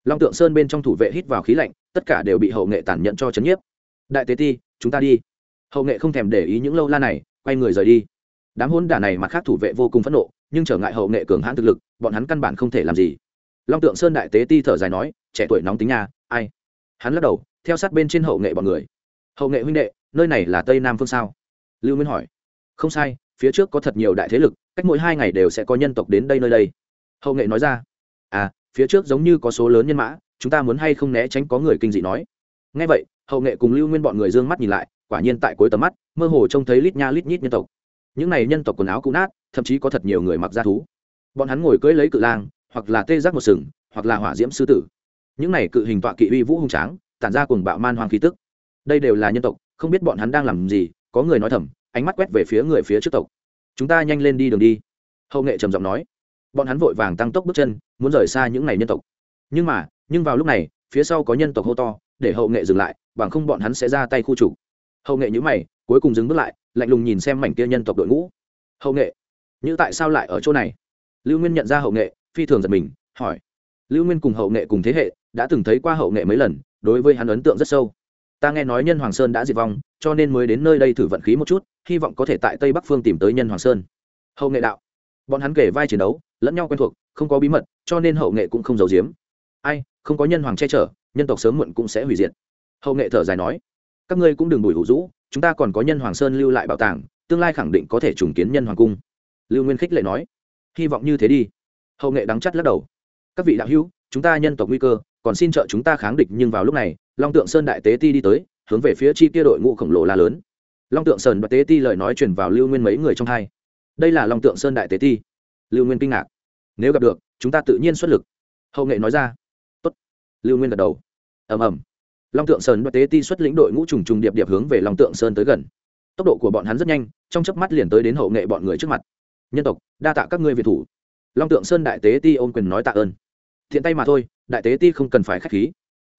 Long tượng sơn bên trong thủ vệ hít vào khí lạnh, tất cả đều bị hậu nghệ tản nhận cho chấn nhiếp đại tế ti, chúng ta đi. Hậu nghệ không thèm để ý những lâu la này, quay người rời đi. Đám hôn đả này mặt khác thủ vệ vô cùng phẫn nộ, nhưng trở ngại hậu nghệ cường hãn thực lực, bọn hắn căn bản không thể làm gì. Long tượng sơn đại tế ti thở dài nói, trẻ tuổi nóng tính nha, ai? Hắn lắc đầu, theo sát bên trên hậu nghệ bọn người. Hậu nghệ huynh đệ, nơi này là tây nam phương sao? Lưu nguyên hỏi. Không sai, phía trước có thật nhiều đại thế lực, cách mỗi hai ngày đều sẽ có nhân tộc đến đây nơi đây. Hậu nghệ nói ra. À phía trước giống như có số lớn nhân mã, chúng ta muốn hay không né tránh có người kinh dị nói? Ngay vậy, hậu nghệ cùng lưu nguyên bọn người d ư ơ n g mắt nhìn lại, quả nhiên tại cuối tầm mắt, mơ hồ trông thấy lít nha lít nhít nhân tộc. Những này nhân tộc quần áo cũ nát, thậm chí có thật nhiều người mặc da thú. Bọn hắn ngồi cưỡi lấy cự lang, hoặc là tê giác một sừng, hoặc là hỏa diễm sư tử. Những này cự hình tọa kỵ uy vũ hung tráng, tản ra cùng bạo man hoang khí tức. Đây đều là nhân tộc, không biết bọn hắn đang làm gì, có người nói thầm, ánh mắt quét về phía người phía trước tộc. Chúng ta nhanh lên đi đường đi. Hậu nghệ trầm giọng nói. Bọn hắn vội vàng tăng tốc bước chân, muốn rời xa những n à y nhân tộc. Nhưng mà, nhưng vào lúc này, phía sau có nhân tộc hô to để hậu nghệ dừng lại, bằng không bọn hắn sẽ ra tay khu trục. Hậu nghệ nhữ mày, cuối cùng dừng bước lại, lạnh lùng nhìn xem mảnh kia nhân tộc đội ngũ. Hậu nghệ, như tại sao lại ở chỗ này? Lưu nguyên nhận ra hậu nghệ, phi thường giật mình, hỏi. Lưu nguyên cùng hậu nghệ cùng thế hệ, đã từng thấy qua hậu nghệ mấy lần, đối với hắn ấn tượng rất sâu. Ta nghe nói nhân hoàng sơn đã diệt vong, cho nên mới đến nơi đây thử vận khí một chút, hy vọng có thể tại tây bắc phương tìm tới nhân hoàng sơn. Hậu nghệ đạo. Bọn hắn kể vai chiến đấu, lẫn nhau quen thuộc, không có bí mật, cho nên hậu nghệ cũng không giấu giếm. Ai, không có nhân hoàng che chở nhân tộc sớm muộn cũng sẽ hủy diệt. Hậu nghệ thở dài nói, các ngươi cũng đừng bùi hủ rũ chúng ta còn có nhân hoàng sơn lưu lại bảo tàng, tương lai khẳng định có thể trùng kiến nhân hoàng cung. Lưu nguyên khích lệ nói, hy vọng như thế đi. Hậu nghệ đắng chắt lắc đầu, các vị đạo hữu, chúng ta nhân tộc nguy cơ, còn xin trợ chúng ta kháng địch nhưng vào lúc này, long tượng sơn đại tế ti đi tới, hướng về phía chi kia đội ngũ khổng lồ la lớn. Long tượng sơn đại tế ti lời nói truyền vào lưu nguyên mấy người trong hai. Đây là long tượng sơn đại tế ti. Lưu nguyên kinh ngạc. Nếu gặp được, chúng ta tự nhiên xuất lực. Hậu nghệ nói ra lưu nguyên gật đầu. Ầm ầm. Long tượng sơn đại tế ti xuất lĩnh đội ngũ trùng trùng điệp điệp hướng về long tượng sơn tới gần. Tốc độ của bọn hắn rất nhanh, trong chớp mắt liền tới đến hậu nghệ bọn người trước mặt. Nhân tộc, đa tạ các ngươi việt thủ. Long tượng sơn đại tế ti ôm quyền nói tạ ơn. Thiện tay mà thôi, đại tế ti không cần phải k h á c h khí.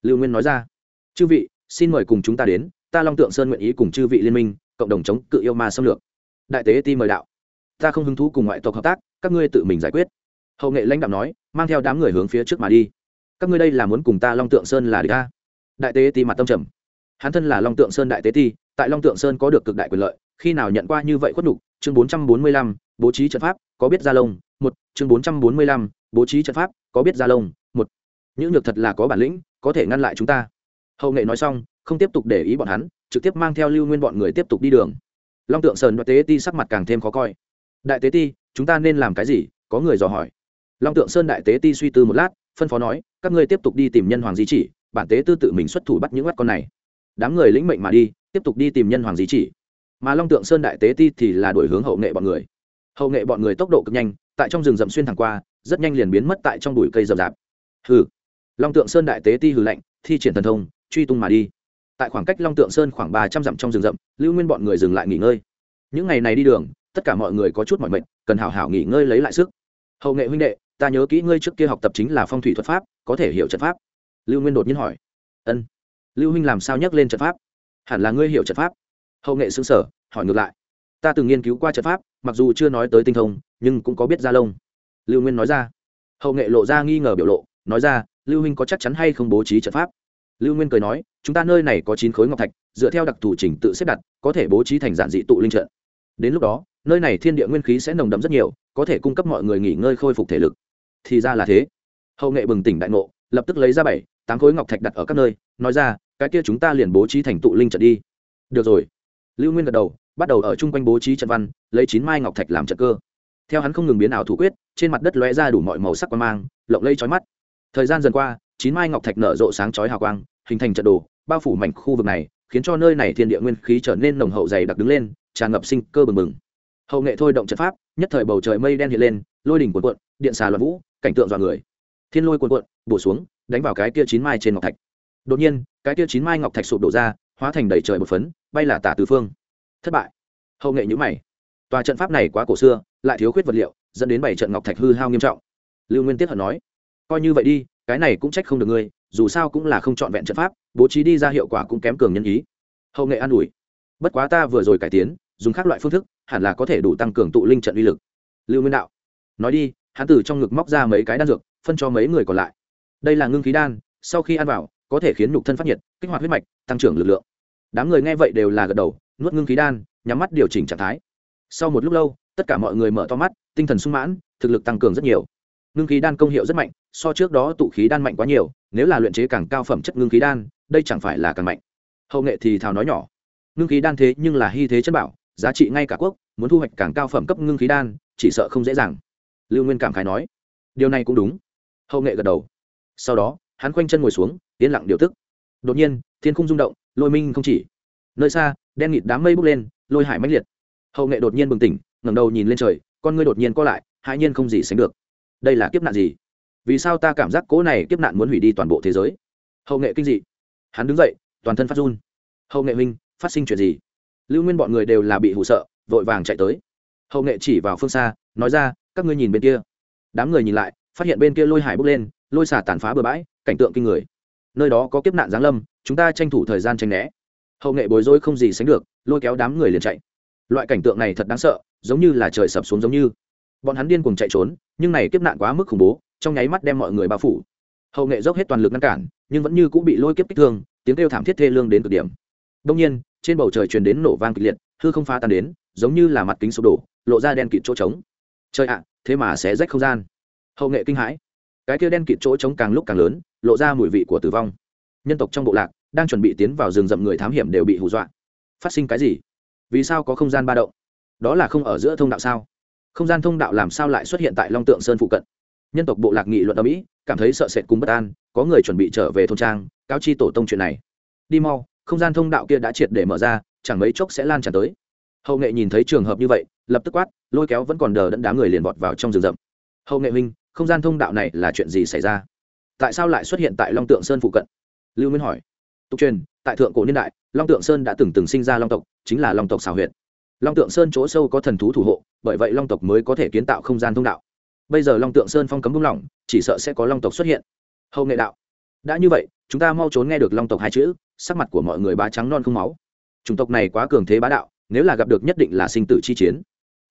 Lưu nguyên nói ra. Chư vị, xin mời cùng chúng ta đến, ta long tượng sơn nguyện ý cùng chư vị liên minh, cộng đồng chống cự yêu ma xâm lược. Đại tế ti mời đạo. Ta không hứng thú cùng ngoại tộc hợp tác, các ngươi tự mình giải quyết. Hậu nghệ lãnh đạo nói, mang theo đám người hướng phía trước mà đi các ngươi đây là muốn cùng ta long tượng sơn là địch ta đại tế ti mặt tâm trầm. Hắn thân là long tượng sơn đại tế ti, tại long tượng sơn có được cực đại quyền lợi, khi nào nhận qua như vậy khuất nhục? Chương bốn trăm bốn mươi lăm, bố trí trận pháp, có biết gia lông? Một, chương bốn trăm bốn mươi lăm, bố trí trận pháp, có biết gia lông? Một những nhược thật là có bản lĩnh, có thể ngăn lại chúng ta. Hậu nghệ nói xong, không tiếp tục để ý bọn hắn, trực tiếp mang theo lưu nguyên bọn người tiếp tục đi đường. Long tượng sơn đại tế ti sắc mặt càng thêm khó coi. Đại tế ti, chúng ta nên làm cái gì? Có người dò hỏi. Long tượng sơn đại tế ti suy tư một lát phân phó nói, các ngươi tiếp tục đi tìm nhân hoàng di chỉ, bản tế tư tự mình xuất thủ bắt những mắt con này. Đám người lĩnh mệnh mà đi, tiếp tục đi tìm nhân hoàng di chỉ. Mà long tượng sơn đại tế ti thì là đổi hướng hậu nghệ bọn người. Hậu nghệ bọn người tốc độ cực nhanh, tại trong rừng rậm xuyên thẳng qua, rất nhanh liền biến mất tại trong bụi cây rậm rạp. Hừ. Long tượng sơn đại tế ti hừ lạnh, thi triển thần thông, truy tung mà đi. Tại khoảng cách long tượng sơn khoảng ba trăm dặm trong rừng rậm, lưu nguyên bọn người dừng lại nghỉ ngơi. Những ngày này đi đường, tất cả mọi người có chút mọi mệnh cần hảo hảo nghỉ ngơi lấy lại sức. Hậu nghệ huynh đệ ta nhớ kỹ ngươi trước kia học tập chính là phong thủy thuật pháp, có thể hiểu trận pháp. Lưu nguyên đột nhiên hỏi. Ân. Lưu huynh làm sao nhắc lên trận pháp? Hẳn là ngươi hiểu trận pháp. Hậu nghệ xứng sở, hỏi ngược lại. Ta từng nghiên cứu qua trận pháp, mặc dù chưa nói tới tinh thông, nhưng cũng có biết ra lông. Lưu nguyên nói ra. Hậu nghệ lộ ra nghi ngờ biểu lộ, nói ra, lưu huynh có chắc chắn hay không bố trí trận pháp? Lưu nguyên cười nói, chúng ta nơi này có chín khối ngọc thạch, dựa theo đặc thù trình tự xếp đặt, có thể bố trí thành giản dị tụ linh trận. Đến lúc đó, nơi này thiên địa nguyên khí sẽ nồng đậm rất nhiều, có thể cung cấp mọi người nghỉ ngơi khôi phục thể lực thì ra là thế. Hậu nghệ bừng tỉnh đại ngộ, lập tức lấy ra bảy, tám khối ngọc thạch đặt ở các nơi, nói ra, cái kia chúng ta liền bố trí thành tụ linh trận đi. Được rồi. Lưu nguyên gật đầu, bắt đầu ở chung quanh bố trí trận văn, lấy chín mai ngọc thạch làm trận cơ. Theo hắn không ngừng biến ảo thủ quyết, trên mặt đất lóe ra đủ mọi màu sắc quang mang, lộng lây trói mắt. Thời gian dần qua, chín mai ngọc thạch nở rộ sáng chói hào quang, hình thành trận đồ, bao phủ mảnh khu vực này, khiến cho nơi này thiên địa nguyên khí trở nên nồng hậu dày đặc đứng lên, tràn ngập sinh cơ bừng bừng. Hậu nghệ thôi động trận pháp, nhất thời bầu trời mây đen hiện lên, lôi đỉnh cuộn cuộn, điện xà loạn vũ cảnh tượng dọa người. Thiên lôi cuồn cuộn, bổ xuống, đánh vào cái kia chín mai trên ngọc thạch. Đột nhiên, cái kia chín mai ngọc thạch sụp đổ ra, hóa thành đầy trời một phấn, bay là tả tứ phương. Thất bại. Hậu nghệ nhữ mày. Tòa trận pháp này quá cổ xưa, lại thiếu khuyết vật liệu, dẫn đến bảy trận ngọc thạch hư hao nghiêm trọng. Lưu nguyên tiết hận nói, coi như vậy đi, cái này cũng trách không được ngươi, dù sao cũng là không trọn vẹn trận pháp, bố trí đi ra hiệu quả cũng kém cường nhân ý. Hậu nghệ an ủi, bất quá ta vừa rồi cải tiến, dùng các loại phương thức, hẳn là có thể đủ tăng cường tụ linh trận uy lực. Lưu nguyên đạo, nói đi hắn từ trong ngực móc ra mấy cái đan dược, phân cho mấy người còn lại. Đây là ngưng khí đan, sau khi ăn vào, có thể khiến nhục thân phát nhiệt, kích hoạt huyết mạch, tăng trưởng lực lượng. Đám người nghe vậy đều là gật đầu, nuốt ngưng khí đan, nhắm mắt điều chỉnh trạng thái. Sau một lúc lâu, tất cả mọi người mở to mắt, tinh thần sung mãn, thực lực tăng cường rất nhiều. Ngưng khí đan công hiệu rất mạnh, so trước đó tụ khí đan mạnh quá nhiều, nếu là luyện chế càng cao phẩm chất ngưng khí đan, đây chẳng phải là càng mạnh. Hậu nghệ thì thào nói nhỏ. Ngưng khí đan thế nhưng là hy thế chất bảo, giá trị ngay cả quốc, muốn thu hoạch càng cao phẩm cấp ngưng khí đan, chỉ sợ không dễ dàng lưu nguyên cảm khái nói, điều này cũng đúng. Hậu nghệ gật đầu. Sau đó, hắn khoanh chân ngồi xuống, yên lặng điều tức. Đột nhiên, thiên khung rung động, lôi minh không chỉ. Nơi xa, đen nghịt đám mây bốc lên, lôi hải mãnh liệt. Hậu nghệ đột nhiên bừng tỉnh, ngẩng đầu nhìn lên trời, con ngươi đột nhiên co lại, hãi nhiên không gì sánh được. Đây là kiếp nạn gì? Vì sao ta cảm giác cỗ này kiếp nạn muốn hủy đi toàn bộ thế giới? Hậu nghệ kinh dị. Hắn đứng dậy, toàn thân phát run. Hậu nghệ huynh, phát sinh chuyện gì? Lưu nguyên bọn người đều là bị hụ sợ, vội vàng chạy tới. Hậu nghệ chỉ vào phương xa, nói ra các ngươi nhìn bên kia. Đám người nhìn lại, phát hiện bên kia lôi hải bốc lên, lôi xả tàn phá bừa bãi, cảnh tượng kinh người. Nơi đó có kiếp nạn giáng lâm, chúng ta tranh thủ thời gian tranh né. Hậu nghệ bối rối không gì sánh được, lôi kéo đám người liền chạy. Loại cảnh tượng này thật đáng sợ, giống như là trời sập xuống giống như. Bọn hắn điên cùng chạy trốn, nhưng này kiếp nạn quá mức khủng bố, trong nháy mắt đem mọi người bao phủ. Hậu nghệ dốc hết toàn lực ngăn cản, nhưng vẫn như cũng bị lôi kiếp kích thương, tiếng kêu thảm thiết thê lương đến cực điểm. Đông nhiên, trên bầu trời truyền đến nổ vang kịch liệt, hư không phá tan đến, giống như là mặt kính sụp đổ, lộ ra đen kịt chỗ trống trời ạ, thế mà sẽ rách không gian. Hậu nghệ kinh hãi. Cái kia đen kịt chỗ trống càng lúc càng lớn, lộ ra mùi vị của tử vong. Nhân tộc trong bộ lạc đang chuẩn bị tiến vào rừng rậm người thám hiểm đều bị hù dọa. Phát sinh cái gì? Vì sao có không gian ba động? Đó là không ở giữa thông đạo sao? Không gian thông đạo làm sao lại xuất hiện tại long tượng sơn phụ cận? Nhân tộc bộ lạc nghị luận ở mỹ cảm thấy sợ sệt cùng bất an, có người chuẩn bị trở về thôn trang, cáo chi tổ tông chuyện này. Đi mau, không gian thông đạo kia đã triệt để mở ra, chẳng mấy chốc sẽ lan tràn tới hậu nghệ nhìn thấy trường hợp như vậy lập tức quát lôi kéo vẫn còn đờ đẫn đá người liền vọt vào trong rừng rậm hậu nghệ minh không gian thông đạo này là chuyện gì xảy ra tại sao lại xuất hiện tại long tượng sơn phụ cận lưu nguyên hỏi tục truyền tại thượng cổ niên đại long tượng sơn đã từng từng sinh ra long tộc chính là long tộc xào huyệt long tượng sơn chỗ sâu có thần thú thủ hộ bởi vậy long tộc mới có thể kiến tạo không gian thông đạo bây giờ long tượng sơn phong cấm bung lỏng chỉ sợ sẽ có long tộc xuất hiện hậu nghệ đạo đã như vậy chúng ta mau trốn nghe được long tộc hai chữ sắc mặt của mọi người bá trắng non không máu chủng tộc này quá cường thế bá đạo nếu là gặp được nhất định là sinh tử chi chiến.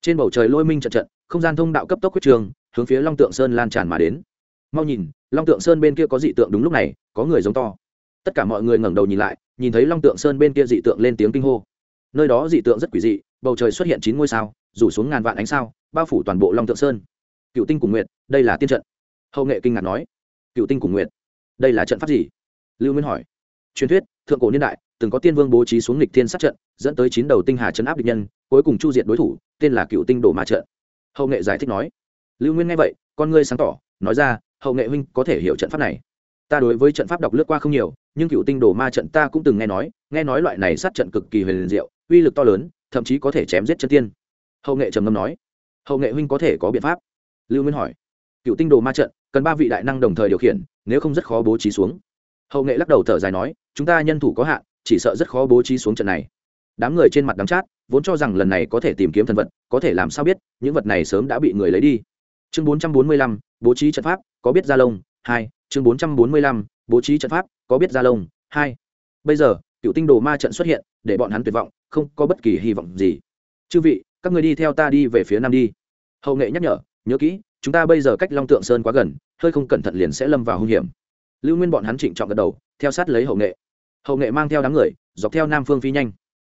Trên bầu trời lôi minh trận trận, không gian thông đạo cấp tốc quyết trường, hướng phía long tượng sơn lan tràn mà đến. Mau nhìn, long tượng sơn bên kia có dị tượng đúng lúc này, có người giống to. Tất cả mọi người ngẩng đầu nhìn lại, nhìn thấy long tượng sơn bên kia dị tượng lên tiếng kinh hô. Nơi đó dị tượng rất quỷ dị, bầu trời xuất hiện chín ngôi sao, rủ xuống ngàn vạn ánh sao, bao phủ toàn bộ long tượng sơn. Cựu tinh cùng nguyệt, đây là tiên trận. Hậu nghệ kinh ngạc nói. Cựu tinh cùng nguyệt, đây là trận pháp gì? Lưu nguyên hỏi. Truyền thuyết thượng cổ niên đại, từng có tiên vương bố trí xuống lịch thiên sát trận, dẫn tới chín đầu tinh hà chấn áp địch nhân, cuối cùng chu diện đối thủ, tên là cựu tinh đổ ma trận. Hậu nghệ giải thích nói, lưu nguyên nghe vậy, con ngươi sáng tỏ, nói ra, hậu nghệ huynh có thể hiểu trận pháp này. Ta đối với trận pháp đọc lướt qua không nhiều, nhưng cựu tinh đổ ma trận ta cũng từng nghe nói nghe nói loại này sát trận cực kỳ huyền diệu, uy lực to lớn, thậm chí có thể chém giết chân tiên. Hậu nghệ trầm ngâm nói, hậu nghệ huynh có thể có biện pháp? Lưu nguyên hỏi, cựu tinh đồ ma trận cần ba vị đại năng đồng thời điều khiển, nếu không rất khó bố trí xuống hậu nghệ lắc đầu thở dài nói, chúng ta nhân thủ có hạn, chỉ sợ rất khó bố trí xuống trận này. Đám người trên mặt đắm chát, vốn cho rằng lần này có thể tìm kiếm thần vật, có thể làm sao biết, những vật này sớm đã bị người lấy đi. Chương bốn trăm bốn mươi lăm, bố trí trận pháp, có biết gia lông, hai, chương bốn trăm bốn mươi lăm, bố trí trận pháp, có biết gia lông, hai. Bây giờ, cựu tinh đồ ma trận xuất hiện, để bọn hắn tuyệt vọng, không có bất kỳ hy vọng gì. Chư vị, các người đi theo ta đi về phía nam đi. Hậu nghệ nhắc nhở, nhớ kỹ, chúng ta bây giờ cách long tượng sơn quá gần, hơi không cẩn thận liền sẽ lâm vào hung hiểm lưu nguyên bọn hắn trịnh trọng gật đầu, theo sát lấy hậu nghệ. Hậu nghệ mang theo đám người, dọc theo nam phương phi nhanh.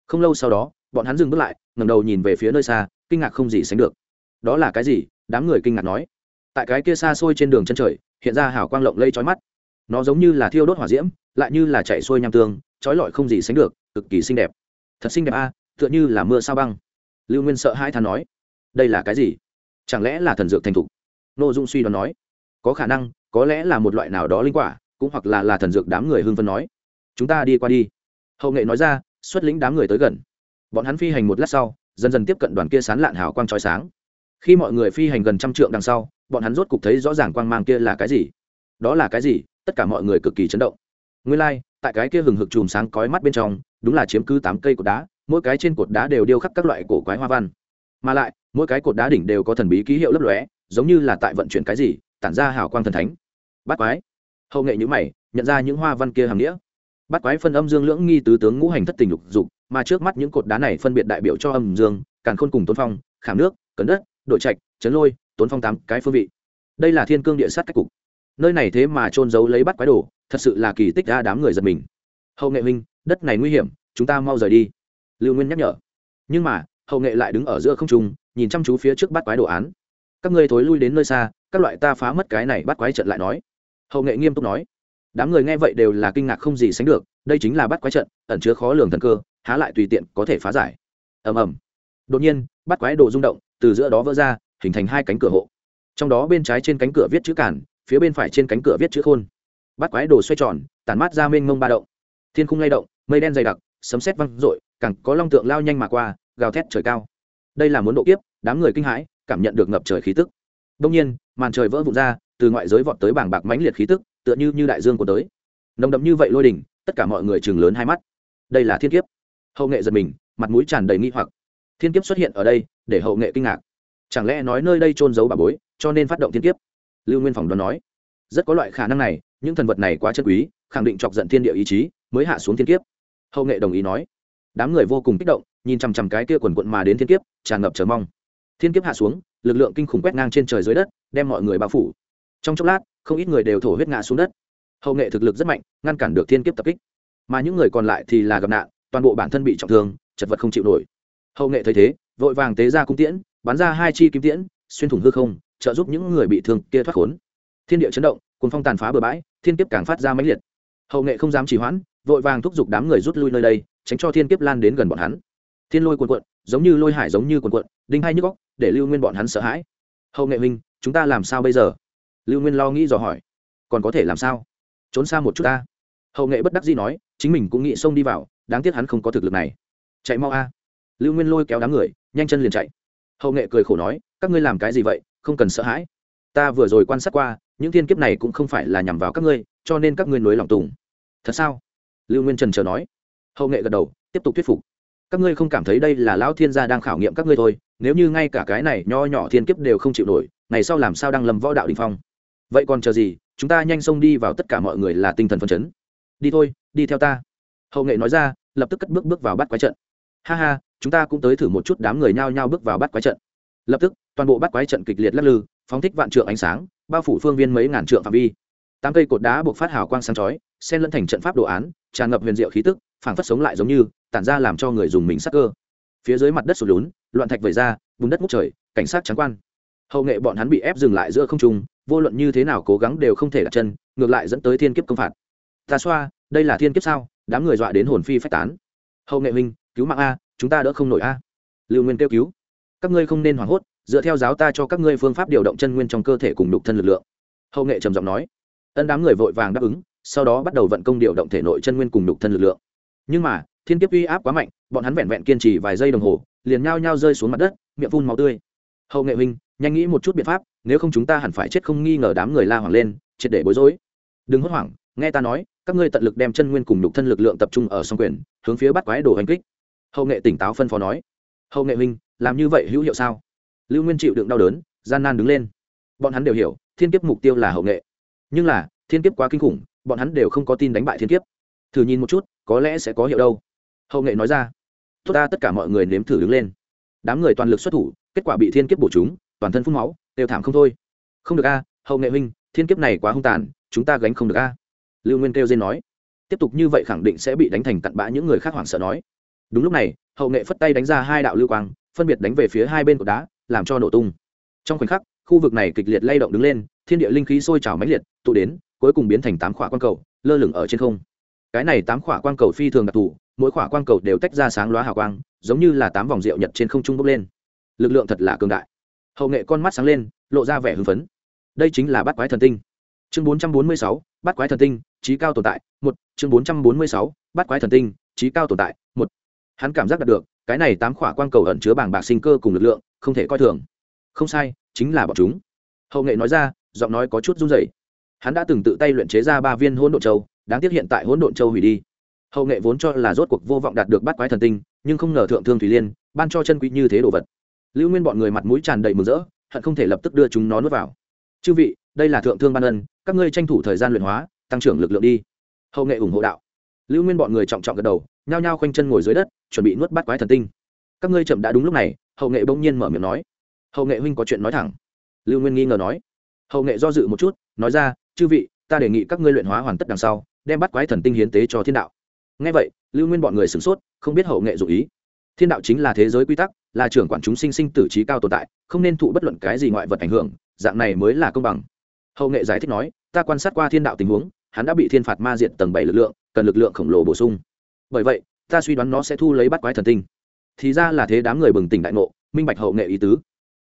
Không lâu sau đó, bọn hắn dừng bước lại ngầm đầu nhìn về phía nơi xa, kinh ngạc không gì sánh được. Đó là cái gì? Đám người kinh ngạc nói. Tại cái kia xa xôi trên đường chân trời, hiện ra hào quang lộng lây trói mắt. Nó giống như là thiêu đốt hỏa diễm, lại như là chạy xuôi nham tương trói lọi không gì sánh được, cực kỳ xinh đẹp. Thật xinh đẹp a à, tựa như là mưa sao băng. Lưu nguyên sợ hai thằng nói. Đây là cái gì? Chẳng lẽ là thần dược thành thục? Nô dung suy đoán nói. Có khả năng có lẽ là một loại nào đó linh quả cũng hoặc là là thần dược đám người hưng phân nói. Chúng ta đi qua đi. Hậu nghệ nói ra xuất lĩnh đám người tới gần. Bọn hắn phi hành một lát sau dần dần tiếp cận đoàn kia sán lạn hào quang trói sáng. Khi mọi người phi hành gần trăm trượng đằng sau bọn hắn rốt cục thấy rõ ràng quang mang kia là cái gì. Đó là cái gì? Tất cả mọi người cực kỳ chấn động. Nguyên lai、like, tại cái kia hừng hực chùm sáng cói mắt bên trong đúng là chiếm cứ tám cây cột đá mỗi cái trên cột đá đều điêu khắc các loại cổ quái hoa văn. Mà lại mỗi cái cột đá đỉnh đều có thần bí ký hiệu lấp lóe giống như là tại vận chuyển cái gì tản ra hào quang thần thánh bắt quái. Hậu nghệ nhữ mày, nhận ra những hoa văn kia hàm nghĩa. Bắt quái phân âm dương lưỡng nghi tứ tướng ngũ hành thất tình lục dục, mà trước mắt những cột đá này phân biệt đại biểu cho âm dương, càn khôn cùng tôn phong, khảm nước, cấn đất, đội trạch, chấn lôi, tốn phong tám cái phương vị. Đây là thiên cương địa sát cách cục. Nơi này thế mà trôn giấu lấy bắt quái đồ, thật sự là kỳ tích ra đám người giật mình. Hậu nghệ huynh, đất này nguy hiểm, chúng ta mau rời đi. Lưu nguyên nhắc nhở. Nhưng mà, hậu nghệ lại đứng ở giữa không trung, nhìn chăm chú phía trước bắt quái đồ án. Các ngươi thối lui đến nơi xa, các loại ta phá mất cái này bắt quái trận lại nói hậu nghệ nghiêm túc nói. Đám người nghe vậy đều là kinh ngạc không gì sánh được đây chính là bắt quái trận ẩn chứa khó lường thần cơ há lại tùy tiện có thể phá giải. Ầm ầm. Đột nhiên bắt quái đồ rung động từ giữa đó vỡ ra hình thành hai cánh cửa hộ. Trong đó bên trái trên cánh cửa viết chữ cản phía bên phải trên cánh cửa viết chữ khôn. Bắt quái đồ xoay tròn tản mát ra mênh mông ba động. Thiên khung lay động mây đen dày đặc sấm sét văng rội, càng có long tượng lao nhanh mà qua gào thét trời cao. Đây là muốn độ kiếp đám người kinh hãi cảm nhận được ngập trời khí tức. Đông nhiên màn trời vỡ vụn ra từ ngoại giới vọt tới bảng bạc mãnh liệt khí tức, tựa như như đại dương của tới. Nồng đậm như vậy lôi đỉnh tất cả mọi người chừng lớn hai mắt. Đây là thiên kiếp. Hậu nghệ giật mình, mặt mũi tràn đầy nghi hoặc. Thiên kiếp xuất hiện ở đây, để hậu nghệ kinh ngạc. Chẳng lẽ nói nơi đây trôn giấu bà bối, cho nên phát động thiên kiếp? Lưu nguyên phòng đoán nói. Rất có loại khả năng này, những thần vật này quá chân quý, khẳng định chọc giận thiên địa ý chí, mới hạ xuống thiên kiếp. Hậu nghệ đồng ý nói. Đám người vô cùng kích động, nhìn chằm chằm cái kia quần quận mà đến thiên kiếp, tràn ngập chờ mong. Thiên kiếp hạ xuống, lực lượng kinh khủng quét ngang trên trời dưới đất, đem mọi người bao phủ trong chốc lát, không ít người đều thổ huyết ngã xuống đất. Hậu nghệ thực lực rất mạnh, ngăn cản được thiên kiếp tập kích. Mà những người còn lại thì là gặp nạn, toàn bộ bản thân bị trọng thương, chật vật không chịu nổi. Hậu nghệ thấy thế, vội vàng tế ra cung tiễn, bắn ra hai chi kim tiễn, xuyên thủng hư không, trợ giúp những người bị thương kia thoát khốn. Thiên địa chấn động cùng phong tàn phá bừa bãi, thiên kiếp càng phát ra mãnh liệt. Hậu nghệ không dám trì hoãn, vội vàng thúc giục đám người rút lui nơi đây, tránh cho thiên kiếp lan đến gần bọn hắn. Thiên lôi cuồn cuộn, giống như lôi hải giống như cuồn cuộn, đinh hai nhức góc để lưu nguyên bọn hắn sợ hãi. Hậu nghệ huynh, chúng ta làm sao bây giờ? Lưu nguyên lo nghĩ dò hỏi, còn có thể làm sao? Trốn xa một chút ta. Hậu nghệ bất đắc dĩ nói, chính mình cũng nghĩ xông đi vào, đáng tiếc hắn không có thực lực này. Chạy mau a. Lưu nguyên lôi kéo đám người, nhanh chân liền chạy. Hậu nghệ cười khổ nói, các ngươi làm cái gì vậy? Không cần sợ hãi. Ta vừa rồi quan sát qua, những thiên kiếp này cũng không phải là nhằm vào các ngươi, cho nên các ngươi nối lòng tùng. Thật sao? Lưu nguyên trần chờ nói. Hậu nghệ gật đầu, tiếp tục thuyết phục. Các ngươi không cảm thấy đây là lão thiên gia đang khảo nghiệm các ngươi thôi, nếu như ngay cả cái này nho nhỏ thiên kiếp đều không chịu nổi, ngày sau làm sao đang lầm võ đạo đình phong? Vậy còn chờ gì? Chúng ta nhanh xông đi vào tất cả mọi người là tinh thần phân chấn. Đi thôi, đi theo ta. Hậu nghệ nói ra, lập tức cất bước bước vào bắt quái trận. Ha ha, chúng ta cũng tới thử một chút đám người nhao nhao bước vào bắt quái trận. Lập tức, toàn bộ bắt quái trận kịch liệt lắc lư, phóng thích vạn trượng ánh sáng, bao phủ phương viên mấy ngàn trượng phạm vi. Tám cây cột đá buộc phát hào quang sáng chói, xen lẫn thành trận pháp đồ án, tràn ngập huyền diệu khí tức, phảng phất sống lại giống như, tản ra làm cho người dùng mình sắc cơ. Phía dưới mặt đất sụt lún, loạn thạch vẩy ra, bùn đất ngút trời, cảnh sát trắng quan. Hậu nghệ bọn hắn bị ép dừng lại giữa không trung vô luận như thế nào cố gắng đều không thể đặt chân, ngược lại dẫn tới thiên kiếp công phạt. Ta xoa, đây là thiên kiếp sao? Đám người dọa đến hồn phi phách tán. Hậu nghệ huynh, cứu mạng a, chúng ta đỡ không nổi a. Lưu nguyên kêu cứu. Các ngươi không nên hoảng hốt, dựa theo giáo ta cho các ngươi phương pháp điều động chân nguyên trong cơ thể cùng đục thân lực lượng. Hậu nghệ trầm giọng nói. Ân đám người vội vàng đáp ứng, sau đó bắt đầu vận công điều động thể nội chân nguyên cùng đục thân lực lượng. Nhưng mà, thiên kiếp uy áp quá mạnh, bọn hắn vẹn vẹn kiên trì vài giây đồng hồ, liền nhao nhao rơi xuống mặt đất, miệng phun màu tươi. Hậu nghệ huynh nhanh nghĩ một chút biện pháp, nếu không chúng ta hẳn phải chết không nghi ngờ đám người la hoảng lên, triệt để bối rối. Đừng hốt hoảng, nghe ta nói, các ngươi tận lực đem chân nguyên cùng nhục thân lực lượng tập trung ở song quyền, hướng phía bắt quái đồ hành kích. Hậu nghệ tỉnh táo phân phó nói. Hậu nghệ huynh, làm như vậy hữu hiệu sao? Lưu nguyên chịu đựng đau đớn, gian nan đứng lên. Bọn hắn đều hiểu, thiên kiếp mục tiêu là hậu nghệ. Nhưng là, thiên kiếp quá kinh khủng, bọn hắn đều không có tin đánh bại thiên kiếp. Thử nhìn một chút, có lẽ sẽ có hiệu đâu. Hậu nghệ nói ra. Tốt ta, tất cả mọi người nếm thử đứng lên. Đám người toàn lực xuất thủ, kết quả bị thiên kiếp bổ chúng toàn thân phun máu đều thảm không thôi. Không được a, hậu nghệ huynh, thiên kiếp này quá hung tàn, chúng ta gánh không được a. Lưu nguyên kêu dên nói. Tiếp tục như vậy khẳng định sẽ bị đánh thành cặn bã những người khác hoảng sợ nói. Đúng lúc này, hậu nghệ phất tay đánh ra hai đạo lưu quang, phân biệt đánh về phía hai bên cột đá, làm cho nổ tung. Trong khoảnh khắc, khu vực này kịch liệt lay động đứng lên, thiên địa linh khí sôi trào mãnh liệt, tụ đến, cuối cùng biến thành tám khỏa quang cầu, lơ lửng ở trên không. Cái này tám khỏa quang cầu phi thường đặc thù, mỗi khỏa quang cầu đều tách ra sáng loá hào quang, giống như là tám vòng rượu nhật trên không trung bốc lên. Lực lượng thật là cường đại hậu nghệ con mắt sáng lên, lộ ra vẻ hưng phấn. Đây chính là bát quái thần tinh. Chương bốn trăm bốn mươi sáu, bát quái thần tinh, trí cao tồn tại, một. Chương bốn trăm bốn mươi sáu, bát quái thần tinh, trí cao tồn tại, một. Hắn cảm giác đạt được, cái này tám khỏa quang cầu ẩn chứa bảng bạc sinh cơ cùng lực lượng, không thể coi thường. Không sai, chính là bọn chúng. Hậu nghệ nói ra, giọng nói có chút run rẩy. Hắn đã từng tự tay luyện chế ra ba viên hỗn độn châu, đáng tiếc hiện tại hỗn độn châu hủy đi. Hậu nghệ vốn cho là rốt cuộc vô vọng đạt được bắt quái thần tinh, nhưng không ngờ thượng thương thủy liên ban cho chân quý như thế đồ vật lưu nguyên bọn người mặt mũi tràn đầy mừng rỡ, hận không thể lập tức đưa chúng nó nuốt vào. Chư vị, đây là thượng thương ban ân, các ngươi tranh thủ thời gian luyện hóa, tăng trưởng lực lượng đi. Hậu nghệ ủng hộ đạo. Lưu nguyên bọn người trọng trọng gật đầu, nhao nhao khoanh chân ngồi dưới đất, chuẩn bị nuốt bắt quái thần tinh. Các ngươi chậm đã đúng lúc này, hậu nghệ bỗng nhiên mở miệng nói. Hậu nghệ huynh có chuyện nói thẳng. Lưu nguyên nghi ngờ nói. Hậu nghệ do dự một chút, nói ra, chư vị, ta đề nghị các ngươi luyện hóa hoàn tất đằng sau, đem bắt quái thần tinh hiến tế cho thiên đạo. Ngay vậy, lưu nguyên bọn người sửng sốt, không biết hậu nghệ dụ ý. Thiên đạo chính là thế giới quy tắc là trưởng quản chúng sinh sinh tử trí cao tồn tại, không nên thụ bất luận cái gì ngoại vật ảnh hưởng, dạng này mới là công bằng. Hậu nghệ giải thích nói, ta quan sát qua thiên đạo tình huống, hắn đã bị thiên phạt ma diện tầng bảy lực lượng, cần lực lượng khổng lồ bổ sung. Bởi vậy, ta suy đoán nó sẽ thu lấy bắt quái thần tinh. Thì ra là thế đám người bừng tỉnh đại ngộ, minh bạch hậu nghệ ý tứ.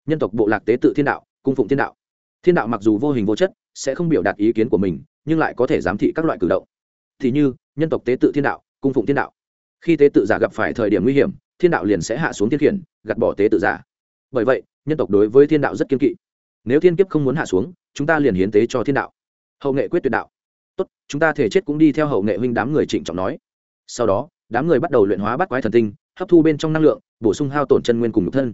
Nhân tộc bộ lạc tế tự thiên đạo, cung phụng thiên đạo. Thiên đạo mặc dù vô hình vô chất, sẽ không biểu đạt ý kiến của mình, nhưng lại có thể giám thị các loại cử động. Thì như, nhân tộc tế tự thiên đạo, cung phụng thiên đạo khi tế tự giả gặp phải thời điểm nguy hiểm, thiên đạo liền sẽ hạ xuống thiên khiển, gạt bỏ tế tự giả. Bởi vậy, nhân tộc đối với thiên đạo rất kiên kỵ. Nếu thiên kiếp không muốn hạ xuống, chúng ta liền hiến tế cho thiên đạo. Hậu nghệ quyết tuyệt đạo. Tốt, chúng ta thể chết cũng đi theo hậu nghệ huynh đám người trịnh trọng nói. Sau đó, đám người bắt đầu luyện hóa bắt quái thần tinh, hấp thu bên trong năng lượng, bổ sung hao tổn chân nguyên cùng nhục thân.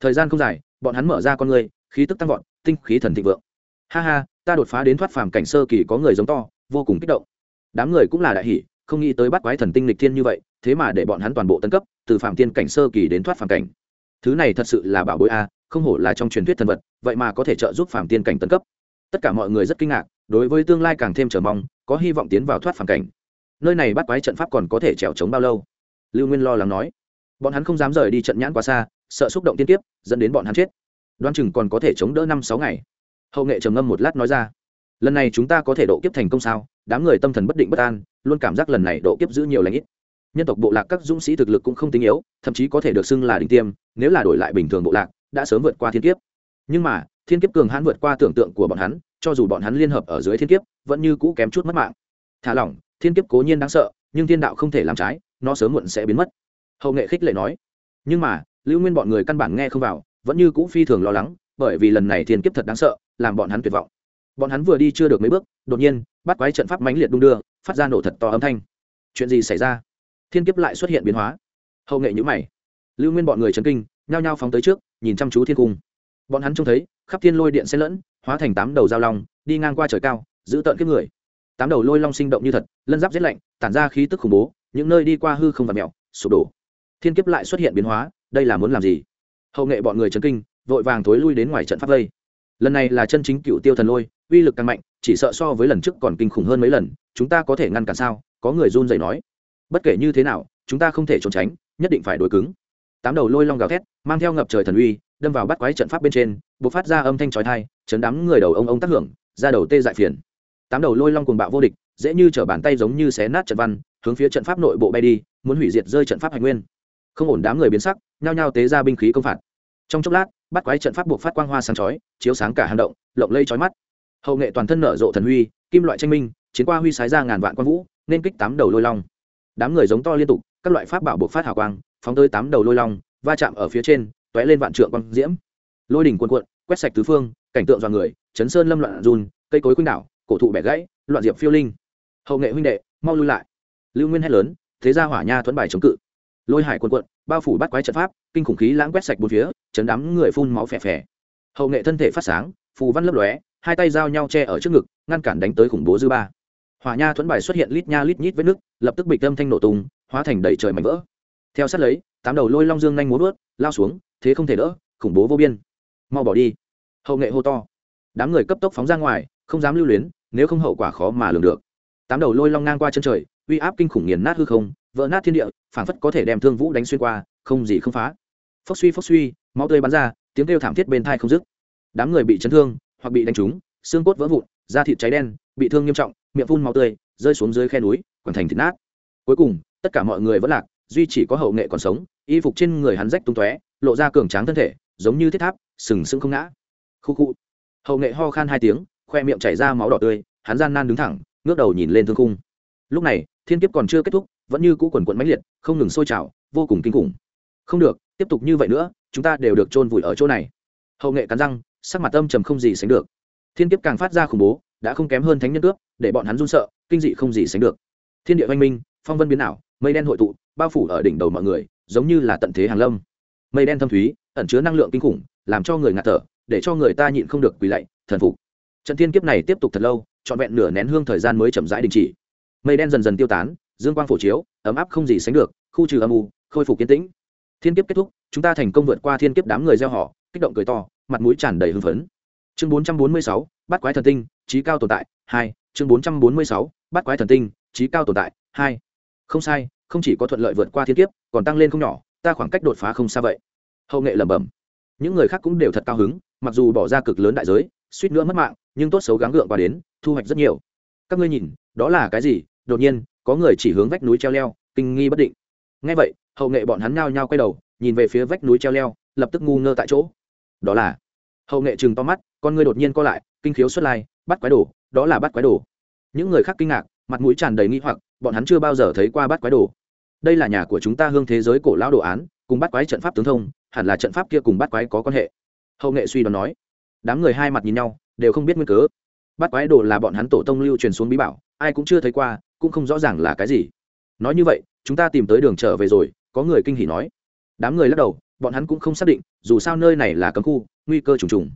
Thời gian không dài, bọn hắn mở ra con người, khí tức tăng vọt, tinh khí thần thịnh vượng. Ha ha, ta đột phá đến thoát phàm cảnh sơ kỳ có người giống to, vô cùng kích động. Đám người cũng là đại hỷ không nghĩ tới bắt quái thần tinh lịch thiên như vậy thế mà để bọn hắn toàn bộ tân cấp, từ phạm tiên cảnh sơ kỳ đến thoát phàm cảnh. Thứ này thật sự là bảo bối a, không hổ là trong truyền thuyết thần vật, vậy mà có thể trợ giúp phạm tiên cảnh tân cấp. Tất cả mọi người rất kinh ngạc, đối với tương lai càng thêm chờ mong, có hy vọng tiến vào thoát phàm cảnh. Nơi này bắt quái trận pháp còn có thể trèo trống bao lâu? Lưu nguyên lo lắng nói. Bọn hắn không dám rời đi trận nhãn quá xa, sợ xúc động tiên tiếp dẫn đến bọn hắn chết. Đoan chừng còn có thể chống đỡ năm sáu ngày. Hậu nghệ trầm ngâm một lát nói ra. Lần này chúng ta có thể độ kiếp thành công sao? Đám người tâm thần bất định bất an, luôn cảm giác lần này độ kiếp giữ nhiều lãnh ít nhân tộc bộ lạc các dũng sĩ thực lực cũng không tinh yếu, thậm chí có thể được xưng là đỉnh tiêm, nếu là đổi lại bình thường bộ lạc, đã sớm vượt qua thiên kiếp. Nhưng mà, thiên kiếp cường hãn vượt qua tưởng tượng của bọn hắn, cho dù bọn hắn liên hợp ở dưới thiên kiếp, vẫn như cũ kém chút mất mạng. Thả lỏng, thiên kiếp cố nhiên đáng sợ, nhưng thiên đạo không thể làm trái, nó sớm muộn sẽ biến mất. Hậu nghệ khích lệ nói. Nhưng mà, lưu nguyên bọn người căn bản nghe không vào, vẫn như cũ phi thường lo lắng, bởi vì lần này thiên kiếp thật đáng sợ, làm bọn hắn tuyệt vọng. Bọn hắn vừa đi chưa được mấy bước, đột nhiên, bắt quái trận pháp mãnh liệt đung đưa, phát ra nổ thật to âm thanh. Chuyện gì xảy ra? Thiên kiếp lại xuất hiện biến hóa. Hậu nghệ nhữ mày. Lưu nguyên bọn người chấn kinh, nhao nhao phóng tới trước, nhìn chăm chú thiên cung. Bọn hắn trông thấy, khắp thiên lôi điện xen lẫn, hóa thành tám đầu giao long, đi ngang qua trời cao, giữ tợn kiếp người. Tám đầu lôi long sinh động như thật, lân giáp rét lạnh, tản ra khí tức khủng bố, những nơi đi qua hư không và mẹo sụp đổ. Thiên kiếp lại xuất hiện biến hóa, đây là muốn làm gì? Hậu nghệ bọn người chấn kinh, vội vàng thối lui đến ngoài trận pháp vây. Lần này là chân chính cựu tiêu thần lôi, uy lực càng mạnh, chỉ sợ so với lần trước còn kinh khủng hơn mấy lần, chúng ta có thể ngăn cản sao? Có người run dậy nói bất kể như thế nào, chúng ta không thể trốn tránh, nhất định phải đối cứng. Tám đầu lôi long gào thét, mang theo ngập trời thần uy, đâm vào bắt quái trận pháp bên trên b ộ c phát ra âm thanh trói thai chấn đám người đầu ông ông tác hưởng, ra đầu tê dại phiền. Tám đầu lôi long cùng bạo vô địch, dễ như t bàn tay giống như xé nát trận văn, hướng phía trận pháp nội bộ bay đi, muốn hủy diệt rơi trận pháp hành nguyên. Không ổn đám người biến sắc, nhao nhao tế ra binh khí công phạt. Trong chốc lát, bắt quái trận pháp buộc phát quang hoa sáng chói, chiếu sáng cả hang động, lộng lây chói mắt. Hậu nghệ toàn thân nở rộ thần huy, kim loại tranh minh, chiến qua huy sái ra ngàn vạn quang vũ, nên kích tám đầu lôi long đám người giống to liên tục, các loại pháp bảo buộc phát hào quang, phóng tới tám đầu lôi long, va chạm ở phía trên t lên vạn trượng quang diễm. Lôi đỉnh cuồn cuộn, quét sạch tứ phương, cảnh tượng dọa người, chấn sơn lâm loạn run, cây cối khuynh đảo, cổ thụ bẻ gãy, loạn diệp phiêu linh. Hậu nghệ huynh đệ, mau lui lại. Lưu nguyên hét lớn, thế ra hỏa nha thuẫn bài chống cự. Lôi hải cuồn cuộn, bao phủ bắt quái trận pháp, kinh khủng khí lãng quét sạch bốn phía, chấn đám người phun máu phè phè. Hậu nghệ thân thể phát sáng, phù văn lấp lóe, hai tay giao nhau che ở trước ngực, ngăn cản đánh tới khủng bố dư ba hỏa nha thuẫn bài xuất hiện lít nha lít nhít vết nước lập tức bịch âm thanh nổ tung, hóa thành đầy trời mảnh vỡ. Theo sát lấy, tám đầu lôi long dương nhanh muốn vớt lao xuống, thế không thể đỡ, khủng bố vô biên. Mau bỏ đi. Hậu nghệ hô to. Đám người cấp tốc phóng ra ngoài, không dám lưu luyến, nếu không hậu quả khó mà lường được. Tám đầu lôi long ngang qua chân trời, uy áp kinh khủng nghiền nát hư không, vỡ nát thiên địa, phảng phất có thể đem thương vũ đánh xuyên qua, không gì không phá. Phốc suy phốc suy, máu tươi bắn ra, tiếng kêu thảm thiết bên thai không dứt. Đám người bị chấn thương, hoặc bị đánh trúng, xương cốt vỡ vụn, da thịt cháy đen, bị thương nghiêm trọng miệng phun máu tươi, rơi xuống dưới khe núi quảng thành thịt nát. Cuối cùng, tất cả mọi người vẫn lạc, duy chỉ có hậu nghệ còn sống, y phục trên người hắn rách tung tóe, lộ ra cường tráng thân thể, giống như thiết tháp, sừng sững không ngã. Khu khu. Hậu nghệ ho khan hai tiếng, khoe miệng chảy ra máu đỏ tươi, hắn gian nan đứng thẳng, ngước đầu nhìn lên thương khung. Lúc này, thiên kiếp còn chưa kết thúc, vẫn như cũ quần quận mãnh liệt, không ngừng sôi trào, vô cùng kinh khủng. Không được, tiếp tục như vậy nữa, chúng ta đều được chôn vùi ở chỗ này. Hậu nghệ cắn răng, sắc mặt âm trầm không gì sánh được. Thiên kiếp càng phát ra khủng bố đã không kém hơn thánh nhân cướp, để bọn hắn run sợ, kinh dị không gì sánh được. Thiên địa oanh minh, phong vân biến ảo, mây đen hội tụ, bao phủ ở đỉnh đầu mọi người, giống như là tận thế hàng lâm. Mây đen thâm thúy, ẩn chứa năng lượng kinh khủng, làm cho người ngạt thở, để cho người ta nhịn không được quỳ lạy, thần phục. Trận thiên kiếp này tiếp tục thật lâu, trọn vẹn nửa nén hương thời gian mới chậm rãi đình chỉ. Mây đen dần dần tiêu tán, dương quang phổ chiếu, ấm áp không gì sánh được, khu trừ âm u, khôi phục kiến tĩnh. Thiên kiếp kết thúc, chúng ta thành công vượt qua thiên kiếp đám người gieo họ, kích động cười to, mặt mũi tràn đầy hưng phấn. Chương bốn trăm bốn mươi sáu bắt quái thần tinh, trí cao tồn tại, hai, chương bốn trăm bốn mươi sáu bắt quái thần tinh, trí cao tồn tại, hai. Không sai, không chỉ có thuận lợi vượt qua thiên kiếp, còn tăng lên không nhỏ, ta khoảng cách đột phá không xa vậy. Hậu nghệ lẩm bẩm. Những người khác cũng đều thật cao hứng, mặc dù bỏ ra cực lớn đại giới, suýt nữa mất mạng, nhưng tốt xấu gắng gượng qua đến, thu hoạch rất nhiều. Các ngươi nhìn, đó là cái gì? Đột nhiên, có người chỉ hướng vách núi treo leo, kinh nghi bất định. Ngay vậy, hậu nghệ bọn hắn nhao nhao quay đầu, nhìn về phía vách núi treo leo, lập tức ngu ngơ tại chỗ. Đó là, hậu nghệ chừng to mắt con ngươi đột nhiên co lại, kinh khiếu xuất lai, bắt quái đồ, đó là bắt quái đồ. Những người khác kinh ngạc, mặt mũi tràn đầy nghi hoặc, bọn hắn chưa bao giờ thấy qua bắt quái đồ. Đây là nhà của chúng ta hương thế giới cổ lão đồ án, cùng bắt quái trận pháp tướng thông, hẳn là trận pháp kia cùng bắt quái có quan hệ. Hậu nghệ suy đoán nói. Đám người hai mặt nhìn nhau, đều không biết nguyên cớ. Bắt quái đồ là bọn hắn tổ tông lưu truyền xuống bí bảo, ai cũng chưa thấy qua, cũng không rõ ràng là cái gì. Nói như vậy, chúng ta tìm tới đường trở về rồi, có người kinh hỉ nói. Đám người lắc đầu, bọn hắn cũng không xác định, dù sao nơi này là cấm khu, nguy cơ trùng trùng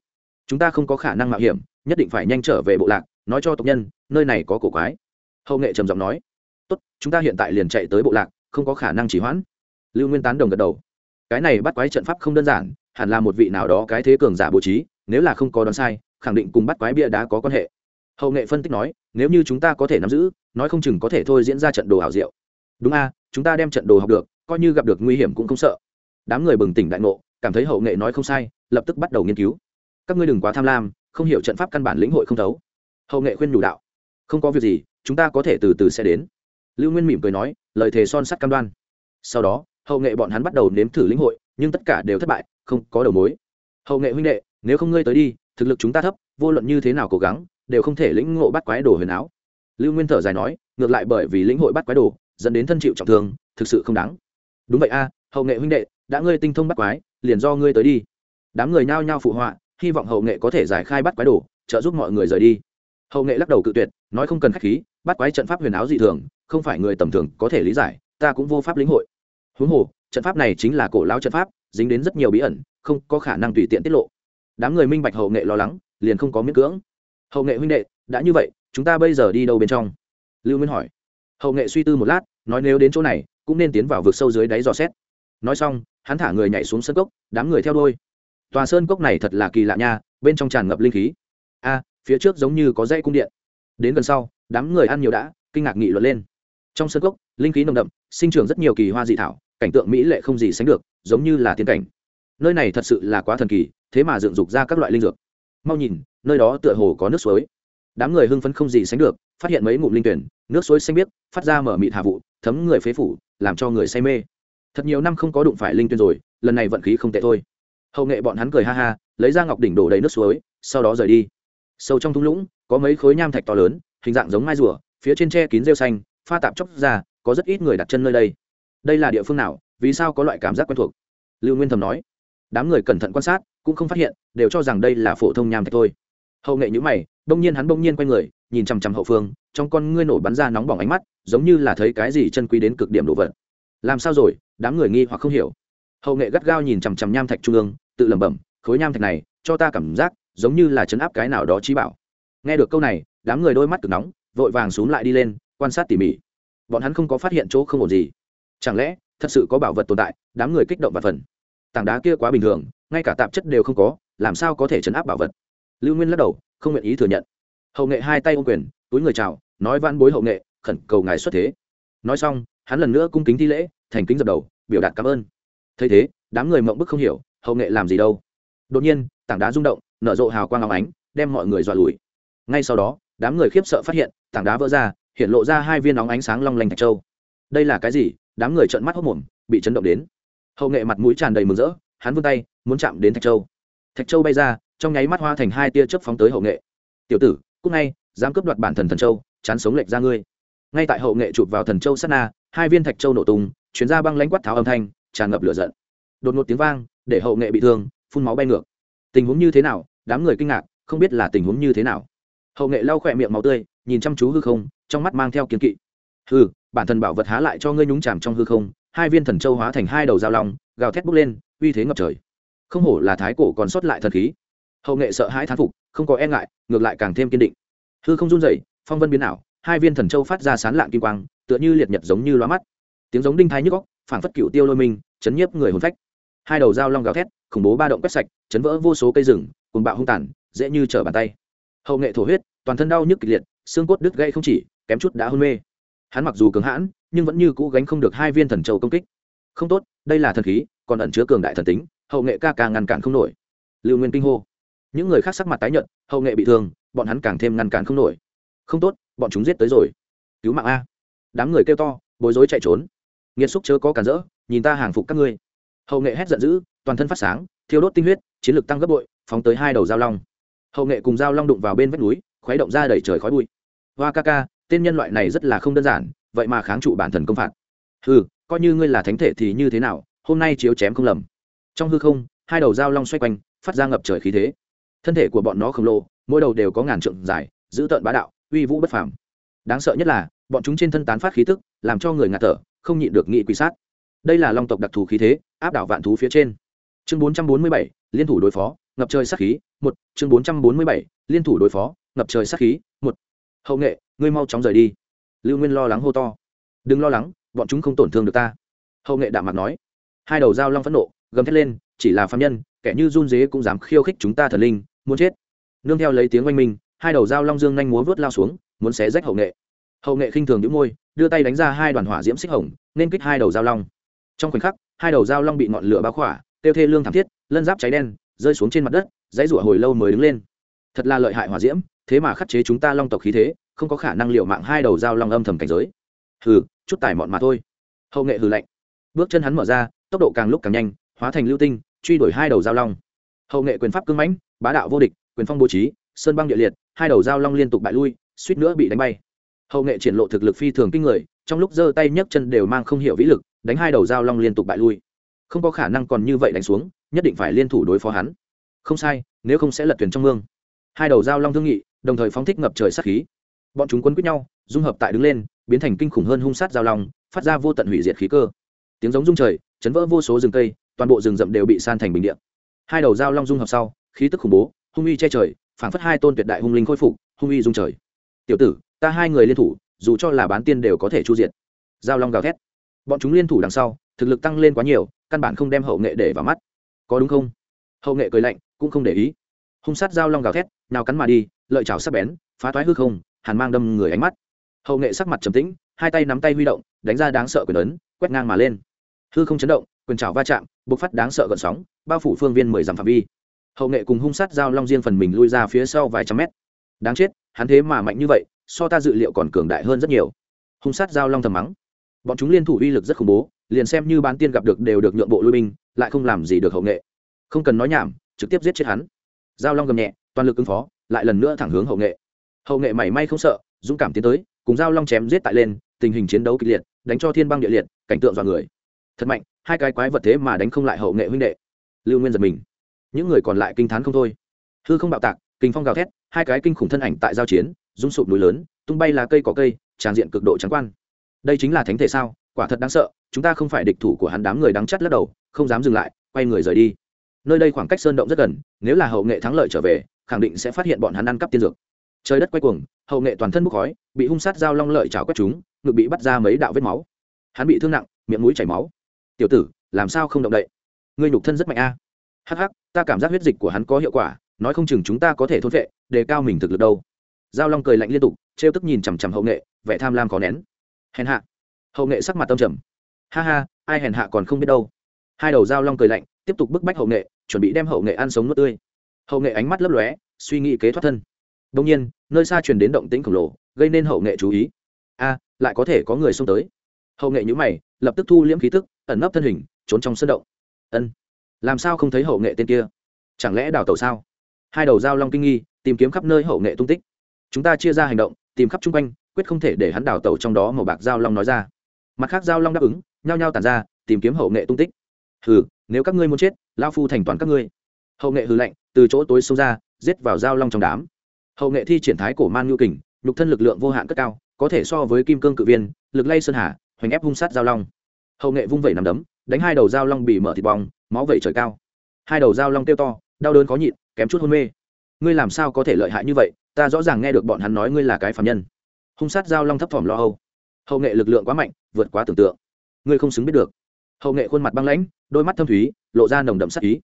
chúng ta không có khả năng mạo hiểm, nhất định phải nhanh trở về bộ lạc, nói cho tộc nhân, nơi này có cổ quái. Hậu nghệ trầm giọng nói. Tốt, chúng ta hiện tại liền chạy tới bộ lạc, không có khả năng chỉ hoãn. Lưu nguyên tán đồng gật đầu. Cái này bắt quái trận pháp không đơn giản, hẳn là một vị nào đó cái thế cường giả bố trí, nếu là không có đoán sai, khẳng định cùng bắt quái bia đá có quan hệ. Hậu nghệ phân tích nói, nếu như chúng ta có thể nắm giữ, nói không chừng có thể thôi diễn ra trận đồ hảo diệu. Đúng a, chúng ta đem trận đồ học được, coi như gặp được nguy hiểm cũng không sợ. Đám người bừng tỉnh đại ngộ, cảm thấy hậu nghệ nói không sai, lập tức bắt đầu nghiên cứu các ngươi đừng quá tham lam, không hiểu trận pháp căn bản lĩnh hội không thấu. Hậu nghệ khuyên nhủ đạo. Không có việc gì, chúng ta có thể từ từ sẽ đến. Lưu nguyên mỉm cười nói, lời thề son sắt cam đoan. Sau đó, hậu nghệ bọn hắn bắt đầu nếm thử lĩnh hội, nhưng tất cả đều thất bại, không có đầu mối. Hậu nghệ huynh đệ, nếu không ngươi tới đi, thực lực chúng ta thấp, vô luận như thế nào cố gắng, đều không thể lĩnh ngộ bắt quái đồ huyền áo. Lưu nguyên thở dài nói, ngược lại bởi vì lĩnh hội bắt quái đồ, dẫn đến thân chịu trọng thương, thực sự không đáng. Đúng vậy a, hậu nghệ huynh đệ, đã ngươi tinh thông bắt quái, liền do ngươi tới đi. Đám người nhao nhao phụ họa hy vọng hậu nghệ có thể giải khai bắt quái đồ, trợ giúp mọi người rời đi. Hậu nghệ lắc đầu cự tuyệt, nói không cần khách khí, bắt quái trận pháp huyền áo dị thường, không phải người tầm thường có thể lý giải, ta cũng vô pháp lĩnh hội. Huống hồ, trận pháp này chính là cổ lão trận pháp, dính đến rất nhiều bí ẩn, không có khả năng tùy tiện tiết lộ. Đám người minh bạch hậu nghệ lo lắng, liền không có miễn cưỡng. Hậu nghệ huynh đệ, đã như vậy, chúng ta bây giờ đi đâu bên trong? Lưu nguyên hỏi. Hậu nghệ suy tư một lát, nói nếu đến chỗ này, cũng nên tiến vào vực sâu dưới đáy dò xét. Nói xong, hắn thả người nhảy xuống sân cốc, đám người theo đôi tòa sơn cốc này thật là kỳ lạ nha, bên trong tràn ngập linh khí. A, phía trước giống như có dãy cung điện. Đến gần sau, đám người ăn nhiều đã, kinh ngạc nghị luận lên. Trong sơn cốc, linh khí nồng đậm, sinh trưởng rất nhiều kỳ hoa dị thảo, cảnh tượng mỹ lệ không gì sánh được, giống như là tiên cảnh. Nơi này thật sự là quá thần kỳ, thế mà dựng dục ra các loại linh dược. Mau nhìn, nơi đó tựa hồ có nước suối. Đám người hưng phấn không gì sánh được, phát hiện mấy ngụm linh tuyển, nước suối xanh biếc, phát ra mở mịt hà vụ, thấm người phế phủ, làm cho người say mê. Thật nhiều năm không có đụng phải linh tuyển rồi, lần này vận khí không tệ thôi hậu nghệ bọn hắn cười ha ha, lấy ra ngọc đỉnh đổ đầy nước suối, sau đó rời đi. Sâu trong thung lũng, có mấy khối nham thạch to lớn, hình dạng giống mai rùa, phía trên tre kín rêu xanh, pha tạp chóc ra, có rất ít người đặt chân nơi đây. Đây là địa phương nào, vì sao có loại cảm giác quen thuộc? Lưu nguyên thầm nói. Đám người cẩn thận quan sát, cũng không phát hiện, đều cho rằng đây là phổ thông nham thạch thôi. Hậu nghệ nhữ mày, đông nhiên hắn bỗng nhiên quay người, nhìn chằm chằm hậu phương, trong con ngươi nổ bắn ra nóng bỏng ánh mắt, giống như là thấy cái gì chân quý đến cực điểm đồ vật. Làm sao rồi? Đám người nghi hoặc không hiểu. Hậu nghệ gắt gao nhìn chằm chằm nham thạch trung ương tự lẩm bẩm, khối nham thạch này, cho ta cảm giác giống như là chấn áp cái nào đó trí bảo. Nghe được câu này, đám người đôi mắt cực nóng, vội vàng x u ố n g lại đi lên, quan sát tỉ mỉ. Bọn hắn không có phát hiện chỗ không ổn gì. Chẳng lẽ, thật sự có bảo vật tồn tại, đám người kích động và phần. Tảng đá kia quá bình thường, ngay cả tạp chất đều không có, làm sao có thể chấn áp bảo vật? Lưu nguyên lắc đầu, không nguyện ý thừa nhận. Hậu nghệ hai tay ô quyền, túi người chào, nói van bối hậu nghệ, khẩn cầu ngài xuất thế. Nói xong, hắn lần nữa cung kính thi lễ, thành kính dập đầu, biểu đạt cảm ơn. Thấy thế, đám người mộng bức không hiểu hậu nghệ làm gì đâu. Đột nhiên, tảng đá rung động, nở rộ hào quang óng ánh, đem mọi người dọa lùi. Ngay sau đó, đám người khiếp sợ phát hiện, tảng đá vỡ ra, hiện lộ ra hai viên óng ánh sáng long lanh thạch châu. Đây là cái gì? Đám người trợn mắt hốc mồm bị chấn động đến. Hậu nghệ mặt mũi tràn đầy mừng rỡ, hắn vươn tay, muốn chạm đến thạch châu. Thạch châu bay ra, trong nháy mắt hoa thành hai tia chớp phóng tới hậu nghệ. Tiểu tử cúc ngay, dám cướp đoạt bản thần thần châu, chán sống lệch ra ngươi. Ngay tại hậu nghệ chụp vào thần châu sát na, hai viên thạch châu nổ tung, chuyến ra băng lãnh quát tháo âm thanh, tràn ngập lửa giận. Đột ngột tiếng vang để hậu nghệ bị thương, phun máu bay ngược. Tình huống như thế nào? Đám người kinh ngạc, không biết là tình huống như thế nào. Hậu nghệ lau khỏe miệng máu tươi, nhìn chăm chú hư không, trong mắt mang theo kiến kỵ. Hư bản thần bảo vật há lại cho ngươi nhúng chàm trong hư không, hai viên thần châu hóa thành hai đầu dao long, gào thét bốc lên, uy thế ngập trời. Không hổ là thái cổ còn sót lại thần khí. Hậu nghệ sợ hãi thán phục, không có e ngại, ngược lại càng thêm kiên định. Hư không run rẩy, phong vân biến ảo, hai viên thần châu phát ra sán lạng kim quang, tựa như liệt nhật giống như loa mắt. Tiếng giống đinh thái nhức góc phảng phất cựu tiêu lôi minh, chấn nhiếp người hồn phách hai đầu dao long gào thét, khủng bố ba động quét sạch, chấn vỡ vô số cây rừng cùng bạo hung tàn, dễ như trở bàn tay. Hậu nghệ thổ huyết, toàn thân đau nhức kịch liệt, xương cốt đứt gây không chỉ, kém chút đã hôn mê. Hắn mặc dù cứng hãn, nhưng vẫn như cũ gánh không được hai viên thần châu công kích. Không tốt, đây là thần khí, còn ẩn chứa cường đại thần tính, hậu nghệ ca càng ngăn cản không nổi. Lưu nguyên kinh hô. Những người khác sắc mặt tái nhợt, hậu nghệ bị thương, bọn hắn càng thêm ngăn cản không nổi. Không tốt, bọn chúng giết tới rồi. Cứu mạng a. Đám người kêu to, bối rối chạy trốn. Nghiệt xúc chớ có cản rỡ, nhìn ta hàng phục các ngươi hậu nghệ hét giận dữ, toàn thân phát sáng, thiêu đốt tinh huyết, chiến lực tăng gấp bội, phóng tới hai đầu giao long. Hậu nghệ cùng giao long đụng vào bên vách núi, khuấy động ra đẩy trời khói bụi. Hoa ca ca, tên nhân loại này rất là không đơn giản, vậy mà kháng trụ bản thần công phạt. Ừ coi như ngươi là thánh thể thì như thế nào, hôm nay chiếu chém không lầm. Trong hư không, hai đầu dao long xoay quanh, phát ra ngập trời khí thế. Thân thể của bọn nó khổng lồ, mỗi đầu đều có ngàn trượng dài giữ tợn bá đạo, uy vũ bất phàm. Đáng sợ nhất là, bọn chúng trên thân tán phát khí tức, làm cho người ngạt thở, không nhịn được nghị quỷ sát đây là long tộc đặc thù khí thế, áp đảo vạn thú phía trên. Chương bốn trăm bốn mươi bảy, liên thủ đối phó, ngập trời sát khí, một. Chương bốn trăm bốn mươi bảy, liên thủ đối phó, ngập trời sát khí, một. Hậu nghệ, ngươi mau chóng rời đi. Lưu nguyên lo lắng hô to. Đừng lo lắng, bọn chúng không tổn thương được ta. Hậu nghệ đạm mặt nói. Hai đầu dao long phẫn nộ, gầm thét lên, chỉ là phạm nhân, kẻ như run dế cũng dám khiêu khích chúng ta thần linh, muốn chết. Nương theo lấy tiếng oanh minh, hai đầu dao long dương nhanh múa vớt lao xuống, muốn xé rách hậu nghệ. Hậu nghệ khinh thường những môi, đưa tay đánh ra hai đoàn hỏa diễm xích hồng, nên kích hai đầu dao long trong khoảnh khắc, hai đầu dao long bị ngọn lửa bao khỏa, tiêu thê lương thảm thiết, lân giáp cháy đen, rơi xuống trên mặt đất, dãy rủa hồi lâu mới đứng lên. Thật là lợi hại hỏa diễm, thế mà khắc chế chúng ta long tộc khí thế, không có khả năng liệu mạng hai đầu dao long âm thầm cảnh giới. Hừ, chút tài mọn mà thôi. Hậu nghệ hừ lạnh. Bước chân hắn mở ra, tốc độ càng lúc càng nhanh, hóa thành lưu tinh, truy đuổi hai đầu dao long. Hậu nghệ quyền pháp cưng mãnh, bá đạo vô địch, quyền phong bố trí, sơn băng địa liệt, hai đầu dao long liên tục bại lui, suýt nữa bị đánh bay. Hậu nghệ triển lộ thực lực phi thường kinh người, trong lúc giơ tay nhấc chân đều mang không hiểu vĩ lực đánh hai đầu dao long liên tục bại lui. Không có khả năng còn như vậy đánh xuống, nhất định phải liên thủ đối phó hắn. Không sai, nếu không sẽ lật thuyền trong mương. Hai đầu dao long thương nghị, đồng thời phóng thích ngập trời sát khí. Bọn chúng quấn quýt nhau, dung hợp tại đứng lên, biến thành kinh khủng hơn hung sát dao long, phát ra vô tận hủy diệt khí cơ. Tiếng giống rung trời, chấn vỡ vô số rừng cây, toàn bộ rừng rậm đều bị san thành bình điện hai đầu dao long dung hợp sau, khí tức khủng bố, hung uy che trời, phảng phất hai tôn tuyệt đại hung linh khôi phục, hung uy dung trời. Tiểu tử, ta hai người liên thủ, dù cho là bán tiên đều có thể chu diệt. Giao long gào thét bọn chúng liên thủ đằng sau, thực lực tăng lên quá nhiều, căn bản không đem hậu nghệ để vào mắt. Có đúng không? Hậu nghệ cười lạnh, cũng không để ý. Hung sát giao long gào thét, nào cắn mà đi, lợi chảo sắc bén, phá toái hư không, hàn mang đâm người ánh mắt. Hậu nghệ sắc mặt trầm tĩnh, hai tay nắm tay huy động, đánh ra đáng sợ quyền ấn, quét ngang mà lên. Hư không chấn động, quyền chảo va chạm, bộc phát đáng sợ gợn sóng, bao phủ phương viên mười dặm phạm vi. Hậu nghệ cùng hung sát giao long riêng phần mình lui ra phía sau vài trăm mét. Đáng chết, hắn thế mà mạnh như vậy, so ta dự liệu còn cường đại hơn rất nhiều. Hung sát giao long thầm mắng bọn chúng liên thủ uy lực rất khủng bố, liền xem như bán tiên gặp được đều được nhượng bộ lui binh, lại không làm gì được hậu nghệ. Không cần nói nhảm, trực tiếp giết chết hắn. Giao long gầm nhẹ, toàn lực ứng phó, lại lần nữa thẳng hướng hậu nghệ. Hậu nghệ mảy may không sợ, dũng cảm tiến tới, cùng giao long chém giết tại lên, tình hình chiến đấu kịch liệt, đánh cho thiên băng địa liệt, cảnh tượng dọa người. Thật mạnh, hai cái quái vật thế mà đánh không lại hậu nghệ huynh đệ. Lưu nguyên giật mình. Những người còn lại kinh t h á n không thôi. Hư không bạo tạc kinh phong gào thét, hai cái kinh khủng thân ảnh tại giao chiến, rung sụp núi lớn, tung bay là cây có cây, tràn diện cực độ trắng quan đây chính là thánh thể sao? Quả thật đáng sợ, chúng ta không phải địch thủ của hắn đám người đắng chắt lắc đầu, không dám dừng lại, quay người rời đi. Nơi đây khoảng cách sơn động rất gần, nếu là hậu nghệ thắng lợi trở về, khẳng định sẽ phát hiện bọn hắn ăn cắp tiên dược. Trời đất quay cuồng, hậu nghệ toàn thân bốc khói, bị hung sát dao long lợi chảo quét chúng, ngực bị bắt ra mấy đạo vết máu. Hắn bị thương nặng, miệng mũi chảy máu. Tiểu tử, làm sao không động đậy? Ngươi nhục thân rất mạnh a. À. hắc hắc, ta cảm giác huyết dịch của hắn có hiệu quả, nói không chừng chúng ta có thể thôn vệ đề cao mình thực lực đâu. Giao long cười lạnh liên tục, trêu tức nhìn chằm chằm hậu nghệ, vẻ tham lam khó nén hèn hạ. Hậu nghệ sắc mặt tâm trầm. Ha ha, ai hèn hạ còn không biết đâu. Hai đầu giao long cười lạnh, tiếp tục bức bách hậu nghệ, chuẩn bị đem hậu nghệ ăn sống nước tươi. Hậu nghệ ánh mắt lấp lóe, suy nghĩ kế thoát thân. Đông nhiên, nơi xa truyền đến động tĩnh khổng lồ, gây nên hậu nghệ chú ý. A, lại có thể có người xông tới. Hậu nghệ nhữ mày, lập tức thu liễm khí tức, ẩn nấp thân hình, trốn trong sân động. Ân, làm sao không thấy hậu nghệ tên kia? Chẳng lẽ đào tàu sao? Hai đầu dao long kinh nghi, tìm kiếm khắp nơi hậu nghệ tung tích. Chúng ta chia ra hành động, tìm khắp chung quanh quyết không thể để hắn đào tẩu trong đó màu bạc giao long nói ra. Mặt khác giao long đáp ứng, nhao nhao tàn ra, tìm kiếm hậu nghệ tung tích. Hừ, nếu các ngươi muốn chết lao phu thành toàn các ngươi. Hậu nghệ hừ lạnh, từ chỗ tối xông ra, giết vào giao long trong đám. Hậu nghệ thi triển thái cổ man ngưu kình, nhục thân lực lượng vô hạn cất cao, có thể so với kim cương cự viên, lực lay sơn hà, hoành ép hung sát giao long. Hậu nghệ vung vẩy nằm đấm, đánh hai đầu giao long bị mở thịt bong, máu vẩy trời cao. Hai đầu giao long kêu to, đau đớn khó nhịn, kém chút hôn mê. Ngươi làm sao có thể lợi hại như vậy? Ta rõ ràng nghe được bọn hắn nói ngươi là cái phạm nhân hung sát giao long thấp thỏm lo âu. Hậu nghệ lực lượng quá mạnh, vượt quá tưởng tượng. Ngươi không xứng biết được. Hậu nghệ khuôn mặt băng lãnh, đôi mắt thâm thúy, lộ ra nồng đậm sắc ý.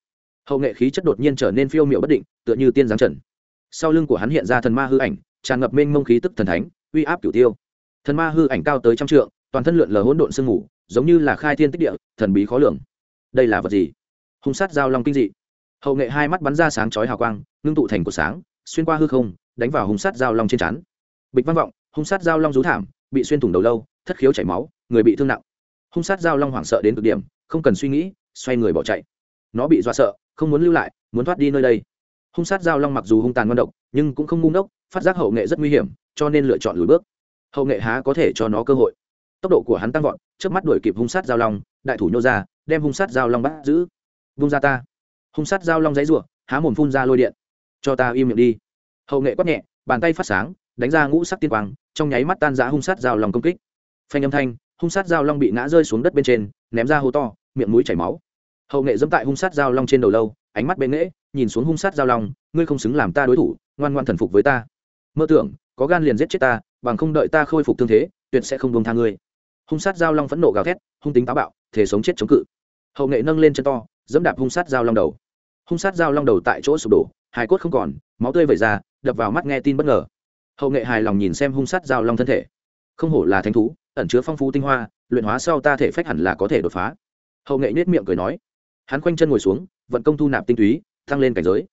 Hậu nghệ khí chất đột nhiên trở nên phiêu miệu bất định, tựa như tiên giáng trần. Sau lưng của hắn hiện ra thần ma hư ảnh, tràn ngập mênh mông khí tức thần thánh, uy áp cửu tiêu. Thần ma hư ảnh cao tới trăm trượng, toàn thân lượn lờ hỗn độn sương mù, giống như là khai thiên tích địa, thần bí khó lường. Đây là vật gì? Hung sát giao long kinh dị. Hậu nghệ hai mắt bắn ra sáng chói hào quang, ngưng tụ thành cột sáng, xuyên qua hư không, đánh vào hung sát giao long trên chắn bịch văn vọng hung sát giao long rú thảm, bị xuyên thủng đầu lâu, thất khiếu chảy máu, người bị thương nặng. Hung sát giao long hoảng sợ đến cực điểm, không cần suy nghĩ, xoay người bỏ chạy. Nó bị dọa sợ, không muốn lưu lại, muốn thoát đi nơi đây. Hung sát giao long mặc dù hung tàn ngon độc, nhưng cũng không ngu ngốc, phát giác hậu nghệ rất nguy hiểm, cho nên lựa chọn lùi bước. Hậu nghệ há có thể cho nó cơ hội. Tốc độ của hắn tăng vọt trước mắt đuổi kịp hung sát giao long, đại thủ nhô ra, đem hung sát giao long bắt giữ. Vung ra ta. Hung sát giao long dãy ruộng há mồm phun ra lôi điện. Cho ta im miệng đi. Hậu nghệ quát nhẹ bàn tay phát sáng, đánh ra ngũ sắc tiên quang, trong nháy mắt tan giã hung sát giao long công kích. Phanh âm thanh, hung sát giao long bị ngã rơi xuống đất bên trên, ném ra hố to, miệng mũi chảy máu. Hậu nghệ dẫm tại hung sát giao long trên đầu lâu, ánh mắt bên nghễ, nhìn xuống hung sát giao long, ngươi không xứng làm ta đối thủ, ngoan ngoan thần phục với ta. Mơ tưởng, có gan liền giết chết ta, bằng không đợi ta khôi phục thương thế, tuyệt sẽ không buông tha ngươi. Hung sát giao long phẫn nộ gào thét, hung tính táo bạo, thể sống chết chống cự. Hậu nghệ nâng lên chân to, dẫm đạp hung sát giao long đầu. Hung sát giao long đầu tại chỗ sụp đổ, hài cốt không còn, máu tươi vẩy ra đập vào mắt nghe tin bất ngờ. Hậu nghệ hài lòng nhìn xem hung sát giao long thân thể. Không hổ là thánh thú, ẩn chứa phong phú tinh hoa, luyện hóa sau ta thể phách hẳn là có thể đột phá. Hậu nghệ nết miệng cười nói. Hắn khoanh chân ngồi xuống, vận công thu nạp tinh túy tăng lên cảnh giới.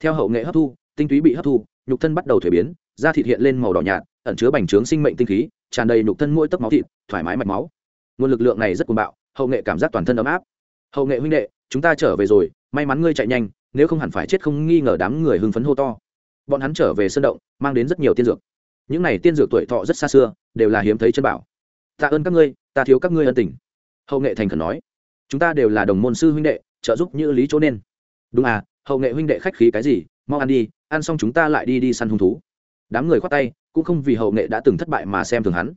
Theo hậu nghệ hấp thu, tinh túy bị hấp thu, nhục thân bắt đầu thuế biến, da thịt hiện lên màu đỏ nhạt, ẩn chứa bành trướng sinh mệnh tinh khí, tràn đầy nhục thân mỗi tấc máu thịt, thoải mái mạch máu. Nguồn lực lượng này rất cuồng bạo, hậu nghệ cảm giác toàn thân ấm áp. Hậu nghệ huynh đệ, chúng ta trở về rồi, may mắn ngươi chạy nhanh, nếu không hẳn phải chết không nghi ngờ đám người hưng phấn hô to bọn hắn trở về sân động, mang đến rất nhiều tiên dược. Những này tiên dược tuổi thọ rất xa xưa, đều là hiếm thấy chân bảo. Tạ ơn các ngươi, ta thiếu các ngươi ân tình. Hậu nghệ thành khẩn nói, chúng ta đều là đồng môn sư huynh đệ, trợ giúp như lý chỗ nên. Đúng à hậu nghệ huynh đệ khách khí cái gì, mau ăn đi, ăn xong chúng ta lại đi đi săn hung thú. Đám người khoát tay, cũng không vì hậu nghệ đã từng thất bại mà xem thường hắn.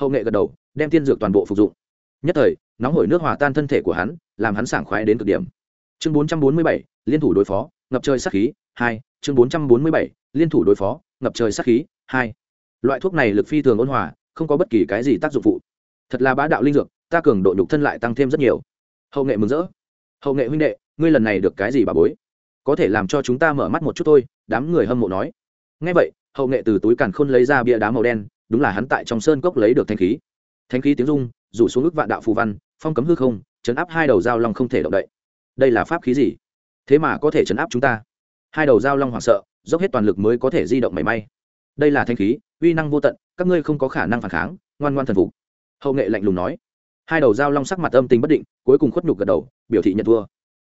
Hậu nghệ gật đầu, đem tiên dược toàn bộ phục dụng. Nhất thời, nóng hổi nước hòa tan thân thể của hắn, làm hắn sảng khoái đến cực điểm. Chương bốn trăm bốn mươi bảy, liên thủ đối phó, ngập trời sát khí, hai chương bốn trăm bốn mươi bảy, liên thủ đối phó, ngập trời sát khí, hai. Loại thuốc này lực phi thường ôn hòa, không có bất kỳ cái gì tác dụng phụ. Thật là bá đạo linh dược, ta cường độ nhục thân lại tăng thêm rất nhiều. Hậu nghệ mừng rỡ. Hậu nghệ huynh đệ, ngươi lần này được cái gì bà bối? Có thể làm cho chúng ta mở mắt một chút thôi, đám người hâm mộ nói. Ngay vậy, hậu nghệ từ túi càn khôn lấy ra bia đá màu đen, đúng là hắn tại trong sơn cốc lấy được thanh khí. Thanh khí tiếng dung rủ xuống ước vạn đạo phù văn, phong cấm hư không, chấn áp hai đầu dao long không thể động đậy. Đây là pháp khí gì? Thế mà có thể chấn áp chúng ta? Hai đầu dao long hoảng sợ, dốc hết toàn lực mới có thể di động mảy may. Đây là thanh khí, uy năng vô tận, các ngươi không có khả năng phản kháng, ngoan ngoan thần phục. Hậu nghệ lạnh lùng nói. Hai đầu dao long sắc mặt âm tình bất định, cuối cùng khuất nhục gật đầu, biểu thị nhận thua.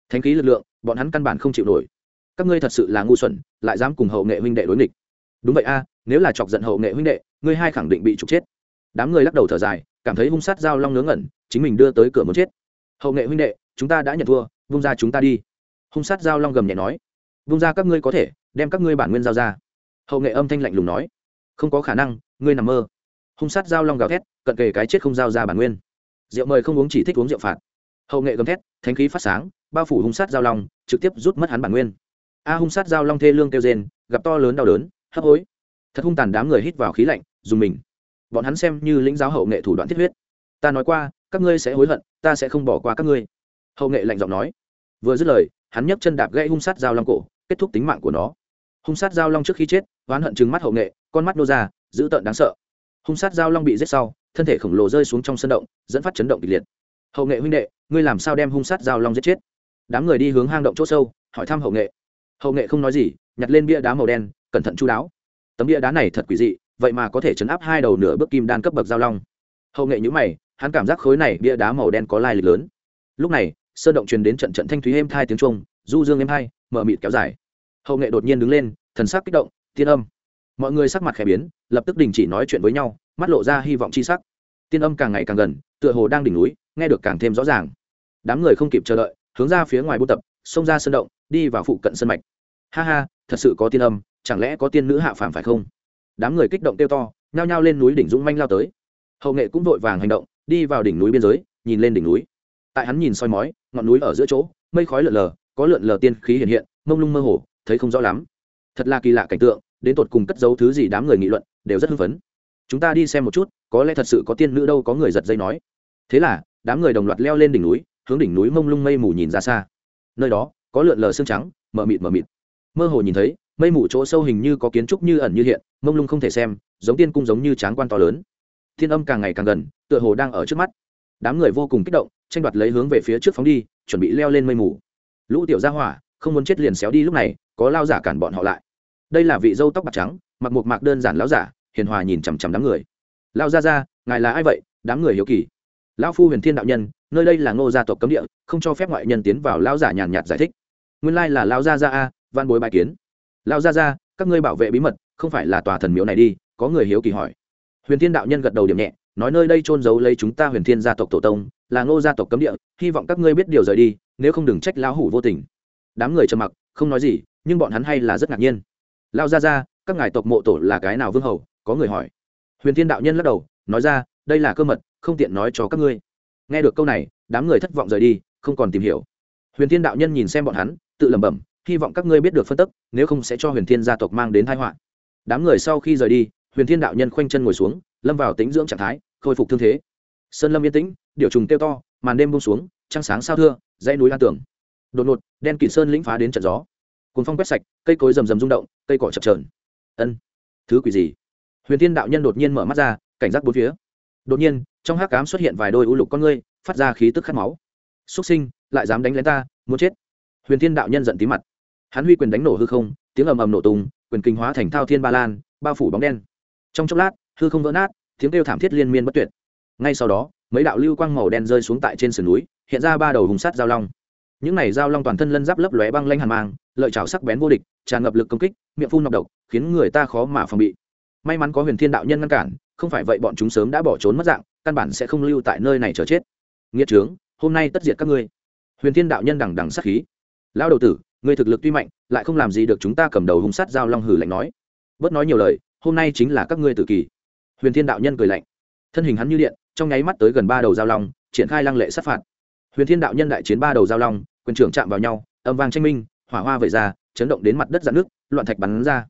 Thanh khí lực lượng, bọn hắn căn bản không chịu nổi. Các ngươi thật sự là ngu xuẩn, lại dám cùng hậu nghệ huynh đệ đối nghịch. Đúng vậy a, nếu là chọc giận hậu nghệ huynh đệ, ngươi hai khẳng định bị trục chết. Đám người lắc đầu thở dài, cảm thấy hung sát dao long ngớ ngẩn, chính mình đưa tới cửa muốn chết. Hậu nghệ huynh đệ, chúng ta đã nhận thua, vung ra chúng ta đi. Hung sát dao long gầm nhẹ nói vung ra các ngươi có thể, đem các ngươi bản nguyên giao ra. Hậu nghệ âm thanh lạnh lùng nói. Không có khả năng, ngươi nằm mơ. Hung sát giao long gào thét, cận kề cái chết không giao ra bản nguyên. Rượu mời không uống chỉ thích uống rượu phạt. Hậu nghệ gầm thét, thánh khí phát sáng, bao phủ hung sát giao long, trực tiếp rút mất hắn bản nguyên. A hung sát giao long thê lương kêu rên, gặp to lớn đau đớn, hấp hối. Thật hung tàn đám người hít vào khí lạnh, dùng mình. Bọn hắn xem như lĩnh giáo hậu nghệ thủ đoạn thiết huyết. Ta nói qua, các ngươi sẽ hối hận, ta sẽ không bỏ qua các ngươi. Hậu nghệ lạnh giọng nói. Vừa dứt lời, hắn nhấc chân đạp gãy hung sát giao long cổ kết thúc tính mạng của nó. Hung sát giao long trước khi chết, oán hận trừng mắt hậu nghệ, con mắt nô ra, dữ tợn đáng sợ. Hung sát giao long bị giết sau, thân thể khổng lồ rơi xuống trong sân động, dẫn phát chấn động kịch liệt. Hậu nghệ huynh đệ, ngươi làm sao đem hung sát giao long giết chết? Đám người đi hướng hang động chỗ sâu, hỏi thăm hậu nghệ. Hậu nghệ không nói gì, nhặt lên bia đá màu đen, cẩn thận chú đáo. Tấm bia đá này thật quỷ dị, vậy mà có thể chấn áp hai đầu nửa bước kim đan cấp bậc giao long. Hậu nghệ nhữ mày, hắn cảm giác khối này bia đá màu đen có lai lịch lớn. Lúc này, sơn động truyền đến trận trận thanh thúy êm thai tiếng trung du dương em hai, mở mịt kéo dài. Hậu nghệ đột nhiên đứng lên, thần sắc kích động, tiên âm. Mọi người sắc mặt khẽ biến, lập tức đình chỉ nói chuyện với nhau, mắt lộ ra hy vọng chi sắc. Tiên âm càng ngày càng gần, tựa hồ đang đỉnh núi, nghe được càng thêm rõ ràng. Đám người không kịp chờ đợi, hướng ra phía ngoài buôn tập, xông ra sân động, đi vào phụ cận sân mạch. Ha ha, thật sự có tiên âm, chẳng lẽ có tiên nữ hạ phàm phải không? Đám người kích động kêu to, nhao nhao lên núi đỉnh dũng manh lao tới. Hậu nghệ cũng vội vàng hành động, đi vào đỉnh núi biên giới, nhìn lên đỉnh núi. Tại hắn nhìn soi mói, ngọn núi ở giữa chỗ, mây khói lượn lờ có lượn lờ tiên khí hiện hiện, mông lung mơ hồ, thấy không rõ lắm. Thật là kỳ lạ cảnh tượng, đến tột cùng cất giấu thứ gì đám người nghị luận, đều rất hưng phấn. Chúng ta đi xem một chút, có lẽ thật sự có tiên nữ đâu có người giật dây nói. Thế là, đám người đồng loạt leo lên đỉnh núi, hướng đỉnh núi mông lung mây mù nhìn ra xa. Nơi đó, có lượn lờ xương trắng, mờ mịt mờ mịt. Mơ hồ nhìn thấy, mây mù chỗ sâu hình như có kiến trúc như ẩn như hiện, mông lung không thể xem, giống tiên cung giống như tráng quan to lớn. Thiên âm càng ngày càng gần, tựa hồ đang ở trước mắt. Đám người vô cùng kích động, tranh đoạt lấy hướng về phía trước phóng đi, chuẩn bị leo lên mây mù lũ tiểu gia hỏa, không muốn chết liền xéo đi lúc này, có lao giả cản bọn họ lại. Đây là vị dâu tóc bạc trắng, mặc một mạc đơn giản lão giả, hiền hòa nhìn chằm chằm đám người. Lao ra ra ngài là ai vậy? Đám người hiếu kỳ. Lão phu huyền thiên đạo nhân, nơi đây là ngô gia tộc cấm địa, không cho phép ngoại nhân tiến vào lao giả nhàn nhạt giải thích. Nguyên lai là lao gia gia a văn bối bài kiến. Lao gia gia, các ngươi bảo vệ bí mật, không phải là tòa thần miếu này đi, có người hiếu kỳ hỏi. Huyền thiên đạo nhân gật đầu điểm nhẹ, nói nơi đây trôn giấu lấy chúng ta huyền thiên gia tộc tổ tông, là ngô gia tộc cấm địa, hy vọng các ngươi biết điều rời đi nếu không đừng trách lão hủ vô tình. Đám người trầm mặc, không nói gì, nhưng bọn hắn hay là rất ngạc nhiên. Lao ra ra các ngài tộc mộ tổ là cái nào vương hầu? Có người hỏi. Huyền thiên đạo nhân lắc đầu, nói ra, đây là cơ mật, không tiện nói cho các ngươi. Nghe được câu này, đám người thất vọng rời đi, không còn tìm hiểu. Huyền thiên đạo nhân nhìn xem bọn hắn, tự lẩm bẩm, hy vọng các ngươi biết được phân tức, nếu không sẽ cho huyền thiên gia tộc mang đến thái họa. Đám người sau khi rời đi, huyền thiên đạo nhân khoanh chân ngồi xuống, lâm vào tính dưỡng trạng thái, khôi phục thương thế. Sơn lâm yên tĩnh điều trùng kêu to, màn đêm bông xuống trăng sáng sao thưa, dãy núi lan tường. Đột ngột, đen kịt sơn lĩnh phá đến trận gió. Cuốn phong quét sạch, cây cối rầm rầm rung động, cây cỏ chập trờn ân, thứ quỷ gì? Huyền thiên đạo nhân đột nhiên mở mắt ra, cảnh giác bốn phía. Đột nhiên, trong hát cám xuất hiện vài đôi u lục con ngươi, phát ra khí tức khát máu. Xuất sinh, lại dám đánh lén ta, muốn chết. Huyền thiên đạo nhân giận tí mặt. Hắn huy quyền đánh nổ hư không, tiếng ầm ầm nổ tung, quyền kinh hóa thành thao thiên ba lan, bao phủ bóng đen. Trong chốc lát, hư không vỡ nát, tiếng kêu thảm thiết liên miên bất tuyệt. Ngay sau đó, mấy đạo lưu quang màu đen rơi xuống tại trên sườn núi hiện ra ba đầu hùng sát giao long. Những này giao long toàn thân lân giáp lấp lóe băng lanh hàn mang, lợi chảo sắc bén vô địch, tràn ngập lực công kích, miệng phun nọc độc, khiến người ta khó mà phòng bị. May mắn có huyền thiên đạo nhân ngăn cản, không phải vậy bọn chúng sớm đã bỏ trốn mất dạng, căn bản sẽ không lưu tại nơi này chờ chết. Nghĩa trướng, hôm nay tất diệt các ngươi. Huyền thiên đạo nhân đằng đằng sát khí. Lão đầu tử, ngươi thực lực tuy mạnh, lại không làm gì được chúng ta cầm đầu hung sát giao long hử lạnh nói. Bớt nói nhiều lời, hôm nay chính là các ngươi tử kỳ. Huyền thiên đạo nhân cười lạnh. Thân hình hắn như điện, trong nháy mắt tới gần ba đầu giao long, triển khai lăng lệ sát phạt huyền thiên đạo nhân đại chiến ba đầu giao long, quyền trưởng chạm vào nhau, âm vang tranh minh, hỏa hoa vẩy ra, chấn động đến mặt đất dạn nước, loạn thạch bắn ra.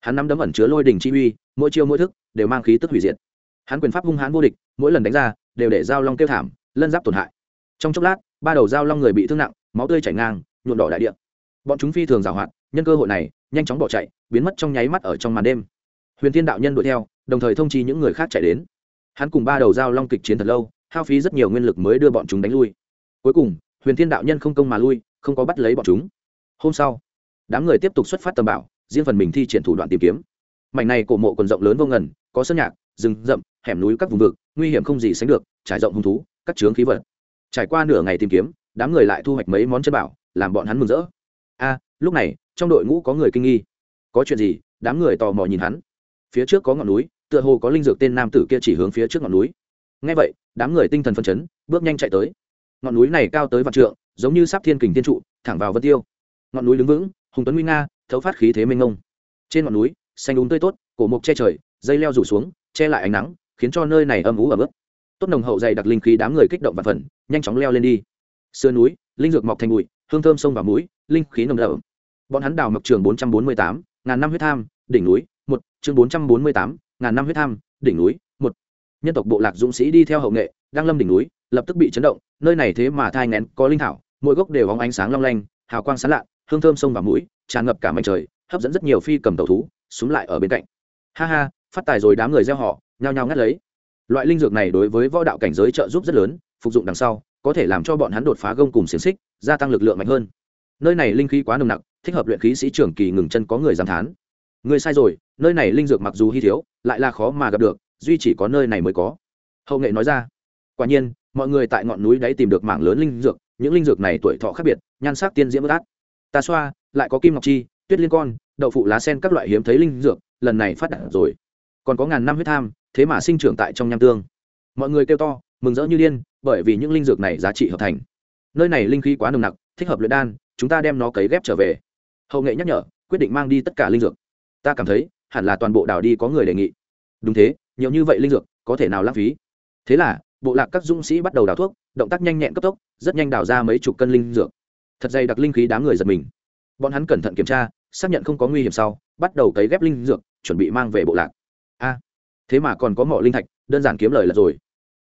Hắn nắm đấm ẩn chứa lôi đình chi uy, mỗi chiêu mỗi thức, đều mang khí tức hủy diệt. Hắn quyền pháp hung hãn vô địch, mỗi lần đánh ra, đều để giao long kêu thảm, lân giáp tổn hại. Trong chốc lát, ba đầu giao long người bị thương nặng, máu tươi chảy ngang nhuộn đỏ đại địa. Bọn chúng phi thường giảo hoạt nhân cơ hội này, nhanh chóng bỏ chạy, biến mất trong nháy mắt ở trong màn đêm. Huyền thiên đạo nhân đuổi theo, đồng thời thông chi những người khác chạy đến. Hắn cùng ba đầu giao long kịch chiến thật lâu, hao phí rất nhiều nguyên lực mới đưa bọn chúng đánh lui cuối cùng, huyền thiên đạo nhân không công mà lui, không có bắt lấy bọn chúng. Hôm sau, đám người tiếp tục xuất phát tầm bảo, riêng phần mình thi triển thủ đoạn tìm kiếm. Mảnh này cổ mộ còn rộng lớn vô ngần, có sơn nhạc, rừng rậm, hẻm núi các vùng vực, nguy hiểm không gì sánh được, trải rộng hung thú, các chướng khí vật. Trải qua nửa ngày tìm kiếm, đám người lại thu hoạch mấy món chân bảo, làm bọn hắn mừng rỡ. A, lúc này, trong đội ngũ có người kinh nghi. Có chuyện gì? Đám người tò mò nhìn hắn. Phía trước có ngọn núi, tựa hồ có linh dược tên nam tử kia chỉ hướng phía trước ngọn núi. Ngay vậy, đám người tinh thần phân chấn, bước nhanh chạy tới ngọn núi này cao tới vạn trượng, giống như sắp thiên kình thiên trụ, thẳng vào vân tiêu. Ngọn núi đứng vững, hùng tuấn nguy nga, thấu phát khí thế mênh ngông trên ngọn núi, xanh đúng tươi tốt, cổ mộc che trời, dây leo rủ xuống, che lại ánh nắng, khiến cho nơi này âm ú ẩm ướt. Tốt nồng hậu dày đặc linh khí đám người kích động và phần, nhanh chóng leo lên đi. Sườn núi, linh dược mọc thành bụi, hương thơm sông vào mũi, linh khí nồng đậm. Bọn hắn đào mộc trường bốn trăm bốn mươi tám, ngàn năm huyết tham, đỉnh núi, một, chương bốn trăm bốn mươi tám, ngàn năm huyết tham, đỉnh núi, một. Nhân tộc bộ lạc dũng sĩ đi theo hậu nghệ, đang lâm đỉnh núi, lập tức bị chấn động nơi này thế mà thai nén, có linh thảo mỗi gốc đều bóng ánh sáng long lanh hào quang sán lạ hương thơm sông vào mũi tràn ngập cả mảnh trời hấp dẫn rất nhiều phi cầm tàu thú súng lại ở bên cạnh. Ha ha phát tài rồi đám người gieo họ nhao nhao ngắt lấy. Loại linh dược này đối với võ đạo cảnh giới trợ giúp rất lớn phục dụng đằng sau có thể làm cho bọn hắn đột phá gông cùng xiềng xích gia tăng lực lượng mạnh hơn. Nơi này linh khí quá nồng nặc thích hợp luyện khí sĩ trưởng kỳ ngừng chân có người giảm thán. Người sai rồi nơi này linh dược mặc dù hy thiếu lại là khó mà gặp được duy chỉ có nơi này mới có. Hậu nghệ nói ra. Quả nhiên mọi người tại ngọn núi đấy tìm được mảng lớn linh dược, những linh dược này tuổi thọ khác biệt, nhan sắc tiên diễm bất át. Ta xoa, lại có kim ngọc chi, tuyết liên con, đậu phụ lá sen các loại hiếm thấy linh dược, lần này phát đạt rồi. Còn có ngàn năm huyết tham, thế mà sinh trưởng tại trong nham tương. Mọi người kêu to, mừng rỡ như điên, bởi vì những linh dược này giá trị hợp thành. Nơi này linh khí quá nồng nặc, thích hợp luyện đan, chúng ta đem nó cấy ghép trở về. Hậu nghệ nhắc nhở, quyết định mang đi tất cả linh dược. Ta cảm thấy, hẳn là toàn bộ đảo đi có người đề nghị. Đúng thế, nhiều như vậy linh dược, có thể nào lãng phí? Thế là bộ lạc các dũng sĩ bắt đầu đào thuốc, động tác nhanh nhẹn cấp tốc, rất nhanh đào ra mấy chục cân linh dược. Thật dày đặc linh khí đám người giật mình. Bọn hắn cẩn thận kiểm tra, xác nhận không có nguy hiểm sau, bắt đầu cấy ghép linh dược, chuẩn bị mang về bộ lạc. A, thế mà còn có mỏ linh thạch, đơn giản kiếm lời là rồi.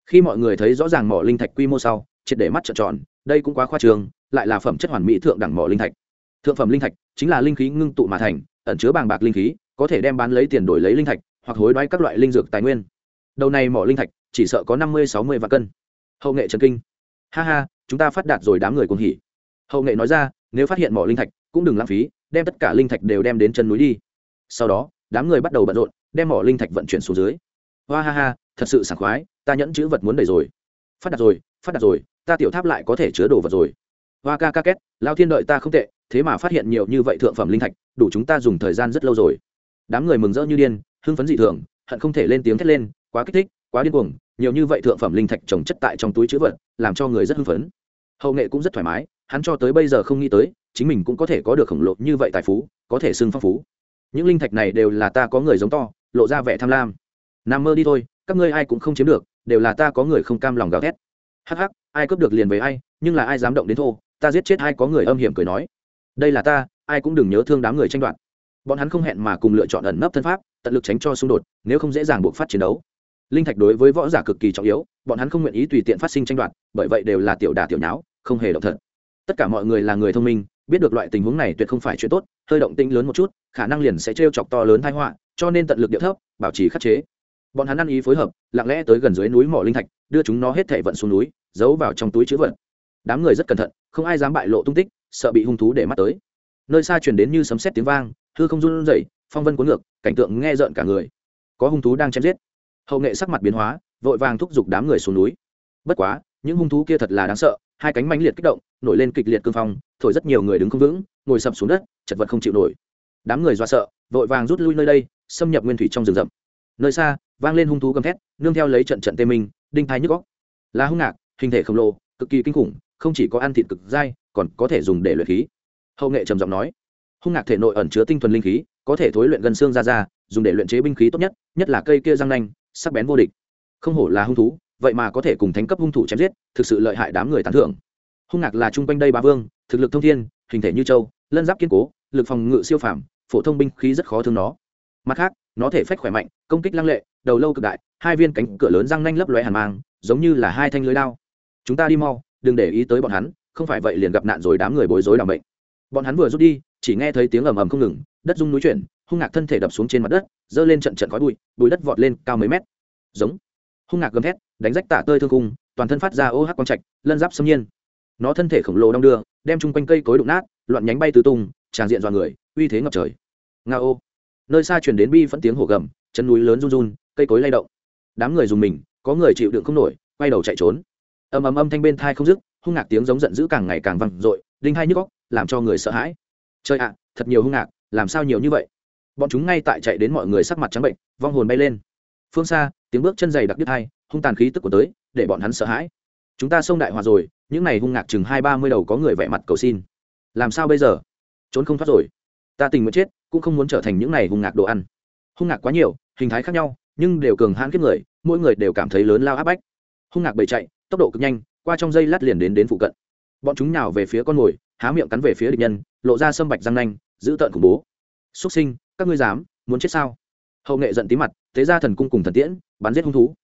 Khi mọi người thấy rõ ràng mỏ linh thạch quy mô sau, triệt để mắt trợn tròn, đây cũng quá khoa trường lại là phẩm chất hoàn mỹ thượng đẳng mỏ linh thạch. Thượng phẩm linh thạch chính là linh khí ngưng tụ mà thành, ẩn chứa bàng bạc linh khí, có thể đem bán lấy tiền đổi lấy linh thạch, hoặc hối đoái các loại linh dược tài nguyên. Đầu này mỏ linh thạch chỉ sợ có năm mươi, sáu mươi vạn cân. Hậu nghệ trần kinh. Ha ha, chúng ta phát đạt rồi đám người cùng hỉ. Hậu nghệ nói ra, nếu phát hiện mỏ linh thạch, cũng đừng lãng phí, đem tất cả linh thạch đều đem đến chân núi đi. Sau đó, đám người bắt đầu bận rộn, đem mỏ linh thạch vận chuyển xuống dưới. Hoa ha ha, thật sự sảng khoái, ta nhẫn chữ vật muốn đầy rồi. Phát đạt rồi, phát đạt rồi, ta tiểu tháp lại có thể chứa đồ vật rồi. Hoa ca ca két, lao thiên đợi ta không tệ, thế mà phát hiện nhiều như vậy thượng phẩm linh thạch, đủ chúng ta dùng thời gian rất lâu rồi. Đám người mừng rỡ như điên, hưng phấn dị thường, hận không thể lên tiếng thét lên, quá kích thích, quá điên cuồng nhiều như vậy thượng phẩm linh thạch trồng chất tại trong túi chữ vật, làm cho người rất hưng phấn. Hậu nghệ cũng rất thoải mái, hắn cho tới bây giờ không nghĩ tới, chính mình cũng có thể có được khổng lồ như vậy tài phú, có thể xưng phong phú. Những linh thạch này đều là ta có người giống to, lộ ra vẻ tham lam. Nằm mơ đi thôi, các ngươi ai cũng không chiếm được, đều là ta có người không cam lòng gào thét. Hắc hắc, ai cướp được liền với ai, nhưng là ai dám động đến thô, ta giết chết ai có người âm hiểm cười nói. Đây là ta, ai cũng đừng nhớ thương đám người tranh đoạt. Bọn hắn không hẹn mà cùng lựa chọn ẩn nấp thân pháp, tận lực tránh cho xung đột, nếu không dễ dàng buộc phát chiến đấu linh thạch đối với võ giả cực kỳ trọng yếu, bọn hắn không nguyện ý tùy tiện phát sinh tranh đoạt, bởi vậy đều là tiểu đà tiểu nháo, không hề động thật. Tất cả mọi người là người thông minh, biết được loại tình huống này tuyệt không phải chuyện tốt, hơi động tĩnh lớn một chút, khả năng liền sẽ t chọc to lớn thái họa, cho nên tận lực điệu thấp, bảo trì khắc chế. Bọn hắn ăn ý phối hợp, lặng lẽ tới gần dưới núi mỏ linh thạch, đưa chúng nó hết thể vận xuống núi, giấu vào trong túi chữ vận đám người rất cẩn thận, không ai dám bại lộ tung tích, sợ bị hung thú để mắt tới. Nơi xa truyền đến như sấm sét tiếng vang, hư không run rẩy, phong vân cuốn ngược, cảnh tượng nghe rợn cả người. Có hung thú đang chém giết hậu nghệ sắc mặt biến hóa, vội vàng thúc giục đám người xuống núi. Bất quá, những hung thú kia thật là đáng sợ, hai cánh mãnh liệt kích động, nổi lên kịch liệt cương phong, thổi rất nhiều người đứng không vững, ngồi sập xuống đất, chật vật không chịu nổi. Đám người do sợ, vội vàng rút lui nơi đây, xâm nhập nguyên thủy trong rừng rậm. Nơi xa, vang lên hung thú gầm thét, nương theo lấy trận trận tê minh, đinh thái nhức góc là hung ngạc, hình thể khổng lồ, cực kỳ kinh khủng, không chỉ có ăn thịt cực dai, còn có thể dùng để luyện khí. Hậu nghệ trầm giọng nói, hung ngạc thể nội ẩn chứa tinh thuần linh khí, có thể thối luyện gần xương ra ra dùng để luyện chế binh khí tốt nhất nhất là cây kia răng nanh sắc bén vô địch. Không hổ là hung thú, vậy mà có thể cùng thánh cấp hung thủ chém giết, thực sự lợi hại đám người tán thưởng. Hung ngạc là chung quanh đây ba vương, thực lực thông thiên, hình thể như châu, lân giáp kiên cố, lực phòng ngự siêu phàm, phổ thông binh khí rất khó thương nó. Mặt khác, nó thể phách khỏe mạnh, công kích lăng lệ, đầu lâu cực đại, hai viên cánh cửa lớn răng nanh lấp lóe hàn mang, giống như là hai thanh lưới lao chúng ta đi mau, đừng để ý tới bọn hắn, không phải vậy liền gặp nạn rồi đám người bối rối đảm bệnh. Bọn hắn vừa rút đi, chỉ nghe thấy tiếng ầm ầm không ngừng, đất rung núi chuyển hung ngạc thân thể đập xuống trên mặt đất giơ lên trận trận khói bụi bụi đất vọt lên cao mấy mét. Giống. Hung ngạc gầm thét, đánh rách tả tơi thương cung toàn thân phát ra ô hát quang trạch, lân giáp xâm nhiên. Nó thân thể khổng lồ đong đưa, đem chung quanh cây cối đụng nát, loạn nhánh bay tứ tung, tràn diện dọa người, uy thế ngập trời. Nga ô. Nơi xa chuyển đến bi phẫn tiếng hổ gầm, chân núi lớn run run, cây cối lay động. Đám người dùng mình, có người chịu đựng không nổi, quay đầu chạy trốn. Ầm ầm âm thanh bên thai không dứt, hung ngạc tiếng giống giận dữ càng ngày càng vang dội, đinh hai nhức góc làm cho người sợ hãi. Trời ạ, thật nhiều hung ngạc, làm sao nhiều như vậy? Bọn chúng ngay tại chạy đến mọi người sắc mặt trắng bệnh, vong hồn bay lên. Phương xa, tiếng bước chân dày đặc đứt hai, hung tàn khí tức của tới, để bọn hắn sợ hãi. Chúng ta xông đại hòa rồi, những này hung ngạc chừng hai ba mươi đầu có người vẽ mặt cầu xin. Làm sao bây giờ? Trốn không thoát rồi. Ta tình nguyện chết, cũng không muốn trở thành những này hung ngạc đồ ăn. Hung ngạc quá nhiều, hình thái khác nhau, nhưng đều cường hãn kiếp người, mỗi người đều cảm thấy lớn lao áp bách. Hung ngạc bầy chạy, tốc độ cực nhanh, qua trong dây lát liền đến đến phụ cận. Bọn chúng nhào về phía con mồi, há miệng cắn về phía địch nhân, lộ ra sâm bạch răng nanh giữ tợn khủng bố. Xuất sinh các ngươi dám, muốn chết sao? Hậu nghệ giận tí mặt tế ra thần cung cùng thần tiễn, bắn giết hung thú.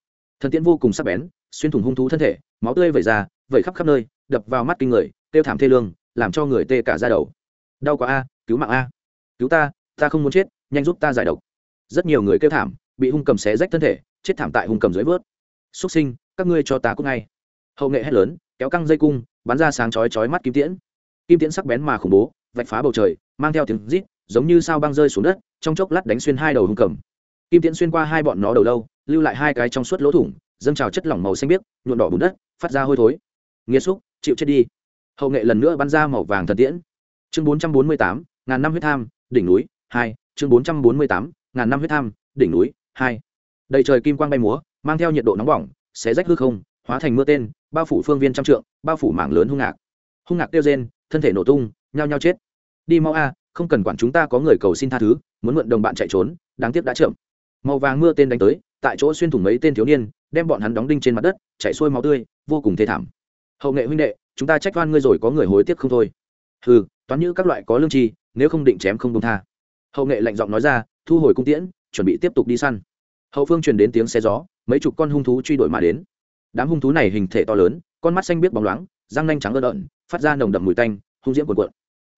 Thần tiễn vô cùng sắc bén, xuyên thủng hung thú thân thể, máu tươi vẩy ra, vẩy khắp khắp nơi, đập vào mắt kinh người tiêu thảm thê lương, làm cho người tê cả ra đầu. Đau quá a, cứu mạng a. Cứu ta ta không muốn chết, nhanh giúp ta giải độc. Rất nhiều người kêu thảm, bị hung cầm xé rách thân thể, chết thảm tại hung cầm dưới vớt. Xuất sinh, các ngươi cho ta cút ngay. Hậu nghệ hét lớn, kéo căng dây cung, bắn ra sáng chói chói mắt kim tiễn. Kim tiễn sắc bén mà khủng bố, vạch phá bầu trời, mang theo tiếng rít giống như sao băng rơi xuống đất, trong chốc lát đánh xuyên hai đầu hung cầm. Kim tiễn xuyên qua hai bọn nó đầu lâu, lưu lại hai cái trong suốt lỗ thủng, dâng trào chất lỏng màu xanh biếc nhuộn đỏ bùn đất, phát ra hôi thối. Nghĩa xúc, chịu chết đi. Hậu nghệ lần nữa bắn ra màu vàng thần tiễn. Chương bốn trăm bốn mươi tám, ngàn năm huyết tham, đỉnh núi, hai. Chương bốn trăm bốn mươi tám, ngàn năm huyết tham, đỉnh núi, hai. Đầy trời kim quang bay múa, mang theo nhiệt độ nóng bỏng, xé rách hư không, hóa thành mưa tên, bao phủ phương viên trăm trượng, bao phủ mảng lớn hung ngạc. Hung ngạc tiêu rên, thân thể nổ tung, nhao nhao chết. Đi mau a không cần quản chúng ta có người cầu xin tha thứ, muốn mượn đồng bạn chạy trốn, đáng tiếc đã chậm. Màu vàng mưa tên đánh tới, tại chỗ xuyên thủng mấy tên thiếu niên, đem bọn hắn đóng đinh trên mặt đất chạy xuôi máu tươi, vô cùng thê thảm. Hậu nghệ huynh đệ, chúng ta trách oan ngươi rồi có người hối tiếc không thôi. Ừ toán như các loại có lương tri, nếu không định chém không công tha. Hậu nghệ lạnh giọng nói ra, thu hồi cung tiễn, chuẩn bị tiếp tục đi săn. Hậu phương truyền đến tiếng xe gió, mấy chục con hung thú truy đuổi mà đến. Đám hung thú này hình thể to lớn, con mắt xanh biếc bóng loáng, răng nanh trắng ơ đợn phát ra nồng đậm mùi tanh, hung diễm cuộn cuộn.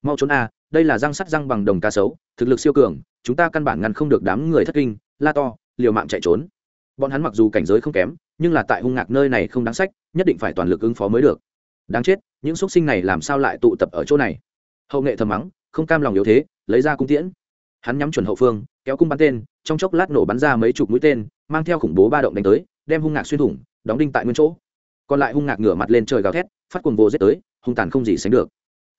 Mau trốn a đây là răng sắt răng bằng đồng cá sấu, thực lực siêu cường, chúng ta căn bản ngăn không được đám người thất kinh, la to, liều mạng chạy trốn. Bọn hắn mặc dù cảnh giới không kém, nhưng là tại hung ngạc nơi này không đáng sách, nhất định phải toàn lực ứng phó mới được. Đáng chết, những x u ấ t sinh này làm sao lại tụ tập ở chỗ này? Hậu nghệ thầm mắng, không cam lòng yếu thế, lấy ra cung tiễn. Hắn nhắm chuẩn hậu phương, kéo cung bắn tên, trong chốc lát nổ bắn ra mấy chục mũi tên, mang theo khủng bố ba động đánh tới, đem hung ngạc xuyên thủng, đóng đinh tại nguyên chỗ. Còn lại hung ngạc ngửa mặt lên trời gào thét, phát cuồng vô giết tới, hung tàn không gì sánh được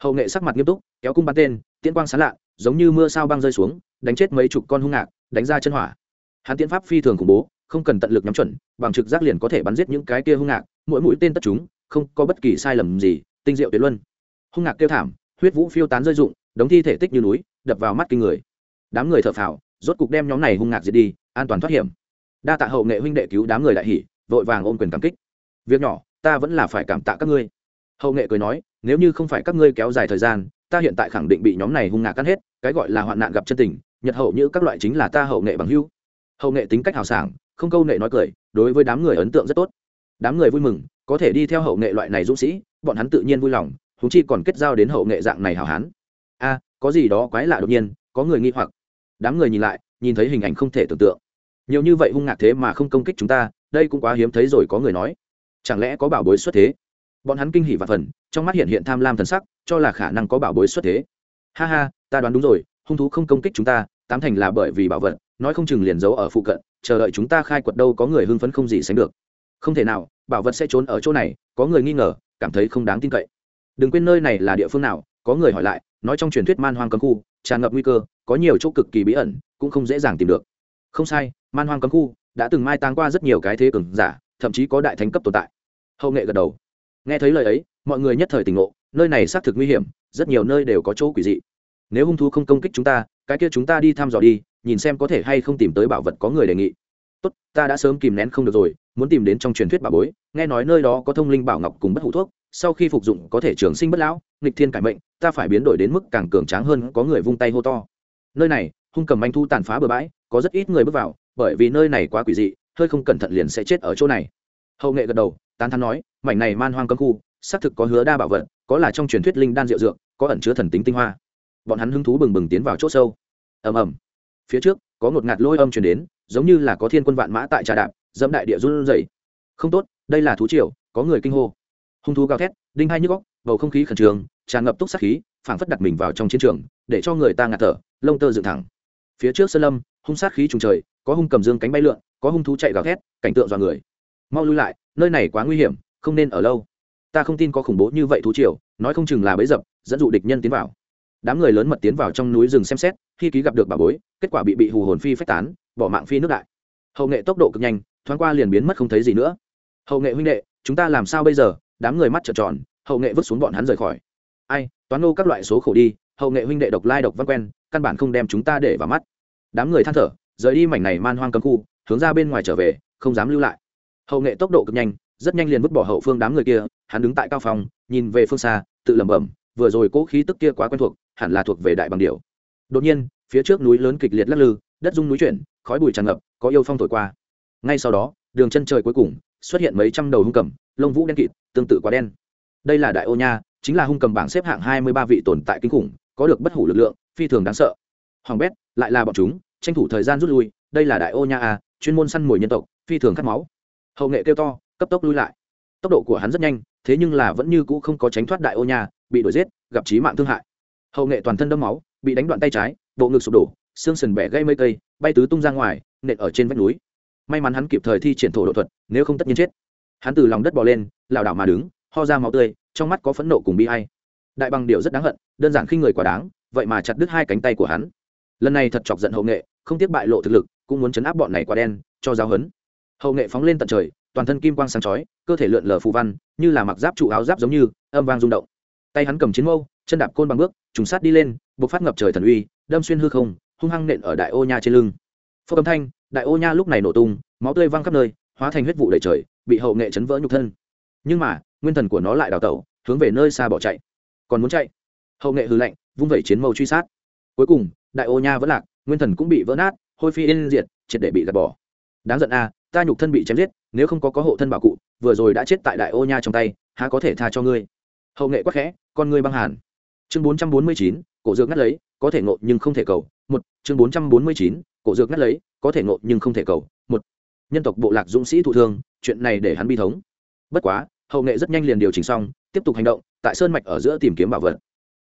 hậu nghệ sắc mặt nghiêm túc, kéo cung bắn tên, tiễn quang sán lạ, giống như mưa sao băng rơi xuống, đánh chết mấy chục con hung ngạc, đánh ra chân hỏa. Hắn tiễn pháp phi thường khủng bố, không cần tận lực nhắm chuẩn, bằng trực giác liền có thể bắn giết những cái kia hung ngạc, mỗi mũi tên tất chúng, không có bất kỳ sai lầm gì, tinh diệu tuyệt luân. Hung ngạc kêu thảm, huyết vũ phiêu tán rơi rụng, đống thi thể tích như núi, đập vào mắt kinh người. Đám người thợ phào, rốt cục đem nhóm này hung ngạc diệt đi, an toàn thoát hiểm. Đa tạ hậu nghệ huynh đệ cứu đám người đại hỉ, vội vàng ôm quyền cảm kích. Việc nhỏ, ta vẫn là phải cảm tạ các ngươi. Hậu nghệ cười nói nếu như không phải các ngươi kéo dài thời gian, ta hiện tại khẳng định bị nhóm này hung ngạc cắn hết, cái gọi là hoạn nạn gặp chân tình, nhật hậu như các loại chính là ta hậu nghệ bằng hưu hậu nghệ tính cách hào sảng, không câu nghệ nói cười, đối với đám người ấn tượng rất tốt. Đám người vui mừng, có thể đi theo hậu nghệ loại này dũng sĩ, bọn hắn tự nhiên vui lòng thú chi còn kết giao đến hậu nghệ dạng này hào hán. A, có gì đó quái lạ đột nhiên, có người nghi hoặc. Đám người nhìn lại, nhìn thấy hình ảnh không thể tưởng tượng. Nhiều như vậy hung ngạc thế mà không công kích chúng ta, đây cũng quá hiếm thấy rồi, có người nói. Chẳng lẽ có bảo bối xuất thế? Bọn hắn kinh hỉ và phần, trong mắt hiện hiện tham lam thần sắc, cho là khả năng có bảo bối xuất thế. Ha ha, ta đoán đúng rồi, hung thú không công kích chúng ta, tám thành là bởi vì bảo vật, nói không chừng liền giấu ở phụ cận, chờ đợi chúng ta khai quật đâu có người hưng phấn không gì sánh được. Không thể nào, bảo vật sẽ trốn ở chỗ này, có người nghi ngờ, cảm thấy không đáng tin cậy. Đừng quên nơi này là địa phương nào, có người hỏi lại, nói trong truyền thuyết man hoang cấm khu, tràn ngập nguy cơ, có nhiều chỗ cực kỳ bí ẩn, cũng không dễ dàng tìm được. Không sai, man hoang cấm khu đã từng mai táng qua rất nhiều cái thế cường giả, thậm chí có đại thánh cấp tồn tại. Hậu nghệ gật đầu nghe thấy lời ấy, mọi người nhất thời tỉnh ngộ, nơi này xác thực nguy hiểm, rất nhiều nơi đều có chỗ quỷ dị. Nếu hung thú không công kích chúng ta, cái kia chúng ta đi thăm dò đi, nhìn xem có thể hay không tìm tới bảo vật có người đề nghị. Tốt, ta đã sớm kìm nén không được rồi, muốn tìm đến trong truyền thuyết bảo bối, nghe nói nơi đó có thông linh bảo ngọc cùng bất hủ thuốc, sau khi phục dụng có thể trường sinh bất lão, nghịch thiên cải mệnh, ta phải biến đổi đến mức càng cường tráng hơn, có người vung tay hô to. Nơi này, hung cầm anh thu tàn phá bừa bãi, có rất ít người bước vào, bởi vì nơi này quá quỷ dị, hơi không cẩn thận liền sẽ chết ở chỗ này. Hậu nghệ gật đầu tán thán nói, mảnh này man hoang cấm khu, xác thực có hứa đa bảo vật, có là trong truyền thuyết linh đan diệu dược, có ẩn chứa thần tính tinh hoa. Bọn hắn hứng thú bừng bừng tiến vào chỗ sâu. Ầm ầm. Phía trước, có ngột ngạt lôi âm truyền đến, giống như là có thiên quân vạn mã tại trà đạp, dẫm đại địa run rẩy. Không tốt, đây là thú triều, có người kinh hô. Hung thú gào thét, đinh hai nhức góc bầu không khí khẩn trương, tràn ngập túc sát khí, phảng phất đặt mình vào trong chiến trường, để cho người ta ngạt thở, lông tơ dựng thẳng. Phía trước sơn lâm, hung sát khí trùng trời, có hung cầm dương cánh bay lượn, có hung thú chạy gào thét, cảnh tượng dọa người. Mau lui lại nơi này quá nguy hiểm, không nên ở lâu. Ta không tin có khủng bố như vậy thú triều, nói không chừng là bấy dập, dẫn dụ địch nhân tiến vào. Đám người lớn mật tiến vào trong núi rừng xem xét, khi ký gặp được bà bối, kết quả bị bị hù hồn phi phách tán, bỏ mạng phi nước đại. Hậu nghệ tốc độ cực nhanh, thoáng qua liền biến mất không thấy gì nữa. Hậu nghệ huynh đệ, chúng ta làm sao bây giờ? Đám người mắt trợn tròn, hậu nghệ vứt xuống bọn hắn rời khỏi. Ai, toán nô các loại số khổ đi, hậu nghệ huynh đệ độc lai độc văn quen, căn bản không đem chúng ta để vào mắt. Đám người than thở, rời đi mảnh này man hoang cấm khu, hướng ra bên ngoài trở về, không dám lưu lại hậu nghệ tốc độ cực nhanh, rất nhanh liền vứt bỏ hậu phương đám người kia, hắn đứng tại cao phòng, nhìn về phương xa, tự lẩm bẩm, vừa rồi cỗ khí tức kia quá quen thuộc, hẳn là thuộc về đại bằng điểu. Đột nhiên, phía trước núi lớn kịch liệt lắc lư, đất rung núi chuyển, khói bụi tràn ngập, có yêu phong thổi qua. Ngay sau đó, đường chân trời cuối cùng, xuất hiện mấy trăm đầu hung cầm, lông vũ đen kịt, tương tự quá đen. Đây là đại ô nha, chính là hung cầm bảng xếp hạng hai mươi ba vị tồn tại kinh khủng, có được bất hủ lực lượng, phi thường đáng sợ. Hoàng bét, lại là bọn chúng, tranh thủ thời gian rút lui, đây là đại ô nha a, chuyên môn săn mồi nhân tộc, phi thường cắt máu hậu nghệ kêu to cấp tốc lui lại. Tốc độ của hắn rất nhanh thế nhưng là vẫn như cũ không có tránh thoát đại ô nhà, bị đuổi giết gặp trí mạng thương hại. Hậu nghệ toàn thân đâm máu bị đánh đoạn tay trái bộ ngực sụp đổ xương sần bẻ gây mây cây bay tứ tung ra ngoài nện ở trên vách núi. May mắn hắn kịp thời thi triển thổ độ thuật nếu không tất nhiên chết. Hắn từ lòng đất bò lên lảo đảo mà đứng ho ra máu tươi trong mắt có phẫn nộ cùng bi hay đại bằng điệu rất đáng hận đơn giản khi người quả đáng vậy mà chặt đứt hai cánh tay của hắn. Lần này thật chọc giận hậu nghệ không tiếc bại lộ thực lực cũng muốn chấn áp bọn này quá đen cho giáo hấn hậu nghệ phóng lên tận trời, toàn thân kim quang sáng chói, cơ thể lượn lờ phù văn, như là mặc giáp trụ áo giáp giống như, âm vang rung động. Tay hắn cầm chiến mâu, chân đạp côn bằng bước, trùng sát đi lên, buộc phát ngập trời thần uy, đâm xuyên hư không, hung hăng nện ở đại ô nha trên lưng. Phô âm thanh, đại ô nha lúc này nổ tung, máu tươi văng khắp nơi, hóa thành huyết vụ đầy trời, bị hậu nghệ chấn vỡ nhục thân. Nhưng mà, nguyên thần của nó lại đào tẩu, hướng về nơi xa bỏ chạy. Còn muốn chạy? Hậu nghệ hư lạnh, vung vẩy chiến mâu truy sát. Cuối cùng, đại ô nha vẫn lạc, nguyên thần cũng bị vỡ nát, hôi phi yên diệt, triệt để bị gạt bỏ. Đáng giận a ta nhục thân bị chém giết, nếu không có có hộ thân bảo cụ, vừa rồi đã chết tại đại ô nha trong tay, há có thể tha cho ngươi? Hậu nghệ quắc khẽ, con ngươi băng hàn. Chương bốn trăm bốn mươi chín, cổ dược ngắt lấy, có thể ngộ nhưng không thể cầu. Một, chương bốn trăm bốn mươi chín, cổ dược ngắt lấy, có thể ngộ nhưng không thể cầu. Một, nhân tộc bộ lạc dũng sĩ thụ thương, chuyện này để hắn bi thống. Bất quá, hậu nghệ rất nhanh liền điều chỉnh xong, tiếp tục hành động, tại sơn mạch ở giữa tìm kiếm bảo vật.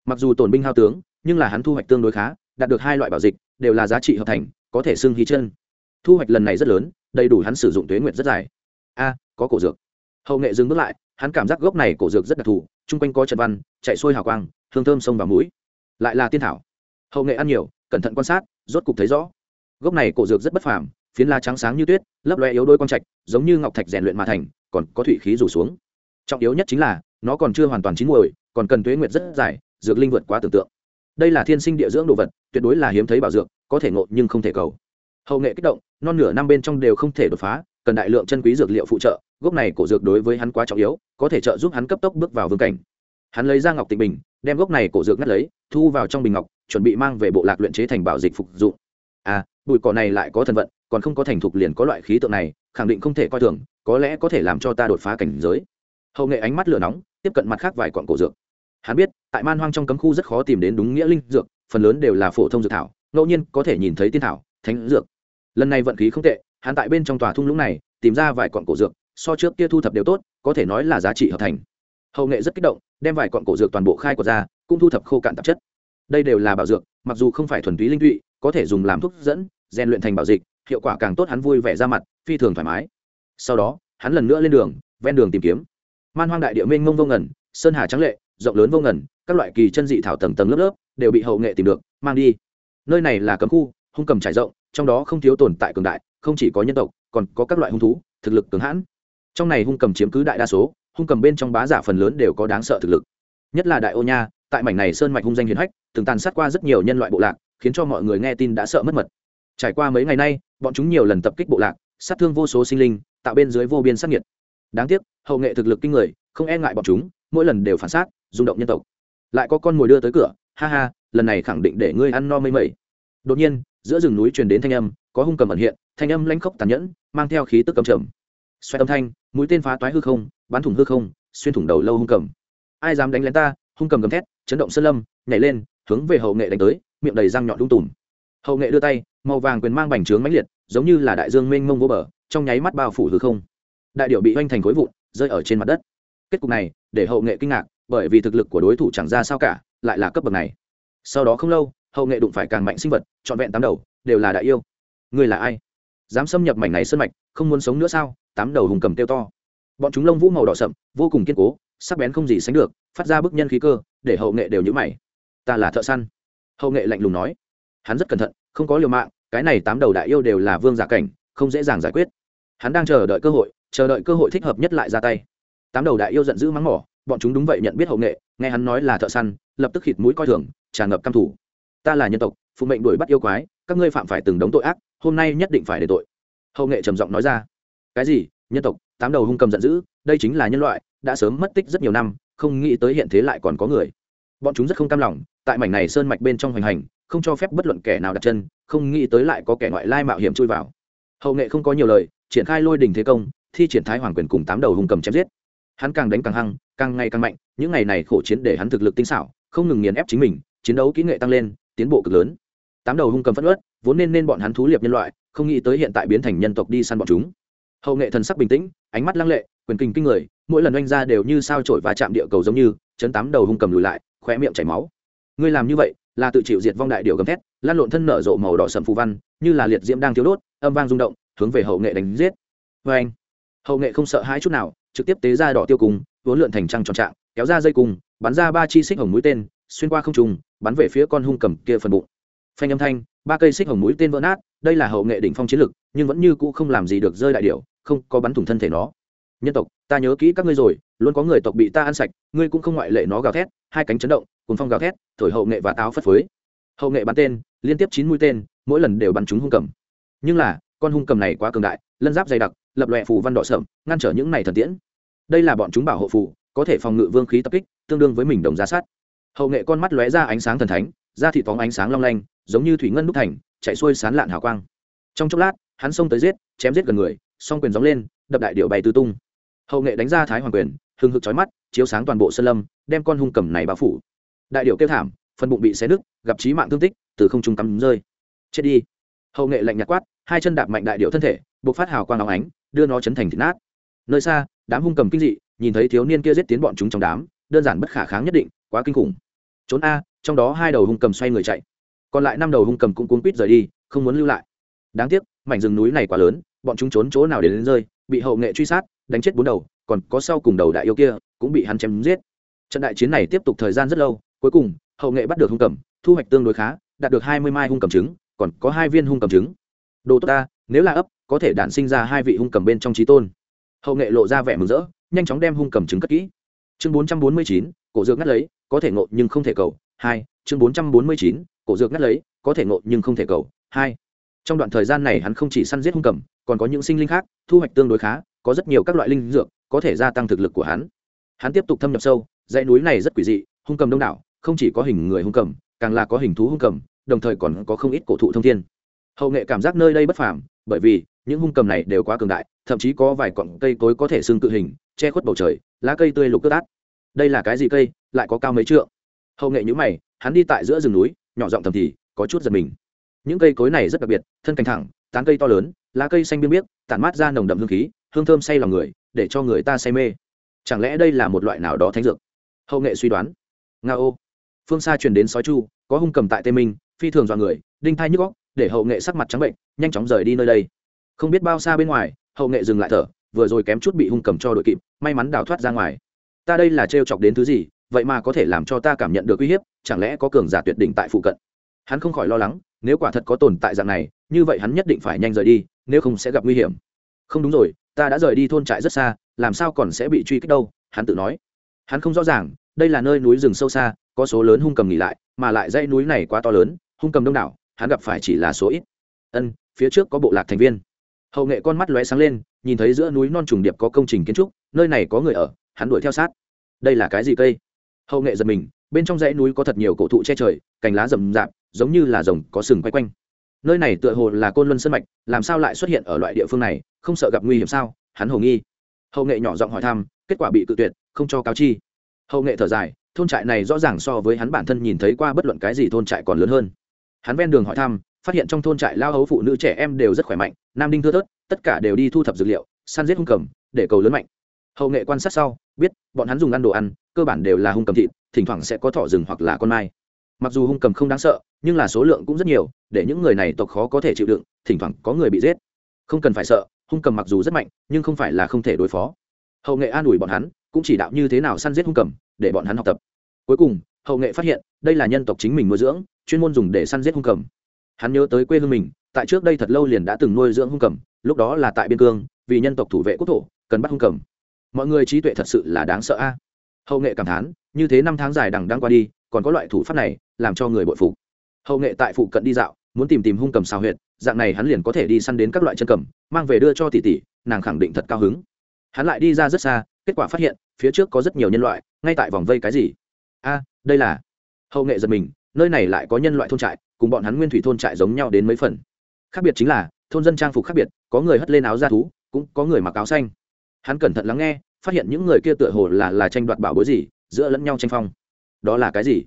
Mặc dù tổn binh hao tướng, nhưng là hắn thu hoạch tương đối khá, đạt được hai loại bảo dịch, đều là giá trị hợp thành, có thể xưng hí chân. Thu hoạch lần này rất lớn đầy đủ hắn sử dụng tuế nguyệt rất dài. A, có cổ dược. Hậu nghệ dừng bước lại, hắn cảm giác gốc này cổ dược rất đặc thù, chung quanh có trận văn, chạy xuôi hào quang, hương thơm sông vào mũi. Lại là tiên thảo. Hậu nghệ ăn nhiều, cẩn thận quan sát, rốt cục thấy rõ. Gốc này cổ dược rất bất phàm, phiến lá trắng sáng như tuyết, lấp loe yếu đôi quang trạch, giống như ngọc thạch rèn luyện mà thành, còn có thủy khí rủ xuống. Trọng yếu nhất chính là, nó còn chưa hoàn toàn chín muồi, còn cần tuế nguyệt rất dài, dược linh vượt quá tưởng tượng. Đây là thiên sinh địa dưỡng đồ vật, tuyệt đối là hiếm thấy bảo dược, có thể ngộ nhưng không thể cầu hậu nghệ kích động, non nửa năm bên trong đều không thể đột phá, cần đại lượng chân quý dược liệu phụ trợ, gốc này cổ dược đối với hắn quá trọng yếu, có thể trợ giúp hắn cấp tốc bước vào vương cảnh. Hắn lấy ra ngọc tịnh bình, đem gốc này cổ dược ngắt lấy, thu vào trong bình ngọc, chuẩn bị mang về bộ lạc luyện chế thành bảo dịch phục dụng à bụi cỏ này lại có thần vận, còn không có thành thục liền có loại khí tượng này, khẳng định không thể coi thường, có lẽ có thể làm cho ta đột phá cảnh giới. Hậu nghệ ánh mắt lửa nóng, tiếp cận mặt khác vài quọn cổ dược. Hắn biết, tại man hoang trong cấm khu rất khó tìm đến đúng nghĩa linh dược, phần lớn đều là phổ thông dược thảo, ngẫu nhiên có thể nhìn thấy tiên thảo, thánh dược lần này vận khí không tệ, hắn tại bên trong tòa thung lũng này, tìm ra vài quọn cổ dược, so trước kia thu thập đều tốt, có thể nói là giá trị hợp thành. Hậu nghệ rất kích động, đem vài quọn cổ dược toàn bộ khai quật ra, cũng thu thập khô cạn tạp chất. Đây đều là bảo dược, mặc dù không phải thuần túy linh tụy có thể dùng làm thuốc dẫn, rèn luyện thành bảo dịch, hiệu quả càng tốt hắn vui vẻ ra mặt, phi thường thoải mái. Sau đó, hắn lần nữa lên đường, ven đường tìm kiếm. Man hoang đại địa mênh mông vô ngẩn sơn hà trắng lệ, rộng lớn vô ngẩn các loại kỳ chân dị thảo tầng tầng lớp lớp, đều bị hậu nghệ tìm được, mang đi. Nơi này là cấm khu, hung cầm trải rộng trong đó không thiếu tồn tại cường đại, không chỉ có nhân tộc, còn có các loại hung thú, thực lực cường hãn. Trong này hung cầm chiếm cứ đại đa số, hung cầm bên trong bá giả phần lớn đều có đáng sợ thực lực. Nhất là đại ô nha, tại mảnh này sơn mạch hung danh hiền hách, từng tàn sát qua rất nhiều nhân loại bộ lạc, khiến cho mọi người nghe tin đã sợ mất mật. Trải qua mấy ngày nay, bọn chúng nhiều lần tập kích bộ lạc, sát thương vô số sinh linh, tạo bên dưới vô biên sát nhiệt đáng tiếc, hậu nghệ thực lực kinh người, không e ngại bọn chúng, mỗi lần đều phản xác rung động nhân tộc. Lại có con mồi đưa tới cửa, ha ha, lần này khẳng định để ngươi ăn no mây mẩy. Đột nhiên giữa rừng núi truyền đến thanh âm, có hung cầm ẩn hiện, thanh âm lãnh khốc tàn nhẫn, mang theo khí tức cầm trầm. Xoay âm thanh, mũi tên phá toái hư không, bắn thủng hư không, xuyên thủng đầu lâu hung cầm. Ai dám đánh lén ta? Hung cầm gầm thét, chấn động sơn lâm, nhảy lên, hướng về hậu nghệ đánh tới, miệng đầy răng nhọn lung tùm. Hậu nghệ đưa tay, màu vàng quyền mang bành trướng mãnh liệt, giống như là đại dương mênh mông vô bờ, trong nháy mắt bao phủ hư không. Đại điệu bị oanh thành khối vụn, rơi ở trên mặt đất. Kết cục này, để hậu nghệ kinh ngạc, bởi vì thực lực của đối thủ chẳng ra sao cả, lại là cấp bậc này. Sau đó không lâu hậu nghệ đụng phải càng mạnh sinh vật, trọn vẹn tám đầu, đều là đại yêu. Người là ai? Dám xâm nhập mảnh này sân mạch, không muốn sống nữa sao? Tám đầu hùng cầm tiêu to. Bọn chúng lông vũ màu đỏ sậm, vô cùng kiên cố, sắc bén không gì sánh được, phát ra bức nhân khí cơ, để hậu nghệ đều nhữ mày. Ta là thợ săn. Hậu nghệ lạnh lùng nói. Hắn rất cẩn thận, không có liều mạng, cái này tám đầu đại yêu đều là vương giả cảnh, không dễ dàng giải quyết. Hắn đang chờ đợi cơ hội, chờ đợi cơ hội thích hợp nhất lại ra tay. Tám đầu đại yêu giận dữ mắng mỏ, bọn chúng đúng vậy nhận biết hậu nghệ, nghe hắn nói là thợ săn, lập tức khịt mũi coi thường, tràn ngập căm thủ ta là nhân tộc, phụ mệnh đuổi bắt yêu quái, các ngươi phạm phải từng đống tội ác, hôm nay nhất định phải để tội. Hậu nghệ trầm giọng nói ra. Cái gì? Nhân tộc, tám đầu hung cầm giận dữ, đây chính là nhân loại, đã sớm mất tích rất nhiều năm, không nghĩ tới hiện thế lại còn có người. Bọn chúng rất không cam lòng, tại mảnh này sơn mạch bên trong hoành hành, không cho phép bất luận kẻ nào đặt chân, không nghĩ tới lại có kẻ ngoại lai mạo hiểm chui vào. Hậu nghệ không có nhiều lời, triển khai lôi đình thế công, thi triển thái hoàng quyền cùng tám đầu hung cầm chém giết. Hắn càng đánh càng hăng, càng ngày càng mạnh, những ngày này khổ chiến để hắn thực lực tinh xảo, không ngừng nghiền ép chính mình, chiến đấu kỹ nghệ tăng lên tiến bộ cực lớn. Tám đầu hung cầm phất ớt vốn nên nên bọn hắn thú liệp nhân loại, không nghĩ tới hiện tại biến thành nhân tộc đi săn bọn chúng. Hậu nghệ thần sắc bình tĩnh, ánh mắt lăng lệ, quyền kinh kinh người, mỗi lần oanh ra đều như sao trổi và chạm địa cầu giống như, chấn tám đầu hung cầm lùi lại, khóe miệng chảy máu. Ngươi làm như vậy, là tự chịu diệt vong đại điều gầm thét, lan lộn thân nở rộ màu đỏ sầm phù văn, như là liệt diễm đang thiếu đốt, âm vang rung động, hướng về hậu nghệ đánh giết. Vê anh, hậu nghệ không sợ hãi chút nào, trực tiếp tế ra đỏ tiêu cùng, vốn lượn thành trăng tròn trạng, kéo ra dây cùng, bắn ra ba chi xích hồng mũi tên, xuyên qua không trùng bắn về phía con hung cầm kia phần bụng. Phanh âm thanh ba cây xích hồng mũi tên vỡ nát đây là hậu nghệ đỉnh phong chiến lực nhưng vẫn như cũ không làm gì được rơi đại điểu, không có bắn thủng thân thể nó. Nhân tộc ta nhớ kỹ các ngươi rồi luôn có người tộc bị ta ăn sạch ngươi cũng không ngoại lệ nó gào thét hai cánh chấn động cùng phong gào thét thổi hậu nghệ và táo phất phới. Hậu nghệ bắn tên liên tiếp chín mũi tên mỗi lần đều bắn trúng hung cầm. Nhưng là con hung cầm này quá cường đại lân giáp dày đặc lập lòe phù văn đỏ sợm ngăn trở những này thần tiễn. Đây là bọn chúng bảo hộ phù có thể phòng ngự vương khí tập kích tương đương với mình đồng giá sát hậu nghệ con mắt lóe ra ánh sáng thần thánh, da thịt phóng ánh sáng long lanh, giống như thủy ngân đúc thành, chạy xuôi sán lạn hào quang. Trong chốc lát, hắn xông tới giết, chém giết gần người, song quyền gióng lên, đập đại điệu bay tứ tung. Hậu nghệ đánh ra thái hoàng quyền, hừng hực chói mắt, chiếu sáng toàn bộ sân lâm, đem con hung cầm này bao phủ. Đại điệu kêu thảm, phần bụng bị xé nứt, gặp trí mạng thương tích, từ không trung cắm rơi. Chết đi. Hậu nghệ lạnh nhạt quát, hai chân đạp mạnh đại điệu thân thể, buộc phát hào quang óng ánh, đưa nó chấn thành thịt nát. Nơi xa, đám hung cầm kinh dị, nhìn thấy thiếu niên kia giết tiến bọn chúng trong đám, đơn giản bất khả kháng nhất định quá kinh khủng. Trốn a trong đó hai đầu hung cầm xoay người chạy. Còn lại năm đầu hung cầm cũng cuốn quýt rời đi không muốn lưu lại. Đáng tiếc mảnh rừng núi này quá lớn bọn chúng trốn chỗ nào đến, đến rơi bị hậu nghệ truy sát đánh chết bốn đầu còn có sau cùng đầu đại yêu kia cũng bị hắn chém giết. Trận đại chiến này tiếp tục thời gian rất lâu cuối cùng hậu nghệ bắt được hung cầm thu hoạch tương đối khá đạt được hai mươi mai hung cầm trứng còn có hai viên hung cầm trứng. Đồ tốt ta nếu là ấp có thể đản sinh ra hai vị hung cầm bên trong trí tôn. Hậu nghệ lộ ra vẻ mừng rỡ nhanh chóng đem hung cầm trứng cất kỹ. Chương bốn trăm bốn mươi chín cổ dược ngắt lấy có thể ngộ nhưng không thể cầu. Hai, chương bốn trăm bốn mươi chín, cổ dược ngắt lấy, có thể ngộ nhưng không thể cầu. Hai, trong đoạn thời gian này hắn không chỉ săn giết hung cầm, còn có những sinh linh khác, thu hoạch tương đối khá, có rất nhiều các loại linh dược, có thể gia tăng thực lực của hắn. Hắn tiếp tục thâm nhập sâu, dãy núi này rất quỷ dị, hung cầm đông đảo, không chỉ có hình người hung cầm, càng là có hình thú hung cầm, đồng thời còn có không ít cổ thụ thông thiên. Hậu nghệ cảm giác nơi đây bất phàm, bởi vì những hung cầm này đều quá cường đại, thậm chí có vài cọng cây cối có thể xương tự hình, che khuất bầu trời, lá cây tươi lục cất át đây là cái gì cây, lại có cao mấy trượng? Hậu nghệ nhữ mày, hắn đi tại giữa rừng núi, nhỏ giọng thầm thì, có chút giật mình. Những cây cối này rất đặc biệt, thân cành thẳng, tán cây to lớn, lá cây xanh biên biếc, tản mát ra nồng đậm hương khí, hương thơm say lòng người, để cho người ta say mê. Chẳng lẽ đây là một loại nào đó thánh dược? Hậu nghệ suy đoán. Nga ô. Phương xa truyền đến sói chu, có hung cầm tại tây minh, phi thường dọa người, đinh thai nhức góc để hậu nghệ sắc mặt trắng bệnh, nhanh chóng rời đi nơi đây. Không biết bao xa bên ngoài, hậu nghệ dừng lại thở, vừa rồi kém chút bị hung cầm cho đội kịp, may mắn đào thoát ra ngoài ta đây là trêu chọc đến thứ gì, vậy mà có thể làm cho ta cảm nhận được uy hiếp, chẳng lẽ có cường giả tuyệt đỉnh tại phụ cận? Hắn không khỏi lo lắng, nếu quả thật có tồn tại dạng này, như vậy hắn nhất định phải nhanh rời đi, nếu không sẽ gặp nguy hiểm. Không đúng rồi, ta đã rời đi thôn trại rất xa, làm sao còn sẽ bị truy kích đâu? Hắn tự nói. Hắn không rõ ràng, đây là nơi núi rừng sâu xa, có số lớn hung cầm nghỉ lại, mà lại dãy núi này quá to lớn, hung cầm đông đảo, hắn gặp phải chỉ là số ít. Ân, phía trước có bộ lạc thành viên. Hậu nghệ con mắt lóe sáng lên, nhìn thấy giữa núi non trùng điệp có công trình kiến trúc, nơi này có người ở hắn đuổi theo sát. Đây là cái gì cây? Hậu nghệ giật mình, bên trong dãy núi có thật nhiều cổ thụ che trời, cành lá rậm rạp, giống như là rồng có sừng quay quanh. Nơi này tựa hồ là côn luân sân mạch, làm sao lại xuất hiện ở loại địa phương này, không sợ gặp nguy hiểm sao? Hắn hồ nghi. Hậu nghệ nhỏ giọng hỏi thăm, kết quả bị cự tuyệt, không cho cáo chi. Hậu nghệ thở dài, thôn trại này rõ ràng so với hắn bản thân nhìn thấy qua bất luận cái gì thôn trại còn lớn hơn. Hắn ven đường hỏi thăm, phát hiện trong thôn trại lao hấu phụ nữ trẻ em đều rất khỏe mạnh, nam đinh thưa thớt, tất cả đều đi thu thập dược liệu, săn giết hung cầm, để cầu lớn mạnh hậu nghệ quan sát sau, biết bọn hắn dùng ăn đồ ăn, cơ bản đều là hung cầm thịt, thỉnh thoảng sẽ có thỏ rừng hoặc là con mai. Mặc dù hung cầm không đáng sợ, nhưng là số lượng cũng rất nhiều, để những người này tộc khó có thể chịu đựng, thỉnh thoảng có người bị giết. Không cần phải sợ, hung cầm mặc dù rất mạnh, nhưng không phải là không thể đối phó. Hậu nghệ an ủi bọn hắn, cũng chỉ đạo như thế nào săn giết hung cầm, để bọn hắn học tập. Cuối cùng, hậu nghệ phát hiện, đây là nhân tộc chính mình nuôi dưỡng, chuyên môn dùng để săn giết hung cầm. Hắn nhớ tới quê hương mình, tại trước đây thật lâu liền đã từng nuôi dưỡng hung cầm, lúc đó là tại biên cương, vì nhân tộc thủ vệ quốc thổ, cần bắt hung cầm mọi người trí tuệ thật sự là đáng sợ a. Hậu nghệ cảm thán, như thế năm tháng dài đằng đang qua đi, còn có loại thủ pháp này, làm cho người bội phục. Hậu nghệ tại phụ cận đi dạo, muốn tìm tìm hung cầm xào huyệt, dạng này hắn liền có thể đi săn đến các loại chân cầm, mang về đưa cho tỷ tỷ, nàng khẳng định thật cao hứng. Hắn lại đi ra rất xa, kết quả phát hiện, phía trước có rất nhiều nhân loại, ngay tại vòng vây cái gì? A, đây là hậu nghệ giật mình, nơi này lại có nhân loại thôn trại, cùng bọn hắn nguyên thủy thôn trại giống nhau đến mấy phần. Khác biệt chính là, thôn dân trang phục khác biệt, có người hất lên áo da thú, cũng có người mặc áo xanh hắn cẩn thận lắng nghe, phát hiện những người kia tựa hồ là là tranh đoạt bảo bối gì, giữa lẫn nhau tranh phong. Đó là cái gì?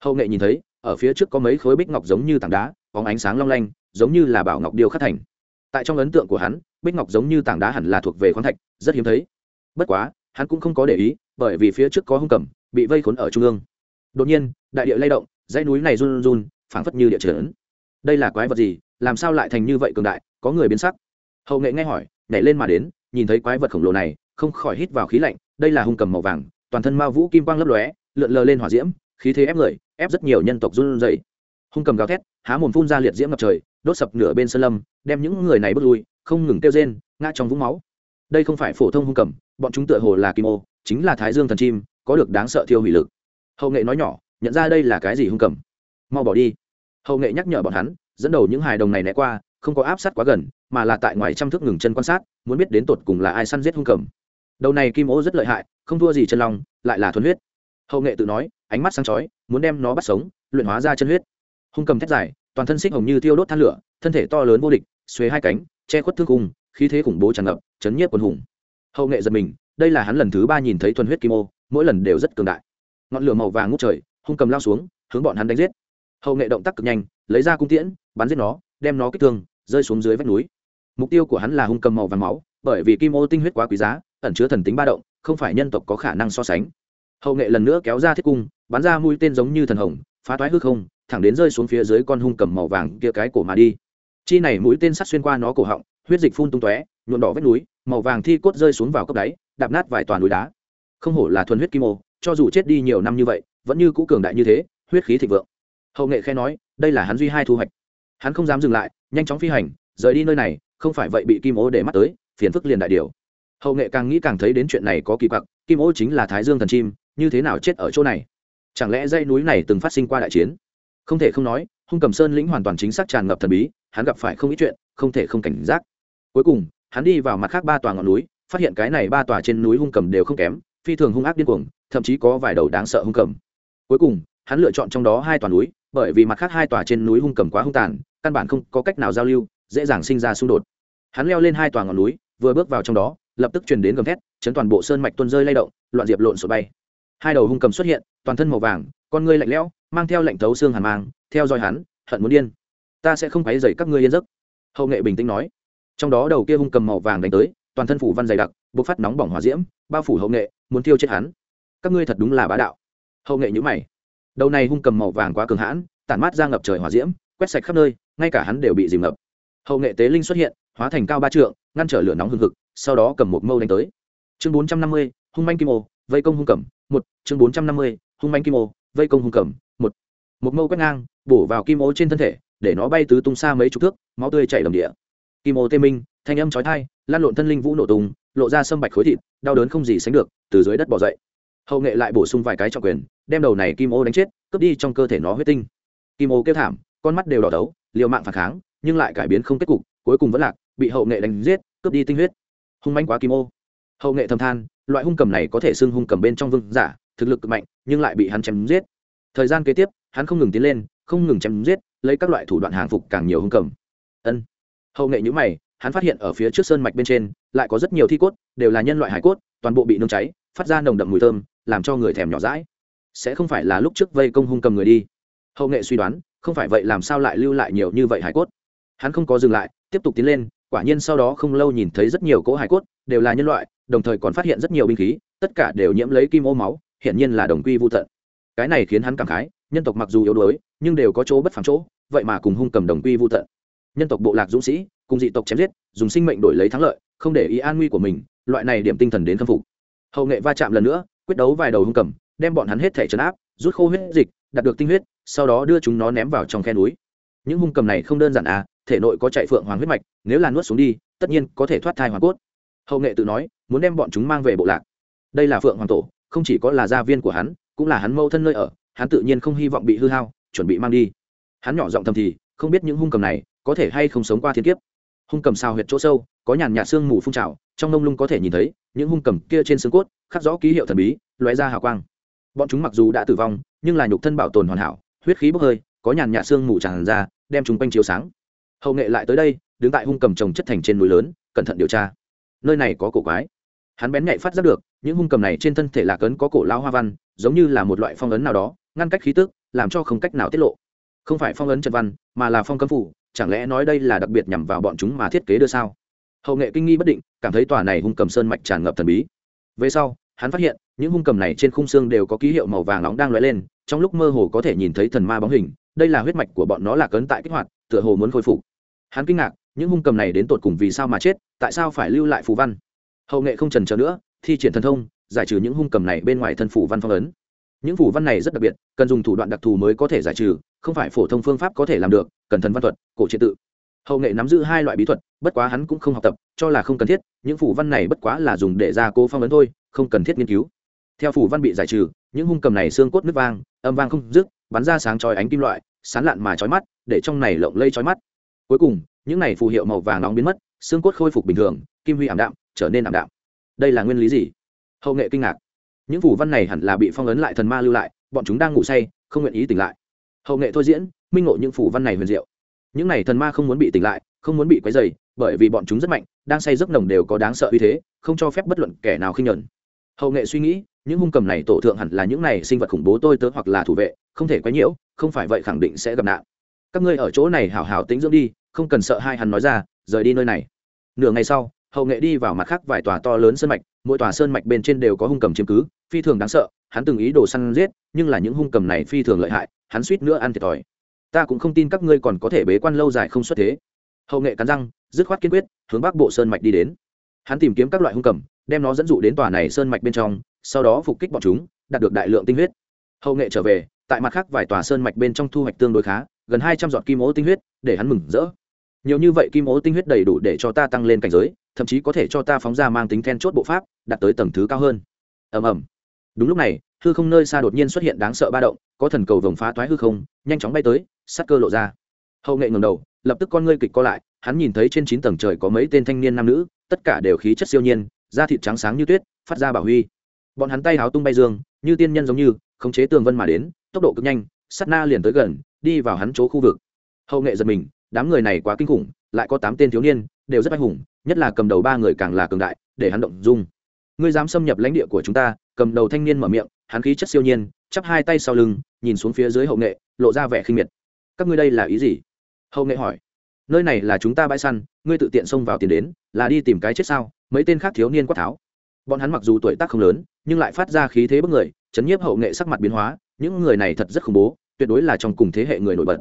Hậu nghệ nhìn thấy, ở phía trước có mấy khối bích ngọc giống như tảng đá có ánh sáng long lanh, giống như là bảo ngọc điêu khắc thành. Tại trong ấn tượng của hắn, bích ngọc giống như tảng đá hẳn là thuộc về khoáng thạch, rất hiếm thấy. Bất quá, hắn cũng không có để ý, bởi vì phía trước có hung cầm, bị vây khốn ở trung ương. Đột nhiên, đại địa lay động, dãy núi này run run phảng phất như địa chấn đây là quái vật gì? Làm sao lại thành như vậy cường đại? Có người biến sắc. Hậu nghệ nghe hỏi, nhảy lên mà đến nhìn thấy quái vật khổng lồ này, không khỏi hít vào khí lạnh, đây là hung cầm màu vàng, toàn thân ma vũ kim quang lấp lóe, lượn lờ lên hỏa diễm, khí thế ép người, ép rất nhiều nhân tộc run rẩy. Hung cầm gào thét, há mồm phun ra liệt diễm ngập trời, đốt sập nửa bên sơn lâm, đem những người này bước lui, không ngừng kêu rên, ngã trong vũng máu. Đây không phải phổ thông hung cầm, bọn chúng tựa hồ là kim ô, chính là thái dương thần chim, có được đáng sợ thiêu hủy lực. Hậu nghệ nói nhỏ, nhận ra đây là cái gì hung cầm? Mau bỏ đi. Hậu nghệ nhắc nhở bọn hắn, dẫn đầu những hài đồng này né qua không có áp sát quá gần, mà là tại ngoài trăm thước ngừng chân quan sát, muốn biết đến tột cùng là ai săn giết hung cầm. Đầu này kim ô rất lợi hại, không thua gì chân long, lại là thuần huyết. Hậu nghệ tự nói, ánh mắt sáng chói, muốn đem nó bắt sống, luyện hóa ra chân huyết. Hung cầm thét dài, toàn thân xích hồng như tiêu đốt than lửa, thân thể to lớn vô địch xuế hai cánh, che khuất thương cung khí thế khủng bố tràn ngập, chấn nhiếp quần hùng. Hậu nghệ giật mình, đây là hắn lần thứ ba nhìn thấy thuần huyết kim ô, mỗi lần đều rất cường đại. Ngọn lửa màu vàng ngút trời, hung cầm lao xuống, hướng bọn hắn đánh giết. Hậu nghệ động tác cực nhanh, lấy ra cung tiễn, bắn giết nó, đem nó kích thương rơi xuống dưới vách núi. Mục tiêu của hắn là hung cầm màu vàng máu, bởi vì kim ô tinh huyết quá quý giá, ẩn chứa thần tính ba động, không phải nhân tộc có khả năng so sánh. Hậu nghệ lần nữa kéo ra thiết cung, bắn ra mũi tên giống như thần hồng, phá toái hư không, thẳng đến rơi xuống phía dưới con hung cầm màu vàng kia cái cổ mà đi. Chi này mũi tên sắt xuyên qua nó cổ họng, huyết dịch phun tung tóe nhuộn đỏ vết núi, màu vàng thi cốt rơi xuống vào cốc đáy, đạp nát vài toàn núi đá. Không hổ là thuần huyết kim ô, cho dù chết đi nhiều năm như vậy, vẫn như cũ cường đại như thế, huyết khí thịnh vượng. Hậu nghệ khe nói, đây là hắn duy hai thu hoạch hắn không dám dừng lại, nhanh chóng phi hành, rời đi nơi này, không phải vậy bị kim ô để mắt tới, phiền phức liền đại điều. Hậu nghệ càng nghĩ càng thấy đến chuyện này có kỳ quặc, kim ô chính là thái dương thần chim, như thế nào chết ở chỗ này? Chẳng lẽ dây núi này từng phát sinh qua đại chiến? Không thể không nói, hung cầm sơn lĩnh hoàn toàn chính xác tràn ngập thần bí, hắn gặp phải không ít chuyện, không thể không cảnh giác. Cuối cùng, hắn đi vào mặt khác ba tòa ngọn núi, phát hiện cái này ba tòa trên núi hung cầm đều không kém, phi thường hung ác điên cuồng, thậm chí có vài đầu đáng sợ hung cầm. Cuối cùng hắn lựa chọn trong đó hai tòa núi, bởi vì mặt khác hai tòa trên núi hung cầm quá hung tàn, căn bản không có cách nào giao lưu, dễ dàng sinh ra xung đột. Hắn leo lên hai tòa ngọn núi, vừa bước vào trong đó, lập tức truyền đến gầm thét, chấn toàn bộ sơn mạch tuôn rơi lay động, loạn diệp lộn sổ bay. Hai đầu hung cầm xuất hiện, toàn thân màu vàng, con ngươi lạnh lẽo, mang theo lệnh thấu xương hàn mang, theo dõi hắn, hận muốn điên. Ta sẽ không quấy dày các ngươi yên giấc, hậu nghệ bình tĩnh nói. Trong đó đầu kia hung cầm màu vàng đánh tới, toàn thân phủ văn dày đặc, bộc phát nóng bỏng hỏa diễm, bao phủ hậu nghệ, muốn thiêu chết hắn. Các ngươi thật đúng là bá đạo. Hậu nghệ nhữ mày đầu này hung cầm màu vàng quá cường hãn, tản mát ra ngập trời hỏa diễm, quét sạch khắp nơi, ngay cả hắn đều bị dìm ngập. Hậu nghệ tế linh xuất hiện, hóa thành cao ba trượng, ngăn trở lửa nóng hừng hực, sau đó cầm một mâu đánh tới. Chương bốn trăm năm mươi, hung manh kim ô, vây công hung cầm, một. Chương bốn trăm năm mươi, hung manh kim ô, vây công hung cầm, một. Một mâu quét ngang, bổ vào kim ô trên thân thể, để nó bay tứ tung xa mấy chục thước, máu tươi chảy đầm địa. Kim ô tê minh, thanh âm chói thai lan lộn thân linh vũ nổ tung, lộ ra sâm bạch khối thịt, đau đớn không gì sánh được, từ dưới đất bỏ dậy hậu nghệ lại bổ sung vài cái trọng quyền, đem đầu này kim ô đánh chết, cướp đi trong cơ thể nó huyết tinh. Kim ô kêu thảm, con mắt đều đỏ đấu, liều mạng phản kháng, nhưng lại cải biến không kết cục, cuối cùng vẫn lạc, bị hậu nghệ đánh giết, cướp đi tinh huyết. Hung manh quá kim ô. Hậu nghệ thầm than, loại hung cầm này có thể xưng hung cầm bên trong vương giả, thực lực cực mạnh, nhưng lại bị hắn chém giết. Thời gian kế tiếp, hắn không ngừng tiến lên, không ngừng chém giết, lấy các loại thủ đoạn hàng phục càng nhiều hung cầm. Ân. Hậu nghệ nhữ mày, hắn phát hiện ở phía trước sơn mạch bên trên, lại có rất nhiều thi cốt, đều là nhân loại hải cốt, toàn bộ bị nung cháy phát ra nồng đậm mùi thơm, làm cho người thèm nhỏ rãi sẽ không phải là lúc trước vây công hung cầm người đi. Hậu nghệ suy đoán, không phải vậy làm sao lại lưu lại nhiều như vậy hải cốt? Hắn không có dừng lại, tiếp tục tiến lên, quả nhiên sau đó không lâu nhìn thấy rất nhiều cỗ hải cốt, đều là nhân loại, đồng thời còn phát hiện rất nhiều binh khí, tất cả đều nhiễm lấy kim ô máu, hiển nhiên là đồng quy vô tận. Cái này khiến hắn cảm khái, nhân tộc mặc dù yếu đuối, nhưng đều có chỗ bất phẳng chỗ, vậy mà cùng hung cầm đồng quy vô tận. Nhân tộc bộ lạc dũng sĩ, cùng dị tộc chém giết, dùng sinh mệnh đổi lấy thắng lợi, không để ý an nguy của mình, loại này điểm tinh thần đến khâm phục hậu nghệ va chạm lần nữa, quyết đấu vài đầu hung cầm, đem bọn hắn hết thể trấn áp, rút khô huyết dịch, đạt được tinh huyết, sau đó đưa chúng nó ném vào trong khe núi. Những hung cầm này không đơn giản à thể nội có chạy phượng hoàng huyết mạch, nếu là nuốt xuống đi, tất nhiên có thể thoát thai hoàng cốt. Hậu nghệ tự nói, muốn đem bọn chúng mang về bộ lạc. Đây là phượng hoàng tổ, không chỉ có là gia viên của hắn, cũng là hắn mâu thân nơi ở, hắn tự nhiên không hy vọng bị hư hao, chuẩn bị mang đi. Hắn nhỏ giọng thầm thì, không biết những hung cầm này có thể hay không sống qua thiên kiếp. Hung cầm sao huyệt chỗ sâu có nhàn nhạt xương mù phun trào, trong nông lung có thể nhìn thấy những hung cầm kia trên xương cốt, khắc rõ ký hiệu thần bí, lóe ra hào quang. Bọn chúng mặc dù đã tử vong, nhưng là nhục thân bảo tồn hoàn hảo, huyết khí bốc hơi, có nhàn nhạt xương mù tràn ra, đem chúng quanh chiếu sáng. Hậu nghệ lại tới đây, đứng tại hung cầm trồng chất thành trên núi lớn, cẩn thận điều tra. Nơi này có cổ quái. Hắn bén nhạy phát giác được, những hung cầm này trên thân thể lạc ấn có cổ lao hoa văn, giống như là một loại phong ấn nào đó, ngăn cách khí tức, làm cho không cách nào tiết lộ. Không phải phong ấn trận văn, mà là phong cấm phủ, chẳng lẽ nói đây là đặc biệt nhằm vào bọn chúng mà thiết kế đưa sao? Hậu nghệ kinh nghi bất định, cảm thấy tòa này hung cầm sơn mạch tràn ngập thần bí. Về sau, hắn phát hiện, những hung cầm này trên khung xương đều có ký hiệu màu vàng nóng đang lóe lên, trong lúc mơ hồ có thể nhìn thấy thần ma bóng hình, đây là huyết mạch của bọn nó là cấn tại kích hoạt, tựa hồ muốn khôi phục. Hắn kinh ngạc, những hung cầm này đến tột cùng vì sao mà chết, tại sao phải lưu lại phù văn? Hậu nghệ không trần trờ nữa, thi triển thần thông, giải trừ những hung cầm này bên ngoài thân phủ văn phong ấn. Những phủ văn này rất đặc biệt, cần dùng thủ đoạn đặc thù mới có thể giải trừ, không phải phổ thông phương pháp có thể làm được, cần thần văn thuật, cổ triệt tự hậu nghệ nắm giữ hai loại bí thuật, bất quá hắn cũng không học tập, cho là không cần thiết, những phủ văn này bất quá là dùng để ra cố phong ấn thôi, không cần thiết nghiên cứu. Theo phủ văn bị giải trừ, những hung cầm này xương cốt nước vang, âm vang không dứt, bắn ra sáng chói ánh kim loại, sán lạn mà chói mắt, để trong này lộng lây chói mắt. Cuối cùng, những này phù hiệu màu vàng nóng biến mất, xương cốt khôi phục bình thường, kim huy ảm đạm, trở nên ảm đạm. Đây là nguyên lý gì? Hậu nghệ kinh ngạc. Những phủ văn này hẳn là bị phong ấn lại thần ma lưu lại, bọn chúng đang ngủ say, không nguyện ý tỉnh lại. Hậu nghệ thôi diễn, minh ngộ những phủ văn này huyền diệu những này thần ma không muốn bị tỉnh lại, không muốn bị quấy dày bởi vì bọn chúng rất mạnh, đang say giấc nồng đều có đáng sợ uy thế, không cho phép bất luận kẻ nào khinh nhẫn. Hậu nghệ suy nghĩ, những hung cầm này tổ thượng hẳn là những này sinh vật khủng bố tôi tớ hoặc là thủ vệ, không thể quấy nhiễu, không phải vậy khẳng định sẽ gặp nạn. Các ngươi ở chỗ này hảo hảo tính dưỡng đi, không cần sợ hai hắn nói ra, rời đi nơi này. Nửa ngày sau, hậu nghệ đi vào mặt khác vài tòa to lớn sơn mạch, mỗi tòa sơn mạch bên trên đều có hung cầm chiếm cứ, phi thường đáng sợ, hắn từng ý đồ săn giết, nhưng là những hung cầm này phi thường lợi hại, hắn suýt nữa ăn thiệt thòi ta cũng không tin các ngươi còn có thể bế quan lâu dài không xuất thế. Hậu nghệ cắn răng, dứt khoát kiên quyết, hướng bắc bộ sơn mạch đi đến. Hắn tìm kiếm các loại hung cầm, đem nó dẫn dụ đến tòa này sơn mạch bên trong, sau đó phục kích bọn chúng, đạt được đại lượng tinh huyết. Hậu nghệ trở về, tại mặt khác vài tòa sơn mạch bên trong thu hoạch tương đối khá, gần hai trăm giọt kim ố tinh huyết, để hắn mừng rỡ. Nhiều như vậy kim ố tinh huyết đầy đủ để cho ta tăng lên cảnh giới, thậm chí có thể cho ta phóng ra mang tính then chốt bộ pháp, đạt tới tầng thứ cao hơn. Ầm ầm. Đúng lúc này hư không nơi xa đột nhiên xuất hiện đáng sợ ba động, có thần cầu vồng phá toái hư không, nhanh chóng bay tới sắc cơ lộ ra. Hậu nghệ ngầm đầu, lập tức con ngươi kịch co lại, hắn nhìn thấy trên chín tầng trời có mấy tên thanh niên nam nữ, tất cả đều khí chất siêu nhiên, da thịt trắng sáng như tuyết, phát ra bảo huy. Bọn hắn tay háo tung bay dương, như tiên nhân giống như, khống chế tường vân mà đến, tốc độ cực nhanh sắt na liền tới gần, đi vào hắn chỗ khu vực. Hậu nghệ giật mình, đám người này quá kinh khủng, lại có tám tên thiếu niên, đều rất anh hùng, nhất là cầm đầu ba người càng là cường đại, để hắn động dung. Ngươi dám xâm nhập lãnh địa của chúng ta, cầm đầu thanh niên mở miệng hắn khí chất siêu nhiên, chắp hai tay sau lưng, nhìn xuống phía dưới hậu nghệ, lộ ra vẻ khinh miệt. Các ngươi đây là ý gì? Hậu nghệ hỏi. Nơi này là chúng ta bãi săn, ngươi tự tiện xông vào tiền đến, là đi tìm cái chết sao? Mấy tên khác thiếu niên quát tháo. Bọn hắn mặc dù tuổi tác không lớn, nhưng lại phát ra khí thế bất người, chấn nhiếp hậu nghệ sắc mặt biến hóa, những người này thật rất khủng bố, tuyệt đối là trong cùng thế hệ người nổi bật.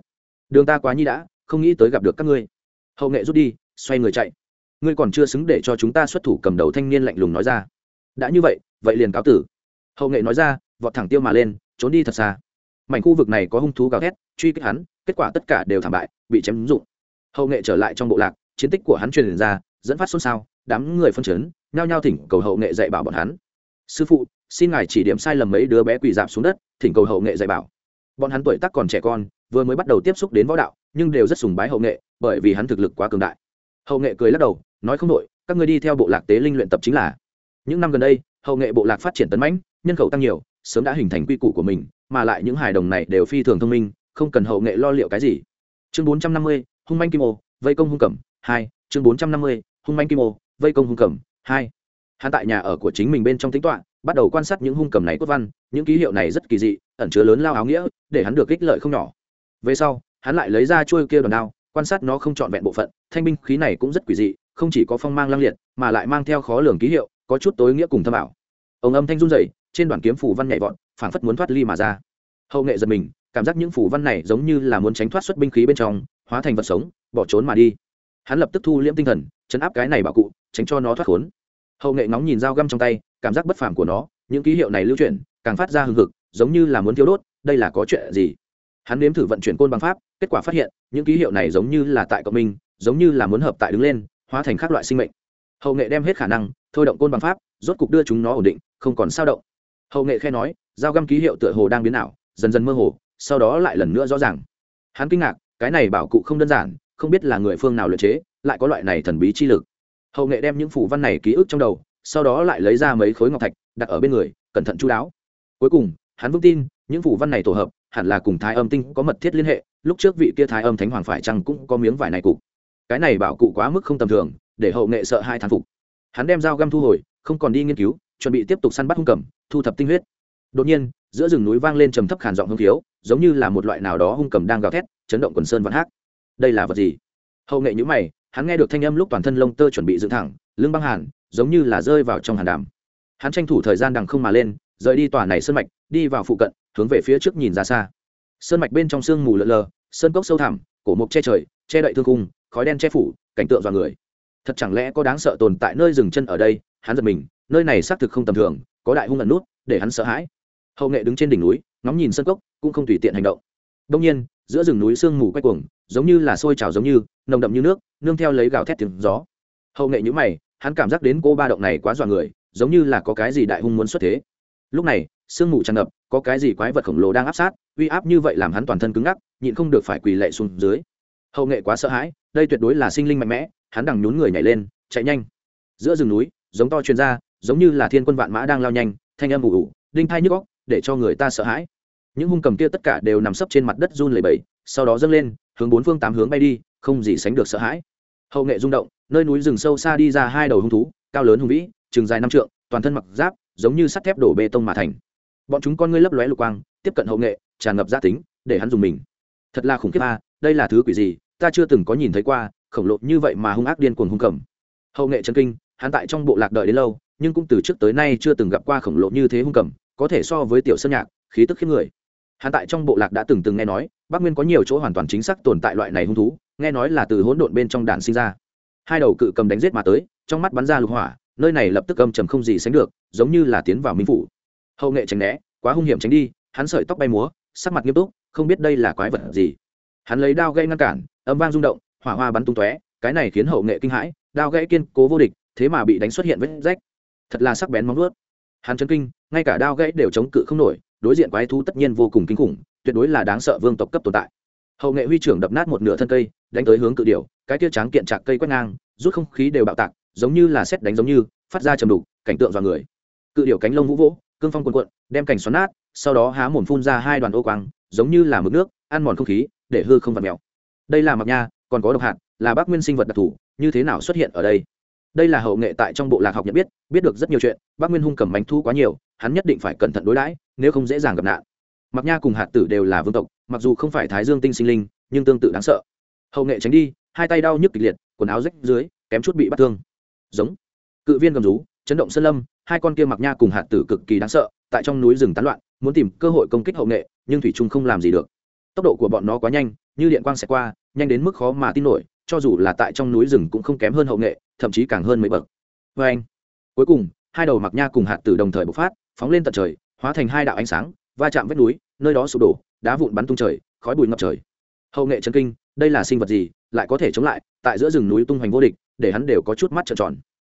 Đường ta quá nhi đã, không nghĩ tới gặp được các ngươi. Hậu nghệ rút đi, xoay người chạy. Ngươi còn chưa xứng để cho chúng ta xuất thủ cầm đầu thanh niên lạnh lùng nói ra. Đã như vậy vậy liền cáo tử hậu nghệ nói ra, vọt thẳng tiêu mà lên, trốn đi thật xa. Mảnh khu vực này có hung thú gào thét, truy kích hắn, kết quả tất cả đều thảm bại, bị chém ứng dụng hậu nghệ trở lại trong bộ lạc, chiến tích của hắn truyền ra, dẫn phát xôn xao, đám người phân chấn, nhao nhao thỉnh cầu hậu nghệ dạy bảo bọn hắn. Sư phụ, xin ngài chỉ điểm sai lầm mấy đứa bé quỳ dạp xuống đất, thỉnh cầu hậu nghệ dạy bảo. Bọn hắn tuổi tác còn trẻ con, vừa mới bắt đầu tiếp xúc đến võ đạo, nhưng đều rất sùng bái hậu nghệ, bởi vì hắn thực lực quá cường đại. Hậu nghệ cười lắc đầu, nói không đội các người đi theo bộ lạc tế linh luyện tập chính là. Những năm gần đây hậu nghệ bộ lạc phát triển tấn mãnh, nhân khẩu tăng nhiều, sớm đã hình thành quy củ của mình, mà lại những hài đồng này đều phi thường thông minh, không cần hậu nghệ lo liệu cái gì. Chương bốn trăm năm mươi, hung manh kim ô, vây công hung cẩm, hai. Chương bốn trăm năm mươi, hung manh kim ô, vây công hung cẩm, hai. Hắn tại nhà ở của chính mình bên trong tính toạ bắt đầu quan sát những hung cầm này cốt văn, những ký hiệu này rất kỳ dị, ẩn chứa lớn lao áo nghĩa, để hắn được ích lợi không nhỏ. Về sau, hắn lại lấy ra chuôi kia đòn đao, quan sát nó không trọn vẹn bộ phận, thanh binh khí này cũng rất quỷ dị, không chỉ có phong mang lăng liệt, mà lại mang theo khó lường ký hiệu có chút tối nghĩa cùng thâm ảo. Ông âm thanh run dậy trên đoàn kiếm phủ văn nhảy vọt, phảng phất muốn thoát ly mà ra. Hậu nghệ giật mình, cảm giác những phủ văn này giống như là muốn tránh thoát xuất binh khí bên trong, hóa thành vật sống, bỏ trốn mà đi. Hắn lập tức thu liễm tinh thần, chấn áp cái này bảo cụ, tránh cho nó thoát khốn. Hậu nghệ nóng nhìn dao găm trong tay, cảm giác bất phàm của nó, những ký hiệu này lưu chuyển, càng phát ra hừng hực, giống như là muốn thiêu đốt, đây là có chuyện gì? Hắn nếm thử vận chuyển côn bằng pháp, kết quả phát hiện, những ký hiệu này giống như là tại cộng minh, giống như là muốn hợp tại đứng lên, hóa thành các loại sinh mệnh. Hậu nghệ đem hết khả năng thôi động côn bằng pháp, rốt cục đưa chúng nó ổn định, không còn sao động. Hậu nghệ khe nói, dao găm ký hiệu tựa hồ đang biến ảo, dần dần mơ hồ, sau đó lại lần nữa rõ ràng. Hắn kinh ngạc, cái này bảo cụ không đơn giản, không biết là người phương nào luyện chế, lại có loại này thần bí chi lực. Hậu nghệ đem những phủ văn này ký ức trong đầu, sau đó lại lấy ra mấy khối ngọc thạch, đặt ở bên người, cẩn thận chú đáo. Cuối cùng, hắn vững tin, những phủ văn này tổ hợp, hẳn là cùng thái âm tinh có mật thiết liên hệ, lúc trước vị kia thái âm thánh hoàng phải chăng cũng có miếng vải này cục. Cái này bảo cụ quá mức không tầm thường, để hậu nghệ sợ hai thán phục hắn đem dao găm thu hồi, không còn đi nghiên cứu, chuẩn bị tiếp tục săn bắt hung cầm, thu thập tinh huyết. Đột nhiên, giữa rừng núi vang lên trầm thấp khàn giọng hung thiếu giống như là một loại nào đó hung cầm đang gào thét, chấn động quần sơn vạn hát đây là vật gì? Hậu nghệ nhữ mày, hắn nghe được thanh âm lúc toàn thân lông tơ chuẩn bị dựng thẳng, lưng băng hàn, giống như là rơi vào trong hàn đàm. Hắn tranh thủ thời gian đằng không mà lên, rời đi tòa này sơn mạch, đi vào phụ cận, hướng về phía trước nhìn ra xa. Sơn mạch bên trong sương mù lợn lờ, sơn cốc sâu thẳm, cổ mục che trời, che đậy thương cung khói đen che phủ, cảnh tượng dọa người thật chẳng lẽ có đáng sợ tồn tại nơi dừng chân ở đây? Hắn giật mình, nơi này xác thực không tầm thường, có đại hung ẩn nút, để hắn sợ hãi. Hậu nghệ đứng trên đỉnh núi, ngóng nhìn sân cốc, cũng không tùy tiện hành động. Đông nhiên, giữa rừng núi sương mù quay cuồng, giống như là sôi trào giống như, nồng đậm như nước, nương theo lấy gào thét tiếng gió. Hậu nghệ nhữ mày, hắn cảm giác đến cô ba động này quá dọa người, giống như là có cái gì đại hung muốn xuất thế. Lúc này, sương mù tràn ngập, có cái gì quái vật khổng lồ đang áp sát, uy áp như vậy làm hắn toàn thân cứng ngắc, nhịn không được phải quỳ lệ xuống dưới. Hậu nghệ quá sợ hãi, đây tuyệt đối là sinh linh mạnh mẽ hắn đằng nhún người nhảy lên, chạy nhanh. Giữa rừng núi, giống to chuyên ra, giống như là thiên quân vạn mã đang lao nhanh, thanh âm ủ ủ đinh thai nhức góc để cho người ta sợ hãi. Những hung cầm kia tất cả đều nằm sấp trên mặt đất run lẩy bẩy, sau đó dâng lên, hướng bốn phương tám hướng bay đi, không gì sánh được sợ hãi. Hậu nghệ rung động, nơi núi rừng sâu xa đi ra hai đầu hung thú, cao lớn hùng vĩ trường dài năm trượng, toàn thân mặc giáp, giống như sắt thép đổ bê tông mà thành. Bọn chúng con ngươi lấp lóe lục quang, tiếp cận hậu nghệ, tràn ngập gia tính, để hắn dùng mình. Thật là khủng khiếp a, đây là thứ quỷ gì, ta chưa từng có nhìn thấy qua khổng lồ như vậy mà hung ác điên cuồng hung cầm. Hậu nghệ chân kinh, hắn tại trong bộ lạc đợi đến lâu, nhưng cũng từ trước tới nay chưa từng gặp qua khổng lồ như thế hung cầm, có thể so với tiểu sơn nhạc, khí tức khiếp người. Hắn tại trong bộ lạc đã từng từng nghe nói, bắc nguyên có nhiều chỗ hoàn toàn chính xác tồn tại loại này hung thú, nghe nói là từ hỗn độn bên trong đàn sinh ra. Hai đầu cự cầm đánh giết mà tới, trong mắt bắn ra lục hỏa, nơi này lập tức âm trầm không gì sánh được, giống như là tiến vào minh phủ. Hậu nghệ tránh né, quá hung hiểm tránh đi, hắn sợi tóc bay múa, sắc mặt nghiêm túc, không biết đây là quái vật gì. Hắn lấy đao gây ngăn cản, âm vang rung động hỏa hoa bắn tung tóe, cái này khiến hậu nghệ kinh hãi, đao gãy kiên cố vô địch, thế mà bị đánh xuất hiện vết rách. Thật là sắc bén móng vuốt. Hắn chấn kinh, ngay cả đao gãy đều chống cự không nổi, đối diện quái thú tất nhiên vô cùng kinh khủng, tuyệt đối là đáng sợ vương tộc cấp tồn tại. Hậu nghệ huy trưởng đập nát một nửa thân cây, đánh tới hướng cự điểu, cái tia tráng kiện chạc cây quét ngang, rút không khí đều bạo tạc, giống như là xét đánh giống như, phát ra trầm đục, cảnh tượng vào người. Cự điểu cánh lông vũ vỗ, cương phong quần quận đem cảnh xoắn nát, sau đó há mồm phun ra hai đoàn ô quang, giống như là mực nước, ăn mòn không khí, để hư không vặt mèo. Đây là mặc nha còn có độc hạt, là bác nguyên sinh vật đặc thù, như thế nào xuất hiện ở đây? Đây là hậu nghệ tại trong bộ lạc học nhận biết biết được rất nhiều chuyện, bác nguyên hung cầm bánh thu quá nhiều, hắn nhất định phải cẩn thận đối đãi, nếu không dễ dàng gặp nạn. Mặc nha cùng hạt tử đều là vương tộc, mặc dù không phải thái dương tinh sinh linh, nhưng tương tự đáng sợ. Hậu nghệ tránh đi, hai tay đau nhức kịch liệt, quần áo rách dưới, kém chút bị bắt thương. Giống. Cự viên gầm rú, chấn động sơn lâm, hai con kia mặc nha cùng hạt tử cực kỳ đáng sợ, tại trong núi rừng tán loạn, muốn tìm cơ hội công kích hậu nghệ, nhưng thủy trung không làm gì được tốc độ của bọn nó quá nhanh, như điện quang xẹt qua, nhanh đến mức khó mà tin nổi, cho dù là tại trong núi rừng cũng không kém hơn hậu nghệ, thậm chí càng hơn mấy bậc. Vê anh, cuối cùng, hai đầu mặc nha cùng hạt tử đồng thời bộc phát, phóng lên tận trời, hóa thành hai đạo ánh sáng, va chạm vách núi, nơi đó sụp đổ, đá vụn bắn tung trời, khói bụi ngập trời. Hậu nghệ chân kinh, đây là sinh vật gì, lại có thể chống lại, tại giữa rừng núi tung hoành vô địch, để hắn đều có chút mắt trợn tròn.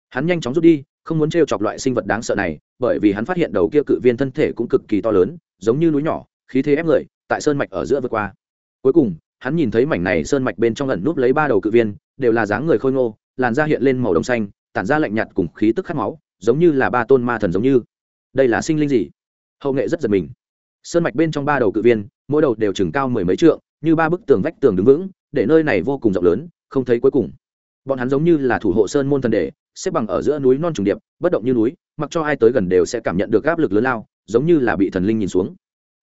Hắn nhanh chóng rút đi, không muốn t chọc loại sinh vật đáng sợ này, bởi vì hắn phát hiện đầu kia cự viên thân thể cũng cực kỳ to lớn, giống như núi nhỏ, khí thế ép người tại sơn mạch ở giữa vượt qua. Cuối cùng, hắn nhìn thấy mảnh này sơn mạch bên trong ẩn núp lấy ba đầu cự viên, đều là dáng người khôi ngô, làn da hiện lên màu đồng xanh, tản ra lạnh nhạt cùng khí tức khát máu, giống như là ba tôn ma thần giống như. Đây là sinh linh gì? Hậu nghệ rất giật mình. Sơn mạch bên trong ba đầu cự viên, mỗi đầu đều chừng cao mười mấy trượng, như ba bức tường vách tường đứng vững, để nơi này vô cùng rộng lớn, không thấy cuối cùng. Bọn hắn giống như là thủ hộ sơn môn thần đề xếp bằng ở giữa núi non trùng điệp, bất động như núi, mặc cho ai tới gần đều sẽ cảm nhận được áp lực lớn lao, giống như là bị thần linh nhìn xuống.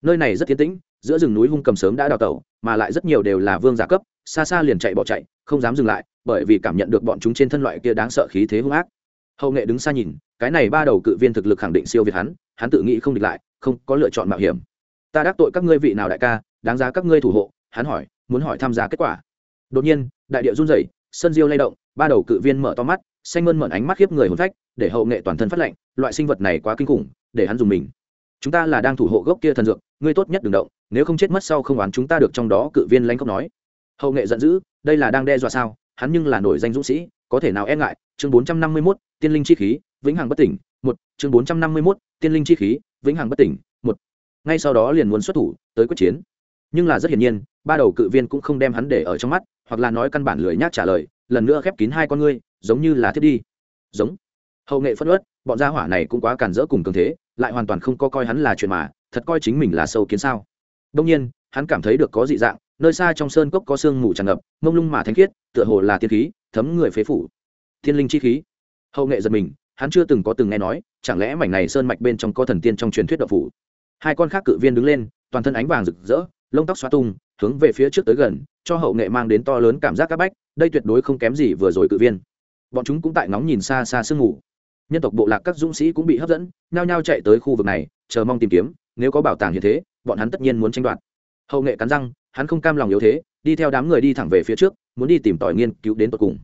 Nơi này rất tiến tĩnh giữa rừng núi hung cầm sớm đã đào tẩu mà lại rất nhiều đều là vương giả cấp xa xa liền chạy bỏ chạy không dám dừng lại bởi vì cảm nhận được bọn chúng trên thân loại kia đáng sợ khí thế hung ác. Hậu nghệ đứng xa nhìn cái này ba đầu cự viên thực lực khẳng định siêu việt hắn hắn tự nghĩ không địch lại không có lựa chọn mạo hiểm. Ta đắc tội các ngươi vị nào đại ca đáng giá các ngươi thủ hộ? hắn hỏi muốn hỏi tham gia kết quả. Đột nhiên đại địa run rẩy sân diêu lay động ba đầu cự viên mở to mắt xanh mơn mởn ánh mắt khiếp người hồn phách để hậu nghệ toàn thân phát lạnh, loại sinh vật này quá kinh khủng để hắn dùng mình. Chúng ta là đang thủ hộ gốc kia thần dược ngươi tốt nhất đừng động nếu không chết mất sau không oán chúng ta được trong đó cự viên lanh cốc nói. Hậu nghệ giận dữ đây là đang đe dọa sao? Hắn nhưng là nổi danh dũng sĩ có thể nào e ngại? Chương bốn trăm năm mươi 451, tiên linh chi khí vĩnh hằng bất tỉnh một. Chương bốn trăm năm mươi 451, tiên linh chi khí vĩnh hằng bất tỉnh một. Ngay sau đó liền muốn xuất thủ tới quyết chiến. Nhưng là rất hiển nhiên ba đầu cự viên cũng không đem hắn để ở trong mắt hoặc là nói căn bản lười nhác trả lời lần nữa khép kín hai con ngươi giống như là thiết đi. Giống. Hậu nghệ phất ớt bọn gia hỏa này cũng quá cản rỡ cùng cường thế lại hoàn toàn không có coi hắn là chuyện mà thật coi chính mình là sâu kiến sao? Đông nhiên, hắn cảm thấy được có dị dạng, nơi xa trong sơn cốc có sương mù tràn ngập, mông lung mà thanh khiết, tựa hồ là tiên khí, thấm người phế phủ. Thiên linh chi khí. Hậu nghệ giật mình, hắn chưa từng có từng nghe nói, chẳng lẽ mảnh này sơn mạch bên trong có thần tiên trong truyền thuyết đậu phủ? Hai con khác cự viên đứng lên, toàn thân ánh vàng rực rỡ, lông tóc xóa tung, hướng về phía trước tới gần, cho hậu nghệ mang đến to lớn cảm giác c áp bách, đây tuyệt đối không kém gì vừa rồi cự viên. Bọn chúng cũng tại ngóng nhìn xa xa sương mù. Nhân tộc bộ lạc các dũng sĩ cũng bị hấp dẫn, nhao nhao chạy tới khu vực này, chờ mong tìm kiếm nếu có bảo tàng như thế, bọn hắn tất nhiên muốn tranh đoạt. Hậu nghệ cắn răng, hắn không cam lòng yếu thế, đi theo đám người đi thẳng về phía trước, muốn đi tìm tòi nghiên cứu đến tận cùng.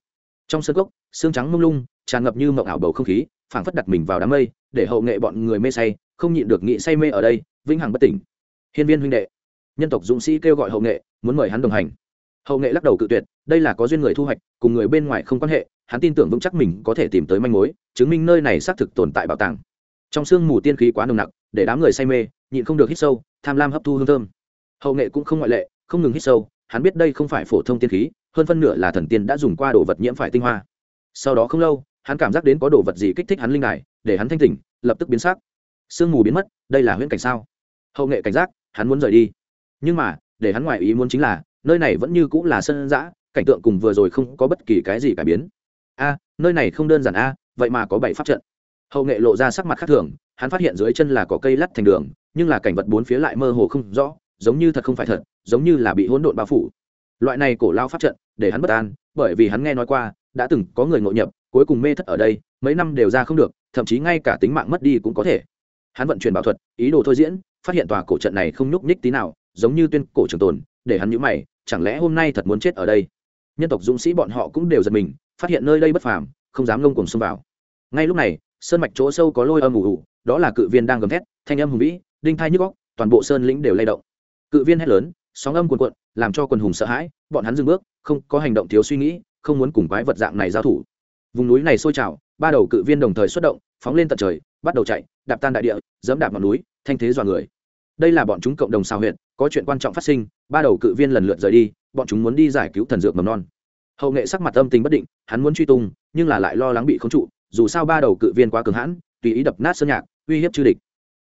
Trong sân gốc, xương trắng mông lung, tràn ngập như mộng ảo bầu không khí, phảng phất đặt mình vào đám mây, để hậu nghệ bọn người mê say, không nhịn được nghị say mê ở đây, vĩnh hằng bất tỉnh. Hiên viên huynh đệ, nhân tộc dũng sĩ kêu gọi hậu nghệ, muốn mời hắn đồng hành. Hậu nghệ lắc đầu cự tuyệt, đây là có duyên người thu hoạch, cùng người bên ngoài không quan hệ, hắn tin tưởng vững chắc mình có thể tìm tới manh mối, chứng minh nơi này xác thực tồn tại bảo tàng. Trong sương mù tiên khí quá nồng nặc để đám người say mê, nhịn không được hít sâu, tham lam hấp thu hương thơm. Hậu nghệ cũng không ngoại lệ, không ngừng hít sâu, hắn biết đây không phải phổ thông tiên khí, hơn phân nửa là thần tiên đã dùng qua đồ vật nhiễm phải tinh hoa. Sau đó không lâu, hắn cảm giác đến có đồ vật gì kích thích hắn linh đài, để hắn thanh tỉnh, lập tức biến sắc. Sương mù biến mất, đây là huyễn cảnh sao? Hậu nghệ cảnh giác, hắn muốn rời đi. Nhưng mà, để hắn ngoài ý muốn chính là, nơi này vẫn như cũng là sân giã cảnh tượng cùng vừa rồi không có bất kỳ cái gì cải biến. A, nơi này không đơn giản a, vậy mà có bảy pháp trận hậu nghệ lộ ra sắc mặt khác thường, hắn phát hiện dưới chân là có cây lắt thành đường, nhưng là cảnh vật bốn phía lại mơ hồ không rõ, giống như thật không phải thật, giống như là bị hỗn độn bao phủ. Loại này cổ lao pháp trận, để hắn bất an, bởi vì hắn nghe nói qua, đã từng có người ngộ nhập, cuối cùng mê thất ở đây, mấy năm đều ra không được, thậm chí ngay cả tính mạng mất đi cũng có thể. Hắn vận chuyển bảo thuật, ý đồ thôi diễn, phát hiện tòa cổ trận này không nhúc nhích tí nào, giống như tuyên cổ trường tồn, để hắn nhữ mày, chẳng lẽ hôm nay thật muốn chết ở đây? Nhân tộc dũng sĩ bọn họ cũng đều giật mình, phát hiện nơi đây bất phàm, không dám ngông cùng xông vào. Ngay lúc này sơn mạch chỗ sâu có lôi âm ủ ủ, đó là cự viên đang gầm thét, thanh âm hùng vĩ, đinh thai nhức góc toàn bộ sơn lĩnh đều lay động. Cự viên hét lớn, sóng âm cuồn cuộn, làm cho quần hùng sợ hãi, bọn hắn dừng bước, không có hành động thiếu suy nghĩ, không muốn cùng quái vật dạng này giao thủ. Vùng núi này sôi trào, ba đầu cự viên đồng thời xuất động, phóng lên tận trời, bắt đầu chạy, đạp tan đại địa, dẫm đạp ngọn núi, thanh thế dọa người. Đây là bọn chúng cộng đồng xào huyện có chuyện quan trọng phát sinh, ba đầu cự viên lần lượt rời đi, bọn chúng muốn đi giải cứu thần dược mầm non. Hậu nghệ sắc mặt âm tình bất định, hắn muốn truy tung, nhưng là lại lo lắng bị khống trụ dù sao ba đầu cự viên quá cường hãn, tùy ý đập nát sơn nhạc, uy hiếp chư địch.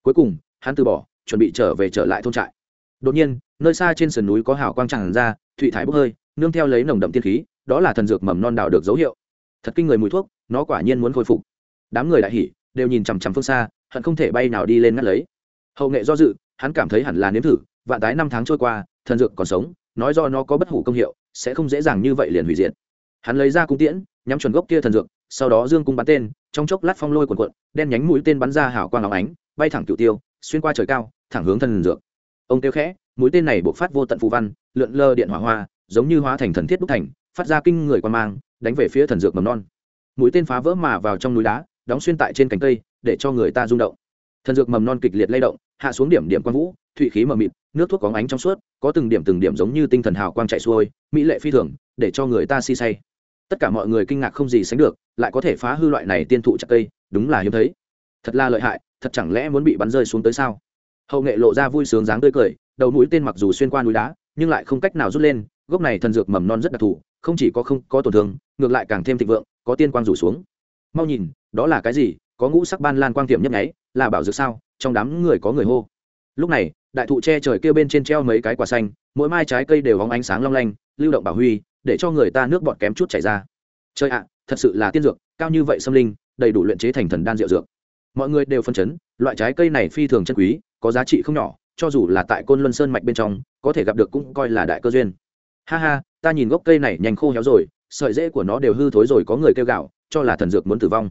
Cuối cùng, hắn từ bỏ, chuẩn bị trở về trở lại thôn trại. Đột nhiên, nơi xa trên sườn núi có hào quang tràn ra, thụy thải bốc hơi, nương theo lấy nồng đậm tiên khí, đó là thần dược mầm non đào được dấu hiệu. Thật kinh người mùi thuốc, nó quả nhiên muốn khôi phục. Đám người đại hỉ, đều nhìn chằm chằm phương xa, hận không thể bay nào đi lên ngắt lấy. Hậu nghệ do dự, hắn cảm thấy hẳn là nếm thử, vạn tái năm tháng trôi qua, thần dược còn sống, nói do nó có bất hủ công hiệu, sẽ không dễ dàng như vậy liền hủy diệt. Hắn lấy ra cung tiễn nhắm chuẩn gốc kia thần dược, sau đó dương cung bắn tên, trong chốc lát phong lôi cuồn cuộn, đen nhánh mũi tên bắn ra hảo quang óng ánh, bay thẳng cửu tiêu, xuyên qua trời cao, thẳng hướng thần dược. Ông kêu khẽ, mũi tên này buộc phát vô tận phù văn, lượn lơ điện hỏa hoa, giống như hóa thành thần thiết đúc thành, phát ra kinh người quan mang, đánh về phía thần dược mầm non. Mũi tên phá vỡ mà vào trong núi đá, đóng xuyên tại trên cành cây, để cho người ta rung động. Thần dược mầm non kịch liệt lay động, hạ xuống điểm điểm quang vũ, thụy khí mờ mịt, nước thuốc có ánh trong suốt, có từng điểm từng điểm giống như tinh thần hào quang chạy xuôi, mỹ lệ phi thường, để cho người ta si say tất cả mọi người kinh ngạc không gì sánh được, lại có thể phá hư loại này tiên thụ chặt cây, đúng là hiếm thấy. Thật là lợi hại, thật chẳng lẽ muốn bị bắn rơi xuống tới sao? Hậu nghệ lộ ra vui sướng dáng tươi cười, đầu mũi tên mặc dù xuyên qua núi đá, nhưng lại không cách nào rút lên, gốc này thần dược mầm non rất đặc thù, không chỉ có không có tổn thương, ngược lại càng thêm thịnh vượng, có tiên quang rủ xuống. Mau nhìn, đó là cái gì? Có ngũ sắc ban lan quang tiệm nhấp nháy, là bảo dược sao? Trong đám người có người hô. Lúc này, đại thụ che trời kêu bên trên treo mấy cái quả xanh, mỗi mai trái cây đều hóng ánh sáng long lanh, lưu động bảo huy để cho người ta nước bọt kém chút chảy ra. Chơi ạ, thật sự là tiên dược, cao như vậy xâm linh, đầy đủ luyện chế thành thần đan rượu dược. Mọi người đều phân chấn, loại trái cây này phi thường chân quý, có giá trị không nhỏ, cho dù là tại côn luân sơn mạch bên trong, có thể gặp được cũng coi là đại cơ duyên. Ha ha, ta nhìn gốc cây này nhanh khô héo rồi, sợi rễ của nó đều hư thối rồi, có người kêu gạo, cho là thần dược muốn tử vong.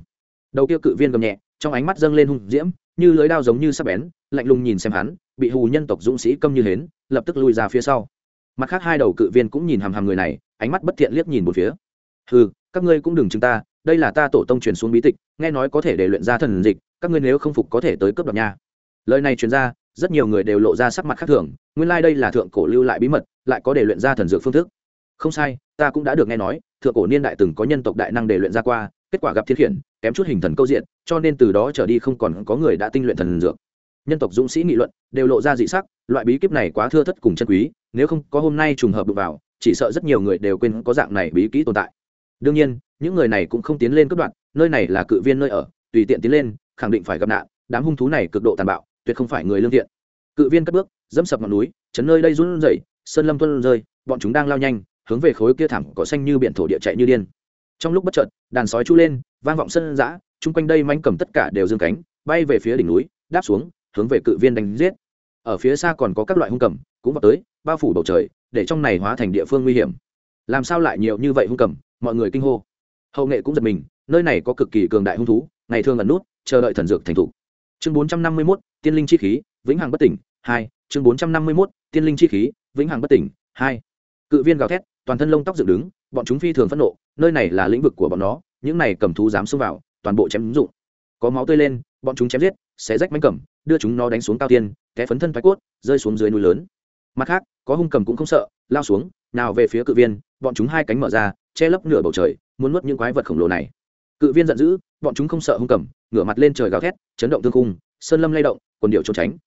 Đầu kia cự viên gầm nhẹ, trong ánh mắt dâng lên hung diễm, như lưới đao giống như sắp bén, lạnh lùng nhìn xem hắn, bị hù nhân tộc dũng sĩ câm như hến, lập tức lui ra phía sau mặt khác hai đầu cự viên cũng nhìn hàm hàm người này, ánh mắt bất thiện liếc nhìn một phía. Ừ các ngươi cũng đừng chứng ta, đây là ta tổ tông truyền xuống bí tịch, nghe nói có thể để luyện ra thần dịch, các ngươi nếu không phục có thể tới cướp đoạt nha. Lời này truyền ra, rất nhiều người đều lộ ra sắc mặt khác thường, nguyên lai、like、đây là thượng cổ lưu lại bí mật, lại có để luyện ra thần dược phương thức. Không sai, ta cũng đã được nghe nói, thượng cổ niên đại từng có nhân tộc đại năng để luyện ra qua, kết quả gặp thiết khiển, kém chút hình thần câu diện, cho nên từ đó trở đi không còn có người đã tinh luyện thần dược. Nhân tộc dũng sĩ nghị luận đều lộ ra dị sắc, loại bí kíp này quá thưa thất cùng chân quý nếu không có hôm nay trùng hợp đụng vào, chỉ sợ rất nhiều người đều quên có dạng này bí kỹ tồn tại. Đương nhiên, những người này cũng không tiến lên cấp đoạn nơi này là cự viên nơi ở, tùy tiện tiến lên, khẳng định phải gặp nạn, đám hung thú này cực độ tàn bạo, tuyệt không phải người lương thiện. Cự viên cất bước, dẫm sập ngọn núi, chấn nơi đây run rẩy, sơn lâm tuân rơi, bọn chúng đang lao nhanh, hướng về khối kia thẳng cỏ xanh như biển thổ địa chạy như điên. Trong lúc bất chợt, đàn sói chu lên, vang vọng sân dã, chung quanh đây manh cầm tất cả đều dương cánh, bay về phía đỉnh núi, đáp xuống, hướng về cự viên đánh giết. Ở phía xa còn có các loại hung cầm cũng vào tới, bao phủ bầu trời, để trong này hóa thành địa phương nguy hiểm. Làm sao lại nhiều như vậy hung cầm, mọi người kinh hô. Hậu nghệ cũng giật mình, nơi này có cực kỳ cường đại hung thú, ngày thường ẩn nút, chờ đợi thần dược thành thục chương bốn trăm năm mươi mốt, tiên linh chi khí, vĩnh hằng bất tỉnh, hai, chương bốn trăm năm mươi mốt, tiên linh chi khí, vĩnh hằng bất tỉnh, hai. Cự viên gào thét, toàn thân lông tóc dựng đứng, bọn chúng phi thường phẫn nộ, nơi này là lĩnh vực của bọn nó, những này cầm thú dám xông vào, toàn bộ chém ứng dụng. Có máu tươi lên, bọn chúng chém giết, xé rách mánh cầm, đưa chúng nó đánh xuống cao tiên, té phấn thân thoái cốt, rơi xuống dưới núi lớn mặt khác, có hung cầm cũng không sợ, lao xuống, nào về phía cự viên, bọn chúng hai cánh mở ra, che lấp nửa bầu trời, muốn nuốt những quái vật khổng lồ này. Cự viên giận dữ, bọn chúng không sợ hung cầm, ngửa mặt lên trời gào thét, chấn động thương cung sơn lâm lay động, quần điệu trốn tránh.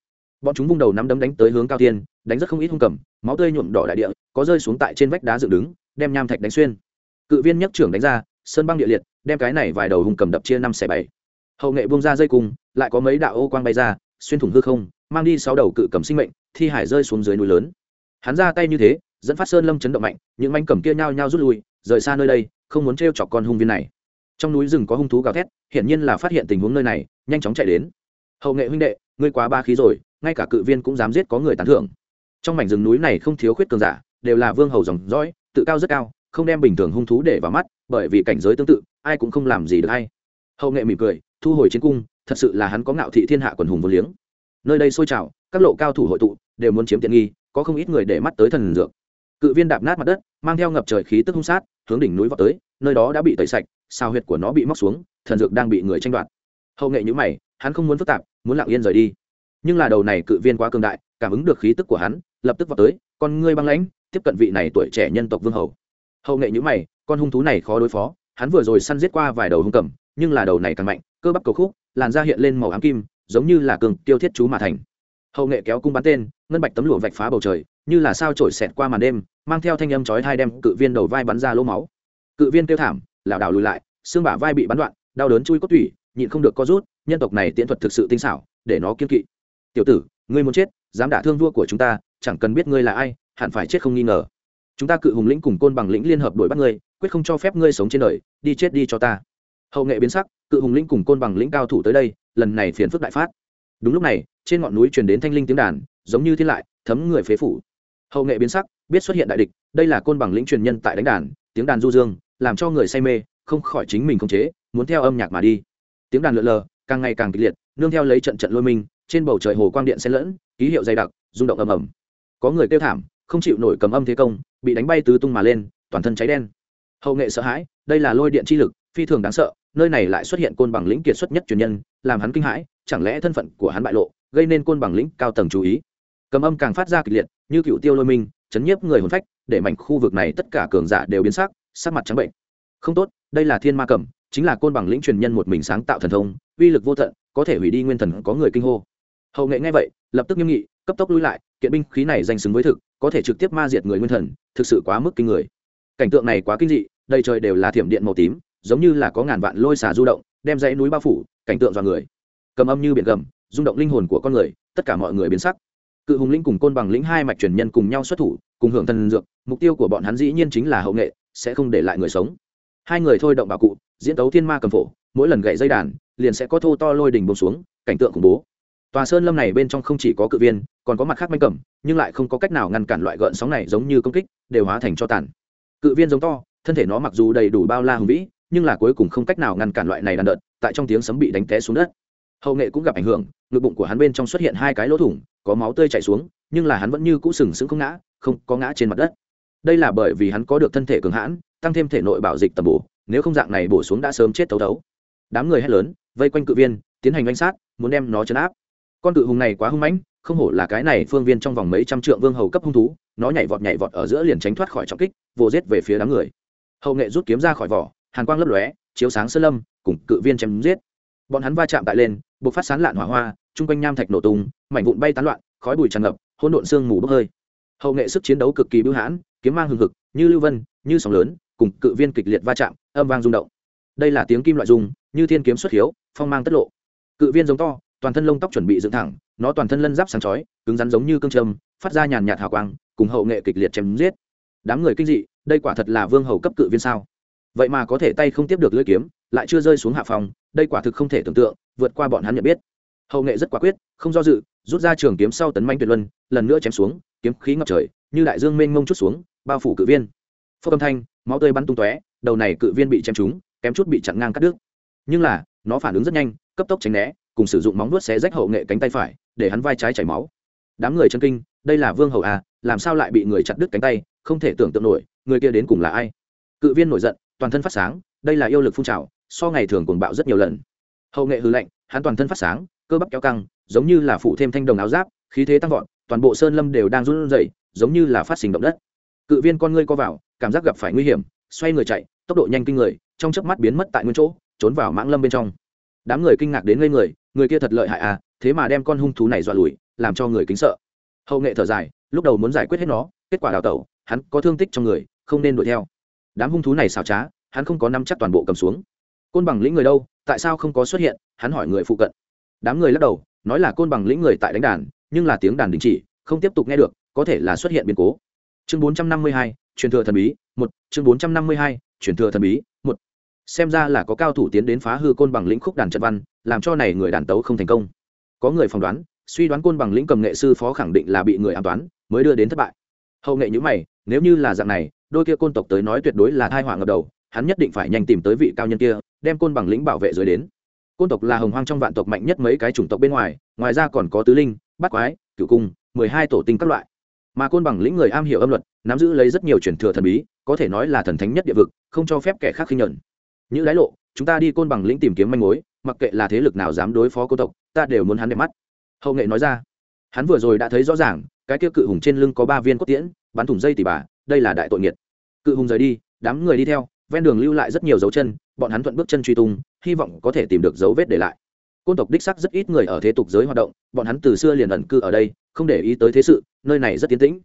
Bọn chúng vung đầu nắm đấm đánh tới hướng cao tiên, đánh rất không ít hung cầm, máu tươi nhuộm đỏ đại địa, có rơi xuống tại trên vách đá dựng đứng, đem nham thạch đánh xuyên. Cự viên nhấc trưởng đánh ra, sơn băng địa liệt, đem cái này vài đầu hung cầm đập chia năm xẻ bảy. Hậu nghệ bung ra dây cung, lại có mấy đạo ô quang bay ra, xuyên thủng hư không, mang đi sáu đầu cự cầm sinh mệnh thi hải rơi xuống dưới núi lớn. Hắn ra tay như thế, dẫn phát sơn lâm chấn động mạnh, những manh cầm kia nhao nhao rút lui, rời xa nơi đây, không muốn t chọc con hung viên này. Trong núi rừng có hung thú gào thét, hiển nhiên là phát hiện tình huống nơi này, nhanh chóng chạy đến. Hậu nghệ huynh đệ, ngươi quá ba khí rồi, ngay cả cự viên cũng dám giết có người tán thưởng. Trong mảnh rừng núi này không thiếu khuyết cường giả, đều là vương hầu dòng dõi, tự cao rất cao, không đem bình thường hung thú để vào mắt, bởi vì cảnh giới tương tự, ai cũng không làm gì được hay. Hậu nghệ mỉm cười, thu hồi chiến cung, thật sự là hắn có ngạo thị thiên hạ quần hùng vô liếng. Nơi đây sôi trào, các lộ cao thủ hội tụ đều muốn chiếm tiện nghi, có không ít người để mắt tới thần dược. Cự viên đạp nát mặt đất, mang theo ngập trời khí tức hung sát, hướng đỉnh núi vào tới, nơi đó đã bị tẩy sạch, sao huyệt của nó bị móc xuống, thần dược đang bị người tranh đoạt. Hậu nghệ nhữ mày, hắn không muốn phức tạp, muốn lặng yên rời đi. Nhưng là đầu này cự viên quá cường đại, cảm ứng được khí tức của hắn, lập tức vào tới, con ngươi băng lãnh, tiếp cận vị này tuổi trẻ nhân tộc vương hầu. Hậu nghệ nhữ mày, con hung thú này khó đối phó, hắn vừa rồi săn giết qua vài đầu hung cầm, nhưng là đầu này càng mạnh, cơ bắp cầu khúc, làn da hiện lên màu ám kim, giống như là cường tiêu thiết chú mà thành. Hậu nghệ kéo cung bắn tên ngân bạch tấm lụa vạch phá bầu trời, như là sao trổi xẹt qua màn đêm, mang theo thanh âm chói thai đem cự viên đầu vai bắn ra lỗ máu. Cự viên kêu thảm, lảo đảo lùi lại, xương bả vai bị bắn đoạn, đau đớn chui cốt tủy, nhịn không được co rút, nhân tộc này tiễn thuật thực sự tinh xảo, để nó kiên kỵ. Tiểu tử, ngươi muốn chết, dám đả thương vua của chúng ta, chẳng cần biết ngươi là ai, hẳn phải chết không nghi ngờ. Chúng ta cự hùng lĩnh cùng côn bằng lĩnh liên hợp đuổi bắt ngươi, quyết không cho phép ngươi sống trên đời, đi chết đi cho ta. Hậu nghệ biến sắc, cự hùng lĩnh cùng côn bằng lĩnh cao thủ tới đây, lần này phiền phức đại phát. Đúng lúc này, trên ngọn núi truyền đến thanh linh tiếng đàn giống như thiên lại, thấm người phế phủ. Hậu nghệ biến sắc, biết xuất hiện đại địch, đây là côn bằng lĩnh truyền nhân tại đánh đàn, tiếng đàn du dương, làm cho người say mê, không khỏi chính mình không chế, muốn theo âm nhạc mà đi. Tiếng đàn lượn lờ, càng ngày càng kịch liệt, nương theo lấy trận trận lôi minh, trên bầu trời hồ quang điện xen lẫn, ký hiệu dày đặc, rung động ầm ầm. Có người kêu thảm, không chịu nổi cầm âm thế công, bị đánh bay tứ tung mà lên, toàn thân cháy đen. Hậu nghệ sợ hãi, đây là lôi điện chi lực, phi thường đáng sợ, nơi này lại xuất hiện côn bằng lĩnh kiệt xuất nhất truyền nhân, làm hắn kinh hãi, chẳng lẽ thân phận của hắn bại lộ, gây nên côn bằng lĩnh cao tầng chú ý? Cầm âm càng phát ra kịch liệt, như cựu tiêu lôi minh, chấn nhiếp người hồn phách, để mảnh khu vực này tất cả cường giả đều biến sắc sắc mặt trắng bệnh. Không tốt, đây là thiên ma cầm, chính là côn bằng lĩnh truyền nhân một mình sáng tạo thần thông, uy lực vô tận, có thể hủy đi nguyên thần, có người kinh hô. Hậu nghệ nghe vậy, lập tức nghiêm nghị, cấp tốc lui lại, kiện binh khí này danh xứng với thực, có thể trực tiếp ma diệt người nguyên thần, thực sự quá mức kinh người. Cảnh tượng này quá kinh dị, đầy trời đều là thiểm điện màu tím, giống như là có ngàn vạn lôi xà du động, đem dãy núi bao phủ, cảnh tượng dọa người. Cầm âm như biển gầm, rung động linh hồn của con người, tất cả mọi người biến sắc cự hùng lĩnh cùng côn bằng lĩnh hai mạch truyền nhân cùng nhau xuất thủ, cùng hưởng thần dược, mục tiêu của bọn hắn dĩ nhiên chính là hậu nghệ, sẽ không để lại người sống. Hai người thôi động bảo cụ, diễn tấu thiên ma cầm phổ, mỗi lần gậy dây đàn, liền sẽ có thô to lôi đỉnh bông xuống, cảnh tượng khủng bố. Tòa sơn lâm này bên trong không chỉ có cự viên, còn có mặt khác manh cầm, nhưng lại không có cách nào ngăn cản loại gợn sóng này giống như công kích, đều hóa thành cho tàn. Cự viên giống to, thân thể nó mặc dù đầy đủ bao la hùng vĩ, nhưng là cuối cùng không cách nào ngăn cản loại này đàn đợt, tại trong tiếng sấm bị đánh té xuống đất. Hậu nghệ cũng gặp ảnh hưởng, ngực bụng của hắn bên trong xuất hiện hai cái lỗ thủng có máu tươi chảy xuống, nhưng là hắn vẫn như cũ sừng sững không ngã, không có ngã trên mặt đất. Đây là bởi vì hắn có được thân thể cường hãn, tăng thêm thể nội bảo dịch tầm bổ, nếu không dạng này bổ xuống đã sớm chết thấu thấu đám người hét lớn, vây quanh cự viên, tiến hành oanh sát, muốn đem nó chấn áp. Con cự hùng này quá hung mãnh, không hổ là cái này phương viên trong vòng mấy trăm trượng vương hầu cấp hung thú, nó nhảy vọt nhảy vọt ở giữa liền tránh thoát khỏi trọng kích vô giết về phía đám người. Hậu nghệ rút kiếm ra khỏi vỏ, hàn quang lấp lóe, chiếu sáng sơn lâm, cùng cự viên chém giết. Bọn hắn va chạm tại lên buộc phát sán lạn hỏa hoa chung quanh nham thạch nổ tung, mảnh vụn bay tán loạn, khói bụi tràn ngập, hỗn độn sương mù bốc hơi. Hậu nghệ sức chiến đấu cực kỳ bưu hãn, kiếm mang hừng hực, như lưu vân, như sóng lớn, cùng cự viên kịch liệt va chạm, âm vang rung động. Đây là tiếng kim loại dùng như thiên kiếm xuất hiếu, phong mang tất lộ. Cự viên giống to, toàn thân lông tóc chuẩn bị dựng thẳng, nó toàn thân lân giáp sáng chói, cứng rắn giống như cương trâm phát ra nhàn nhạt hào quang, cùng hậu nghệ kịch liệt chém giết. Đám người kinh dị, đây quả thật là vương hầu cấp cự viên sao? Vậy mà có thể tay không tiếp được lưỡi kiếm, lại chưa rơi xuống hạ phòng, đây quả thực không thể tưởng tượng, vượt qua bọn hắn nhận biết hậu nghệ rất quả quyết, không do dự, rút ra trường kiếm sau tấn manh tuyệt luân, lần nữa chém xuống, kiếm khí ngập trời, như đại dương mênh mông chút xuống, bao phủ cự viên. Phốc âm thanh, máu tươi bắn tung tóe, đầu này cự viên bị chém trúng, kém chút bị chặn ngang cắt đứt. Nhưng là, nó phản ứng rất nhanh, cấp tốc tránh né, cùng sử dụng móng vuốt xé rách hậu nghệ cánh tay phải, để hắn vai trái chảy máu. Đám người chân kinh, đây là vương hậu à làm sao lại bị người chặt đứt cánh tay, không thể tưởng tượng nổi, người kia đến cùng là ai? Cự viên nổi giận, toàn thân phát sáng, đây là yêu lực phun trào, so ngày thường cuồng bạo rất nhiều lần. Hậu nghệ hư lệnh hắn toàn thân phát sáng cơ bắp kéo căng, giống như là phụ thêm thanh đồng áo giáp, khí thế tăng vọt, toàn bộ sơn lâm đều đang run rẩy, giống như là phát sinh động đất. Cự viên con ngươi co vào, cảm giác gặp phải nguy hiểm, xoay người chạy, tốc độ nhanh kinh người, trong chớp mắt biến mất tại nguyên chỗ, trốn vào mãng lâm bên trong. Đám người kinh ngạc đến ngây người người kia thật lợi hại à thế mà đem con hung thú này dọa lùi, làm cho người kính sợ. Hậu nghệ thở dài, lúc đầu muốn giải quyết hết nó, kết quả đào tẩu, hắn có thương tích trong người, không nên đuổi theo. Đám hung thú này xảo trá, hắn không có nắm chắc toàn bộ cầm xuống. Côn bằng lĩnh người đâu, tại sao không có xuất hiện, hắn hỏi người phụ cận đám người lắc đầu, nói là côn bằng lĩnh người tại đánh đàn, nhưng là tiếng đàn đình chỉ, không tiếp tục nghe được, có thể là xuất hiện biến cố. Chương bốn trăm năm mươi hai, truyền thừa thần bí, một, chương bốn trăm năm mươi hai, truyền thừa thần bí, một. Xem ra là có cao thủ tiến đến phá hư côn bằng lĩnh khúc đàn trận văn, làm cho này người đàn tấu không thành công. Có người phỏng đoán, suy đoán côn bằng lĩnh cầm nghệ sư phó khẳng định là bị người an toán, mới đưa đến thất bại. Hậu nghệ nhữ mày, nếu như là dạng này, đôi kia côn tộc tới nói tuyệt đối là thai họa ngập đầu, hắn nhất định phải nhanh tìm tới vị cao nhân kia, đem côn bằng lĩnh bảo vệ dưới đến côn tộc là hồng hoang trong vạn tộc mạnh nhất mấy cái chủng tộc bên ngoài ngoài ra còn có tứ linh, bát quái, cửu cung, mười hai tổ tinh các loại. Mà côn bằng lĩnh người am hiểu âm luật, nắm giữ lấy rất nhiều truyền thừa thần bí, có thể nói là thần thánh nhất địa vực, không cho phép kẻ khác khinh nhuận như đái lộ, chúng ta đi côn bằng lĩnh tìm kiếm manh mối, mặc kệ là thế lực nào dám đối phó cô tộc, ta đều muốn hắn đẹp mắt. Hậu nghệ nói ra. Hắn vừa rồi đã thấy rõ ràng, cái kia cự hùng trên lưng có ba viên cốt tiễn, bắn thủng dây tỉ bà, đây là đại tội nghiệt. Cự hùng rời đi, đám người đi theo ven đường lưu lại rất nhiều dấu chân, bọn hắn thuận bước chân truy tung, hy vọng có thể tìm được dấu vết để lại. Côn tộc đích sắc rất ít người ở thế tục giới hoạt động, bọn hắn từ xưa liền ẩn cư ở đây, không để ý tới thế sự, nơi này rất tiến tĩnh.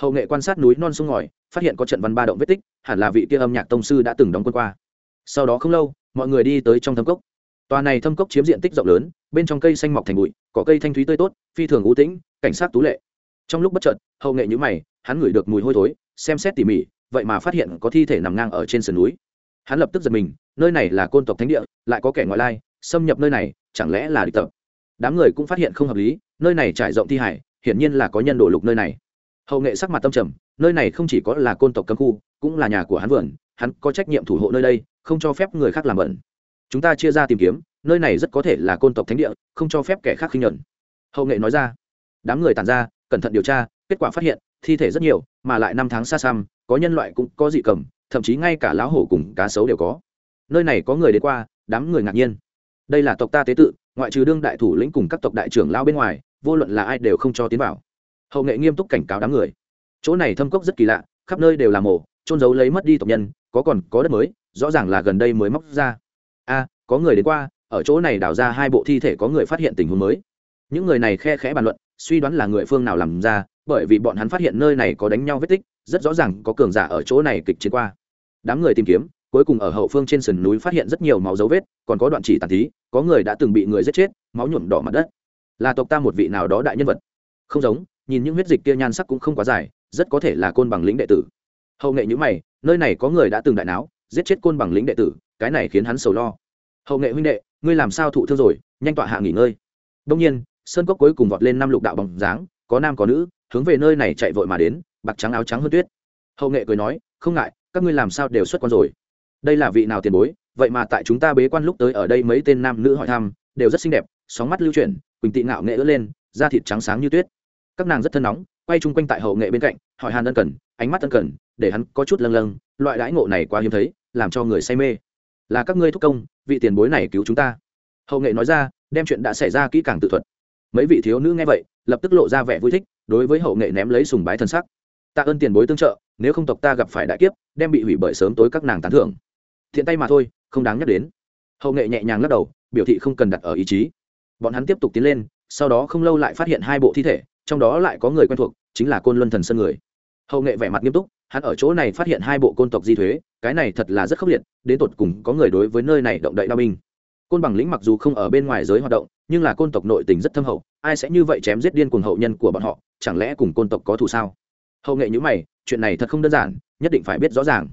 Hậu nghệ quan sát núi non sông ngòi, phát hiện có trận văn ba động vết tích, hẳn là vị kia âm nhạc tông sư đã từng đóng quân qua. Sau đó không lâu, mọi người đi tới trong thâm cốc. Tòa này thâm cốc chiếm diện tích rộng lớn, bên trong cây xanh mọc thành bụi, có cây thanh thúy tươi tốt, phi thường ưu tĩnh, cảnh sát tú lệ. Trong lúc bất chợt, hậu nghệ nhữ mày, hắn ngửi được mùi hôi thối, xem xét tỉ mỉ vậy mà phát hiện có thi thể nằm ngang ở trên sườn núi. Hắn lập tức giật mình, nơi này là côn tộc thánh địa, lại có kẻ ngoại lai, xâm nhập nơi này, chẳng lẽ là địch tập? Đám người cũng phát hiện không hợp lý, nơi này trải rộng thi hải, hiển nhiên là có nhân đổ lục nơi này. Hậu nghệ sắc mặt tâm trầm, nơi này không chỉ có là côn tộc cấm khu, cũng là nhà của hắn vườn, hắn có trách nhiệm thủ hộ nơi đây, không cho phép người khác làm bẩn. Chúng ta chia ra tìm kiếm, nơi này rất có thể là côn tộc thánh địa, không cho phép kẻ khác khinh nhuận. Hậu nghệ nói ra. Đám người tàn ra, cẩn thận điều tra, kết quả phát hiện, thi thể rất nhiều, mà lại năm tháng xa xăm có nhân loại cũng có dị cầm, thậm chí ngay cả lão hổ cùng cá sấu đều có. Nơi này có người đến qua, đám người ngạc nhiên. Đây là tộc ta tế tự, ngoại trừ đương đại thủ lĩnh cùng các tộc đại trưởng lao bên ngoài, vô luận là ai đều không cho tiến vào. Hậu nghệ nghiêm túc cảnh cáo đám người. Chỗ này thâm cốc rất kỳ lạ, khắp nơi đều là mổ trôn giấu lấy mất đi tộc nhân, có còn có đất mới, rõ ràng là gần đây mới móc ra. A, có người đến qua, ở chỗ này đào ra hai bộ thi thể có người phát hiện tình huống mới. Những người này khe khẽ bàn luận, suy đoán là người phương nào làm ra, bởi vì bọn hắn phát hiện nơi này có đánh nhau vết tích rất rõ ràng có cường giả ở chỗ này kịch chiến qua. Đám người tìm kiếm, cuối cùng ở hậu phương trên sườn núi phát hiện rất nhiều máu dấu vết, còn có đoạn chỉ tàn thí, có người đã từng bị người giết chết, máu nhuộm đỏ mặt đất. Là tộc ta một vị nào đó đại nhân vật. Không giống, nhìn những huyết dịch kia nhan sắc cũng không quá dài, rất có thể là côn bằng lĩnh đệ tử. Hậu nghệ nhữ mày, nơi này có người đã từng đại náo, giết chết côn bằng lĩnh đệ tử, cái này khiến hắn sầu lo. Hậu nghệ huynh đệ, ngươi làm sao thụ thương rồi, nhanh tọa hạ nghỉ ngơi. Đông nhiên, sơn cốc cuối cùng vọt lên năm lục đạo bóng dáng, có nam có nữ, hướng về nơi này chạy vội mà đến bạc trắng áo trắng hơn tuyết. Hậu nghệ cười nói, không ngại, các ngươi làm sao đều xuất quan rồi. Đây là vị nào tiền bối, vậy mà tại chúng ta bế quan lúc tới ở đây mấy tên nam nữ hỏi thăm, đều rất xinh đẹp, sóng mắt lưu chuyển, quỳnh tị ngạo nghệ ứa lên, da thịt trắng sáng như tuyết. Các nàng rất thân nóng, quay chung quanh tại hậu nghệ bên cạnh, hỏi hàn ân cần, ánh mắt ân cần, để hắn có chút lâng lâng, loại đãi ngộ này quá hiếm thấy, làm cho người say mê. Là các ngươi thúc công, vị tiền bối này cứu chúng ta. Hậu nghệ nói ra, đem chuyện đã xảy ra kỹ càng tự thuật. Mấy vị thiếu nữ nghe vậy, lập tức lộ ra vẻ vui thích, đối với hậu nghệ ném lấy sùng bái thân sắc tạ ơn tiền bối tương trợ, nếu không tộc ta gặp phải đại kiếp, đem bị hủy bởi sớm tối các nàng tán thưởng. Thiện tay mà thôi, không đáng nhắc đến. Hậu nghệ nhẹ nhàng lắc đầu, biểu thị không cần đặt ở ý chí. Bọn hắn tiếp tục tiến lên, sau đó không lâu lại phát hiện hai bộ thi thể, trong đó lại có người quen thuộc, chính là côn luân thần sơn người. Hậu nghệ vẻ mặt nghiêm túc, hắn ở chỗ này phát hiện hai bộ côn tộc di thuế, cái này thật là rất khốc liệt, đến tột cùng có người đối với nơi này động đậy đao binh. Côn bằng lĩnh mặc dù không ở bên ngoài giới hoạt động, nhưng là côn tộc nội tình rất thâm hậu, ai sẽ như vậy chém giết điên cuồng hậu nhân của bọn họ, chẳng lẽ cùng côn tộc có thù sao? Hậu nghệ nhữ mày, chuyện này thật không đơn giản, nhất định phải biết rõ ràng.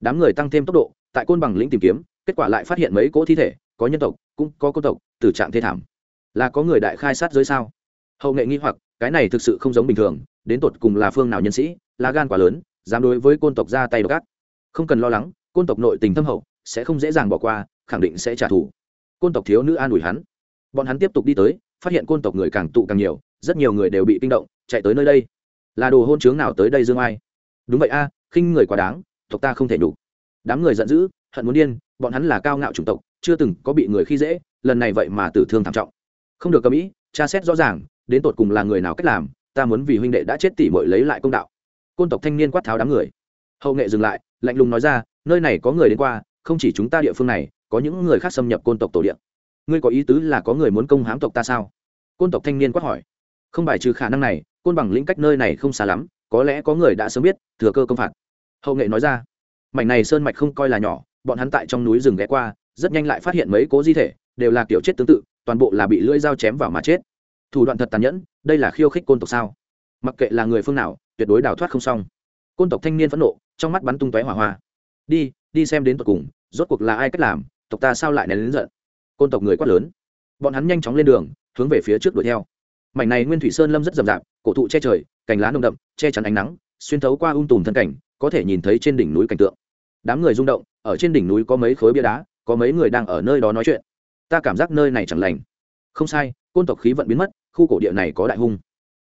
Đám người tăng thêm tốc độ, tại côn bằng lĩnh tìm kiếm, kết quả lại phát hiện mấy cỗ thi thể, có nhân tộc, cũng có côn tộc từ trạng thê thảm. Là có người đại khai sát giới sao? Hậu nghệ nghi hoặc, cái này thực sự không giống bình thường, đến tột cùng là phương nào nhân sĩ lá gan quá lớn, dám đối với côn tộc ra tay đ ộ không cần lo lắng, côn tộc nội tình thâm hậu, sẽ không dễ dàng bỏ qua, khẳng định sẽ trả thù. Côn tộc thiếu nữ an ủi hắn. Bọn hắn tiếp tục đi tới, phát hiện côn tộc người càng tụ càng nhiều, rất nhiều người đều bị kinh động, chạy tới nơi đây là đồ hôn chướng nào tới đây dương ai? Đúng vậy a, khinh người quá đáng, tộc ta không thể đủ. Đám người giận dữ, hận muốn điên, bọn hắn là cao ngạo chủng tộc, chưa từng có bị người khi dễ, lần này vậy mà tử thương thảm trọng. Không được cầm ý, tra xét rõ ràng, đến tột cùng là người nào cách làm, ta muốn vì huynh đệ đã chết tỉ mội lấy lại công đạo. Côn tộc thanh niên quát tháo đám người. Hậu nghệ dừng lại, lạnh lùng nói ra, nơi này có người đến qua, không chỉ chúng ta địa phương này, có những người khác xâm nhập côn tộc tổ điện ngươi có ý tứ là có người muốn công hãm tộc ta sao? Côn tộc thanh niên quát hỏi. Không bài trừ khả năng này côn bằng lĩnh cách nơi này không xa lắm, có lẽ có người đã sớm biết, thừa cơ công phạt. Hậu nghệ nói ra. Mảnh này sơn mạch không coi là nhỏ, bọn hắn tại trong núi rừng ghé qua, rất nhanh lại phát hiện mấy cố di thể, đều là kiểu chết tương tự, toàn bộ là bị lưỡi dao chém vào mà chết. Thủ đoạn thật tàn nhẫn, đây là khiêu khích côn tộc sao? Mặc kệ là người phương nào, tuyệt đối đào thoát không xong. Côn tộc thanh niên phẫn nộ, trong mắt bắn tung tóe hỏa hoa. Đi đi xem đến tột cùng, rốt cuộc là ai cách làm, tộc ta sao lại nén lớn giận? Côn tộc người quát lớn. Bọn hắn nhanh chóng lên đường, hướng về phía trước đuổi theo mảnh này nguyên thủy sơn lâm rất rậm rạp, cổ thụ che trời, cành lá nồng đậm, che chắn ánh nắng, xuyên thấu qua ung tùm thân cảnh, có thể nhìn thấy trên đỉnh núi cảnh tượng. Đám người rung động, ở trên đỉnh núi có mấy khối bia đá, có mấy người đang ở nơi đó nói chuyện. Ta cảm giác nơi này chẳng lành. Không sai, côn tộc khí vận biến mất, khu cổ địa này có đại hung.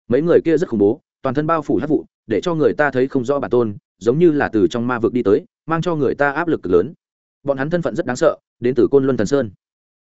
Mấy người kia rất khủng bố, toàn thân bao phủ hát vụ, để cho người ta thấy không rõ bản tôn, giống như là từ trong ma vực đi tới, mang cho người ta áp lực cực lớn. Bọn hắn thân phận rất đáng sợ, đến từ côn luân thần sơn.